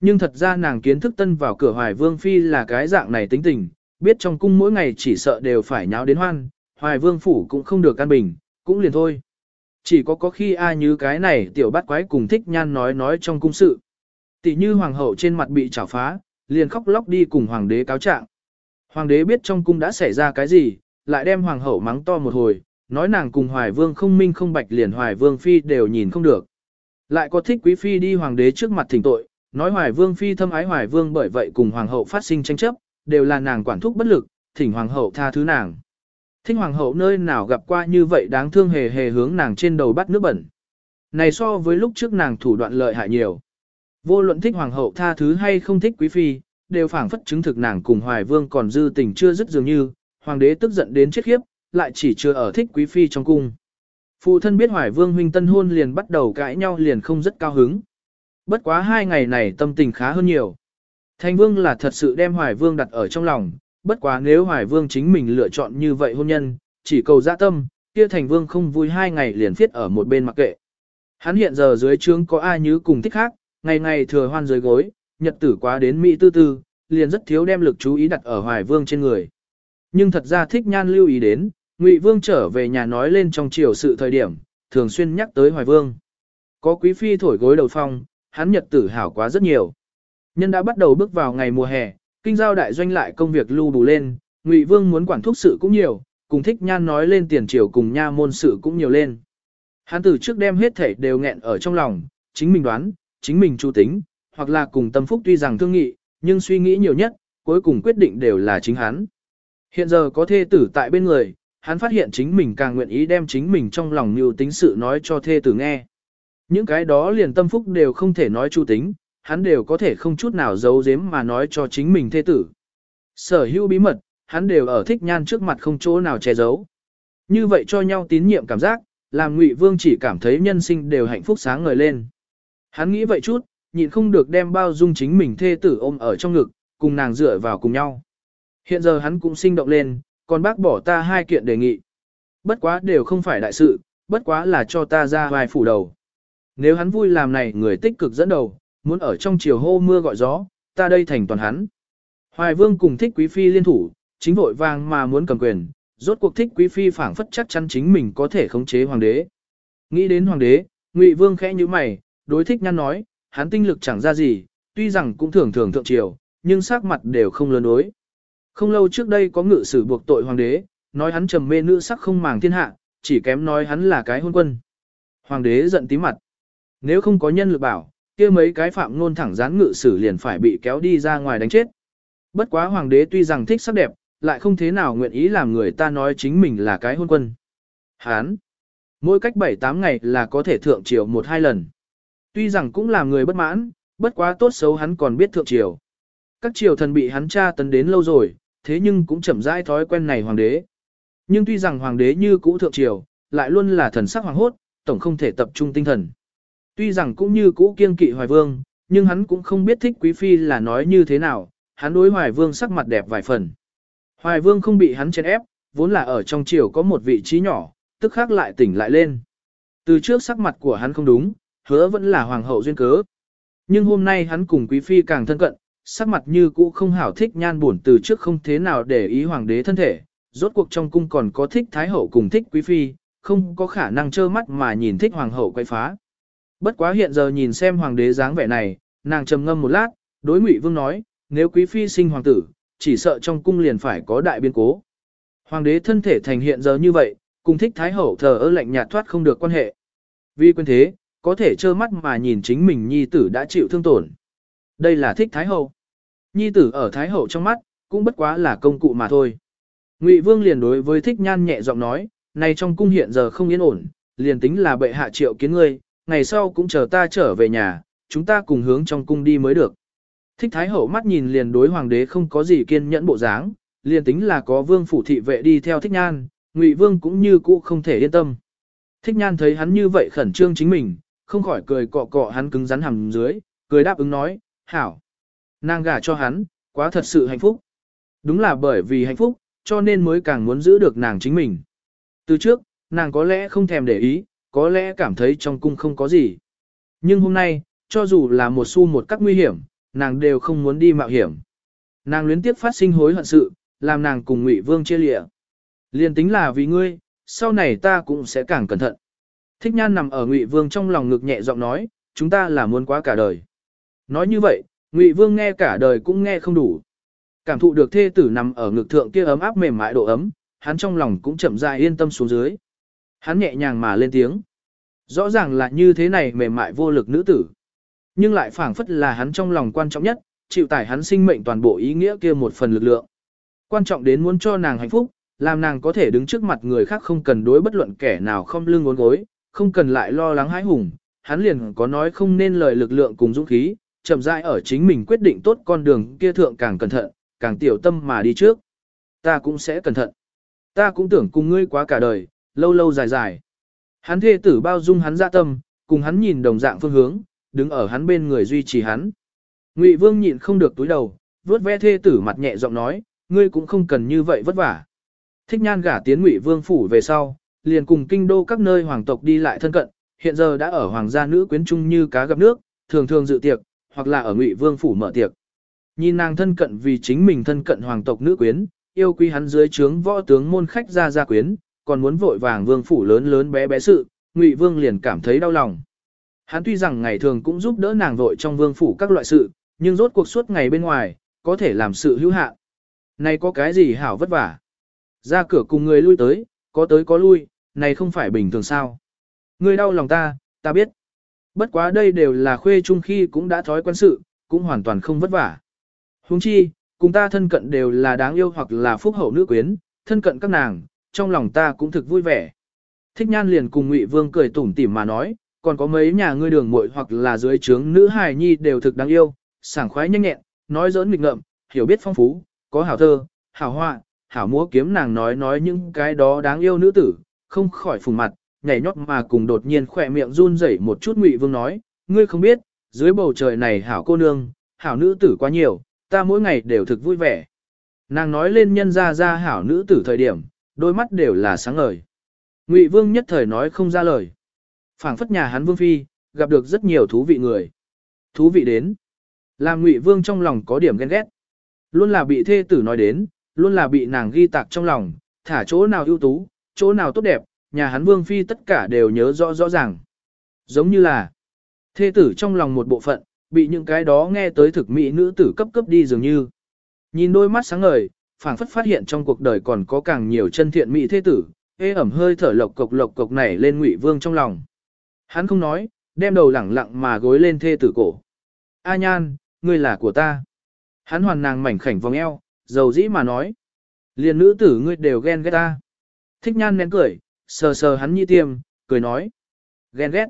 Speaker 1: Nhưng thật ra nàng kiến thức tân vào cửa hoài vương phi là cái dạng này tính tình, biết trong cung mỗi ngày chỉ sợ đều phải nháo đến hoan, hoài vương phủ cũng không được căn bình, cũng liền thôi. Chỉ có có khi ai như cái này tiểu bắt quái cùng thích nhan nói nói trong cung sự. Tỷ như hoàng hậu trên mặt bị chảo phá, liền khóc lóc đi cùng hoàng đế cáo trạng. Hoàng đế biết trong cung đã xảy ra cái gì, lại đem hoàng hậu mắng to một hồi, nói nàng cùng hoài vương không minh không bạch liền hoài vương phi đều nhìn không được. Lại có thích quý phi đi hoàng đế trước mặt thỉnh tội, nói hoài vương phi thâm ái hoài vương bởi vậy cùng hoàng hậu phát sinh tranh chấp, đều là nàng quản thúc bất lực, thỉnh hoàng hậu tha thứ nàng. Thích hoàng hậu nơi nào gặp qua như vậy đáng thương hề hề hướng nàng trên đầu bắt nước bẩn. Này so với lúc trước nàng thủ đoạn lợi hại nhiều. Vô luận thích hoàng hậu tha thứ hay không thích quý phi, đều phảng phất chứng thực nàng cùng hoài vương còn dư tình chưa dứt dường như, hoàng đế tức giận đến chết khiếp, lại chỉ chưa ở thích quý phi trong cung. Phụ thân biết hoài vương huynh tân hôn liền bắt đầu cãi nhau liền không rất cao hứng. Bất quá hai ngày này tâm tình khá hơn nhiều. Thành vương là thật sự đem hoài vương đặt ở trong lòng, bất quá nếu hoài vương chính mình lựa chọn như vậy hôn nhân, chỉ cầu dạ tâm, kia thành vương không vui hai ngày liền phiết ở một bên mặc kệ. Hắn hiện giờ dưới trướng có ai như cùng thích khác, ngày ngày thừa hoan dưới gối, nhật tử quá đến Mỹ tư tư, liền rất thiếu đem lực chú ý đặt ở hoài vương trên người. Nhưng thật ra thích nhan lưu ý đến, Ngụy Vương trở về nhà nói lên trong chiều sự thời điểm, thường xuyên nhắc tới Hoài Vương. Có quý phi thổi gối đầu phong, hắn nhật tử hảo quá rất nhiều. Nhân đã bắt đầu bước vào ngày mùa hè, kinh giao đại doanh lại công việc lưu bù lên, Ngụy Vương muốn quản thúc sự cũng nhiều, cùng thích nhan nói lên tiền triều cùng nha môn sự cũng nhiều lên. Hắn từ trước đem hết thể đều nghẹn ở trong lòng, chính mình đoán, chính mình chu tính, hoặc là cùng tâm phúc tuy rằng thương nghị, nhưng suy nghĩ nhiều nhất, cuối cùng quyết định đều là chính hắn. Hiện giờ có thê tử tại bên người, hắn phát hiện chính mình càng nguyện ý đem chính mình trong lòng nhiều tính sự nói cho thê tử nghe. Những cái đó liền tâm phúc đều không thể nói chu tính, hắn đều có thể không chút nào giấu giếm mà nói cho chính mình thê tử. Sở hữu bí mật, hắn đều ở thích nhan trước mặt không chỗ nào che giấu. Như vậy cho nhau tín nhiệm cảm giác, làm Ngụy Vương chỉ cảm thấy nhân sinh đều hạnh phúc sáng ngời lên. Hắn nghĩ vậy chút, nhịn không được đem bao dung chính mình thê tử ôm ở trong ngực, cùng nàng dựa vào cùng nhau. Hiện giờ hắn cũng sinh động lên, còn bác bỏ ta hai kiện đề nghị. Bất quá đều không phải đại sự, bất quá là cho ta ra vài phủ đầu. Nếu hắn vui làm này người tích cực dẫn đầu, muốn ở trong chiều hô mưa gọi gió, ta đây thành toàn hắn. Hoài vương cùng thích quý phi liên thủ, chính vội vàng mà muốn cầm quyền, rốt cuộc thích quý phi phảng phất chắc chắn chính mình có thể khống chế hoàng đế. Nghĩ đến hoàng đế, ngụy vương khẽ như mày, đối thích nhăn nói, hắn tinh lực chẳng ra gì, tuy rằng cũng thường thường thượng triều, nhưng sắc mặt đều không lớn đối. Không lâu trước đây có ngự sử buộc tội hoàng đế, nói hắn trầm mê nữ sắc không màng thiên hạ, chỉ kém nói hắn là cái hôn quân. Hoàng đế giận tí mặt. Nếu không có nhân lực bảo, kia mấy cái phạm ngôn thẳng dán ngự sử liền phải bị kéo đi ra ngoài đánh chết. Bất quá hoàng đế tuy rằng thích sắc đẹp, lại không thế nào nguyện ý làm người ta nói chính mình là cái hôn quân. Hán, mỗi cách 7-8 ngày là có thể thượng triều một hai lần. Tuy rằng cũng là người bất mãn, bất quá tốt xấu hắn còn biết thượng triều. Các triều thần bị hắn tra tấn đến lâu rồi, thế nhưng cũng chậm rãi thói quen này hoàng đế. Nhưng tuy rằng hoàng đế như cũ thượng triều, lại luôn là thần sắc hoàng hốt, tổng không thể tập trung tinh thần. Tuy rằng cũng như cũ kiên kỵ hoài vương, nhưng hắn cũng không biết thích quý phi là nói như thế nào, hắn đối hoài vương sắc mặt đẹp vài phần. Hoài vương không bị hắn chèn ép, vốn là ở trong triều có một vị trí nhỏ, tức khác lại tỉnh lại lên. Từ trước sắc mặt của hắn không đúng, hứa vẫn là hoàng hậu duyên cớ. Nhưng hôm nay hắn cùng quý phi càng thân cận, sắc mặt như cũ không hảo thích nhan buồn từ trước không thế nào để ý hoàng đế thân thể, rốt cuộc trong cung còn có thích thái hậu cùng thích quý phi, không có khả năng trơ mắt mà nhìn thích hoàng hậu quay phá. Bất quá hiện giờ nhìn xem hoàng đế dáng vẻ này, nàng trầm ngâm một lát, đối ngụy vương nói, nếu quý phi sinh hoàng tử, chỉ sợ trong cung liền phải có đại biến cố. Hoàng đế thân thể thành hiện giờ như vậy, cùng thích thái hậu thờ ơ lạnh nhạt thoát không được quan hệ. Vì quân thế, có thể trơ mắt mà nhìn chính mình nhi tử đã chịu thương tổn. Đây là thích thái hậu. Nhi tử ở thái hậu trong mắt, cũng bất quá là công cụ mà thôi. Ngụy vương liền đối với thích nhan nhẹ giọng nói, này trong cung hiện giờ không yên ổn, liền tính là bệ hạ triệu kiến ngươi, ngày sau cũng chờ ta trở về nhà, chúng ta cùng hướng trong cung đi mới được. Thích Thái Hậu mắt nhìn liền đối hoàng đế không có gì kiên nhẫn bộ dáng, liền tính là có vương phủ thị vệ đi theo Thích Nhan, Ngụy Vương cũng như cũ không thể yên tâm. Thích Nhan thấy hắn như vậy khẩn trương chính mình, không khỏi cười cọ cọ hắn cứng rắn hầm dưới, cười đáp ứng nói, hảo. Nàng gả cho hắn, quá thật sự hạnh phúc. Đúng là bởi vì hạnh phúc, cho nên mới càng muốn giữ được nàng chính mình. Từ trước, nàng có lẽ không thèm để ý, có lẽ cảm thấy trong cung không có gì. Nhưng hôm nay, cho dù là một xu một cách nguy hiểm, nàng đều không muốn đi mạo hiểm. Nàng luyến tiếp phát sinh hối hận sự, làm nàng cùng Ngụy Vương chia lịa. Liên tính là vì ngươi, sau này ta cũng sẽ càng cẩn thận. Thích Nhan nằm ở Ngụy Vương trong lòng ngực nhẹ giọng nói, chúng ta là muốn quá cả đời. Nói như vậy, Ngụy Vương nghe cả đời cũng nghe không đủ. Cảm thụ được thê tử nằm ở ngực thượng kia ấm áp mềm mại độ ấm, hắn trong lòng cũng chậm rãi yên tâm xuống dưới. Hắn nhẹ nhàng mà lên tiếng. Rõ ràng là như thế này mềm mại vô lực nữ tử. Nhưng lại phảng phất là hắn trong lòng quan trọng nhất, chịu tải hắn sinh mệnh toàn bộ ý nghĩa kia một phần lực lượng. Quan trọng đến muốn cho nàng hạnh phúc, làm nàng có thể đứng trước mặt người khác không cần đối bất luận kẻ nào không lưng ngốn gối, không cần lại lo lắng hãi hùng, hắn liền có nói không nên lời lực lượng cùng dũng khí, chậm rãi ở chính mình quyết định tốt con đường kia thượng càng cẩn thận, càng tiểu tâm mà đi trước. Ta cũng sẽ cẩn thận. Ta cũng tưởng cùng ngươi quá cả đời, lâu lâu dài dài. Hắn thê tử bao dung hắn dạ tâm, cùng hắn nhìn đồng dạng phương hướng, đứng ở hắn bên người duy trì hắn. Ngụy Vương nhịn không được túi đầu, vuốt ve thê tử mặt nhẹ giọng nói, ngươi cũng không cần như vậy vất vả. Thích nhan gả tiến Ngụy Vương phủ về sau, liền cùng kinh đô các nơi hoàng tộc đi lại thân cận, hiện giờ đã ở hoàng gia nữ quyến trung như cá gặp nước, thường thường dự tiệc, hoặc là ở Ngụy Vương phủ mở tiệc. Nhìn nàng thân cận vì chính mình thân cận hoàng tộc nữ quyến, yêu quý hắn dưới trướng võ tướng môn khách ra gia quyến, còn muốn vội vàng vương phủ lớn lớn bé bé sự, Ngụy Vương liền cảm thấy đau lòng. Hắn tuy rằng ngày thường cũng giúp đỡ nàng vội trong vương phủ các loại sự, nhưng rốt cuộc suốt ngày bên ngoài, có thể làm sự hữu hạn. Này có cái gì hảo vất vả? Ra cửa cùng người lui tới, có tới có lui, này không phải bình thường sao? Người đau lòng ta, ta biết. Bất quá đây đều là khuê chung khi cũng đã thói quen sự, cũng hoàn toàn không vất vả. Huống chi, cùng ta thân cận đều là đáng yêu hoặc là phúc hậu nữ quyến, thân cận các nàng, trong lòng ta cũng thực vui vẻ. Thích nhan liền cùng Ngụy Vương cười tủm tỉm mà nói, còn có mấy nhà ngươi đường muội hoặc là dưới trướng nữ hài nhi đều thực đáng yêu, sảng khoái nhanh nhẹn, nói giỡn nghịch ngợm, hiểu biết phong phú, có hảo thơ, hảo họa, hảo múa kiếm nàng nói nói những cái đó đáng yêu nữ tử, không khỏi phùng mặt, nhảy nhót mà cùng đột nhiên khỏe miệng run rẩy một chút Ngụy Vương nói, ngươi không biết, dưới bầu trời này hảo cô nương, hảo nữ tử quá nhiều, ta mỗi ngày đều thực vui vẻ. Nàng nói lên nhân ra ra hảo nữ tử thời điểm, đôi mắt đều là sáng ngời. Ngụy Vương nhất thời nói không ra lời. phảng phất nhà hắn Vương Phi, gặp được rất nhiều thú vị người. Thú vị đến. Làm Ngụy Vương trong lòng có điểm ghen ghét. Luôn là bị thê tử nói đến, luôn là bị nàng ghi tạc trong lòng, thả chỗ nào ưu tú, chỗ nào tốt đẹp, nhà hắn Vương Phi tất cả đều nhớ rõ rõ ràng. Giống như là thê tử trong lòng một bộ phận, bị những cái đó nghe tới thực mỹ nữ tử cấp cấp đi dường như. Nhìn đôi mắt sáng ngời, phảng phất phát hiện trong cuộc đời còn có càng nhiều chân thiện mỹ thế tử, ê ẩm hơi thở lộc cộc lộc cộc này lên ngụy vương trong lòng. Hắn không nói, đem đầu lẳng lặng mà gối lên thê tử cổ. A nhan, ngươi là của ta. Hắn hoàn nàng mảnh khảnh vòng eo, dầu dĩ mà nói. Liền nữ tử ngươi đều ghen ghét ta. Thích nhan nén cười, sờ sờ hắn nhi tiêm, cười nói. Ghen ghét.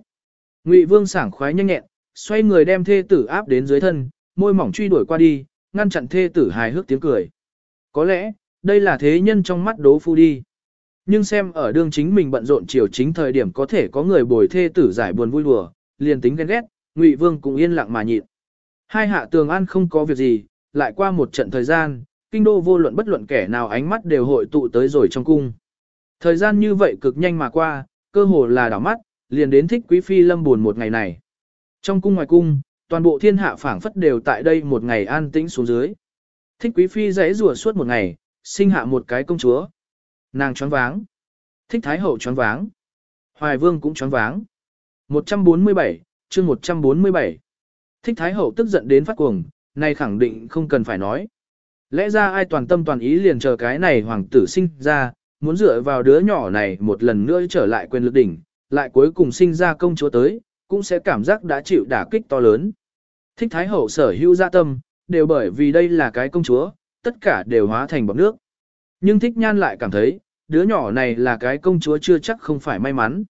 Speaker 1: Ngụy vương sảng khoái nhanh nhẹn, xoay người đem thê tử áp đến dưới thân, môi mỏng truy đuổi qua đi, ngăn chặn thê tử hài hước tiếng cười. Có lẽ, đây là thế nhân trong mắt đố phu đi. Nhưng xem ở đương chính mình bận rộn chiều chính thời điểm có thể có người bồi thê tử giải buồn vui đùa, liền tính ghen ghét, Ngụy Vương cũng yên lặng mà nhịn. Hai hạ tường an không có việc gì, lại qua một trận thời gian, kinh đô vô luận bất luận kẻ nào ánh mắt đều hội tụ tới rồi trong cung. Thời gian như vậy cực nhanh mà qua, cơ hồ là đảo mắt, liền đến thích quý phi lâm buồn một ngày này. Trong cung ngoài cung, toàn bộ thiên hạ phảng phất đều tại đây một ngày an tĩnh xuống dưới. Thích quý phi dãy rùa suốt một ngày, sinh hạ một cái công chúa. Nàng choáng váng. Thích thái hậu choáng váng. Hoài vương cũng choáng váng. 147, chương 147. Thích thái hậu tức giận đến phát cuồng, này khẳng định không cần phải nói. Lẽ ra ai toàn tâm toàn ý liền chờ cái này hoàng tử sinh ra, muốn dựa vào đứa nhỏ này một lần nữa trở lại quyền lực đỉnh, lại cuối cùng sinh ra công chúa tới, cũng sẽ cảm giác đã chịu đả kích to lớn. Thích Thái Hậu sở hữu gia tâm, đều bởi vì đây là cái công chúa, tất cả đều hóa thành bọc nước. Nhưng Thích Nhan lại cảm thấy, đứa nhỏ này là cái công chúa chưa chắc không phải may mắn.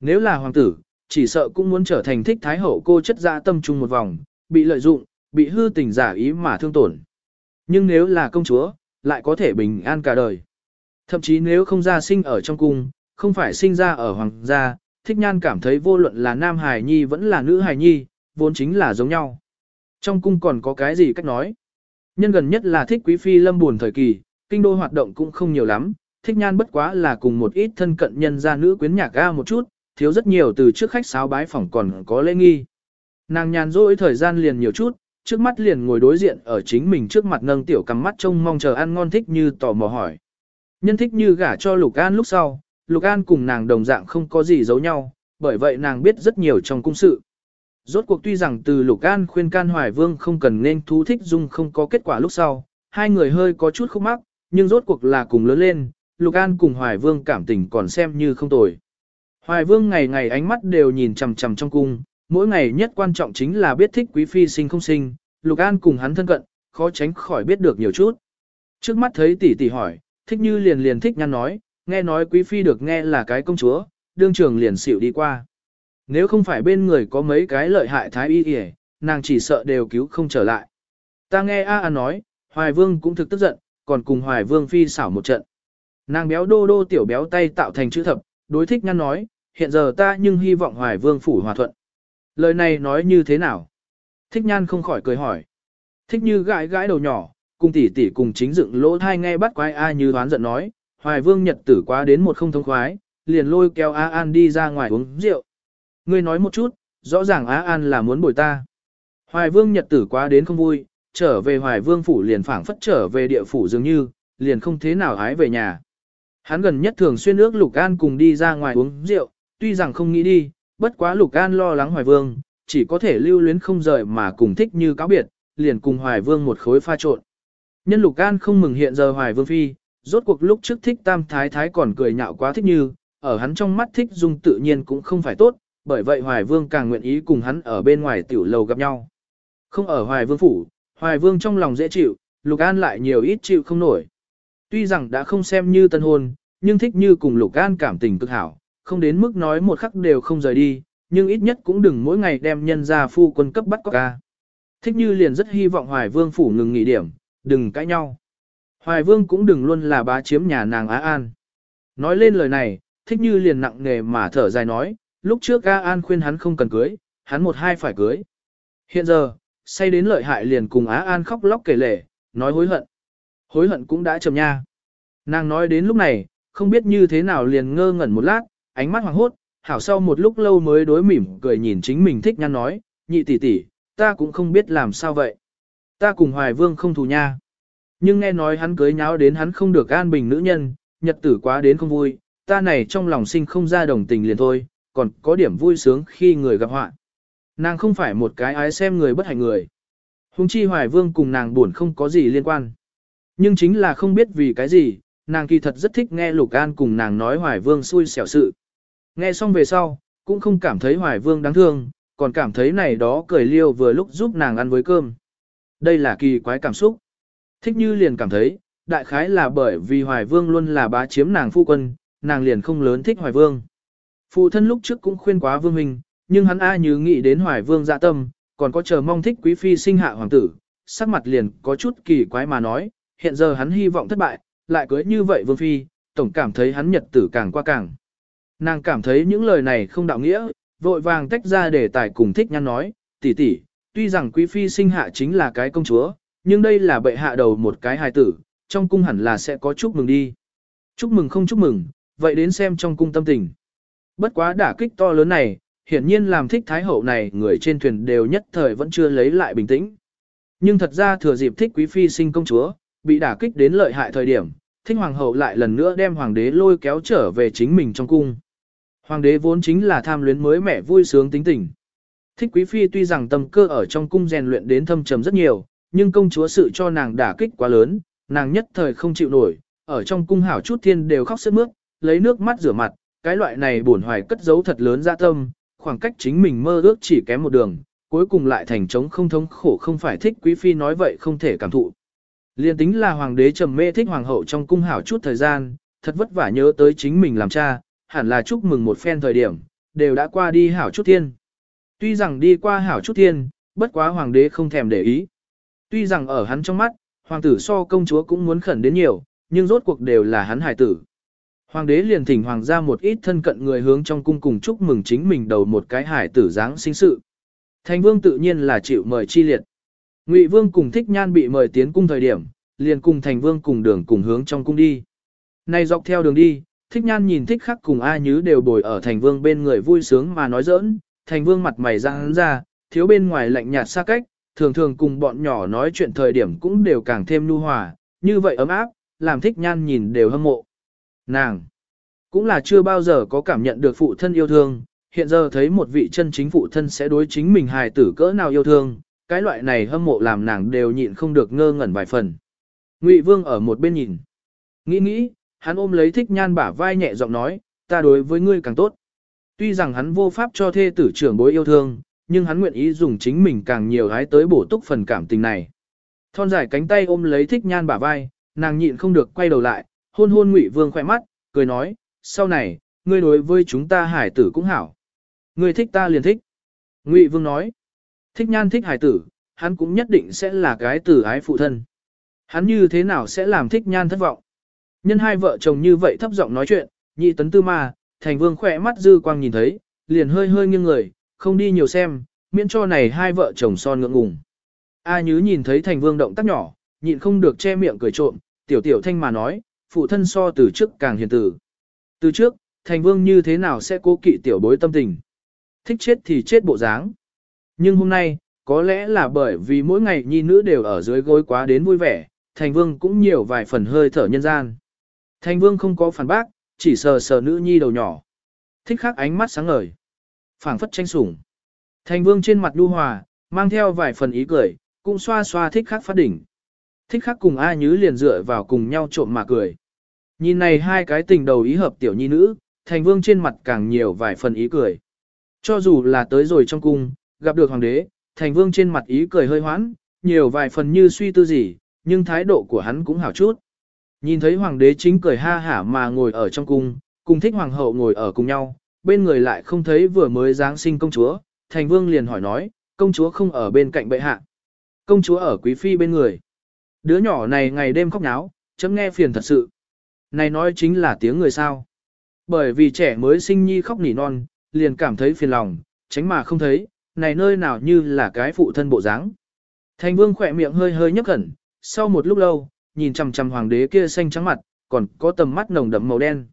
Speaker 1: Nếu là hoàng tử, chỉ sợ cũng muốn trở thành Thích Thái Hậu cô chất gia tâm chung một vòng, bị lợi dụng, bị hư tình giả ý mà thương tổn. Nhưng nếu là công chúa, lại có thể bình an cả đời. Thậm chí nếu không ra sinh ở trong cung, không phải sinh ra ở hoàng gia, thích nhan cảm thấy vô luận là nam hài nhi vẫn là nữ hài nhi, vốn chính là giống nhau. Trong cung còn có cái gì cách nói? Nhân gần nhất là thích quý phi lâm buồn thời kỳ, kinh đô hoạt động cũng không nhiều lắm, thích nhan bất quá là cùng một ít thân cận nhân gia nữ quyến nhạc ga một chút, thiếu rất nhiều từ trước khách sáo bái phỏng còn có lễ nghi. Nàng nhàn rỗi thời gian liền nhiều chút, trước mắt liền ngồi đối diện ở chính mình trước mặt nâng tiểu cắm mắt trông mong chờ ăn ngon thích như tò mò hỏi. Nhân thích như gả cho Lục An lúc sau, Lục An cùng nàng đồng dạng không có gì giấu nhau, bởi vậy nàng biết rất nhiều trong cung sự. Rốt cuộc tuy rằng từ Lục An khuyên can Hoài Vương không cần nên thú thích dung không có kết quả lúc sau, hai người hơi có chút khúc mắc, nhưng rốt cuộc là cùng lớn lên, Lục An cùng Hoài Vương cảm tình còn xem như không tồi. Hoài Vương ngày ngày ánh mắt đều nhìn chằm chằm trong cung, mỗi ngày nhất quan trọng chính là biết thích quý phi sinh không sinh, Lục An cùng hắn thân cận, khó tránh khỏi biết được nhiều chút. Trước mắt thấy tỷ tỷ hỏi, thích như liền liền thích nhăn nói, nghe nói quý phi được nghe là cái công chúa, đương trường liền xỉu đi qua. Nếu không phải bên người có mấy cái lợi hại thái y y, nàng chỉ sợ đều cứu không trở lại. Ta nghe A An nói, Hoài Vương cũng thực tức giận, còn cùng Hoài Vương phi xảo một trận. Nàng béo đô đô tiểu béo tay tạo thành chữ thập, đối thích nhăn nói, hiện giờ ta nhưng hy vọng Hoài Vương phủ hòa thuận. Lời này nói như thế nào? Thích nhan không khỏi cười hỏi. Thích như gãi gãi đầu nhỏ, cùng tỷ tỷ cùng chính dựng lỗ thai nghe bắt quái A như đoán giận nói, hoài vương nhật tử quá đến một không thông khoái, liền lôi kéo A An đi ra ngoài uống rượu. Ngươi nói một chút, rõ ràng Á An là muốn bồi ta. Hoài vương nhật tử quá đến không vui, trở về hoài vương phủ liền phảng phất trở về địa phủ dường như, liền không thế nào hái về nhà. Hắn gần nhất thường xuyên ước Lục An cùng đi ra ngoài uống rượu, tuy rằng không nghĩ đi, bất quá Lục An lo lắng Hoài Vương, chỉ có thể lưu luyến không rời mà cùng thích như cáo biệt, liền cùng Hoài Vương một khối pha trộn. Nhân Lục An không mừng hiện giờ Hoài Vương Phi, rốt cuộc lúc trước thích Tam Thái Thái còn cười nhạo quá thích như, ở hắn trong mắt thích dung tự nhiên cũng không phải tốt, bởi vậy Hoài Vương càng nguyện ý cùng hắn ở bên ngoài tiểu lầu gặp nhau. Không ở Hoài Vương Phủ, Hoài Vương trong lòng dễ chịu, Lục An lại nhiều ít chịu không nổi. Tuy rằng đã không xem như tân hôn, nhưng thích như cùng Lục An cảm tình cực hảo, không đến mức nói một khắc đều không rời đi, nhưng ít nhất cũng đừng mỗi ngày đem nhân ra phu quân cấp bắt có ca. Thích như liền rất hy vọng Hoài Vương phủ ngừng nghỉ điểm, đừng cãi nhau. Hoài Vương cũng đừng luôn là bá chiếm nhà nàng Á An. Nói lên lời này, thích như liền nặng nề mà thở dài nói, lúc trước Á An khuyên hắn không cần cưới, hắn một hai phải cưới. Hiện giờ, say đến lợi hại liền cùng Á An khóc lóc kể lể, nói hối hận. Hối hận cũng đã chầm nha. Nàng nói đến lúc này, không biết như thế nào liền ngơ ngẩn một lát, ánh mắt hoàng hốt, hảo sau một lúc lâu mới đối mỉm cười nhìn chính mình thích nhăn nói, nhị tỷ tỷ, ta cũng không biết làm sao vậy. Ta cùng Hoài Vương không thù nha. Nhưng nghe nói hắn cưới nháo đến hắn không được an bình nữ nhân, nhật tử quá đến không vui, ta này trong lòng sinh không ra đồng tình liền thôi, còn có điểm vui sướng khi người gặp họa. Nàng không phải một cái ái xem người bất hạnh người. Hùng chi Hoài Vương cùng nàng buồn không có gì liên quan. Nhưng chính là không biết vì cái gì, nàng kỳ thật rất thích nghe Lục An cùng nàng nói Hoài Vương xui xẻo sự. Nghe xong về sau, cũng không cảm thấy Hoài Vương đáng thương, còn cảm thấy này đó cười liêu vừa lúc giúp nàng ăn với cơm. Đây là kỳ quái cảm xúc. Thích như liền cảm thấy, đại khái là bởi vì Hoài Vương luôn là bá chiếm nàng phu quân, nàng liền không lớn thích Hoài Vương. Phụ thân lúc trước cũng khuyên quá Vương Minh, nhưng hắn a như nghĩ đến Hoài Vương dạ tâm, còn có chờ mong thích quý phi sinh hạ hoàng tử, sắc mặt liền có chút kỳ quái mà nói, hiện giờ hắn hy vọng thất bại, lại cưới như vậy Vương Phi, tổng cảm thấy hắn nhật tử càng qua càng. Nàng cảm thấy những lời này không đạo nghĩa, vội vàng tách ra để tài cùng thích nhăn nói, tỷ tỷ, tuy rằng quý phi sinh hạ chính là cái công chúa, nhưng đây là bệ hạ đầu một cái hài tử, trong cung hẳn là sẽ có chúc mừng đi. Chúc mừng không chúc mừng, vậy đến xem trong cung tâm tình. Bất quá đả kích to lớn này, hiển nhiên làm thích thái hậu này người trên thuyền đều nhất thời vẫn chưa lấy lại bình tĩnh. Nhưng thật ra thừa dịp thích quý phi sinh công chúa, bị đả kích đến lợi hại thời điểm, thích hoàng hậu lại lần nữa đem hoàng đế lôi kéo trở về chính mình trong cung. Hoàng đế vốn chính là tham luyến mới mẻ vui sướng tính tình. Thích quý phi tuy rằng tâm cơ ở trong cung rèn luyện đến thâm trầm rất nhiều, nhưng công chúa sự cho nàng đả kích quá lớn, nàng nhất thời không chịu nổi, ở trong cung hảo chút thiên đều khóc sướt mướt, lấy nước mắt rửa mặt, cái loại này buồn hoài cất giấu thật lớn dạ tâm, khoảng cách chính mình mơ ước chỉ kém một đường, cuối cùng lại thành trống không thống khổ không phải thích quý phi nói vậy không thể cảm thụ. Liên tính là hoàng đế trầm mê thích hoàng hậu trong cung hảo chút thời gian, thật vất vả nhớ tới chính mình làm cha, hẳn là chúc mừng một phen thời điểm, đều đã qua đi hảo chút thiên. Tuy rằng đi qua hảo chút thiên, bất quá hoàng đế không thèm để ý. Tuy rằng ở hắn trong mắt, hoàng tử so công chúa cũng muốn khẩn đến nhiều, nhưng rốt cuộc đều là hắn hải tử. Hoàng đế liền thỉnh hoàng ra một ít thân cận người hướng trong cung cùng chúc mừng chính mình đầu một cái hải tử dáng sinh sự. Thành vương tự nhiên là chịu mời chi liệt. Ngụy vương cùng thích nhan bị mời tiến cung thời điểm, liền cùng thành vương cùng đường cùng hướng trong cung đi. Này dọc theo đường đi, thích nhan nhìn thích khắc cùng A Nhứ đều bồi ở thành vương bên người vui sướng mà nói giỡn, thành vương mặt mày ra hắn ra, thiếu bên ngoài lạnh nhạt xa cách, thường thường cùng bọn nhỏ nói chuyện thời điểm cũng đều càng thêm nu hòa, như vậy ấm áp, làm thích nhan nhìn đều hâm mộ. Nàng, cũng là chưa bao giờ có cảm nhận được phụ thân yêu thương, hiện giờ thấy một vị chân chính phụ thân sẽ đối chính mình hài tử cỡ nào yêu thương, cái loại này hâm mộ làm nàng đều nhịn không được ngơ ngẩn vài phần. Ngụy Vương ở một bên nhìn. Nghĩ nghĩ, hắn ôm lấy thích nhan bả vai nhẹ giọng nói, ta đối với ngươi càng tốt. Tuy rằng hắn vô pháp cho thê tử trưởng bối yêu thương, nhưng hắn nguyện ý dùng chính mình càng nhiều hái tới bổ túc phần cảm tình này. Thon dài cánh tay ôm lấy thích nhan bả vai, nàng nhịn không được quay đầu lại, hôn hôn Ngụy Vương khỏe mắt, cười nói, sau này, ngươi đối với chúng ta hải tử cũng hảo. Ngươi thích ta liền thích. Ngụy Vương nói, thích nhan thích hải tử, hắn cũng nhất định sẽ là cái tử ái phụ thân. Hắn như thế nào sẽ làm thích nhan thất vọng. Nhân hai vợ chồng như vậy thấp giọng nói chuyện, nhị tấn tư ma, thành vương khỏe mắt dư quang nhìn thấy, liền hơi hơi nghiêng người, không đi nhiều xem, miễn cho này hai vợ chồng son ngượng ngùng. A Nhứ nhìn thấy thành vương động tác nhỏ, nhịn không được che miệng cười trộm, tiểu tiểu thanh mà nói, phụ thân so từ trước càng hiền tử. Từ trước, thành vương như thế nào sẽ cố kỵ tiểu bối tâm tình. Thích chết thì chết bộ dáng. Nhưng hôm nay, có lẽ là bởi vì mỗi ngày nhi nữ đều ở dưới gối quá đến vui vẻ, thành vương cũng nhiều vài phần hơi thở nhân gian. Thành vương không có phản bác, chỉ sờ sờ nữ nhi đầu nhỏ. Thích khắc ánh mắt sáng ngời phảng phất tranh sủng. Thành vương trên mặt đu hòa, mang theo vài phần ý cười, cũng xoa xoa thích khắc phát đỉnh. Thích khắc cùng A Nhứ liền dựa vào cùng nhau trộm mà cười. Nhìn này hai cái tình đầu ý hợp tiểu nhi nữ, thành vương trên mặt càng nhiều vài phần ý cười. Cho dù là tới rồi trong cung, gặp được hoàng đế, thành vương trên mặt ý cười hơi hoãn, nhiều vài phần như suy tư gì, nhưng thái độ của hắn cũng hảo chút. Nhìn thấy hoàng đế chính cười ha hả mà ngồi ở trong cung, cùng thích hoàng hậu ngồi ở cùng nhau, bên người lại không thấy vừa mới giáng sinh công chúa, thành vương liền hỏi nói, công chúa không ở bên cạnh bệ hạ. Công chúa ở quý phi bên người. Đứa nhỏ này ngày đêm khóc náo, chấm nghe phiền thật sự. Này nói chính là tiếng người sao. Bởi vì trẻ mới sinh nhi khóc nỉ non, liền cảm thấy phiền lòng, tránh mà không thấy, này nơi nào như là cái phụ thân bộ dáng. Thành vương khỏe miệng hơi hơi nhấp khẩn, sau một lúc lâu, nhìn chằm chằm hoàng đế kia xanh trắng mặt, còn có tầm mắt nồng đậm màu đen.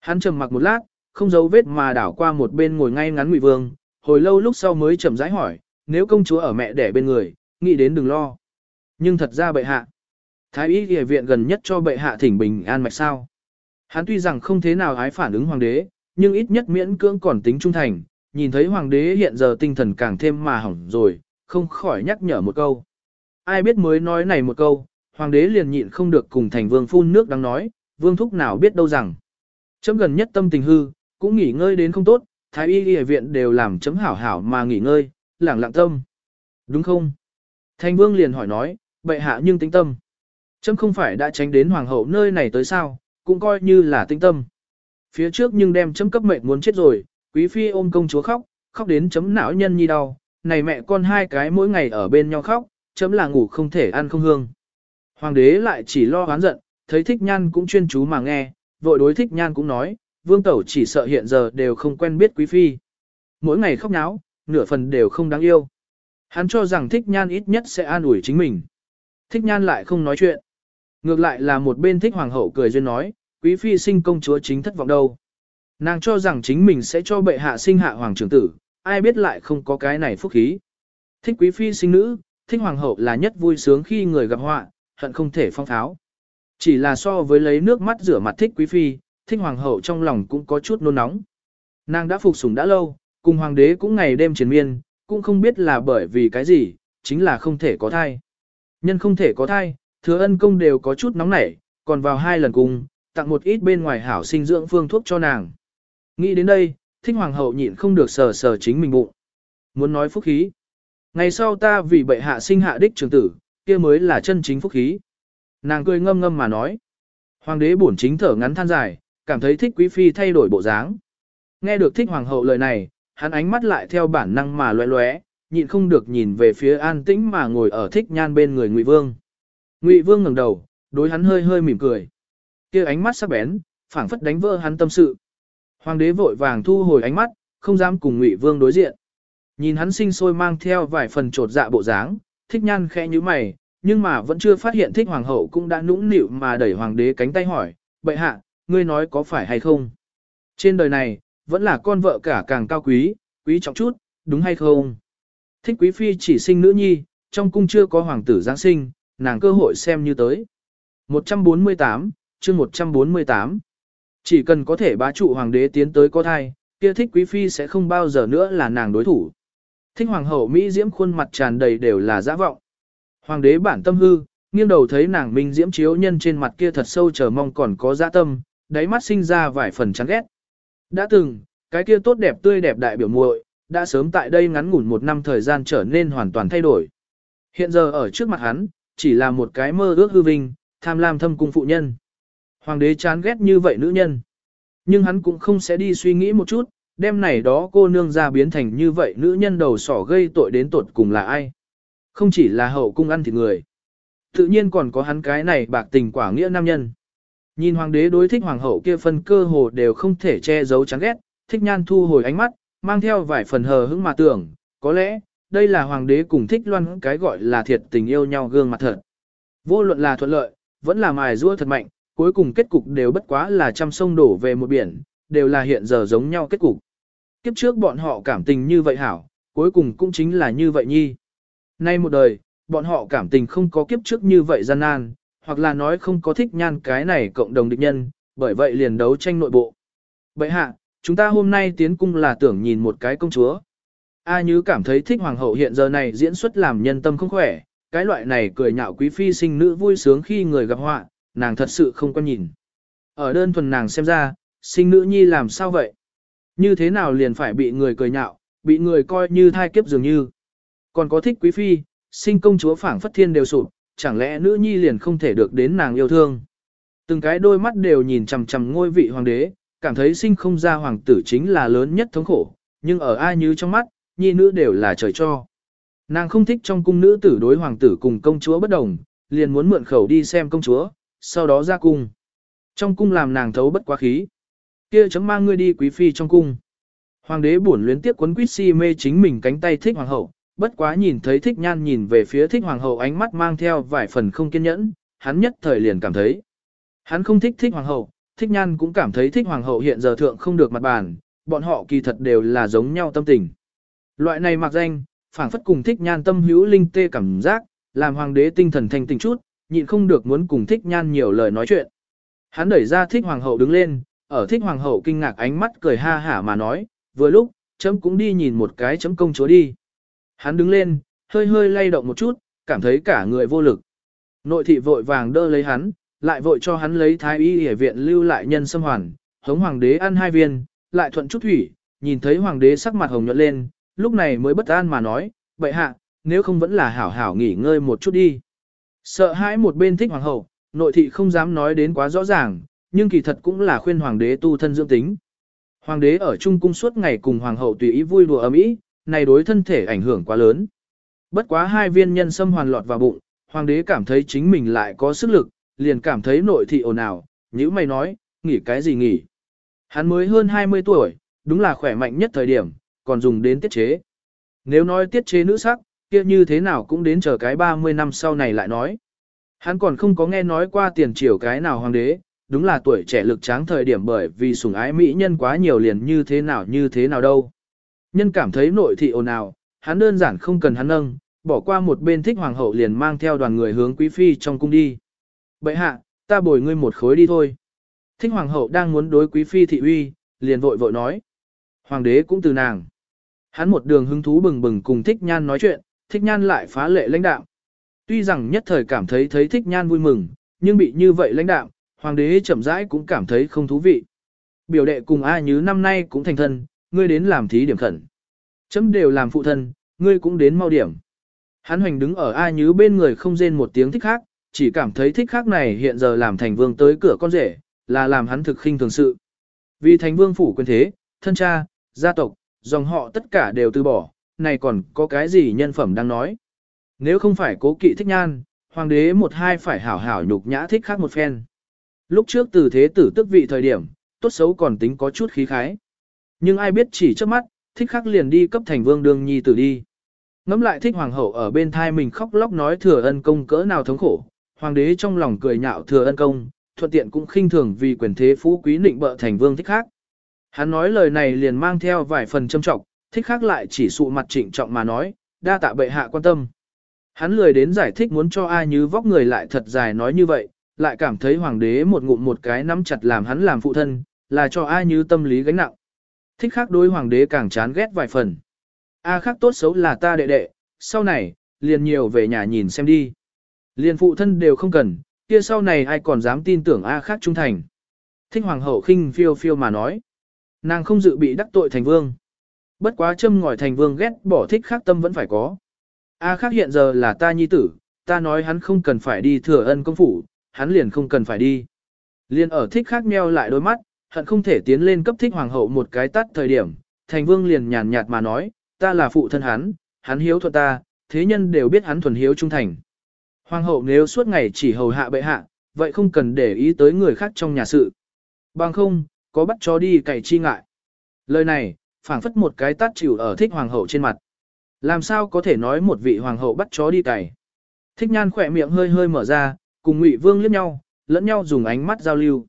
Speaker 1: Hắn trầm mặc một lát, không giấu vết mà đảo qua một bên ngồi ngay ngắn Ngụy Vương, hồi lâu lúc sau mới chậm rãi hỏi, nếu công chúa ở mẹ đẻ bên người, nghĩ đến đừng lo. Nhưng thật ra bệ hạ, thái y y viện gần nhất cho bệ hạ thỉnh bình an mạch sao. Hắn tuy rằng không thế nào ái phản ứng hoàng đế, nhưng ít nhất miễn cưỡng còn tính trung thành, nhìn thấy hoàng đế hiện giờ tinh thần càng thêm mà hỏng rồi, không khỏi nhắc nhở một câu. Ai biết mới nói này một câu, hoàng đế liền nhịn không được cùng thành vương phun nước đang nói, vương thúc nào biết đâu rằng. Chấm gần nhất tâm tình hư, cũng nghỉ ngơi đến không tốt, thái y y viện đều làm chấm hảo hảo mà nghỉ ngơi, lảng lặng tâm. Đúng không? Thành vương liền hỏi nói, bệ hạ nhưng tính tâm. Chấm không phải đã tránh đến hoàng hậu nơi này tới sao, cũng coi như là tinh tâm. Phía trước nhưng đem chấm cấp mệnh muốn chết rồi, quý phi ôm công chúa khóc, khóc đến chấm não nhân nhi đau, này mẹ con hai cái mỗi ngày ở bên nhau khóc, chấm là ngủ không thể ăn không hương. Hoàng đế lại chỉ lo oán giận, thấy thích nhan cũng chuyên chú mà nghe, vội đối thích nhan cũng nói, vương tẩu chỉ sợ hiện giờ đều không quen biết quý phi. Mỗi ngày khóc náo, nửa phần đều không đáng yêu. Hắn cho rằng thích nhan ít nhất sẽ an ủi chính mình. Thích nhan lại không nói chuyện. Ngược lại là một bên thích hoàng hậu cười duyên nói, quý phi sinh công chúa chính thất vọng đâu. Nàng cho rằng chính mình sẽ cho bệ hạ sinh hạ hoàng trưởng tử, ai biết lại không có cái này phúc khí. Thích quý phi sinh nữ, thích hoàng hậu là nhất vui sướng khi người gặp họa, hận không thể phong tháo. Chỉ là so với lấy nước mắt rửa mặt thích quý phi, thích hoàng hậu trong lòng cũng có chút nôn nóng. Nàng đã phục sủng đã lâu, cùng hoàng đế cũng ngày đêm triền miên, cũng không biết là bởi vì cái gì, chính là không thể có thai. Nhân không thể có thai, thừa ân công đều có chút nóng nảy, còn vào hai lần cùng, tặng một ít bên ngoài hảo sinh dưỡng phương thuốc cho nàng. Nghĩ đến đây, thích hoàng hậu nhịn không được sờ sờ chính mình bụng. Muốn nói phúc khí. Ngày sau ta vì bệ hạ sinh hạ đích trường tử, kia mới là chân chính phúc khí. Nàng cười ngâm ngâm mà nói. Hoàng đế bổn chính thở ngắn than dài, cảm thấy thích quý phi thay đổi bộ dáng. Nghe được thích hoàng hậu lời này, hắn ánh mắt lại theo bản năng mà loé loé, nhịn không được nhìn về phía an tĩnh mà ngồi ở thích nhan bên người ngụy vương. Ngụy vương ngẩng đầu, đối hắn hơi hơi mỉm cười. kia ánh mắt sắc bén, phảng phất đánh vỡ hắn tâm sự. Hoàng đế vội vàng thu hồi ánh mắt, không dám cùng Ngụy Vương đối diện. Nhìn hắn sinh sôi mang theo vài phần trột dạ bộ dáng, thích nhan khẽ như mày, nhưng mà vẫn chưa phát hiện thích hoàng hậu cũng đã nũng nịu mà đẩy hoàng đế cánh tay hỏi, bệ hạ, ngươi nói có phải hay không? Trên đời này, vẫn là con vợ cả càng cao quý, quý trọng chút, đúng hay không? Thích quý phi chỉ sinh nữ nhi, trong cung chưa có hoàng tử Giáng sinh, nàng cơ hội xem như tới. 148, chương 148 chỉ cần có thể bá trụ hoàng đế tiến tới có thai, kia thích quý phi sẽ không bao giờ nữa là nàng đối thủ. Thích hoàng hậu Mỹ diễm khuôn mặt tràn đầy đều là giả vọng. Hoàng đế bản tâm hư, nghiêng đầu thấy nàng minh diễm chiếu nhân trên mặt kia thật sâu chờ mong còn có dạ tâm, đáy mắt sinh ra vài phần chán ghét. Đã từng, cái kia tốt đẹp tươi đẹp đại biểu muội, đã sớm tại đây ngắn ngủn một năm thời gian trở nên hoàn toàn thay đổi. Hiện giờ ở trước mặt hắn, chỉ là một cái mơ ước hư vinh, tham lam thâm cung phụ nhân. Hoàng đế chán ghét như vậy nữ nhân. Nhưng hắn cũng không sẽ đi suy nghĩ một chút, đêm này đó cô nương ra biến thành như vậy nữ nhân đầu sỏ gây tội đến tột cùng là ai. Không chỉ là hậu cung ăn thịt người. Tự nhiên còn có hắn cái này bạc tình quả nghĩa nam nhân. Nhìn hoàng đế đối thích hoàng hậu kia phân cơ hồ đều không thể che giấu chán ghét, thích nhan thu hồi ánh mắt, mang theo vài phần hờ hững mà tưởng, có lẽ, đây là hoàng đế cùng thích loan cái gọi là thiệt tình yêu nhau gương mặt thật. Vô luận là thuận lợi, vẫn là mài rua thật mạnh, cuối cùng kết cục đều bất quá là trăm sông đổ về một biển, đều là hiện giờ giống nhau kết cục. Kiếp trước bọn họ cảm tình như vậy hảo, cuối cùng cũng chính là như vậy nhi. Nay một đời, bọn họ cảm tình không có kiếp trước như vậy gian nan, hoặc là nói không có thích nhan cái này cộng đồng địch nhân, bởi vậy liền đấu tranh nội bộ. Bậy hạ, chúng ta hôm nay tiến cung là tưởng nhìn một cái công chúa. A Như cảm thấy thích hoàng hậu hiện giờ này diễn xuất làm nhân tâm không khỏe, cái loại này cười nhạo quý phi sinh nữ vui sướng khi người gặp họa, nàng thật sự không có nhìn. Ở đơn thuần nàng xem ra, sinh nữ nhi làm sao vậy? Như thế nào liền phải bị người cười nhạo, bị người coi như thai kiếp dường như. Còn có thích quý phi, sinh công chúa phảng phất thiên đều sụp, chẳng lẽ nữ nhi liền không thể được đến nàng yêu thương. Từng cái đôi mắt đều nhìn chằm chằm ngôi vị hoàng đế, cảm thấy sinh không ra hoàng tử chính là lớn nhất thống khổ, nhưng ở ai như trong mắt, nhi nữ đều là trời cho. Nàng không thích trong cung nữ tử đối hoàng tử cùng công chúa bất đồng, liền muốn mượn khẩu đi xem công chúa, sau đó ra cung. Trong cung làm nàng thấu bất quá khí. Kia chấm mang ngươi đi quý phi trong cung. Hoàng đế buồn luyến tiếp quấn quýt si mê chính mình cánh tay thích hoàng hậu, bất quá nhìn thấy thích nhan nhìn về phía thích hoàng hậu ánh mắt mang theo vài phần không kiên nhẫn, hắn nhất thời liền cảm thấy. Hắn không thích thích hoàng hậu, thích nhan cũng cảm thấy thích hoàng hậu hiện giờ thượng không được mặt bàn, bọn họ kỳ thật đều là giống nhau tâm tình. Loại này mặc danh, phảng phất cùng thích nhan tâm hữu linh tê cảm giác, làm hoàng đế tinh thần thanh tỉnh chút, nhịn không được muốn cùng thích nhan nhiều lời nói chuyện. Hắn đẩy ra thích hoàng hậu đứng lên, ở thích hoàng hậu kinh ngạc ánh mắt cười ha hả mà nói, vừa lúc, chấm cũng đi nhìn một cái chấm công chúa đi. Hắn đứng lên, hơi hơi lay động một chút, cảm thấy cả người vô lực. Nội thị vội vàng đỡ lấy hắn, lại vội cho hắn lấy thái y y viện lưu lại nhân xâm hoàn, hống hoàng đế ăn hai viên, lại thuận chút thủy, nhìn thấy hoàng đế sắc mặt hồng nhuận lên, lúc này mới bất an mà nói, vậy hạ, nếu không vẫn là hảo hảo nghỉ ngơi một chút đi. Sợ hãi một bên thích hoàng hậu, nội thị không dám nói đến quá rõ ràng, nhưng kỳ thật cũng là khuyên hoàng đế tu thân dưỡng tính. Hoàng đế ở Trung Cung suốt ngày cùng hoàng hậu tùy ý vui đùa ấm ý, này đối thân thể ảnh hưởng quá lớn. Bất quá hai viên nhân sâm hoàn lọt vào bụng, hoàng đế cảm thấy chính mình lại có sức lực, liền cảm thấy nội thị ồn ào, nhữ mày nói, nghỉ cái gì nghỉ. Hắn mới hơn 20 tuổi, đúng là khỏe mạnh nhất thời điểm, còn dùng đến tiết chế. Nếu nói tiết chế nữ sắc, kia như thế nào cũng đến chờ cái 30 năm sau này lại nói. Hắn còn không có nghe nói qua tiền triều cái nào hoàng đế, đúng là tuổi trẻ lực tráng thời điểm bởi vì sủng ái mỹ nhân quá nhiều liền như thế nào như thế nào đâu. Nhân cảm thấy nội thị ồn ào, hắn đơn giản không cần hắn nâng, bỏ qua một bên thích hoàng hậu liền mang theo đoàn người hướng quý phi trong cung đi. Bậy hạ, ta bồi ngươi một khối đi thôi. Thích hoàng hậu đang muốn đối quý phi thị uy, liền vội vội nói. Hoàng đế cũng từ nàng. Hắn một đường hứng thú bừng bừng cùng thích nhan nói chuyện, thích nhan lại phá lệ lãnh đạo. Tuy rằng nhất thời cảm thấy thấy thích nhan vui mừng, nhưng bị như vậy lãnh đạo, hoàng đế chậm rãi cũng cảm thấy không thú vị. Biểu đệ cùng A Nhứ năm nay cũng thành thân, ngươi đến làm thí điểm khẩn. Chấm đều làm phụ thân, ngươi cũng đến mau điểm. Hắn hoành đứng ở A Nhứ bên người không rên một tiếng thích khác, chỉ cảm thấy thích khác này hiện giờ làm thành vương tới cửa con rể, là làm hắn thực khinh thường sự. Vì thành vương phủ quyền thế, thân cha, gia tộc, dòng họ tất cả đều từ bỏ, này còn có cái gì nhân phẩm đang nói. Nếu không phải cố kỵ thích nhan, hoàng đế một hai phải hảo hảo nhục nhã thích khác một phen. Lúc trước từ thế tử tức vị thời điểm, tốt xấu còn tính có chút khí khái. Nhưng ai biết chỉ trước mắt, thích khắc liền đi cấp thành vương đương nhi tử đi. Ngắm lại thích hoàng hậu ở bên thai mình khóc lóc nói thừa ân công cỡ nào thống khổ, hoàng đế trong lòng cười nhạo thừa ân công, thuận tiện cũng khinh thường vì quyền thế phú quý nịnh bợ thành vương thích khác. Hắn nói lời này liền mang theo vài phần châm trọng, thích khác lại chỉ sụ mặt trịnh trọng mà nói, đa tạ bệ hạ quan tâm. Hắn lười đến giải thích muốn cho ai như vóc người lại thật dài nói như vậy, lại cảm thấy hoàng đế một ngụm một cái nắm chặt làm hắn làm phụ thân, là cho ai như tâm lý gánh nặng. Thích khác đối hoàng đế càng chán ghét vài phần. A khác tốt xấu là ta đệ đệ, sau này, liền nhiều về nhà nhìn xem đi. Liền phụ thân đều không cần, kia sau này ai còn dám tin tưởng A khác trung thành. Thích hoàng hậu khinh phiêu phiêu mà nói. Nàng không dự bị đắc tội thành vương. Bất quá châm ngòi thành vương ghét bỏ thích khác tâm vẫn phải có. A khác hiện giờ là ta nhi tử, ta nói hắn không cần phải đi thừa ân công phủ, hắn liền không cần phải đi. Liên ở thích khác meo lại đôi mắt, hận không thể tiến lên cấp thích hoàng hậu một cái tắt thời điểm, thành vương liền nhàn nhạt mà nói, ta là phụ thân hắn, hắn hiếu thuận ta, thế nhân đều biết hắn thuần hiếu trung thành. Hoàng hậu nếu suốt ngày chỉ hầu hạ bệ hạ, vậy không cần để ý tới người khác trong nhà sự. Bằng không, có bắt chó đi cày chi ngại. Lời này, phảng phất một cái tát chịu ở thích hoàng hậu trên mặt. Làm sao có thể nói một vị hoàng hậu bắt chó đi cày. Thích nhan khỏe miệng hơi hơi mở ra, cùng ngụy vương liếc nhau, lẫn nhau dùng ánh mắt giao lưu.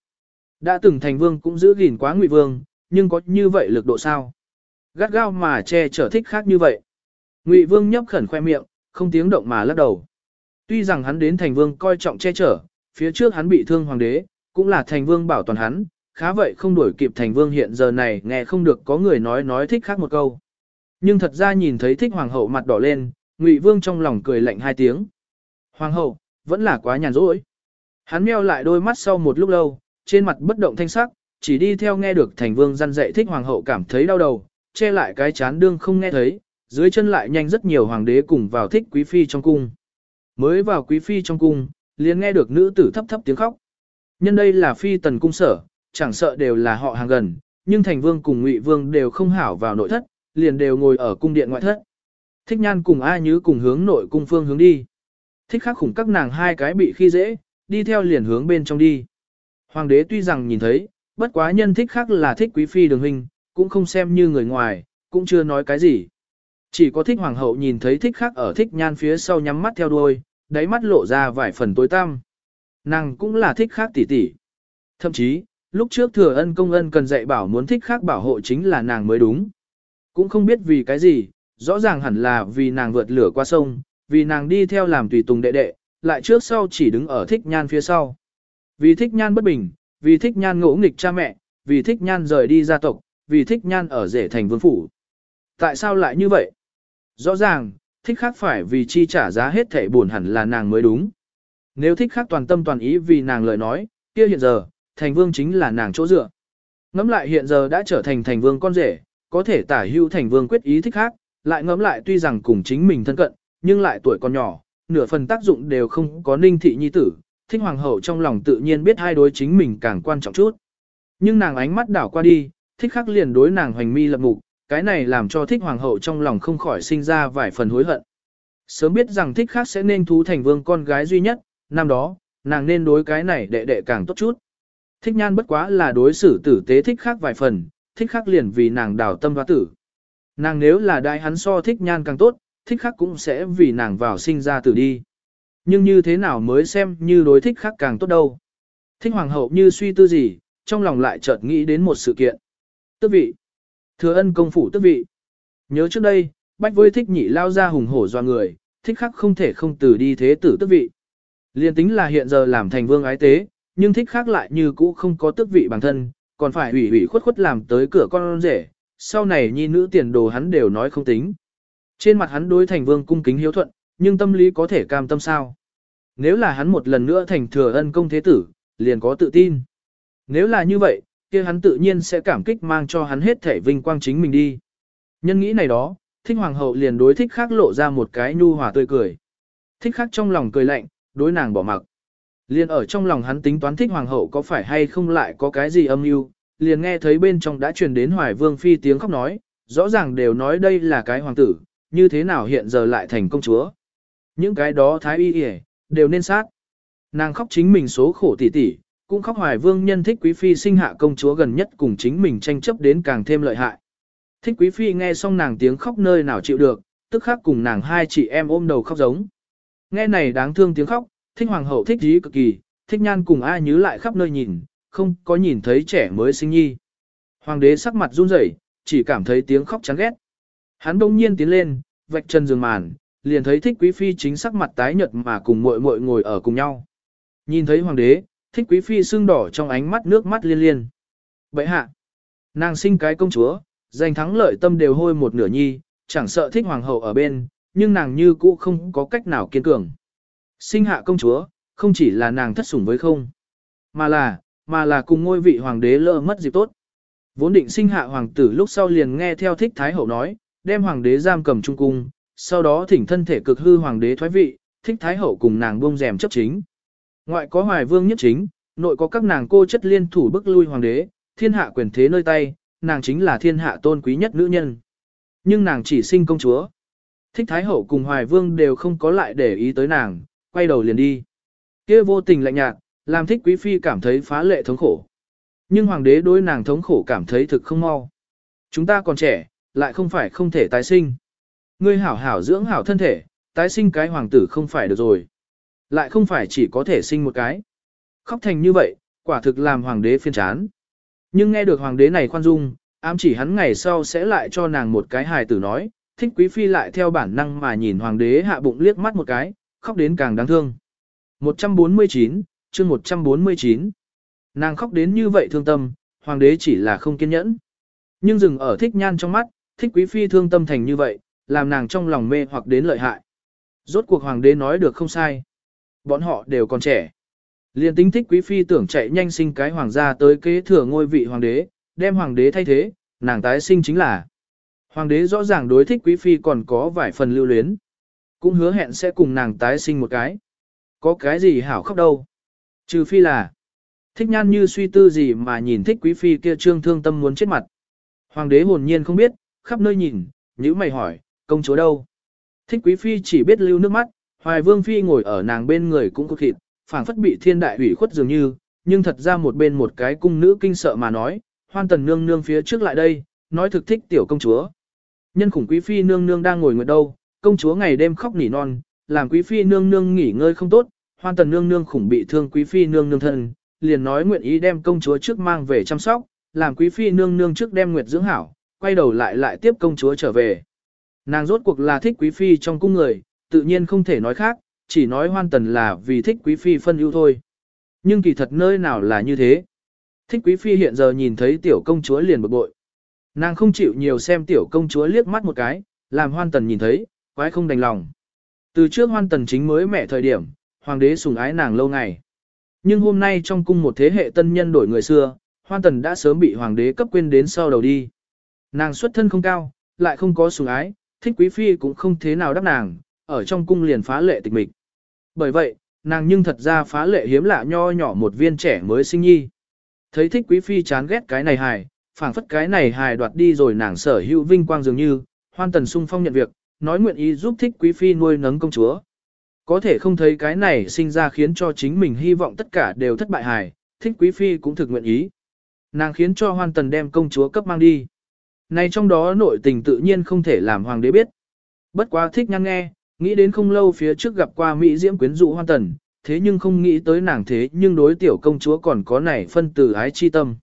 Speaker 1: Đã từng thành vương cũng giữ gìn quá ngụy vương, nhưng có như vậy lực độ sao? Gắt gao mà che chở thích khác như vậy. Ngụy vương nhấp khẩn khoe miệng, không tiếng động mà lắc đầu. Tuy rằng hắn đến thành vương coi trọng che chở, phía trước hắn bị thương hoàng đế, cũng là thành vương bảo toàn hắn, khá vậy không đuổi kịp thành vương hiện giờ này nghe không được có người nói nói thích khác một câu. Nhưng thật ra nhìn thấy thích hoàng hậu mặt đỏ lên, ngụy vương trong lòng cười lạnh hai tiếng. Hoàng hậu, vẫn là quá nhàn rỗi. Hắn meo lại đôi mắt sau một lúc lâu, trên mặt bất động thanh sắc, chỉ đi theo nghe được thành vương răn dạy thích hoàng hậu cảm thấy đau đầu, che lại cái chán đương không nghe thấy, dưới chân lại nhanh rất nhiều hoàng đế cùng vào thích quý phi trong cung. Mới vào quý phi trong cung, liền nghe được nữ tử thấp thấp tiếng khóc. Nhân đây là phi tần cung sở, chẳng sợ đều là họ hàng gần, nhưng thành vương cùng ngụy vương đều không hảo vào nội thất, liền đều ngồi ở cung điện ngoại thất. Thích nhan cùng A Nhứ cùng hướng nội cung phương hướng đi. Thích khắc khủng các nàng hai cái bị khi dễ, đi theo liền hướng bên trong đi. Hoàng đế tuy rằng nhìn thấy, bất quá nhân thích khác là thích quý phi đường hình, cũng không xem như người ngoài, cũng chưa nói cái gì. Chỉ có thích hoàng hậu nhìn thấy thích khác ở thích nhan phía sau nhắm mắt theo đuôi, đáy mắt lộ ra vài phần tối tăm. Nàng cũng là thích khác tỷ tỷ. Thậm chí, lúc trước thừa ân công ân cần dạy bảo muốn thích khác bảo hộ chính là nàng mới đúng. Cũng không biết vì cái gì, rõ ràng hẳn là vì nàng vượt lửa qua sông, vì nàng đi theo làm tùy tùng đệ đệ, lại trước sau chỉ đứng ở thích nhan phía sau. Vì thích nhan bất bình, vì thích nhan ngỗ nghịch cha mẹ, vì thích nhan rời đi gia tộc, vì thích nhan ở rể thành vương phủ. Tại sao lại như vậy? Rõ ràng, thích khác phải vì chi trả giá hết thể buồn hẳn là nàng mới đúng. Nếu thích khác toàn tâm toàn ý vì nàng lời nói, kia hiện giờ, thành vương chính là nàng chỗ dựa. Ngắm lại hiện giờ đã trở thành thành vương con rể, có thể tả hưu thành vương quyết ý thích khác, lại ngắm lại tuy rằng cùng chính mình thân cận, nhưng lại tuổi còn nhỏ, nửa phần tác dụng đều không có ninh thị nhi tử, thích hoàng hậu trong lòng tự nhiên biết hai đối chính mình càng quan trọng chút. Nhưng nàng ánh mắt đảo qua đi, thích khắc liền đối nàng hoành mi lập mục, cái này làm cho thích hoàng hậu trong lòng không khỏi sinh ra vài phần hối hận. Sớm biết rằng thích khắc sẽ nên thú thành vương con gái duy nhất, năm đó, nàng nên đối cái này đệ đệ càng tốt chút. Thích nhan bất quá là đối xử tử tế thích khác vài phần, thích khác liền vì nàng đào tâm và tử. Nàng nếu là đại hắn so thích nhan càng tốt, thích khác cũng sẽ vì nàng vào sinh ra tử đi. Nhưng như thế nào mới xem như đối thích khác càng tốt đâu. Thích hoàng hậu như suy tư gì, trong lòng lại chợt nghĩ đến một sự kiện. Tước vị. Thừa ân công phủ tước vị. Nhớ trước đây, bách với thích nhị lao ra hùng hổ doa người, thích khắc không thể không từ đi thế tử tước vị. Liên tính là hiện giờ làm thành vương ái tế, nhưng thích khác lại như cũ không có tước vị bản thân, còn phải ủy ủy khuất khuất làm tới cửa con rể, sau này nhi nữ tiền đồ hắn đều nói không tính. Trên mặt hắn đối thành vương cung kính hiếu thuận, nhưng tâm lý có thể cam tâm sao. Nếu là hắn một lần nữa thành thừa ân công thế tử, liền có tự tin. Nếu là như vậy, kia hắn tự nhiên sẽ cảm kích mang cho hắn hết thể vinh quang chính mình đi. Nhân nghĩ này đó, thích hoàng hậu liền đối thích khác lộ ra một cái nhu hòa tươi cười. Thích khác trong lòng cười lạnh, đối nàng bỏ mặc. Liền ở trong lòng hắn tính toán thích hoàng hậu có phải hay không lại có cái gì âm mưu, liền nghe thấy bên trong đã truyền đến hoài vương phi tiếng khóc nói, rõ ràng đều nói đây là cái hoàng tử, như thế nào hiện giờ lại thành công chúa. Những cái đó thái y y đều nên sát. Nàng khóc chính mình số khổ tỉ tỉ, cũng khóc hoài vương nhân thích quý phi sinh hạ công chúa gần nhất cùng chính mình tranh chấp đến càng thêm lợi hại. Thích quý phi nghe xong nàng tiếng khóc nơi nào chịu được, tức khắc cùng nàng hai chị em ôm đầu khóc giống. Nghe này đáng thương tiếng khóc, thích hoàng hậu thích dí cực kỳ, thích nhan cùng ai nhứ lại khắp nơi nhìn, không có nhìn thấy trẻ mới sinh nhi. Hoàng đế sắc mặt run rẩy, chỉ cảm thấy tiếng khóc chán ghét. Hắn đông nhiên tiến lên, vạch chân giường màn, liền thấy thích quý phi chính sắc mặt tái nhợt mà cùng muội muội ngồi ở cùng nhau. Nhìn thấy hoàng đế, thích quý phi sưng đỏ trong ánh mắt nước mắt liên liên. Vậy hạ, nàng sinh cái công chúa, giành thắng lợi tâm đều hôi một nửa nhi, chẳng sợ thích hoàng hậu ở bên, nhưng nàng như cũ không có cách nào kiên cường. Sinh hạ công chúa, không chỉ là nàng thất sủng với không, mà là, mà là cùng ngôi vị hoàng đế lỡ mất dịp tốt. Vốn định sinh hạ hoàng tử lúc sau liền nghe theo thích thái hậu nói, đem hoàng đế giam cầm trung cung, sau đó thỉnh thân thể cực hư hoàng đế thoái vị, thích thái hậu cùng nàng buông rèm chấp chính. Ngoại có hoài vương nhất chính, nội có các nàng cô chất liên thủ bức lui hoàng đế, thiên hạ quyền thế nơi tay, nàng chính là thiên hạ tôn quý nhất nữ nhân. Nhưng nàng chỉ sinh công chúa. Thích thái hậu cùng hoài vương đều không có lại để ý tới nàng, quay đầu liền đi. kia vô tình lạnh nhạt, làm thích quý phi cảm thấy phá lệ thống khổ. Nhưng hoàng đế đối nàng thống khổ cảm thấy thực không mau. Chúng ta còn trẻ, lại không phải không thể tái sinh. Ngươi hảo hảo dưỡng hảo thân thể, tái sinh cái hoàng tử không phải được rồi. Lại không phải chỉ có thể sinh một cái. Khóc thành như vậy, quả thực làm hoàng đế phiên chán. Nhưng nghe được hoàng đế này khoan dung, ám chỉ hắn ngày sau sẽ lại cho nàng một cái hài tử nói, thích quý phi lại theo bản năng mà nhìn hoàng đế hạ bụng liếc mắt một cái, khóc đến càng đáng thương. 149, chương 149. Nàng khóc đến như vậy thương tâm, hoàng đế chỉ là không kiên nhẫn. Nhưng dừng ở thích nhan trong mắt, thích quý phi thương tâm thành như vậy, làm nàng trong lòng mê hoặc đến lợi hại. Rốt cuộc hoàng đế nói được không sai. Bọn họ đều còn trẻ. Liên tính thích quý phi tưởng chạy nhanh sinh cái hoàng gia tới kế thừa ngôi vị hoàng đế, đem hoàng đế thay thế, nàng tái sinh chính là. Hoàng đế rõ ràng đối thích quý phi còn có vài phần lưu luyến. Cũng hứa hẹn sẽ cùng nàng tái sinh một cái. Có cái gì hảo khóc đâu. Trừ phi là. Thích nhan như suy tư gì mà nhìn thích quý phi kia trương thương tâm muốn chết mặt. Hoàng đế hồn nhiên không biết, khắp nơi nhìn, nhữ mày hỏi, công chúa đâu? Thích quý phi chỉ biết lưu nước mắt, hoài vương phi ngồi ở nàng bên người cũng có thịt, phảng phất bị thiên đại ủy khuất dường như, nhưng thật ra một bên một cái cung nữ kinh sợ mà nói, hoan tần nương nương phía trước lại đây, nói thực thích tiểu công chúa. Nhân khủng quý phi nương nương đang ngồi nguyệt đâu, công chúa ngày đêm khóc nỉ non, làm quý phi nương nương nghỉ ngơi không tốt, hoan tần nương nương khủng bị thương quý phi nương nương thân, liền nói nguyện ý đem công chúa trước mang về chăm sóc, làm quý phi nương nương trước đem nguyệt dưỡng hảo, quay đầu lại lại tiếp công chúa trở về. Nàng rốt cuộc là thích quý phi trong cung người, tự nhiên không thể nói khác, chỉ nói hoan tần là vì thích quý phi phân ưu thôi. Nhưng kỳ thật nơi nào là như thế. Thích quý phi hiện giờ nhìn thấy tiểu công chúa liền bực bội. Nàng không chịu nhiều xem tiểu công chúa liếc mắt một cái, làm hoan tần nhìn thấy, quái không đành lòng. Từ trước hoan tần chính mới mẹ thời điểm, hoàng đế sủng ái nàng lâu ngày. Nhưng hôm nay trong cung một thế hệ tân nhân đổi người xưa, hoan tần đã sớm bị hoàng đế cấp quên đến sau đầu đi. Nàng xuất thân không cao, lại không có sủng ái, thích quý phi cũng không thế nào đáp nàng, ở trong cung liền phá lệ tịch mịch. Bởi vậy, nàng nhưng thật ra phá lệ hiếm lạ nho nhỏ một viên trẻ mới sinh nhi. Thấy thích quý phi chán ghét cái này hài, phảng phất cái này hài đoạt đi rồi nàng sở hữu vinh quang dường như, hoan tần sung phong nhận việc, nói nguyện ý giúp thích quý phi nuôi nấng công chúa. Có thể không thấy cái này sinh ra khiến cho chính mình hy vọng tất cả đều thất bại hài, thích quý phi cũng thực nguyện ý. Nàng khiến cho hoan tần đem công chúa cấp mang đi. Này trong đó nội tình tự nhiên không thể làm hoàng đế biết. Bất quá thích nhăn nghe, nghĩ đến không lâu phía trước gặp qua Mỹ diễm quyến dụ hoan tần, thế nhưng không nghĩ tới nàng thế nhưng đối tiểu công chúa còn có này phân tử ái chi tâm.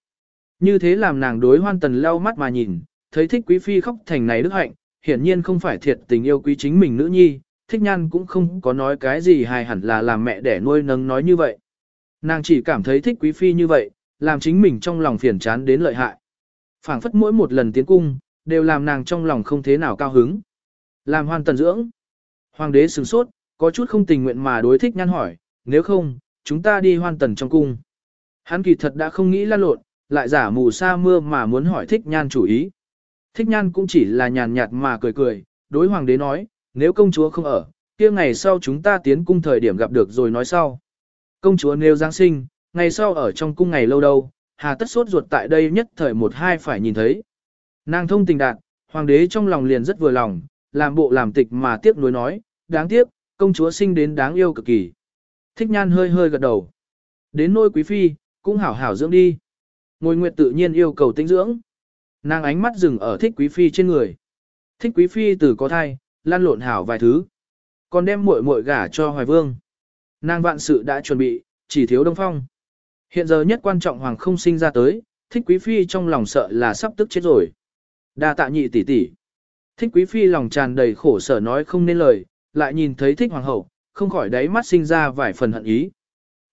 Speaker 1: Như thế làm nàng đối hoan tần lau mắt mà nhìn, thấy thích quý phi khóc thành này đức hạnh, hiển nhiên không phải thiệt tình yêu quý chính mình nữ nhi, thích nhan cũng không có nói cái gì hài hẳn là làm mẹ để nuôi nấng nói như vậy. Nàng chỉ cảm thấy thích quý phi như vậy, làm chính mình trong lòng phiền chán đến lợi hại. phảng phất mỗi một lần tiến cung, đều làm nàng trong lòng không thế nào cao hứng. Làm hoàn tần dưỡng. Hoàng đế sửng sốt, có chút không tình nguyện mà đối thích nhan hỏi, nếu không, chúng ta đi hoan tần trong cung. Hắn kỳ thật đã không nghĩ lan lộn, lại giả mù sa mưa mà muốn hỏi thích nhan chủ ý. Thích nhan cũng chỉ là nhàn nhạt mà cười cười, đối hoàng đế nói, nếu công chúa không ở, kia ngày sau chúng ta tiến cung thời điểm gặp được rồi nói sau. Công chúa nêu Giáng sinh, ngày sau ở trong cung ngày lâu đâu, hà tất sốt ruột tại đây nhất thời một hai phải nhìn thấy. Nàng thông tình đạt, hoàng đế trong lòng liền rất vừa lòng, làm bộ làm tịch mà tiếc nuối nói, đáng tiếc, công chúa sinh đến đáng yêu cực kỳ. Thích nhan hơi hơi gật đầu. Đến nôi quý phi, cũng hảo hảo dưỡng đi. Ngồi nguyệt tự nhiên yêu cầu tinh dưỡng. Nàng ánh mắt dừng ở thích quý phi trên người. Thích quý phi từ có thai, lan lộn hảo vài thứ. Còn đem muội muội gả cho hoài vương. Nàng vạn sự đã chuẩn bị, chỉ thiếu đông phong. Hiện giờ nhất quan trọng hoàng không sinh ra tới, thích quý phi trong lòng sợ là sắp tức chết rồi. đa tạ nhị tỷ tỷ. Thích quý phi lòng tràn đầy khổ sở nói không nên lời, lại nhìn thấy thích hoàng hậu, không khỏi đáy mắt sinh ra vài phần hận ý.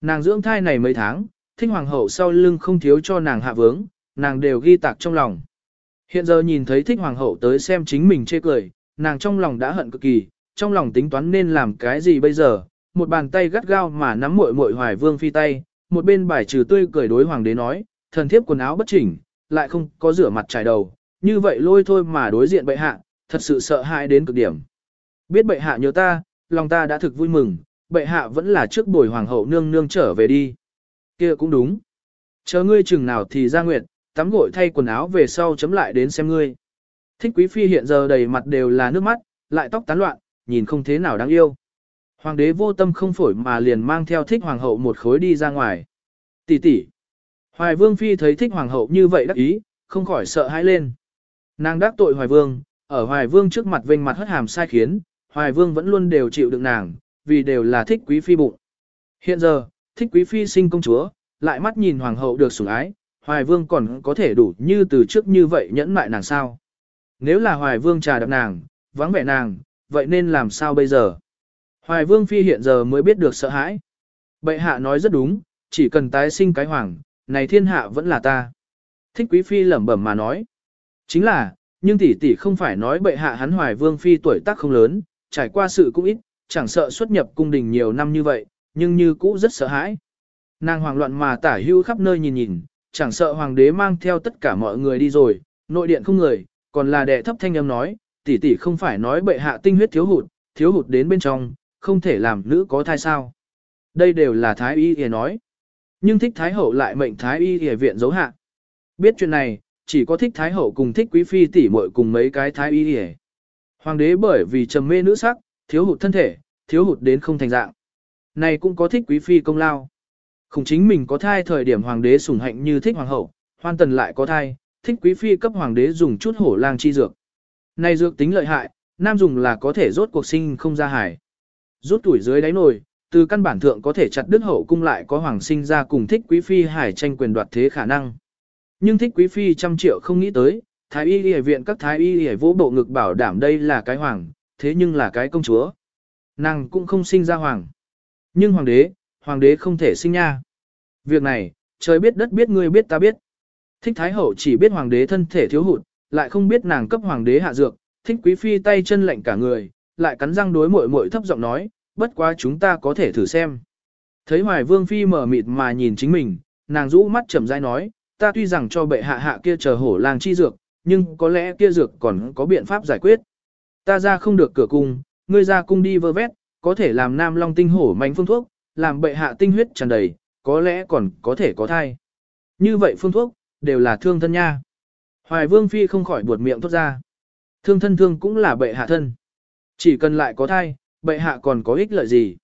Speaker 1: Nàng dưỡng thai này mấy tháng, thích hoàng hậu sau lưng không thiếu cho nàng hạ vướng, nàng đều ghi tạc trong lòng. Hiện giờ nhìn thấy thích hoàng hậu tới xem chính mình chê cười, nàng trong lòng đã hận cực kỳ, trong lòng tính toán nên làm cái gì bây giờ, một bàn tay gắt gao mà nắm muội muội hoài vương phi tay, một bên bài trừ tươi cười đối hoàng đế nói, thần thiếp quần áo bất chỉnh, lại không có rửa mặt trải đầu, như vậy lôi thôi mà đối diện bệ hạ, thật sự sợ hãi đến cực điểm. Biết bệ hạ nhớ ta, lòng ta đã thực vui mừng, bệ hạ vẫn là trước bồi hoàng hậu nương nương trở về đi. kia cũng đúng. Chờ ngươi chừng nào thì ra nguyện, tắm gội thay quần áo về sau chấm lại đến xem ngươi. Thích quý phi hiện giờ đầy mặt đều là nước mắt, lại tóc tán loạn, nhìn không thế nào đáng yêu. Hoàng đế vô tâm không phổi mà liền mang theo thích hoàng hậu một khối đi ra ngoài. Tỷ tỷ. Hoài vương phi thấy thích hoàng hậu như vậy đắc ý, không khỏi sợ hãi lên. Nàng đắc tội hoài vương, ở hoài vương trước mặt vênh mặt hất hàm sai khiến, hoài vương vẫn luôn đều chịu đựng nàng, vì đều là thích quý phi bụng. Hiện giờ, thích quý phi sinh công chúa, lại mắt nhìn hoàng hậu được sủng ái, hoài vương còn có thể đủ như từ trước như vậy nhẫn mại nàng sao. Nếu là hoài vương trà đập nàng, vắng vẻ nàng, vậy nên làm sao bây giờ? Hoài vương phi hiện giờ mới biết được sợ hãi. Bệ hạ nói rất đúng, chỉ cần tái sinh cái hoàng, này thiên hạ vẫn là ta. Thích quý phi lẩm bẩm mà nói. Chính là, nhưng tỷ tỷ không phải nói bệ hạ hắn hoài vương phi tuổi tác không lớn, trải qua sự cũng ít, chẳng sợ xuất nhập cung đình nhiều năm như vậy, nhưng như cũ rất sợ hãi. Nàng hoàng loạn mà tả hưu khắp nơi nhìn nhìn, chẳng sợ hoàng đế mang theo tất cả mọi người đi rồi, nội điện không người, còn là đệ thấp thanh âm nói, tỷ tỷ không phải nói bệ hạ tinh huyết thiếu hụt, thiếu hụt đến bên trong, không thể làm nữ có thai sao. Đây đều là thái y y nói. Nhưng thích thái hậu lại mệnh thái y y viện giấu hạ. Biết chuyện này, chỉ có thích thái hậu cùng thích quý phi tỷ muội cùng mấy cái thái y y. Hoàng đế bởi vì trầm mê nữ sắc, thiếu hụt thân thể, thiếu hụt đến không thành dạng. Này cũng có thích quý phi công lao. Không chính mình có thai thời điểm hoàng đế sủng hạnh như thích hoàng hậu, hoan tần lại có thai, thích quý phi cấp hoàng đế dùng chút hổ lang chi dược. Này dược tính lợi hại, nam dùng là có thể rốt cuộc sinh không ra hải. Rút tuổi dưới đáy nồi, từ căn bản thượng có thể chặt đứt hậu cung lại có hoàng sinh ra cùng thích quý phi hải tranh quyền đoạt thế khả năng. Nhưng thích quý phi trăm triệu không nghĩ tới, thái y y viện các thái y y vỗ bộ ngực bảo đảm đây là cái hoàng, thế nhưng là cái công chúa. Nàng cũng không sinh ra hoàng. Nhưng hoàng đế, hoàng đế không thể sinh nha. Việc này, trời biết đất biết ngươi biết ta biết. Thích Thái Hậu chỉ biết hoàng đế thân thể thiếu hụt, lại không biết nàng cấp hoàng đế hạ dược, thích quý phi tay chân lạnh cả người, lại cắn răng đối mội mội thấp giọng nói, bất quá chúng ta có thể thử xem. Thấy hoài vương phi mở mịt mà nhìn chính mình, nàng rũ mắt chậm rãi nói, ta tuy rằng cho bệ hạ hạ kia chờ hổ lang chi dược, nhưng có lẽ kia dược còn có biện pháp giải quyết. Ta ra không được cửa cung, ngươi ra cung đi vơ vét, có thể làm nam long tinh hổ mạnh phương thuốc, làm bệ hạ tinh huyết tràn đầy, có lẽ còn có thể có thai. Như vậy phương thuốc, đều là thương thân nha. Hoài vương phi không khỏi buột miệng thốt ra. Thương thân thương cũng là bệ hạ thân. Chỉ cần lại có thai, bệ hạ còn có ích lợi gì.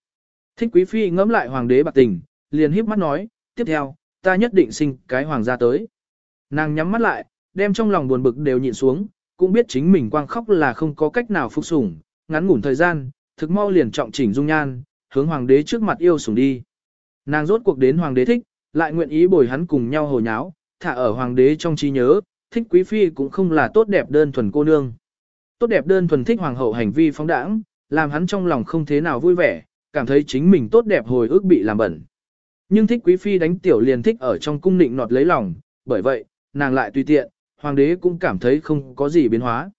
Speaker 1: Thích quý phi ngẫm lại hoàng đế bạc tình, liền híp mắt nói, tiếp theo, ta nhất định sinh cái hoàng gia tới. Nàng nhắm mắt lại, đem trong lòng buồn bực đều nhịn xuống, cũng biết chính mình quang khóc là không có cách nào phục sủng, ngắn ngủn thời gian, thực mau liền trọng chỉnh dung nhan, hướng hoàng đế trước mặt yêu sủng đi. Nàng rốt cuộc đến hoàng đế thích, lại nguyện ý bồi hắn cùng nhau hồ nháo, thả ở hoàng đế trong trí nhớ, thích quý phi cũng không là tốt đẹp đơn thuần cô nương. Tốt đẹp đơn thuần thích hoàng hậu hành vi phóng đãng, làm hắn trong lòng không thế nào vui vẻ, cảm thấy chính mình tốt đẹp hồi ức bị làm bẩn. Nhưng thích quý phi đánh tiểu liền thích ở trong cung nịnh nọt lấy lòng, bởi vậy, nàng lại tùy tiện, hoàng đế cũng cảm thấy không có gì biến hóa.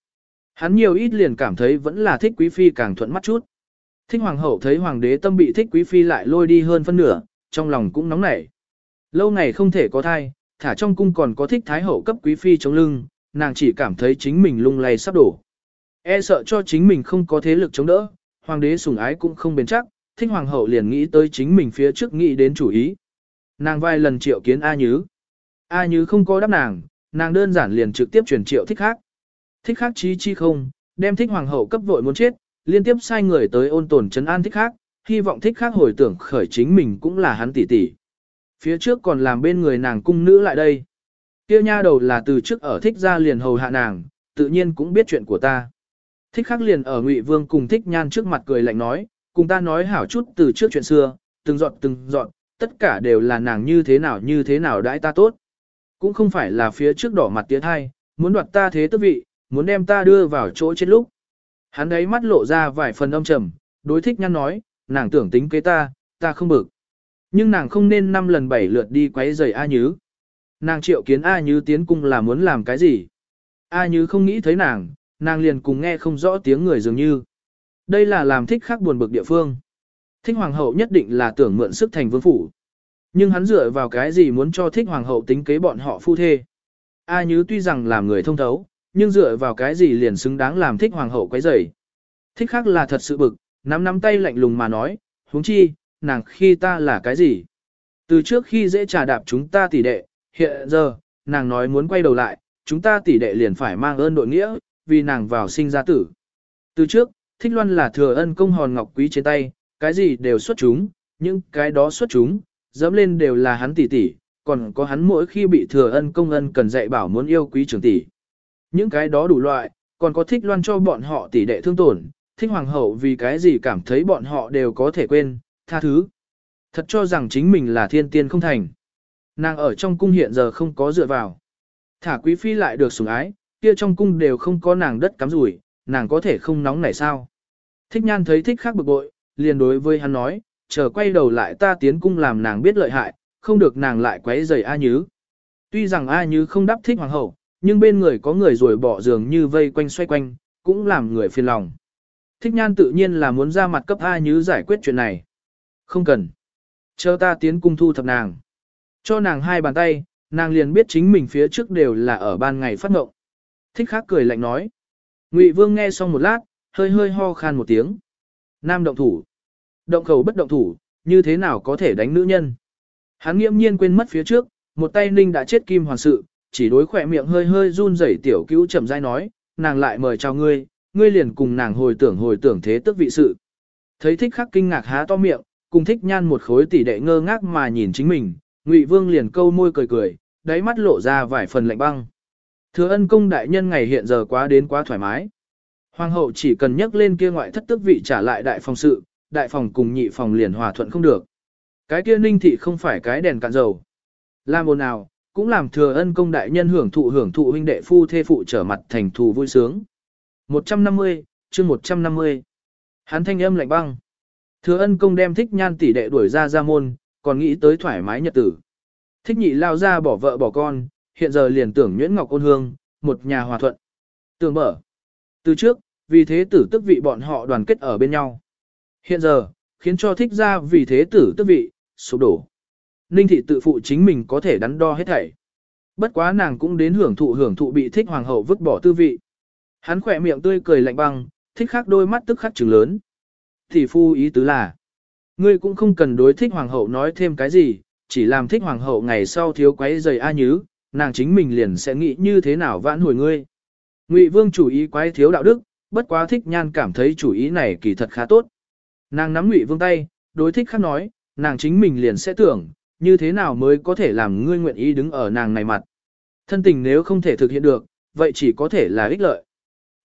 Speaker 1: Hắn nhiều ít liền cảm thấy vẫn là thích quý phi càng thuận mắt chút. Thích hoàng hậu thấy hoàng đế tâm bị thích quý phi lại lôi đi hơn phân nửa, trong lòng cũng nóng nảy. Lâu ngày không thể có thai, thả trong cung còn có thích thái hậu cấp quý phi chống lưng, nàng chỉ cảm thấy chính mình lung lay sắp đổ. E sợ cho chính mình không có thế lực chống đỡ, hoàng đế sủng ái cũng không bền chắc, thích hoàng hậu liền nghĩ tới chính mình phía trước nghĩ đến chủ ý. Nàng vài lần triệu kiến A Nhứ. A Nhứ không có đáp nàng, nàng đơn giản liền trực tiếp truyền triệu thích khác. Thích khác chí chi không, đem thích hoàng hậu cấp vội muốn chết, liên tiếp sai người tới ôn tồn trấn an thích khác, hy vọng thích khác hồi tưởng khởi chính mình cũng là hắn tỷ tỷ. Phía trước còn làm bên người nàng cung nữ lại đây. Kia nha đầu là từ trước ở thích ra liền hầu hạ nàng, tự nhiên cũng biết chuyện của ta. Thích khắc liền ở Ngụy Vương cùng thích nhan trước mặt cười lạnh nói, cùng ta nói hảo chút từ trước chuyện xưa, từng dọn từng dọn, tất cả đều là nàng như thế nào như thế nào đãi ta tốt. Cũng không phải là phía trước đỏ mặt tiến hai, muốn đoạt ta thế tước vị, muốn đem ta đưa vào chỗ chết lúc. Hắn ấy mắt lộ ra vài phần âm trầm, đối thích nhăn nói, nàng tưởng tính kế ta, ta không bực. Nhưng nàng không nên năm lần bảy lượt đi quấy rầy A Nhứ. Nàng triệu kiến A Nhứ tiến cung là muốn làm cái gì? A Nhứ không nghĩ thấy nàng, nàng liền cùng nghe không rõ tiếng người dường như. Đây là làm thích khác buồn bực địa phương. Thích hoàng hậu nhất định là tưởng mượn sức thành vương phủ. Nhưng hắn dựa vào cái gì muốn cho thích hoàng hậu tính kế bọn họ phu thê. A Nhứ tuy rằng làm người thông thấu, nhưng dựa vào cái gì liền xứng đáng làm thích hoàng hậu quấy rầy. Thích khác là thật sự bực, nắm nắm tay lạnh lùng mà nói, huống chi, nàng khi ta là cái gì? Từ trước khi dễ trà đạp chúng ta tỷ đệ, hiện giờ, nàng nói muốn quay đầu lại, chúng ta tỷ đệ liền phải mang ơn đội nghĩa, vì nàng vào sinh ra tử. Từ trước, thích loan là thừa ân công hòn ngọc quý trên tay, cái gì đều xuất chúng, nhưng cái đó xuất chúng, dẫm lên đều là hắn tỷ tỷ, còn có hắn mỗi khi bị thừa ân công ân cần dạy bảo muốn yêu quý trưởng tỷ. Những cái đó đủ loại, còn có thích loan cho bọn họ tỷ đệ thương tổn, thích hoàng hậu vì cái gì cảm thấy bọn họ đều có thể quên, tha thứ. Thật cho rằng chính mình là thiên tiên không thành. Nàng ở trong cung hiện giờ không có dựa vào. Thả quý phi lại được sủng ái, kia trong cung đều không có nàng đất cắm rủi, nàng có thể không nóng nảy sao. Thích nhan thấy thích khác bực bội, liền đối với hắn nói, chờ quay đầu lại ta tiến cung làm nàng biết lợi hại, không được nàng lại quấy rầy A Nhứ. Tuy rằng A Nhứ không đáp thích hoàng hậu, nhưng bên người có người rồi bỏ giường như vây quanh xoay quanh, cũng làm người phiền lòng. Thích nhan tự nhiên là muốn ra mặt cấp A Nhứ giải quyết chuyện này. Không cần. Chờ ta tiến cung thu thập nàng. Cho nàng hai bàn tay, nàng liền biết chính mình phía trước đều là ở ban ngày phát ngộng. Thích khác cười lạnh nói. Ngụy Vương nghe xong một lát, hơi hơi ho khan một tiếng. Nam động thủ. Động khẩu bất động thủ, như thế nào có thể đánh nữ nhân. Hắn nghiễm nhiên quên mất phía trước, một tay ninh đã chết kim hoàn sự, chỉ đối khỏe miệng hơi hơi run rẩy tiểu cứu chậm rãi nói, nàng lại mời chào ngươi, ngươi liền cùng nàng hồi tưởng hồi tưởng thế tức vị sự. Thấy thích khắc kinh ngạc há to miệng, cùng thích nhan một khối tỷ đệ ngơ ngác mà nhìn chính mình, Ngụy Vương liền câu môi cười cười, đáy mắt lộ ra vài phần lạnh băng. Thừa ân công đại nhân ngày hiện giờ quá đến quá thoải mái. Hoàng hậu chỉ cần nhắc lên kia ngoại thất tức vị trả lại đại phòng sự, đại phòng cùng nhị phòng liền hòa thuận không được. Cái kia ninh thị không phải cái đèn cạn dầu. Làm ồn nào, cũng làm thừa ân công đại nhân hưởng thụ hưởng thụ huynh đệ phu thê phụ trở mặt thành thù vui sướng. 150, chương 150. Hắn thanh âm lạnh băng. Thừa ân công đem thích nhan tỷ đệ đuổi ra ra môn, còn nghĩ tới thoải mái nhật tử. Thích nhị lao ra bỏ vợ bỏ con, hiện giờ liền tưởng nguyễn ngọc ôn hương, một nhà hòa thuận. Tưởng mở. Từ trước, vì thế tử tức vị bọn họ đoàn kết ở bên nhau. Hiện giờ, khiến cho thích ra vì thế tử tức vị, sụp đổ. Ninh thị tự phụ chính mình có thể đắn đo hết thảy. Bất quá nàng cũng đến hưởng thụ hưởng thụ bị thích hoàng hậu vứt bỏ tư vị. Hắn khỏe miệng tươi cười lạnh băng, thích khắc đôi mắt tức khắc trừng lớn. Thì phu ý tứ là, Ngươi cũng không cần đối thích hoàng hậu nói thêm cái gì, chỉ làm thích hoàng hậu ngày sau thiếu quấy giày A Nhứ, nàng chính mình liền sẽ nghĩ như thế nào vãn hồi ngươi. Ngụy Vương chủ ý quái thiếu đạo đức, bất quá thích nhan cảm thấy chủ ý này kỳ thật khá tốt. Nàng nắm Ngụy Vương tay, đối thích khác nói, nàng chính mình liền sẽ tưởng, như thế nào mới có thể làm ngươi nguyện ý đứng ở nàng này mặt. Thân tình nếu không thể thực hiện được, vậy chỉ có thể là ích lợi.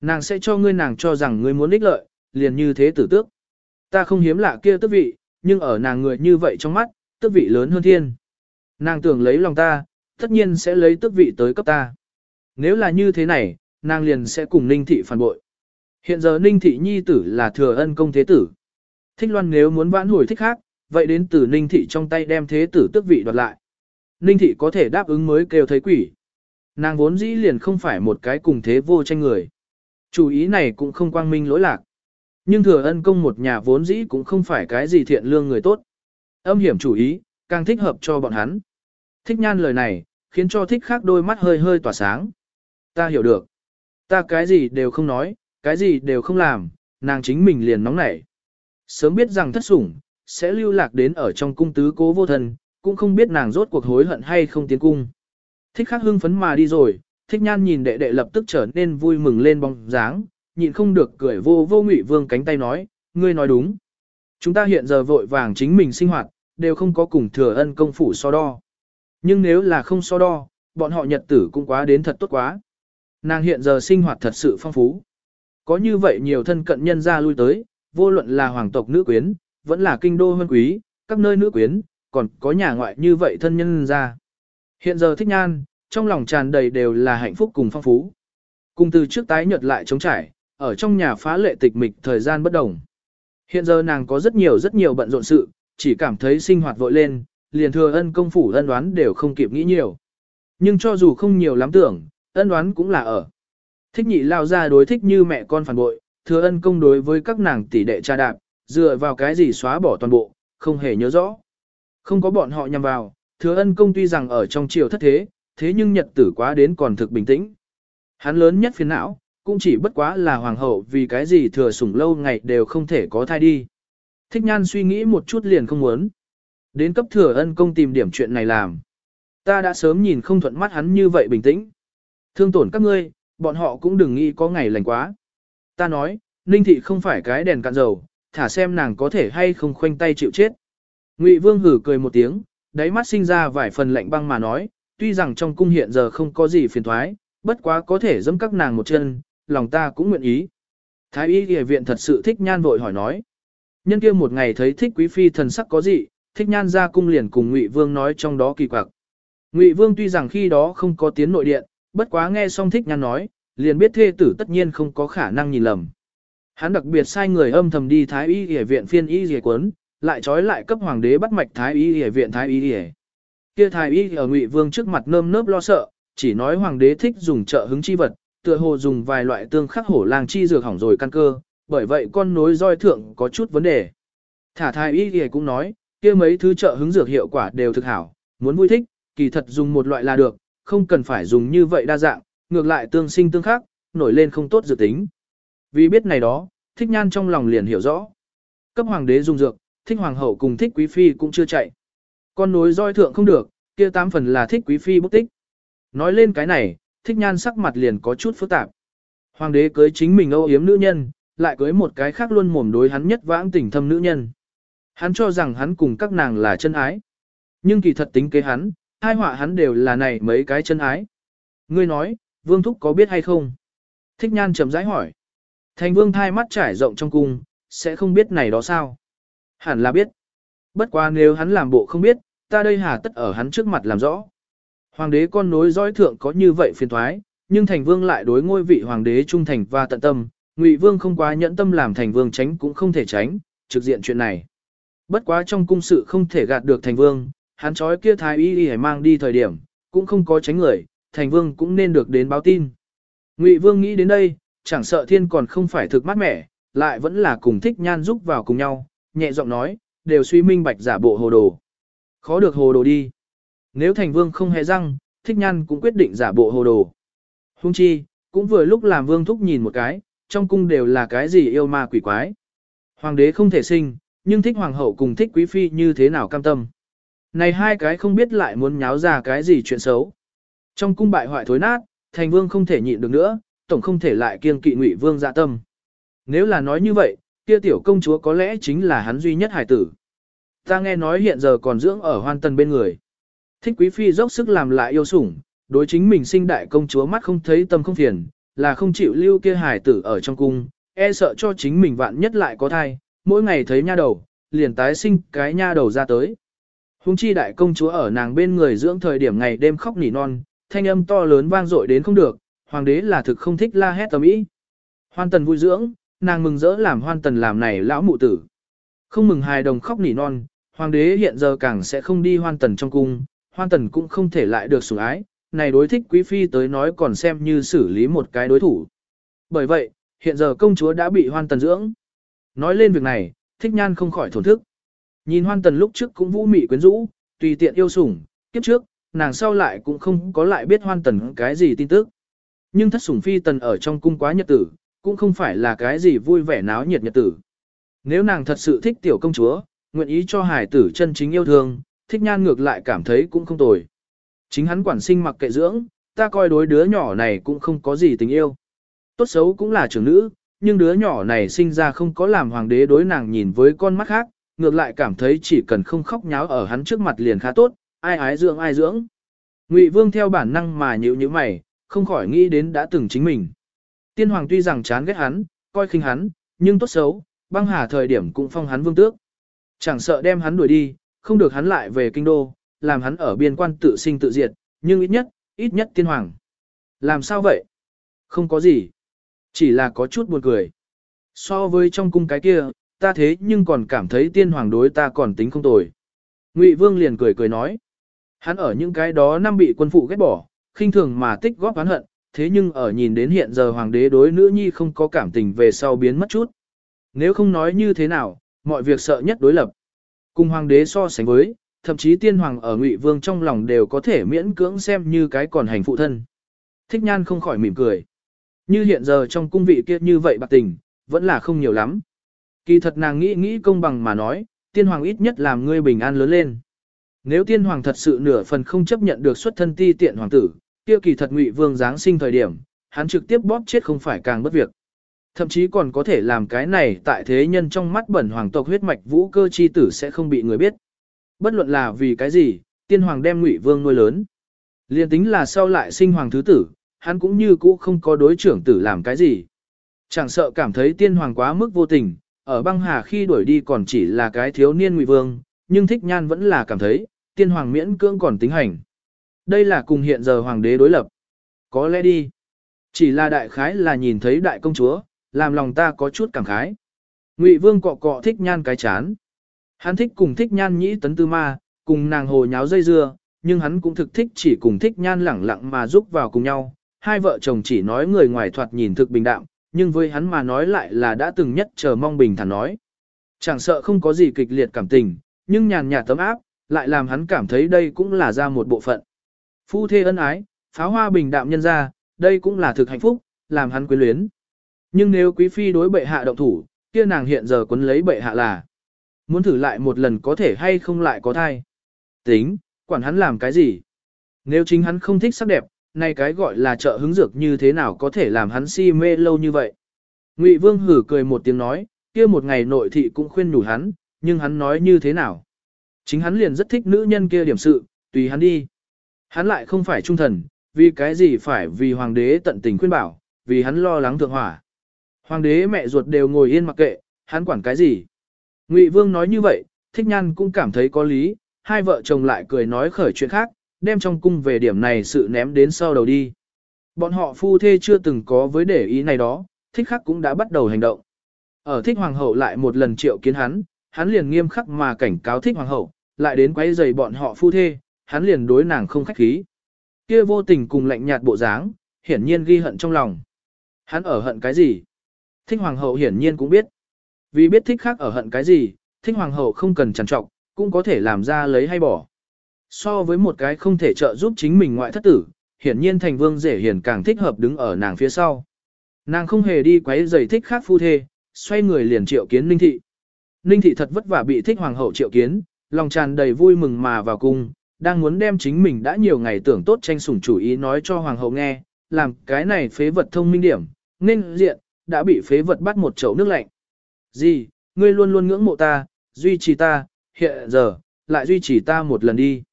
Speaker 1: Nàng sẽ cho ngươi nàng cho rằng ngươi muốn ích lợi, liền như thế tử tước. Ta không hiếm lạ kia tước vị, nhưng ở nàng người như vậy trong mắt, tước vị lớn hơn thiên. Nàng tưởng lấy lòng ta, tất nhiên sẽ lấy tước vị tới cấp ta. Nếu là như thế này, nàng liền sẽ cùng Ninh Thị phản bội. Hiện giờ Ninh Thị Nhi tử là thừa ân công thế tử. Thích loan nếu muốn vãn hồi thích khác, vậy đến từ Ninh Thị trong tay đem thế tử tước vị đoạt lại. Ninh Thị có thể đáp ứng mới kêu thấy quỷ. Nàng vốn dĩ liền không phải một cái cùng thế vô tranh người. Chủ ý này cũng không quang minh lỗi lạc. Nhưng thừa ân công một nhà vốn dĩ cũng không phải cái gì thiện lương người tốt. Âm hiểm chủ ý, càng thích hợp cho bọn hắn. Thích nhan lời này, khiến cho thích khác đôi mắt hơi hơi tỏa sáng. Ta hiểu được. Ta cái gì đều không nói, cái gì đều không làm, nàng chính mình liền nóng nảy. Sớm biết rằng thất sủng, sẽ lưu lạc đến ở trong cung tứ cố vô thần, cũng không biết nàng rốt cuộc hối hận hay không tiến cung. Thích khắc hưng phấn mà đi rồi, thích nhan nhìn đệ đệ lập tức trở nên vui mừng lên bóng dáng, nhịn không được cười vô vô ngụy vương cánh tay nói, ngươi nói đúng. Chúng ta hiện giờ vội vàng chính mình sinh hoạt, đều không có cùng thừa ân công phủ so đo. Nhưng nếu là không so đo, bọn họ nhật tử cũng quá đến thật tốt quá. Nàng hiện giờ sinh hoạt thật sự phong phú. Có như vậy nhiều thân cận nhân ra lui tới, vô luận là hoàng tộc nữ quyến, vẫn là kinh đô hơn quý, các nơi nữ quyến, còn có nhà ngoại như vậy thân nhân ra. Hiện giờ thích nhan, trong lòng tràn đầy đều là hạnh phúc cùng phong phú. Cùng từ trước tái nhật lại chống trải, ở trong nhà phá lệ tịch mịch thời gian bất đồng. Hiện giờ nàng có rất nhiều rất nhiều bận rộn sự, chỉ cảm thấy sinh hoạt vội lên, liền thừa ân công phủ ân đoán đều không kịp nghĩ nhiều. Nhưng cho dù không nhiều lắm tưởng, ân đoán cũng là ở. Thích nhị lao ra đối thích như mẹ con phản bội, thừa ân công đối với các nàng tỷ đệ cha đạp, dựa vào cái gì xóa bỏ toàn bộ, không hề nhớ rõ. Không có bọn họ nhằm vào, thừa ân công tuy rằng ở trong triều thất thế, thế nhưng nhật tử quá đến còn thực bình tĩnh. Hắn lớn nhất phiền não, cũng chỉ bất quá là hoàng hậu vì cái gì thừa sủng lâu ngày đều không thể có thai đi. Thích nhan suy nghĩ một chút liền không muốn. Đến cấp thừa ân công tìm điểm chuyện này làm. Ta đã sớm nhìn không thuận mắt hắn như vậy bình tĩnh. Thương tổn các ngươi, bọn họ cũng đừng nghĩ có ngày lành quá. Ta nói, Ninh Thị không phải cái đèn cạn dầu, thả xem nàng có thể hay không khoanh tay chịu chết. Ngụy Vương hử cười một tiếng, đáy mắt sinh ra vài phần lạnh băng mà nói, tuy rằng trong cung hiện giờ không có gì phiền thoái, bất quá có thể dẫm các nàng một chân, lòng ta cũng nguyện ý. Thái y y viện thật sự thích nhan vội hỏi nói. Nhân kia một ngày thấy thích quý phi thần sắc có gì, thích nhan ra cung liền cùng Ngụy Vương nói trong đó kỳ quặc. Ngụy Vương tuy rằng khi đó không có tiến nội điện, bất quá nghe xong thích nhan nói, liền biết thê tử tất nhiên không có khả năng nhìn lầm. Hắn đặc biệt sai người âm thầm đi thái y y viện phiên y y quấn, lại trói lại cấp hoàng đế bắt mạch thái y y viện thái y y. Kia thái y ở Ngụy Vương trước mặt nơm nớp lo sợ, chỉ nói hoàng đế thích dùng trợ hứng chi vật, tựa hồ dùng vài loại tương khắc hổ lang chi dược hỏng rồi căn cơ, bởi vậy con nối roi thượng có chút vấn đề. Thả thái y y cũng nói, kia mấy thứ trợ hứng dược hiệu quả đều thực hảo, muốn vui thích, kỳ thật dùng một loại là được, không cần phải dùng như vậy đa dạng, ngược lại tương sinh tương khắc, nổi lên không tốt dự tính. Vì biết này đó, thích nhan trong lòng liền hiểu rõ. Cấp hoàng đế dùng dược, thích hoàng hậu cùng thích quý phi cũng chưa chạy. Con nối roi thượng không được, kia tám phần là thích quý phi bút tích. Nói lên cái này, thích nhan sắc mặt liền có chút phức tạp. Hoàng đế cưới chính mình âu yếm nữ nhân, lại cưới một cái khác luôn mồm đối hắn nhất vãng tình thâm nữ nhân. Hắn cho rằng hắn cùng các nàng là chân ái. Nhưng kỳ thật tính kế hắn, hai họa hắn đều là này mấy cái chân ái. Ngươi nói, vương thúc có biết hay không? Thích nhan chậm rãi hỏi. Thành vương thai mắt trải rộng trong cung, sẽ không biết này đó sao? Hẳn là biết. Bất quá nếu hắn làm bộ không biết, ta đây hà tất ở hắn trước mặt làm rõ. Hoàng đế con nối dõi thượng có như vậy phiền thoái, nhưng thành vương lại đối ngôi vị hoàng đế trung thành và tận tâm, ngụy vương không quá nhẫn tâm làm thành vương tránh cũng không thể tránh, trực diện chuyện này. Bất quá trong cung sự không thể gạt được thành vương, hắn trói kia thái y y mang đi thời điểm, cũng không có tránh người, thành vương cũng nên được đến báo tin. Ngụy vương nghĩ đến đây, chẳng sợ thiên còn không phải thực mát mẻ, lại vẫn là cùng thích nhan giúp vào cùng nhau, nhẹ giọng nói, đều suy minh bạch giả bộ hồ đồ. Khó được hồ đồ đi. Nếu thành vương không hề răng, thích nhan cũng quyết định giả bộ hồ đồ. Hung chi, cũng vừa lúc làm vương thúc nhìn một cái, trong cung đều là cái gì yêu ma quỷ quái. Hoàng đế không thể sinh, nhưng thích hoàng hậu cùng thích quý phi như thế nào cam tâm. Này hai cái không biết lại muốn nháo ra cái gì chuyện xấu. Trong cung bại hoại thối nát, thành vương không thể nhịn được nữa, tổng không thể lại kiêng kỵ ngụy vương dạ tâm. Nếu là nói như vậy, kia tiểu công chúa có lẽ chính là hắn duy nhất hải tử. Ta nghe nói hiện giờ còn dưỡng ở hoan tần bên người. Thích quý phi dốc sức làm lại yêu sủng, đối chính mình sinh đại công chúa mắt không thấy tâm không phiền, là không chịu lưu kia hải tử ở trong cung, e sợ cho chính mình vạn nhất lại có thai, mỗi ngày thấy nha đầu, liền tái sinh cái nha đầu ra tới. Hùng chi đại công chúa ở nàng bên người dưỡng thời điểm ngày đêm khóc nỉ non, thanh âm to lớn vang dội đến không được, hoàng đế là thực không thích la hét tầm ý. Hoan tần vui dưỡng, nàng mừng rỡ làm hoan tần làm này lão mụ tử. Không mừng hài đồng khóc nỉ non, hoàng đế hiện giờ càng sẽ không đi hoan tần trong cung, hoan tần cũng không thể lại được sủng ái, này đối thích quý phi tới nói còn xem như xử lý một cái đối thủ. Bởi vậy, hiện giờ công chúa đã bị hoan tần dưỡng. Nói lên việc này, thích nhan không khỏi thổn thức. Nhìn hoan tần lúc trước cũng vũ mị quyến rũ, tùy tiện yêu sủng, kiếp trước, nàng sau lại cũng không có lại biết hoan tần cái gì tin tức. Nhưng thất sủng phi tần ở trong cung quá nhật tử, cũng không phải là cái gì vui vẻ náo nhiệt nhật tử. Nếu nàng thật sự thích tiểu công chúa, nguyện ý cho hải tử chân chính yêu thương, thích nhan ngược lại cảm thấy cũng không tồi. Chính hắn quản sinh mặc kệ dưỡng, ta coi đối đứa nhỏ này cũng không có gì tình yêu. Tốt xấu cũng là trưởng nữ, nhưng đứa nhỏ này sinh ra không có làm hoàng đế đối nàng nhìn với con mắt khác, ngược lại cảm thấy chỉ cần không khóc nháo ở hắn trước mặt liền khá tốt, ai ái dưỡng ai dưỡng. Ngụy Vương theo bản năng mà nhíu nhíu mày, không khỏi nghĩ đến đã từng chính mình. Tiên hoàng tuy rằng chán ghét hắn, coi khinh hắn, nhưng tốt xấu, băng hà thời điểm cũng phong hắn vương tước. Chẳng sợ đem hắn đuổi đi, không được hắn lại về kinh đô, làm hắn ở biên quan tự sinh tự diệt, nhưng ít nhất, ít nhất tiên hoàng. Làm sao vậy? Không có gì. Chỉ là có chút buồn cười. So với trong cung cái kia, ta thế nhưng còn cảm thấy tiên hoàng đối ta còn tính không tồi. Ngụy Vương liền cười cười nói. Hắn ở những cái đó năm bị quân phụ ghét bỏ, khinh thường mà tích góp oán hận, thế nhưng ở nhìn đến hiện giờ hoàng đế đối nữ nhi không có cảm tình về sau biến mất chút. Nếu không nói như thế nào, mọi việc sợ nhất đối lập. Cùng hoàng đế so sánh với, thậm chí tiên hoàng ở ngụy vương trong lòng đều có thể miễn cưỡng xem như cái còn hành phụ thân. Thích nhan không khỏi mỉm cười. Như hiện giờ trong cung vị kia như vậy bạc tình, vẫn là không nhiều lắm. Kỳ thật nàng nghĩ nghĩ công bằng mà nói, tiên hoàng ít nhất làm ngươi bình an lớn lên. Nếu tiên hoàng thật sự nửa phần không chấp nhận được xuất thân ti tiện hoàng tử, kia kỳ thật ngụy vương giáng sinh thời điểm, hắn trực tiếp bóp chết không phải càng bất việc. Thậm chí còn có thể làm cái này tại thế nhân trong mắt bẩn hoàng tộc huyết mạch vũ cơ chi tử sẽ không bị người biết. Bất luận là vì cái gì, tiên hoàng đem ngụy vương nuôi lớn. Liên tính là sau lại sinh hoàng thứ tử, hắn cũng như cũ không có đối trưởng tử làm cái gì. Chẳng sợ cảm thấy tiên hoàng quá mức vô tình, ở băng hà khi đuổi đi còn chỉ là cái thiếu niên ngụy vương, nhưng thích nhan vẫn là cảm thấy, tiên hoàng miễn cưỡng còn tính hành. Đây là cùng hiện giờ hoàng đế đối lập. Có lẽ đi. Chỉ là đại khái là nhìn thấy đại công chúa, làm lòng ta có chút cảm khái. Ngụy vương cọ cọ thích nhan cái chán. Hắn thích cùng thích nhan nhĩ tấn tư ma, cùng nàng hồ nháo dây dưa, nhưng hắn cũng thực thích chỉ cùng thích nhan lẳng lặng mà giúp vào cùng nhau. Hai vợ chồng chỉ nói người ngoài thoạt nhìn thực bình đạm, nhưng với hắn mà nói lại là đã từng nhất chờ mong bình thản nói. Chẳng sợ không có gì kịch liệt cảm tình, nhưng nhàn nhạt tấm áp, lại làm hắn cảm thấy đây cũng là ra một bộ phận. Phu thê ân ái, pháo hoa bình đạm nhân ra, đây cũng là thực hạnh phúc, làm hắn quyến luyến. Nhưng nếu quý phi đối bệ hạ động thủ, kia nàng hiện giờ quấn lấy bệ hạ là muốn thử lại một lần có thể hay không lại có thai. Tính, quản hắn làm cái gì? Nếu chính hắn không thích sắc đẹp, nay cái gọi là trợ hứng dược như thế nào có thể làm hắn si mê lâu như vậy? Ngụy Vương hử cười một tiếng nói, kia một ngày nội thị cũng khuyên nhủ hắn, nhưng hắn nói như thế nào? Chính hắn liền rất thích nữ nhân kia điểm sự, tùy hắn đi. Hắn lại không phải trung thần, vì cái gì phải vì hoàng đế tận tình khuyên bảo, vì hắn lo lắng thượng hỏa. Hoàng đế mẹ ruột đều ngồi yên mặc kệ, hắn quản cái gì. Ngụy Vương nói như vậy, Thích Nhan cũng cảm thấy có lý, hai vợ chồng lại cười nói khởi chuyện khác, đem trong cung về điểm này sự ném đến sau đầu đi. Bọn họ phu thê chưa từng có với để ý này đó, Thích Khắc cũng đã bắt đầu hành động. Ở Thích Hoàng hậu lại một lần triệu kiến hắn, hắn liền nghiêm khắc mà cảnh cáo Thích Hoàng hậu, lại đến quấy rầy bọn họ phu thê, hắn liền đối nàng không khách khí. Kia vô tình cùng lạnh nhạt bộ dáng, hiển nhiên ghi hận trong lòng. Hắn ở hận cái gì? Thích hoàng hậu hiển nhiên cũng biết. Vì biết thích khác ở hận cái gì, thích hoàng hậu không cần trằn trọc, cũng có thể làm ra lấy hay bỏ. So với một cái không thể trợ giúp chính mình ngoại thất tử, hiển nhiên thành vương rể hiển càng thích hợp đứng ở nàng phía sau. Nàng không hề đi quấy giày thích khác phu thê, xoay người liền triệu kiến ninh thị. Ninh thị thật vất vả bị thích hoàng hậu triệu kiến, lòng tràn đầy vui mừng mà vào cung, đang muốn đem chính mình đã nhiều ngày tưởng tốt tranh sủng chủ ý nói cho hoàng hậu nghe, làm cái này phế vật thông minh điểm, nên diện, đã bị phế vật bắt một chậu nước lạnh. Gì, ngươi luôn luôn ngưỡng mộ ta, duy trì ta, hiện giờ, lại duy trì ta một lần đi.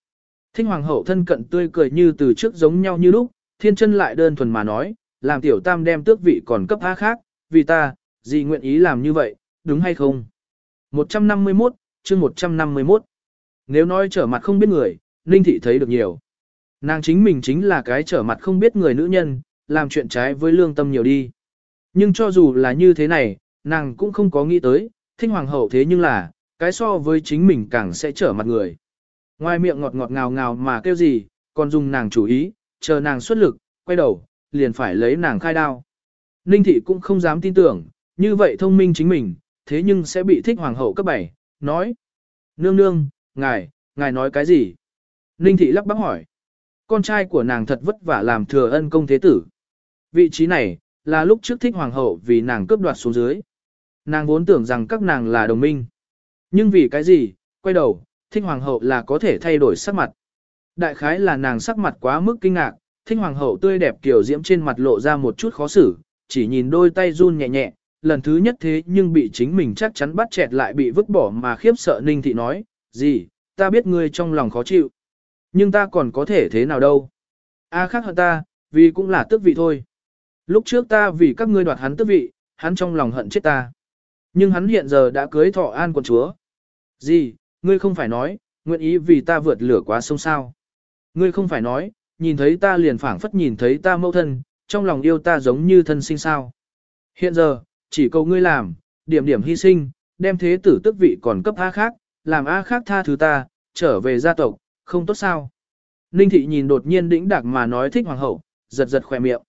Speaker 1: Thinh hoàng hậu thân cận tươi cười như từ trước giống nhau như lúc, thiên chân lại đơn thuần mà nói, làm tiểu tam đem tước vị còn cấp há khác, vì ta, gì nguyện ý làm như vậy, đúng hay không? 151, chương 151. Nếu nói trở mặt không biết người, Ninh Thị thấy được nhiều. Nàng chính mình chính là cái trở mặt không biết người nữ nhân, làm chuyện trái với lương tâm nhiều đi. Nhưng cho dù là như thế này, nàng cũng không có nghĩ tới, thích hoàng hậu thế nhưng là, cái so với chính mình càng sẽ trở mặt người. Ngoài miệng ngọt ngọt ngào ngào mà kêu gì, còn dùng nàng chủ ý, chờ nàng xuất lực, quay đầu, liền phải lấy nàng khai đao. Ninh thị cũng không dám tin tưởng, như vậy thông minh chính mình, thế nhưng sẽ bị thích hoàng hậu cấp bảy, nói. Nương nương, ngài, ngài nói cái gì? Ninh thị lắp bắp hỏi. Con trai của nàng thật vất vả làm thừa ân công thế tử. Vị trí này, là lúc trước thích hoàng hậu vì nàng cướp đoạt xuống dưới. Nàng vốn tưởng rằng các nàng là đồng minh. Nhưng vì cái gì, quay đầu, thích hoàng hậu là có thể thay đổi sắc mặt. Đại khái là nàng sắc mặt quá mức kinh ngạc, thích hoàng hậu tươi đẹp kiểu diễm trên mặt lộ ra một chút khó xử, chỉ nhìn đôi tay run nhẹ nhẹ, lần thứ nhất thế nhưng bị chính mình chắc chắn bắt chẹt lại bị vứt bỏ mà khiếp sợ ninh thị nói, gì, ta biết ngươi trong lòng khó chịu. Nhưng ta còn có thể thế nào đâu. A khác hơn ta, vì cũng là tước vị thôi. Lúc trước ta vì các ngươi đoạt hắn tước vị, hắn trong lòng hận chết ta. Nhưng hắn hiện giờ đã cưới thọ an quận chúa. Gì, ngươi không phải nói, nguyện ý vì ta vượt lửa quá sông sao. Ngươi không phải nói, nhìn thấy ta liền phảng phất nhìn thấy ta mẫu thân, trong lòng yêu ta giống như thân sinh sao. Hiện giờ, chỉ cầu ngươi làm, điểm điểm hy sinh, đem thế tử tức vị còn cấp A khác, làm A khác tha thứ ta, trở về gia tộc, không tốt sao. Ninh thị nhìn đột nhiên đĩnh đạc mà nói thích hoàng hậu, giật giật khỏe miệng.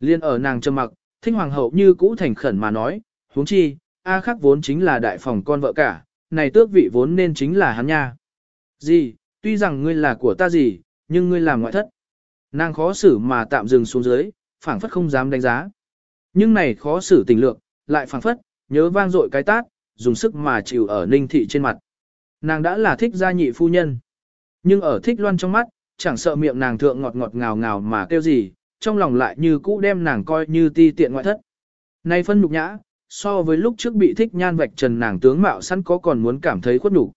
Speaker 1: Liên ở nàng trầm mặc, thích hoàng hậu như cũ thành khẩn mà nói, huống chi, A khắc vốn chính là đại phòng con vợ cả, này tước vị vốn nên chính là hắn nha. Gì, tuy rằng ngươi là của ta gì, nhưng ngươi làm ngoại thất. Nàng khó xử mà tạm dừng xuống dưới, phảng phất không dám đánh giá. Nhưng này khó xử tình lượng, lại phảng phất, nhớ vang dội cái tát, dùng sức mà chịu ở ninh thị trên mặt. Nàng đã là thích gia nhị phu nhân. Nhưng ở thích loan trong mắt, chẳng sợ miệng nàng thượng ngọt ngọt ngào ngào mà kêu gì, trong lòng lại như cũ đem nàng coi như ti tiện ngoại thất. Nay phân nhục nhã, so với lúc trước bị thích nhan vạch trần nàng tướng mạo sẵn có còn muốn cảm thấy khuất nhục.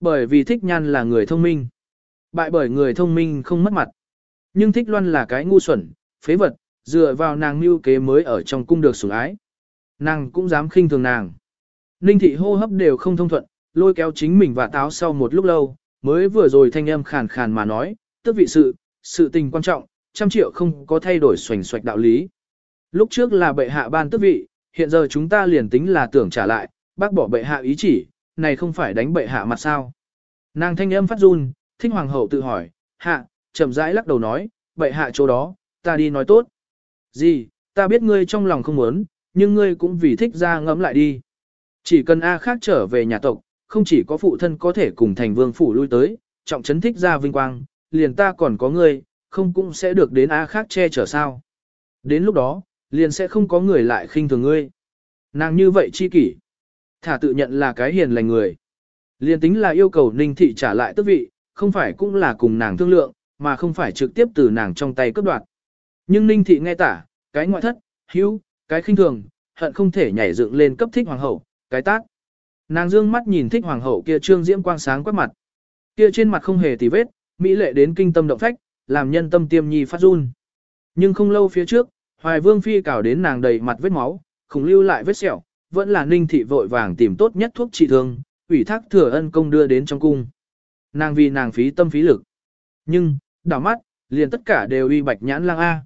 Speaker 1: Bởi vì thích nhan là người thông minh. Bại bởi người thông minh không mất mặt. Nhưng thích loan là cái ngu xuẩn, phế vật, dựa vào nàng mưu kế mới ở trong cung được sủng ái. Nàng cũng dám khinh thường nàng. Ninh thị hô hấp đều không thông thuận, lôi kéo chính mình và táo sau một lúc lâu, mới vừa rồi thanh âm khàn khàn mà nói, tức vị sự, sự tình quan trọng, trăm triệu không có thay đổi xoành xoạch đạo lý. Lúc trước là bệ hạ ban tước vị, hiện giờ chúng ta liền tính là tưởng trả lại, bác bỏ bệ hạ ý chỉ, này không phải đánh bệ hạ mặt sao. Nàng thanh âm phát run, thích hoàng hậu tự hỏi, hạ, chậm rãi lắc đầu nói, bệ hạ chỗ đó, ta đi nói tốt. Gì, ta biết ngươi trong lòng không muốn, nhưng ngươi cũng vì thích ra ngẫm lại đi. Chỉ cần A khác trở về nhà tộc, không chỉ có phụ thân có thể cùng thành vương phủ lui tới, trọng trấn thích ra vinh quang, liền ta còn có ngươi, không cũng sẽ được đến A khác che chở sao. Đến lúc đó, liền sẽ không có người lại khinh thường ngươi. Nàng như vậy chi kỷ. Thả tự nhận là cái hiền lành người. Liền tính là yêu cầu ninh thị trả lại tước vị, không phải cũng là cùng nàng thương lượng, mà không phải trực tiếp từ nàng trong tay cướp đoạt. Nhưng ninh thị nghe tả, cái ngoại thất, hữu, cái khinh thường, hận không thể nhảy dựng lên cấp thích hoàng hậu, cái tác. Nàng dương mắt nhìn thích hoàng hậu kia trương diễm quang sáng quét mặt. Kia trên mặt không hề tì vết, mỹ lệ đến kinh tâm động phách, làm nhân tâm tiêm nhi phát run. Nhưng không lâu phía trước, Hoài Vương phi cào đến nàng đầy mặt vết máu, khủng lưu lại vết sẹo, vẫn là Ninh thị vội vàng tìm tốt nhất thuốc trị thương, ủy thác thừa ân công đưa đến trong cung. Nàng vì nàng phí tâm phí lực. Nhưng, đảo mắt, liền tất cả đều uy bạch nhãn lang A.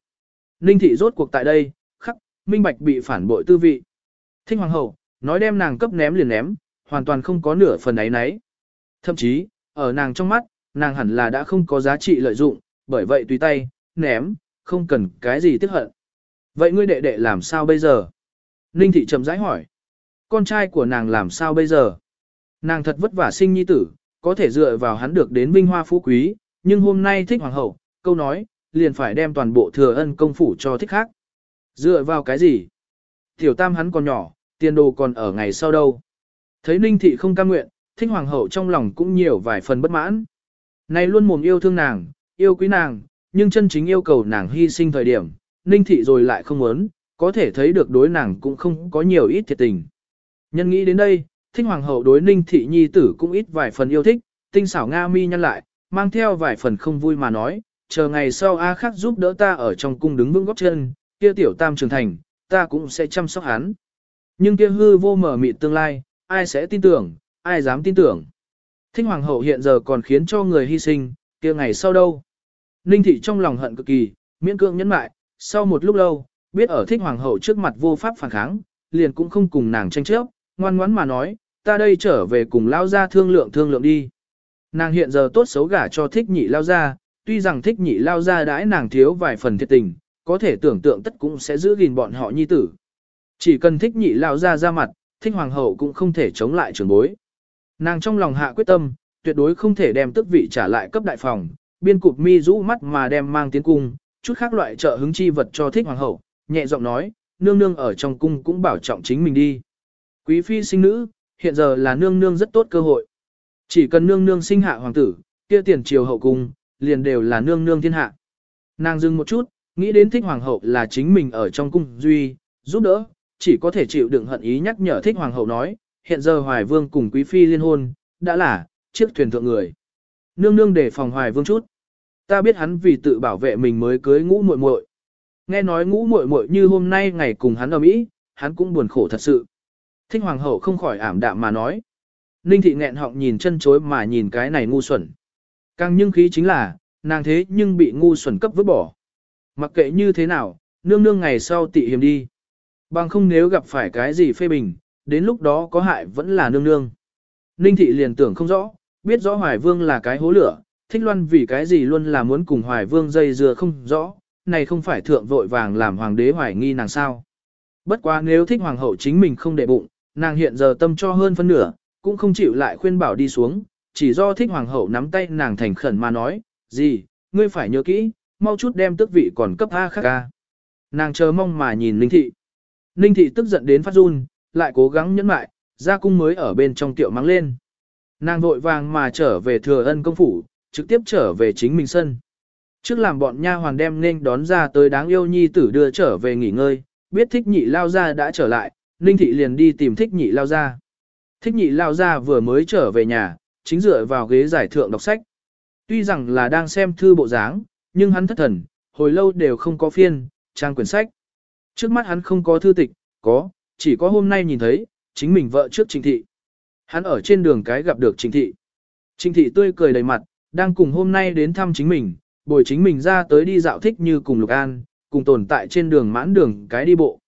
Speaker 1: Ninh thị rốt cuộc tại đây, khắc, minh bạch bị phản bội tư vị. Thích hoàng hậu, nói đem nàng cấp ném liền ném, hoàn toàn không có nửa phần ấy nấy. Thậm chí, ở nàng trong mắt, nàng hẳn là đã không có giá trị lợi dụng, bởi vậy tùy tay, ném, không cần cái gì tiếc hận. Vậy ngươi đệ đệ làm sao bây giờ? Ninh thị chậm rãi hỏi. Con trai của nàng làm sao bây giờ? Nàng thật vất vả sinh nhi tử, có thể dựa vào hắn được đến vinh hoa phú quý, nhưng hôm nay thích hoàng hậu, câu nói, liền phải đem toàn bộ thừa ân công phủ cho thích khác. Dựa vào cái gì? Tiểu tam hắn còn nhỏ, tiền đồ còn ở ngày sau đâu. Thấy Ninh Thị không cam nguyện, thích hoàng hậu trong lòng cũng nhiều vài phần bất mãn. Này luôn mồm yêu thương nàng, yêu quý nàng, nhưng chân chính yêu cầu nàng hy sinh thời điểm, Ninh Thị rồi lại không muốn, có thể thấy được đối nàng cũng không có nhiều ít thiệt tình. Nhân nghĩ đến đây, thích hoàng hậu đối Ninh Thị Nhi tử cũng ít vài phần yêu thích, tinh xảo Nga mi nhăn lại, mang theo vài phần không vui mà nói, chờ ngày sau A khắc giúp đỡ ta ở trong cung đứng vững góc chân, kia tiểu tam trưởng thành, ta cũng sẽ chăm sóc hắn. Nhưng kia hư vô mở mịt tương lai, ai sẽ tin tưởng, ai dám tin tưởng. Thích hoàng hậu hiện giờ còn khiến cho người hy sinh, kia ngày sau đâu. Ninh thị trong lòng hận cực kỳ, miễn cưỡng nhẫn mại, sau một lúc lâu, biết ở thích hoàng hậu trước mặt vô pháp phản kháng, liền cũng không cùng nàng tranh chấp, ngoan ngoãn mà nói, ta đây trở về cùng lao ra thương lượng thương lượng đi. Nàng hiện giờ tốt xấu gả cho thích nhị lao ra, tuy rằng thích nhị lao ra đãi nàng thiếu vài phần thiệt tình, có thể tưởng tượng tất cũng sẽ giữ gìn bọn họ nhi tử. Chỉ cần thích nhị lao ra ra mặt, thích hoàng hậu cũng không thể chống lại trường bối. Nàng trong lòng hạ quyết tâm, tuyệt đối không thể đem tước vị trả lại cấp đại phòng, biên cục mi rũ mắt mà đem mang tiến cung, chút khác loại trợ hứng chi vật cho thích hoàng hậu, nhẹ giọng nói, nương nương ở trong cung cũng bảo trọng chính mình đi. Quý phi sinh nữ, hiện giờ là nương nương rất tốt cơ hội. Chỉ cần nương nương sinh hạ hoàng tử, kia tiền triều hậu cung, liền đều là nương nương thiên hạ. Nàng dừng một chút, nghĩ đến thích hoàng hậu là chính mình ở trong cung duy, giúp đỡ, chỉ có thể chịu đựng hận ý nhắc nhở thích hoàng hậu nói, hiện giờ hoài vương cùng quý phi liên hôn, đã là, chiếc thuyền thượng người. Nương nương để phòng hoài vương chút. Ta biết hắn vì tự bảo vệ mình mới cưới ngũ muội muội. Nghe nói ngũ muội muội như hôm nay ngày cùng hắn ở Mỹ, hắn cũng buồn khổ thật sự. Thích hoàng hậu không khỏi ảm đạm mà nói. Ninh thị nghẹn họng nhìn chân chối mà nhìn cái này ngu xuẩn. Càng nhưng khí chính là, nàng thế nhưng bị ngu xuẩn cấp vứt bỏ. Mặc kệ như thế nào, nương nương ngày sau tị hiểm đi. Bằng không nếu gặp phải cái gì phê bình, đến lúc đó có hại vẫn là nương nương. Ninh thị liền tưởng không rõ, biết rõ Hoài Vương là cái hố lửa, thích loan vì cái gì luôn là muốn cùng Hoài Vương dây dưa không rõ, này không phải thượng vội vàng làm hoàng đế hoài nghi nàng sao. Bất quá nếu thích hoàng hậu chính mình không để bụng, nàng hiện giờ tâm cho hơn phân nửa, cũng không chịu lại khuyên bảo đi xuống, chỉ do thích hoàng hậu nắm tay nàng thành khẩn mà nói, gì, ngươi phải nhớ kỹ, mau chút đem tước vị còn cấp A khác ca. Nàng chờ mong mà nhìn Ninh Thị. Ninh Thị tức giận đến phát run, lại cố gắng nhẫn mại, ra cung mới ở bên trong tiệu mắng lên. Nàng vội vàng mà trở về thừa ân công phủ, trực tiếp trở về chính mình sân. Trước làm bọn nha hoàn đem nên đón ra tới đáng yêu nhi tử đưa trở về nghỉ ngơi, biết thích nhị lao ra đã trở lại, Ninh Thị liền đi tìm thích nhị lao ra. Thích nhị lao ra vừa mới trở về nhà, chính dựa vào ghế giải thượng đọc sách. Tuy rằng là đang xem thư bộ dáng, nhưng hắn thất thần, hồi lâu đều không có phiên, trang quyển sách. Trước mắt hắn không có thư tịch, có, chỉ có hôm nay nhìn thấy, chính mình vợ trước Trình Thị. Hắn ở trên đường cái gặp được Trình Thị. Trình Thị tươi cười đầy mặt, đang cùng hôm nay đến thăm chính mình, bồi chính mình ra tới đi dạo thích như cùng Lục An, cùng tồn tại trên đường mãn đường cái đi bộ.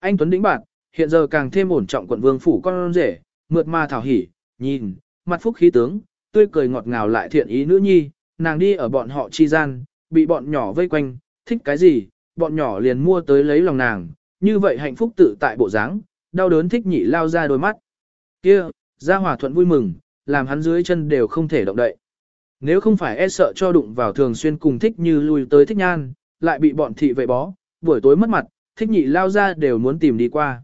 Speaker 1: Anh Tuấn Đĩnh Bạn, hiện giờ càng thêm ổn trọng quận vương phủ con rể, mượt mà thảo hỉ, nhìn, mặt phúc khí tướng, tươi cười ngọt ngào lại thiện ý nữ nhi, nàng đi ở bọn họ chi gian, bị bọn nhỏ vây quanh, thích cái gì, bọn nhỏ liền mua tới lấy lòng nàng, như vậy hạnh phúc tự tại bộ dáng, đau đớn thích nhị lao ra đôi mắt. Kia, ra hòa thuận vui mừng, làm hắn dưới chân đều không thể động đậy. Nếu không phải e sợ cho đụng vào thường xuyên cùng thích như lui tới thích nhan, lại bị bọn thị vệ bó, buổi tối mất mặt, thích nhị lao ra đều muốn tìm đi qua.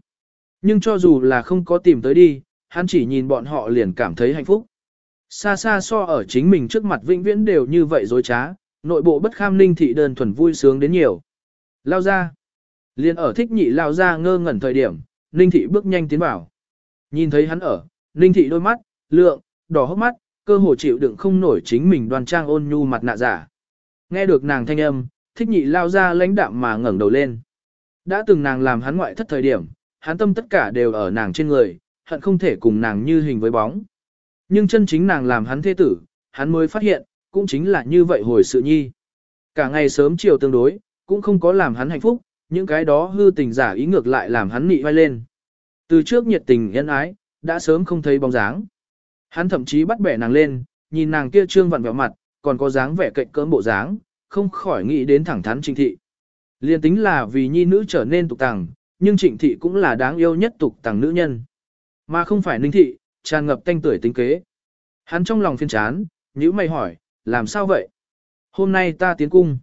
Speaker 1: Nhưng cho dù là không có tìm tới đi, hắn chỉ nhìn bọn họ liền cảm thấy hạnh phúc. Xa xa so ở chính mình trước mặt vĩnh viễn đều như vậy dối trá, nội bộ bất kham ninh thị đơn thuần vui sướng đến nhiều. Lao ra. Liền ở thích nhị lao ra ngơ ngẩn thời điểm, ninh thị bước nhanh tiến vào. Nhìn thấy hắn ở, ninh thị đôi mắt, lượng, đỏ hốc mắt, cơ hồ chịu đựng không nổi chính mình đoan trang ôn nhu mặt nạ giả. Nghe được nàng thanh âm, thích nhị lao ra lãnh đạm mà ngẩng đầu lên. Đã từng nàng làm hắn ngoại thất thời điểm, hắn tâm tất cả đều ở nàng trên người, hận không thể cùng nàng như hình với bóng. Nhưng chân chính nàng làm hắn thế tử, hắn mới phát hiện, cũng chính là như vậy hồi sự nhi. Cả ngày sớm chiều tương đối, cũng không có làm hắn hạnh phúc, những cái đó hư tình giả ý ngược lại làm hắn nị vai lên. Từ trước nhiệt tình nhân ái, đã sớm không thấy bóng dáng. Hắn thậm chí bắt bẻ nàng lên, nhìn nàng kia trương vặn vẹo mặt, còn có dáng vẻ cạnh cỡm bộ dáng, không khỏi nghĩ đến thẳng thắn trịnh thị. Liên tính là vì nhi nữ trở nên tục tàng, nhưng trịnh thị cũng là đáng yêu nhất tục tàng nữ nhân. Mà không phải ninh thị, tràn ngập tanh tuổi tính kế. Hắn trong lòng phiên chán, nhữ mày hỏi, làm sao vậy? Hôm nay ta tiến cung.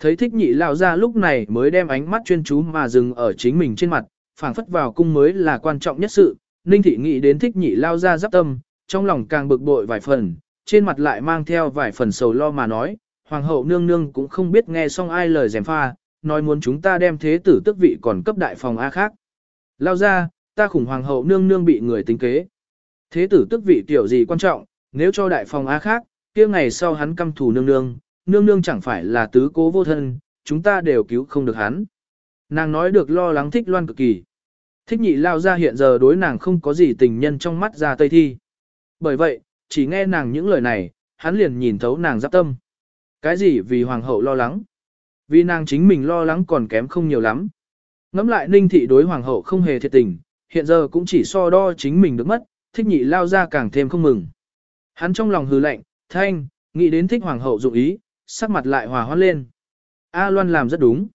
Speaker 1: Thấy thích nhị lao ra lúc này mới đem ánh mắt chuyên chú mà dừng ở chính mình trên mặt, phảng phất vào cung mới là quan trọng nhất sự, Ninh thị nghĩ đến thích nhị lao ra giáp tâm, trong lòng càng bực bội vài phần, trên mặt lại mang theo vài phần sầu lo mà nói, hoàng hậu nương nương cũng không biết nghe xong ai lời dèm pha, nói muốn chúng ta đem thế tử tức vị còn cấp đại phòng A khác. Lao ra, ta khủng hoàng hậu nương nương bị người tính kế. Thế tử tức vị tiểu gì quan trọng, nếu cho đại phòng A khác, kia ngày sau hắn căm thù nương nương, nương nương chẳng phải là tứ cố vô thân, chúng ta đều cứu không được hắn. Nàng nói được lo lắng thích loan cực kỳ. Thích nhị lao ra hiện giờ đối nàng không có gì tình nhân trong mắt ra tây thi. Bởi vậy, chỉ nghe nàng những lời này, hắn liền nhìn thấu nàng giáp tâm. Cái gì vì hoàng hậu lo lắng? Vì nàng chính mình lo lắng còn kém không nhiều lắm. Ngắm lại ninh thị đối hoàng hậu không hề thiệt tình, hiện giờ cũng chỉ so đo chính mình được mất, thích nhị lao ra càng thêm không mừng. Hắn trong lòng hừ lạnh, thanh, nghĩ đến thích hoàng hậu dụng ý, sắc mặt lại hòa hoãn lên. A Loan làm rất đúng.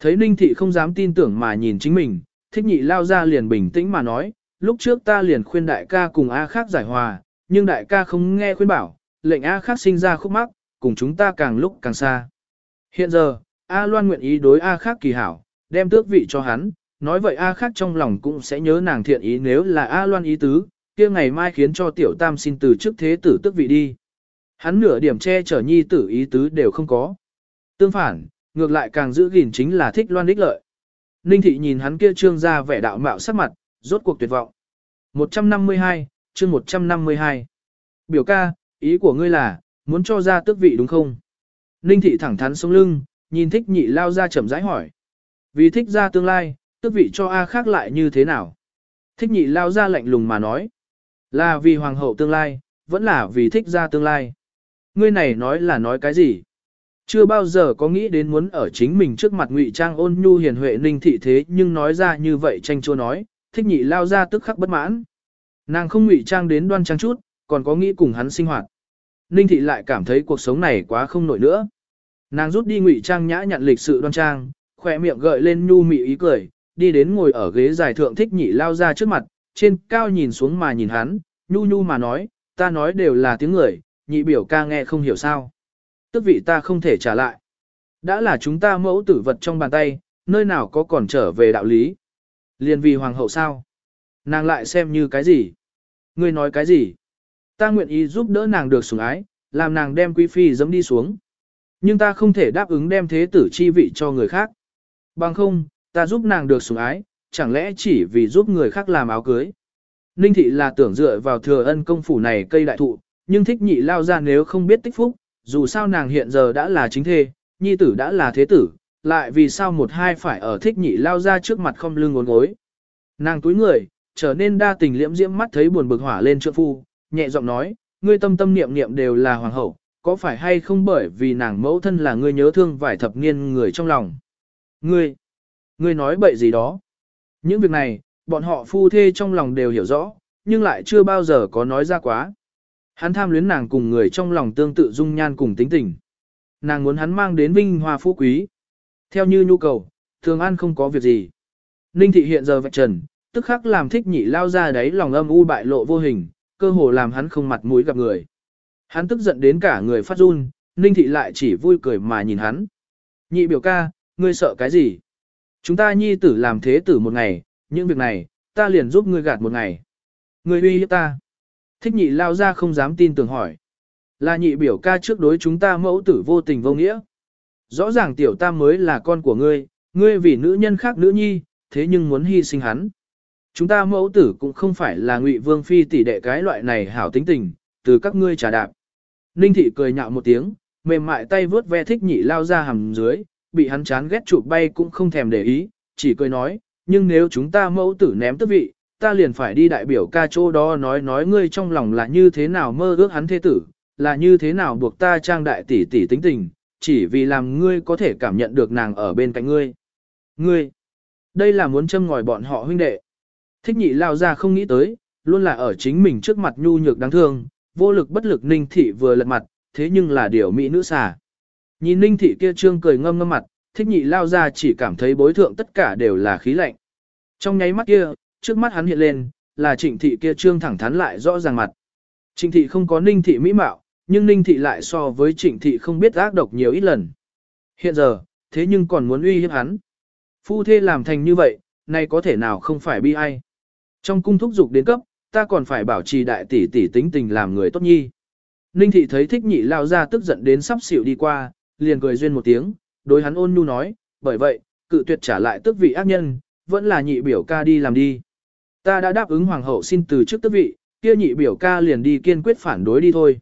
Speaker 1: Thấy ninh thị không dám tin tưởng mà nhìn chính mình, thích nhị lao ra liền bình tĩnh mà nói, lúc trước ta liền khuyên đại ca cùng A khác giải hòa, nhưng đại ca không nghe khuyên bảo, lệnh A khác sinh ra khúc mắc, cùng chúng ta càng lúc càng xa. Hiện giờ, A Loan nguyện ý đối A khác kỳ hảo, đem tước vị cho hắn, nói vậy A khác trong lòng cũng sẽ nhớ nàng thiện ý nếu là A Loan ý tứ, kia ngày mai khiến cho tiểu tam xin từ trước thế tử tước vị đi. Hắn nửa điểm che chở nhi tử ý tứ đều không có. Tương phản, ngược lại càng giữ gìn chính là thích Loan đích lợi. Ninh thị nhìn hắn kia trương ra vẻ đạo mạo sắc mặt, rốt cuộc tuyệt vọng. 152, chương 152. Biểu ca, ý của ngươi là, muốn cho ra tước vị đúng không? Ninh thị thẳng thắn sống lưng, nhìn thích nhị lao ra chậm rãi hỏi. Vì thích ra tương lai, tước vị cho A khác lại như thế nào? Thích nhị lao ra lạnh lùng mà nói. Là vì hoàng hậu tương lai, vẫn là vì thích ra tương lai. Ngươi này nói là nói cái gì? Chưa bao giờ có nghĩ đến muốn ở chính mình trước mặt ngụy trang ôn nhu hiền huệ ninh thị thế nhưng nói ra như vậy tranh chua nói, thích nhị lao ra tức khắc bất mãn. Nàng không ngụy trang đến đoan trang chút, còn có nghĩ cùng hắn sinh hoạt. Ninh thị lại cảm thấy cuộc sống này quá không nổi nữa. Nàng rút đi ngụy trang nhã nhận lịch sự đoan trang, khỏe miệng gợi lên nhu mị ý cười, đi đến ngồi ở ghế dài thượng thích nhị lao ra trước mặt, trên cao nhìn xuống mà nhìn hắn, nhu nhu mà nói, ta nói đều là tiếng người, nhị biểu ca nghe không hiểu sao. Tức vị ta không thể trả lại. Đã là chúng ta mẫu tử vật trong bàn tay, nơi nào có còn trở về đạo lý. Liên vì hoàng hậu sao? Nàng lại xem như cái gì? Ngươi nói cái gì? Ta nguyện ý giúp đỡ nàng được sủng ái, làm nàng đem quý phi dẫm đi xuống. Nhưng ta không thể đáp ứng đem thế tử chi vị cho người khác. Bằng không, ta giúp nàng được sủng ái, chẳng lẽ chỉ vì giúp người khác làm áo cưới. Ninh thị là tưởng dựa vào thừa ân công phủ này cây đại thụ, nhưng thích nhị lao ra nếu không biết tích phúc, dù sao nàng hiện giờ đã là chính thê, nhi tử đã là thế tử, lại vì sao một hai phải ở thích nhị lao ra trước mặt không lưng ngốn gối. Nàng túi người, trở nên đa tình liễm diễm mắt thấy buồn bực hỏa lên trượng phu, nhẹ giọng nói, ngươi tâm tâm niệm niệm đều là hoàng hậu, có phải hay không bởi vì nàng mẫu thân là ngươi nhớ thương vài thập niên người trong lòng. Ngươi, ngươi nói bậy gì đó. Những việc này, bọn họ phu thê trong lòng đều hiểu rõ, nhưng lại chưa bao giờ có nói ra quá. Hắn tham luyến nàng cùng người trong lòng tương tự dung nhan cùng tính tình. Nàng muốn hắn mang đến vinh hoa phú quý. Theo như nhu cầu, thường ăn không có việc gì. Ninh thị hiện giờ vạch trần, tức khắc làm thích nhị lao ra đấy lòng âm u bại lộ vô hình, cơ hồ làm hắn không mặt mũi gặp người. Hắn tức giận đến cả người phát run, Ninh thị lại chỉ vui cười mà nhìn hắn. Nhị biểu ca, ngươi sợ cái gì? Chúng ta nhi tử làm thế tử một ngày, những việc này, ta liền giúp ngươi gạt một ngày. Ngươi uy hiếp ta. Thích nhị lao ra không dám tin tưởng hỏi. Là nhị biểu ca trước đối chúng ta mẫu tử vô tình vô nghĩa. Rõ ràng tiểu tam mới là con của ngươi, ngươi vì nữ nhân khác nữ nhi, thế nhưng muốn hy sinh hắn. Chúng ta mẫu tử cũng không phải là ngụy vương phi tỷ đệ cái loại này hảo tính tình, từ các ngươi trả đạp. Ninh thị cười nhạo một tiếng, mềm mại tay vướt ve thích nhị lao ra hầm dưới, bị hắn chán ghét chụp bay cũng không thèm để ý, chỉ cười nói, nhưng nếu chúng ta mẫu tử ném tước vị, ta liền phải đi đại biểu ca chỗ đó nói nói ngươi trong lòng là như thế nào mơ ước hắn thế tử, là như thế nào buộc ta trang đại tỷ tỷ tính tình, chỉ vì làm ngươi có thể cảm nhận được nàng ở bên cạnh ngươi. Ngươi, đây là muốn châm ngòi bọn họ huynh đệ. Thích nhị lao ra không nghĩ tới, luôn là ở chính mình trước mặt nhu nhược đáng thương, vô lực bất lực ninh thị vừa lật mặt, thế nhưng là điều mỹ nữ xà. Nhìn ninh thị kia trương cười ngâm ngâm mặt, thích nhị lao ra chỉ cảm thấy bối thượng tất cả đều là khí lạnh. Trong nháy mắt kia, trước mắt hắn hiện lên, là trịnh thị kia trương thẳng thắn lại rõ ràng mặt. Trịnh thị không có ninh thị mỹ mạo, nhưng ninh thị lại so với trịnh thị không biết ác độc nhiều ít lần. Hiện giờ, thế nhưng còn muốn uy hiếp hắn. Phu thê làm thành như vậy, nay có thể nào không phải bi ai. Trong cung thúc dục đến cấp, ta còn phải bảo trì đại tỷ tỷ tính tình làm người tốt nhi. Ninh thị thấy thích nhị lao ra tức giận đến sắp xỉu đi qua, liền cười duyên một tiếng, đối hắn ôn nhu nói, bởi vậy, cự tuyệt trả lại tước vị ác nhân, vẫn là nhị biểu ca đi làm đi. Ta đã đáp ứng hoàng hậu xin từ trước tước vị, kia nhị biểu ca liền đi kiên quyết phản đối đi thôi.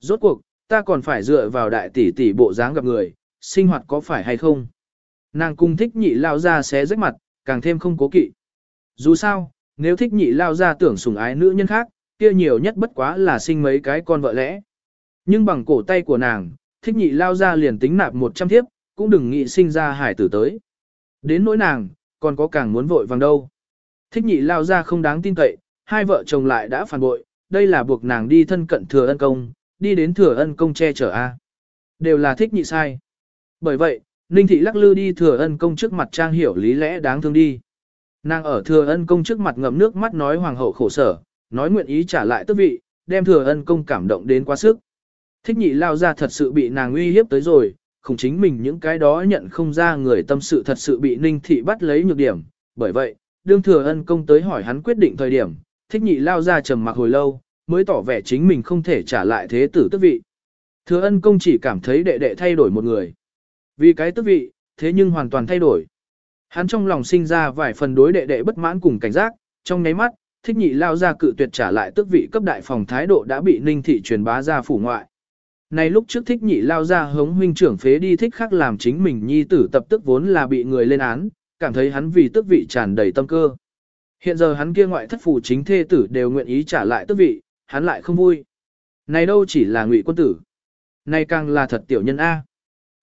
Speaker 1: Rốt cuộc, ta còn phải dựa vào đại tỷ tỷ bộ dáng gặp người, sinh hoạt có phải hay không. Nàng cung thích nhị lao ra xé rách mặt, càng thêm không cố kỵ. Dù sao, nếu thích nhị lao ra tưởng sủng ái nữ nhân khác, kia nhiều nhất bất quá là sinh mấy cái con vợ lẽ. Nhưng bằng cổ tay của nàng, thích nhị lao ra liền tính nạp 100 thiếp, cũng đừng nghĩ sinh ra hải tử tới. Đến nỗi nàng, còn có càng muốn vội vàng đâu. Thích nhị lao ra không đáng tin cậy, hai vợ chồng lại đã phản bội, đây là buộc nàng đi thân cận thừa ân công, đi đến thừa ân công che chở A. Đều là thích nhị sai. Bởi vậy, Ninh thị lắc lư đi thừa ân công trước mặt trang hiểu lý lẽ đáng thương đi. Nàng ở thừa ân công trước mặt ngậm nước mắt nói hoàng hậu khổ sở, nói nguyện ý trả lại tước vị, đem thừa ân công cảm động đến quá sức. Thích nhị lao ra thật sự bị nàng uy hiếp tới rồi, không chính mình những cái đó nhận không ra người tâm sự thật sự bị ninh thị bắt lấy nhược điểm. Bởi vậy, đương thừa ân công tới hỏi hắn quyết định thời điểm, thích nhị lao ra trầm mặc hồi lâu, mới tỏ vẻ chính mình không thể trả lại thế tử tước vị. Thừa ân công chỉ cảm thấy đệ đệ thay đổi một người. Vì cái tước vị, thế nhưng hoàn toàn thay đổi. Hắn trong lòng sinh ra vài phần đối đệ đệ bất mãn cùng cảnh giác, trong nháy mắt, thích nhị lao ra cự tuyệt trả lại tước vị cấp đại phòng thái độ đã bị ninh thị truyền bá ra phủ ngoại. Này lúc trước thích nhị lao ra hống huynh trưởng phế đi thích khác làm chính mình nhi tử tập tức vốn là bị người lên án, cảm thấy hắn vì tước vị tràn đầy tâm cơ. Hiện giờ hắn kia ngoại thất phủ chính thê tử đều nguyện ý trả lại tước vị, hắn lại không vui. Này đâu chỉ là ngụy quân tử. Này càng là thật tiểu nhân A.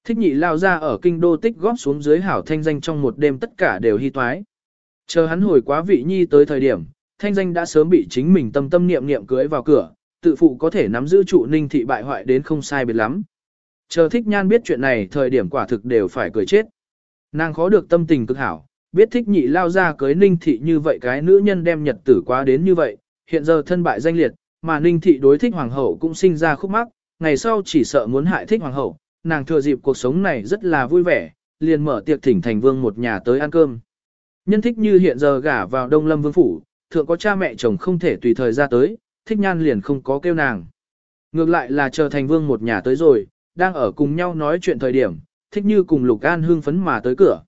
Speaker 1: Thích nhị lao ra ở kinh đô tích góp xuống dưới hảo thanh danh trong một đêm tất cả đều hy toái. Chờ hắn hồi quá vị nhi tới thời điểm, thanh danh đã sớm bị chính mình tâm tâm niệm niệm cưới vào cửa, tự phụ có thể nắm giữ trụ ninh thị bại hoại đến không sai biệt lắm. Chờ thích nhan biết chuyện này thời điểm quả thực đều phải cười chết. Nàng khó được tâm tình cực hảo, biết thích nhị lao ra cưới ninh thị như vậy cái nữ nhân đem nhật tử quá đến như vậy, hiện giờ thân bại danh liệt, mà ninh thị đối thích hoàng hậu cũng sinh ra khúc mắc, ngày sau chỉ sợ muốn hại thích hoàng hậu, nàng thừa dịp cuộc sống này rất là vui vẻ, liền mở tiệc thỉnh thành vương một nhà tới ăn cơm. Nhân thích như hiện giờ gả vào Đông Lâm Vương Phủ, thượng có cha mẹ chồng không thể tùy thời ra tới, thích nhan liền không có kêu nàng. Ngược lại là chờ thành vương một nhà tới rồi, đang ở cùng nhau nói chuyện thời điểm, thích như cùng Lục An hương phấn mà tới cửa.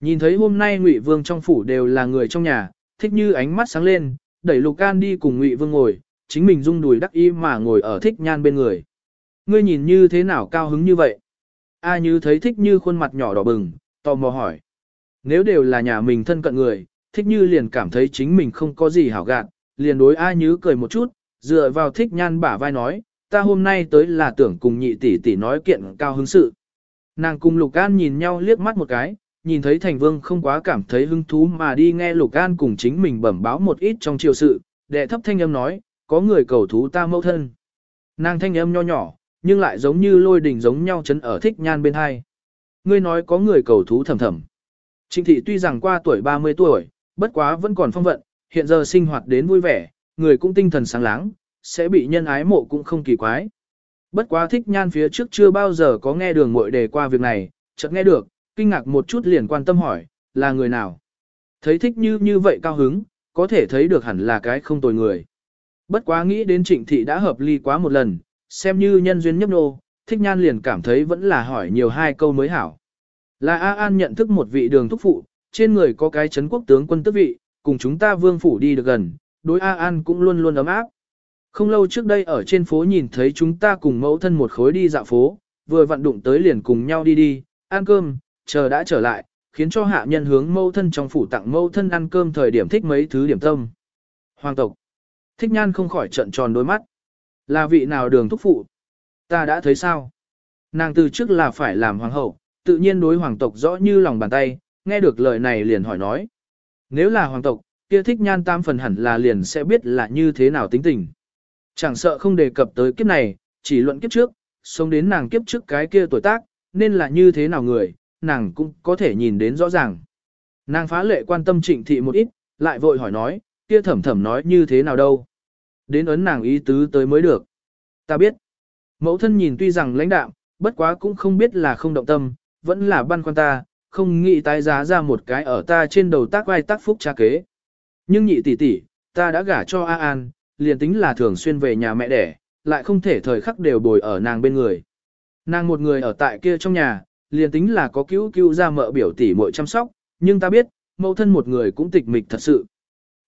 Speaker 1: Nhìn thấy hôm nay Ngụy Vương trong phủ đều là người trong nhà, thích như ánh mắt sáng lên, đẩy Lục An đi cùng Ngụy Vương ngồi, chính mình rung đùi đắc ý mà ngồi ở thích nhan bên người. Ngươi nhìn như thế nào cao hứng như vậy? A như thấy thích như khuôn mặt nhỏ đỏ bừng, tò mò hỏi. Nếu đều là nhà mình thân cận người, thích như liền cảm thấy chính mình không có gì hảo gạn, liền đối A như cười một chút, dựa vào thích nhan bả vai nói, ta hôm nay tới là tưởng cùng nhị tỷ tỷ nói kiện cao hứng sự. Nàng cùng Lục An nhìn nhau liếc mắt một cái, nhìn thấy Thành Vương không quá cảm thấy hứng thú mà đi nghe Lục An cùng chính mình bẩm báo một ít trong triều sự, đệ thấp thanh âm nói, có người cầu thú ta mẫu thân. Nàng thanh âm nho nhỏ, nhưng lại giống như lôi đỉnh giống nhau chấn ở thích nhan bên hai. Ngươi nói có người cầu thú thầm thầm. Trịnh thị tuy rằng qua tuổi 30 tuổi, bất quá vẫn còn phong vận, hiện giờ sinh hoạt đến vui vẻ, người cũng tinh thần sáng láng, sẽ bị nhân ái mộ cũng không kỳ quái. Bất quá thích nhan phía trước chưa bao giờ có nghe đường muội đề qua việc này, chợt nghe được, kinh ngạc một chút liền quan tâm hỏi, là người nào? Thấy thích như như vậy cao hứng, có thể thấy được hẳn là cái không tồi người. Bất quá nghĩ đến trịnh thị đã hợp ly quá một lần, xem như nhân duyên nhấp nô, thích nhan liền cảm thấy vẫn là hỏi nhiều hai câu mới hảo. Là A An nhận thức một vị đường thúc phụ, trên người có cái chấn quốc tướng quân tước vị, cùng chúng ta vương phủ đi được gần, đối A An cũng luôn luôn ấm áp. Không lâu trước đây ở trên phố nhìn thấy chúng ta cùng mẫu thân một khối đi dạo phố, vừa vặn đụng tới liền cùng nhau đi đi, ăn cơm, chờ đã trở lại, khiến cho hạ nhân hướng mẫu thân trong phủ tặng mẫu thân ăn cơm thời điểm thích mấy thứ điểm tâm. Hoàng tộc. Thích nhan không khỏi trận tròn đôi mắt. Là vị nào đường thúc phụ? Ta đã thấy sao? Nàng từ trước là phải làm hoàng hậu, tự nhiên đối hoàng tộc rõ như lòng bàn tay, nghe được lời này liền hỏi nói. Nếu là hoàng tộc, kia thích nhan tam phần hẳn là liền sẽ biết là như thế nào tính tình. Chẳng sợ không đề cập tới kiếp này, chỉ luận kiếp trước, sống đến nàng kiếp trước cái kia tuổi tác, nên là như thế nào người, nàng cũng có thể nhìn đến rõ ràng. Nàng phá lệ quan tâm trịnh thị một ít, lại vội hỏi nói, kia thẩm thẩm nói như thế nào đâu. Đến ấn nàng ý tứ tới mới được. Ta biết. Mẫu thân nhìn tuy rằng lãnh đạm, bất quá cũng không biết là không động tâm, vẫn là băn khoăn ta, không nghĩ tái giá ra một cái ở ta trên đầu tác vai tác phúc cha kế. Nhưng nhị tỷ tỷ, ta đã gả cho A An, liền tính là thường xuyên về nhà mẹ đẻ, lại không thể thời khắc đều bồi ở nàng bên người. Nàng một người ở tại kia trong nhà, liền tính là có cứu cứu ra mợ biểu tỷ muội chăm sóc, nhưng ta biết, mẫu thân một người cũng tịch mịch thật sự.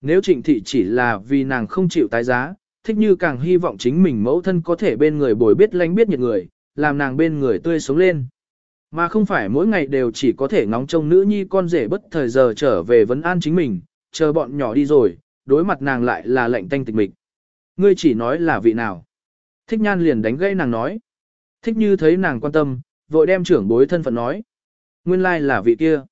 Speaker 1: Nếu trịnh thị chỉ là vì nàng không chịu tái giá, thích như càng hy vọng chính mình mẫu thân có thể bên người bồi biết lánh biết nhiệt người, làm nàng bên người tươi sống lên. Mà không phải mỗi ngày đều chỉ có thể ngóng trông nữ nhi con rể bất thời giờ trở về vấn an chính mình, chờ bọn nhỏ đi rồi, đối mặt nàng lại là lệnh tanh tịch mịch. Ngươi chỉ nói là vị nào. Thích nhan liền đánh gây nàng nói. Thích như thấy nàng quan tâm, vội đem trưởng bối thân phận nói. Nguyên lai like là vị kia.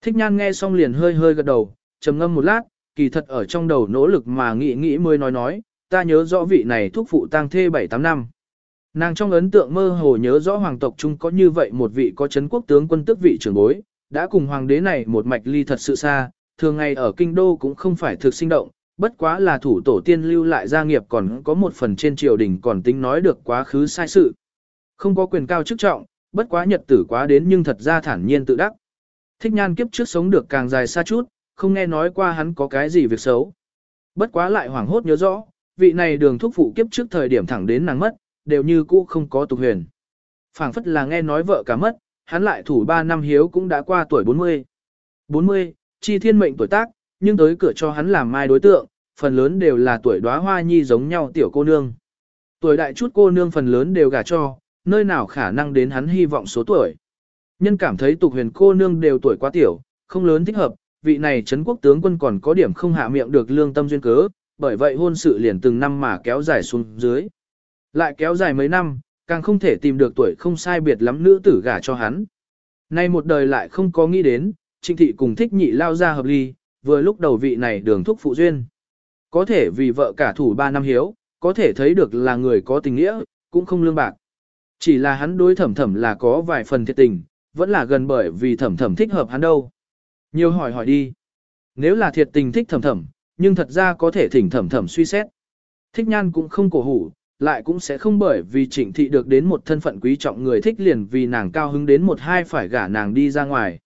Speaker 1: Thích nhan nghe xong liền hơi hơi gật đầu, trầm ngâm một lát, kỳ thật ở trong đầu nỗ lực mà nghĩ nghĩ mới nói nói, ta nhớ rõ vị này thúc phụ tang thê 7-8 năm. Nàng trong ấn tượng mơ hồ nhớ rõ hoàng tộc chung có như vậy một vị có chấn quốc tướng quân tước vị trưởng bối, đã cùng hoàng đế này một mạch ly thật sự xa, thường ngày ở kinh đô cũng không phải thực sinh động, bất quá là thủ tổ tiên lưu lại gia nghiệp còn có một phần trên triều đình còn tính nói được quá khứ sai sự. Không có quyền cao chức trọng, bất quá nhật tử quá đến nhưng thật ra thản nhiên tự đắc. Thích nhan kiếp trước sống được càng dài xa chút, không nghe nói qua hắn có cái gì việc xấu. Bất quá lại hoảng hốt nhớ rõ, vị này đường thúc phụ kiếp trước thời điểm thẳng đến nàng mất, đều như cũ không có tục huyền. phảng phất là nghe nói vợ cả mất, hắn lại thủ 3 năm hiếu cũng đã qua tuổi 40. 40, chi thiên mệnh tuổi tác, nhưng tới cửa cho hắn làm mai đối tượng, phần lớn đều là tuổi đóa hoa nhi giống nhau tiểu cô nương. Tuổi đại chút cô nương phần lớn đều gả cho, nơi nào khả năng đến hắn hy vọng số tuổi. Nhân cảm thấy tục huyền cô nương đều tuổi quá tiểu, không lớn thích hợp, vị này Trấn quốc tướng quân còn có điểm không hạ miệng được lương tâm duyên cớ, bởi vậy hôn sự liền từng năm mà kéo dài xuống dưới. Lại kéo dài mấy năm, càng không thể tìm được tuổi không sai biệt lắm nữ tử gả cho hắn. Nay một đời lại không có nghĩ đến, trịnh thị cùng thích nhị lao ra hợp ly, vừa lúc đầu vị này đường thúc phụ duyên. Có thể vì vợ cả thủ ba năm hiếu, có thể thấy được là người có tình nghĩa, cũng không lương bạc. Chỉ là hắn đối thẩm thẩm là có vài phần thiệt tình, vẫn là gần bởi vì thẩm thẩm thích hợp hắn đâu. Nhiều hỏi hỏi đi. Nếu là thiệt tình thích thẩm thẩm, nhưng thật ra có thể thỉnh thẩm thẩm suy xét. Thích nhan cũng không cổ hủ, lại cũng sẽ không bởi vì trịnh thị được đến một thân phận quý trọng người thích liền vì nàng cao hứng đến một hai phải gả nàng đi ra ngoài.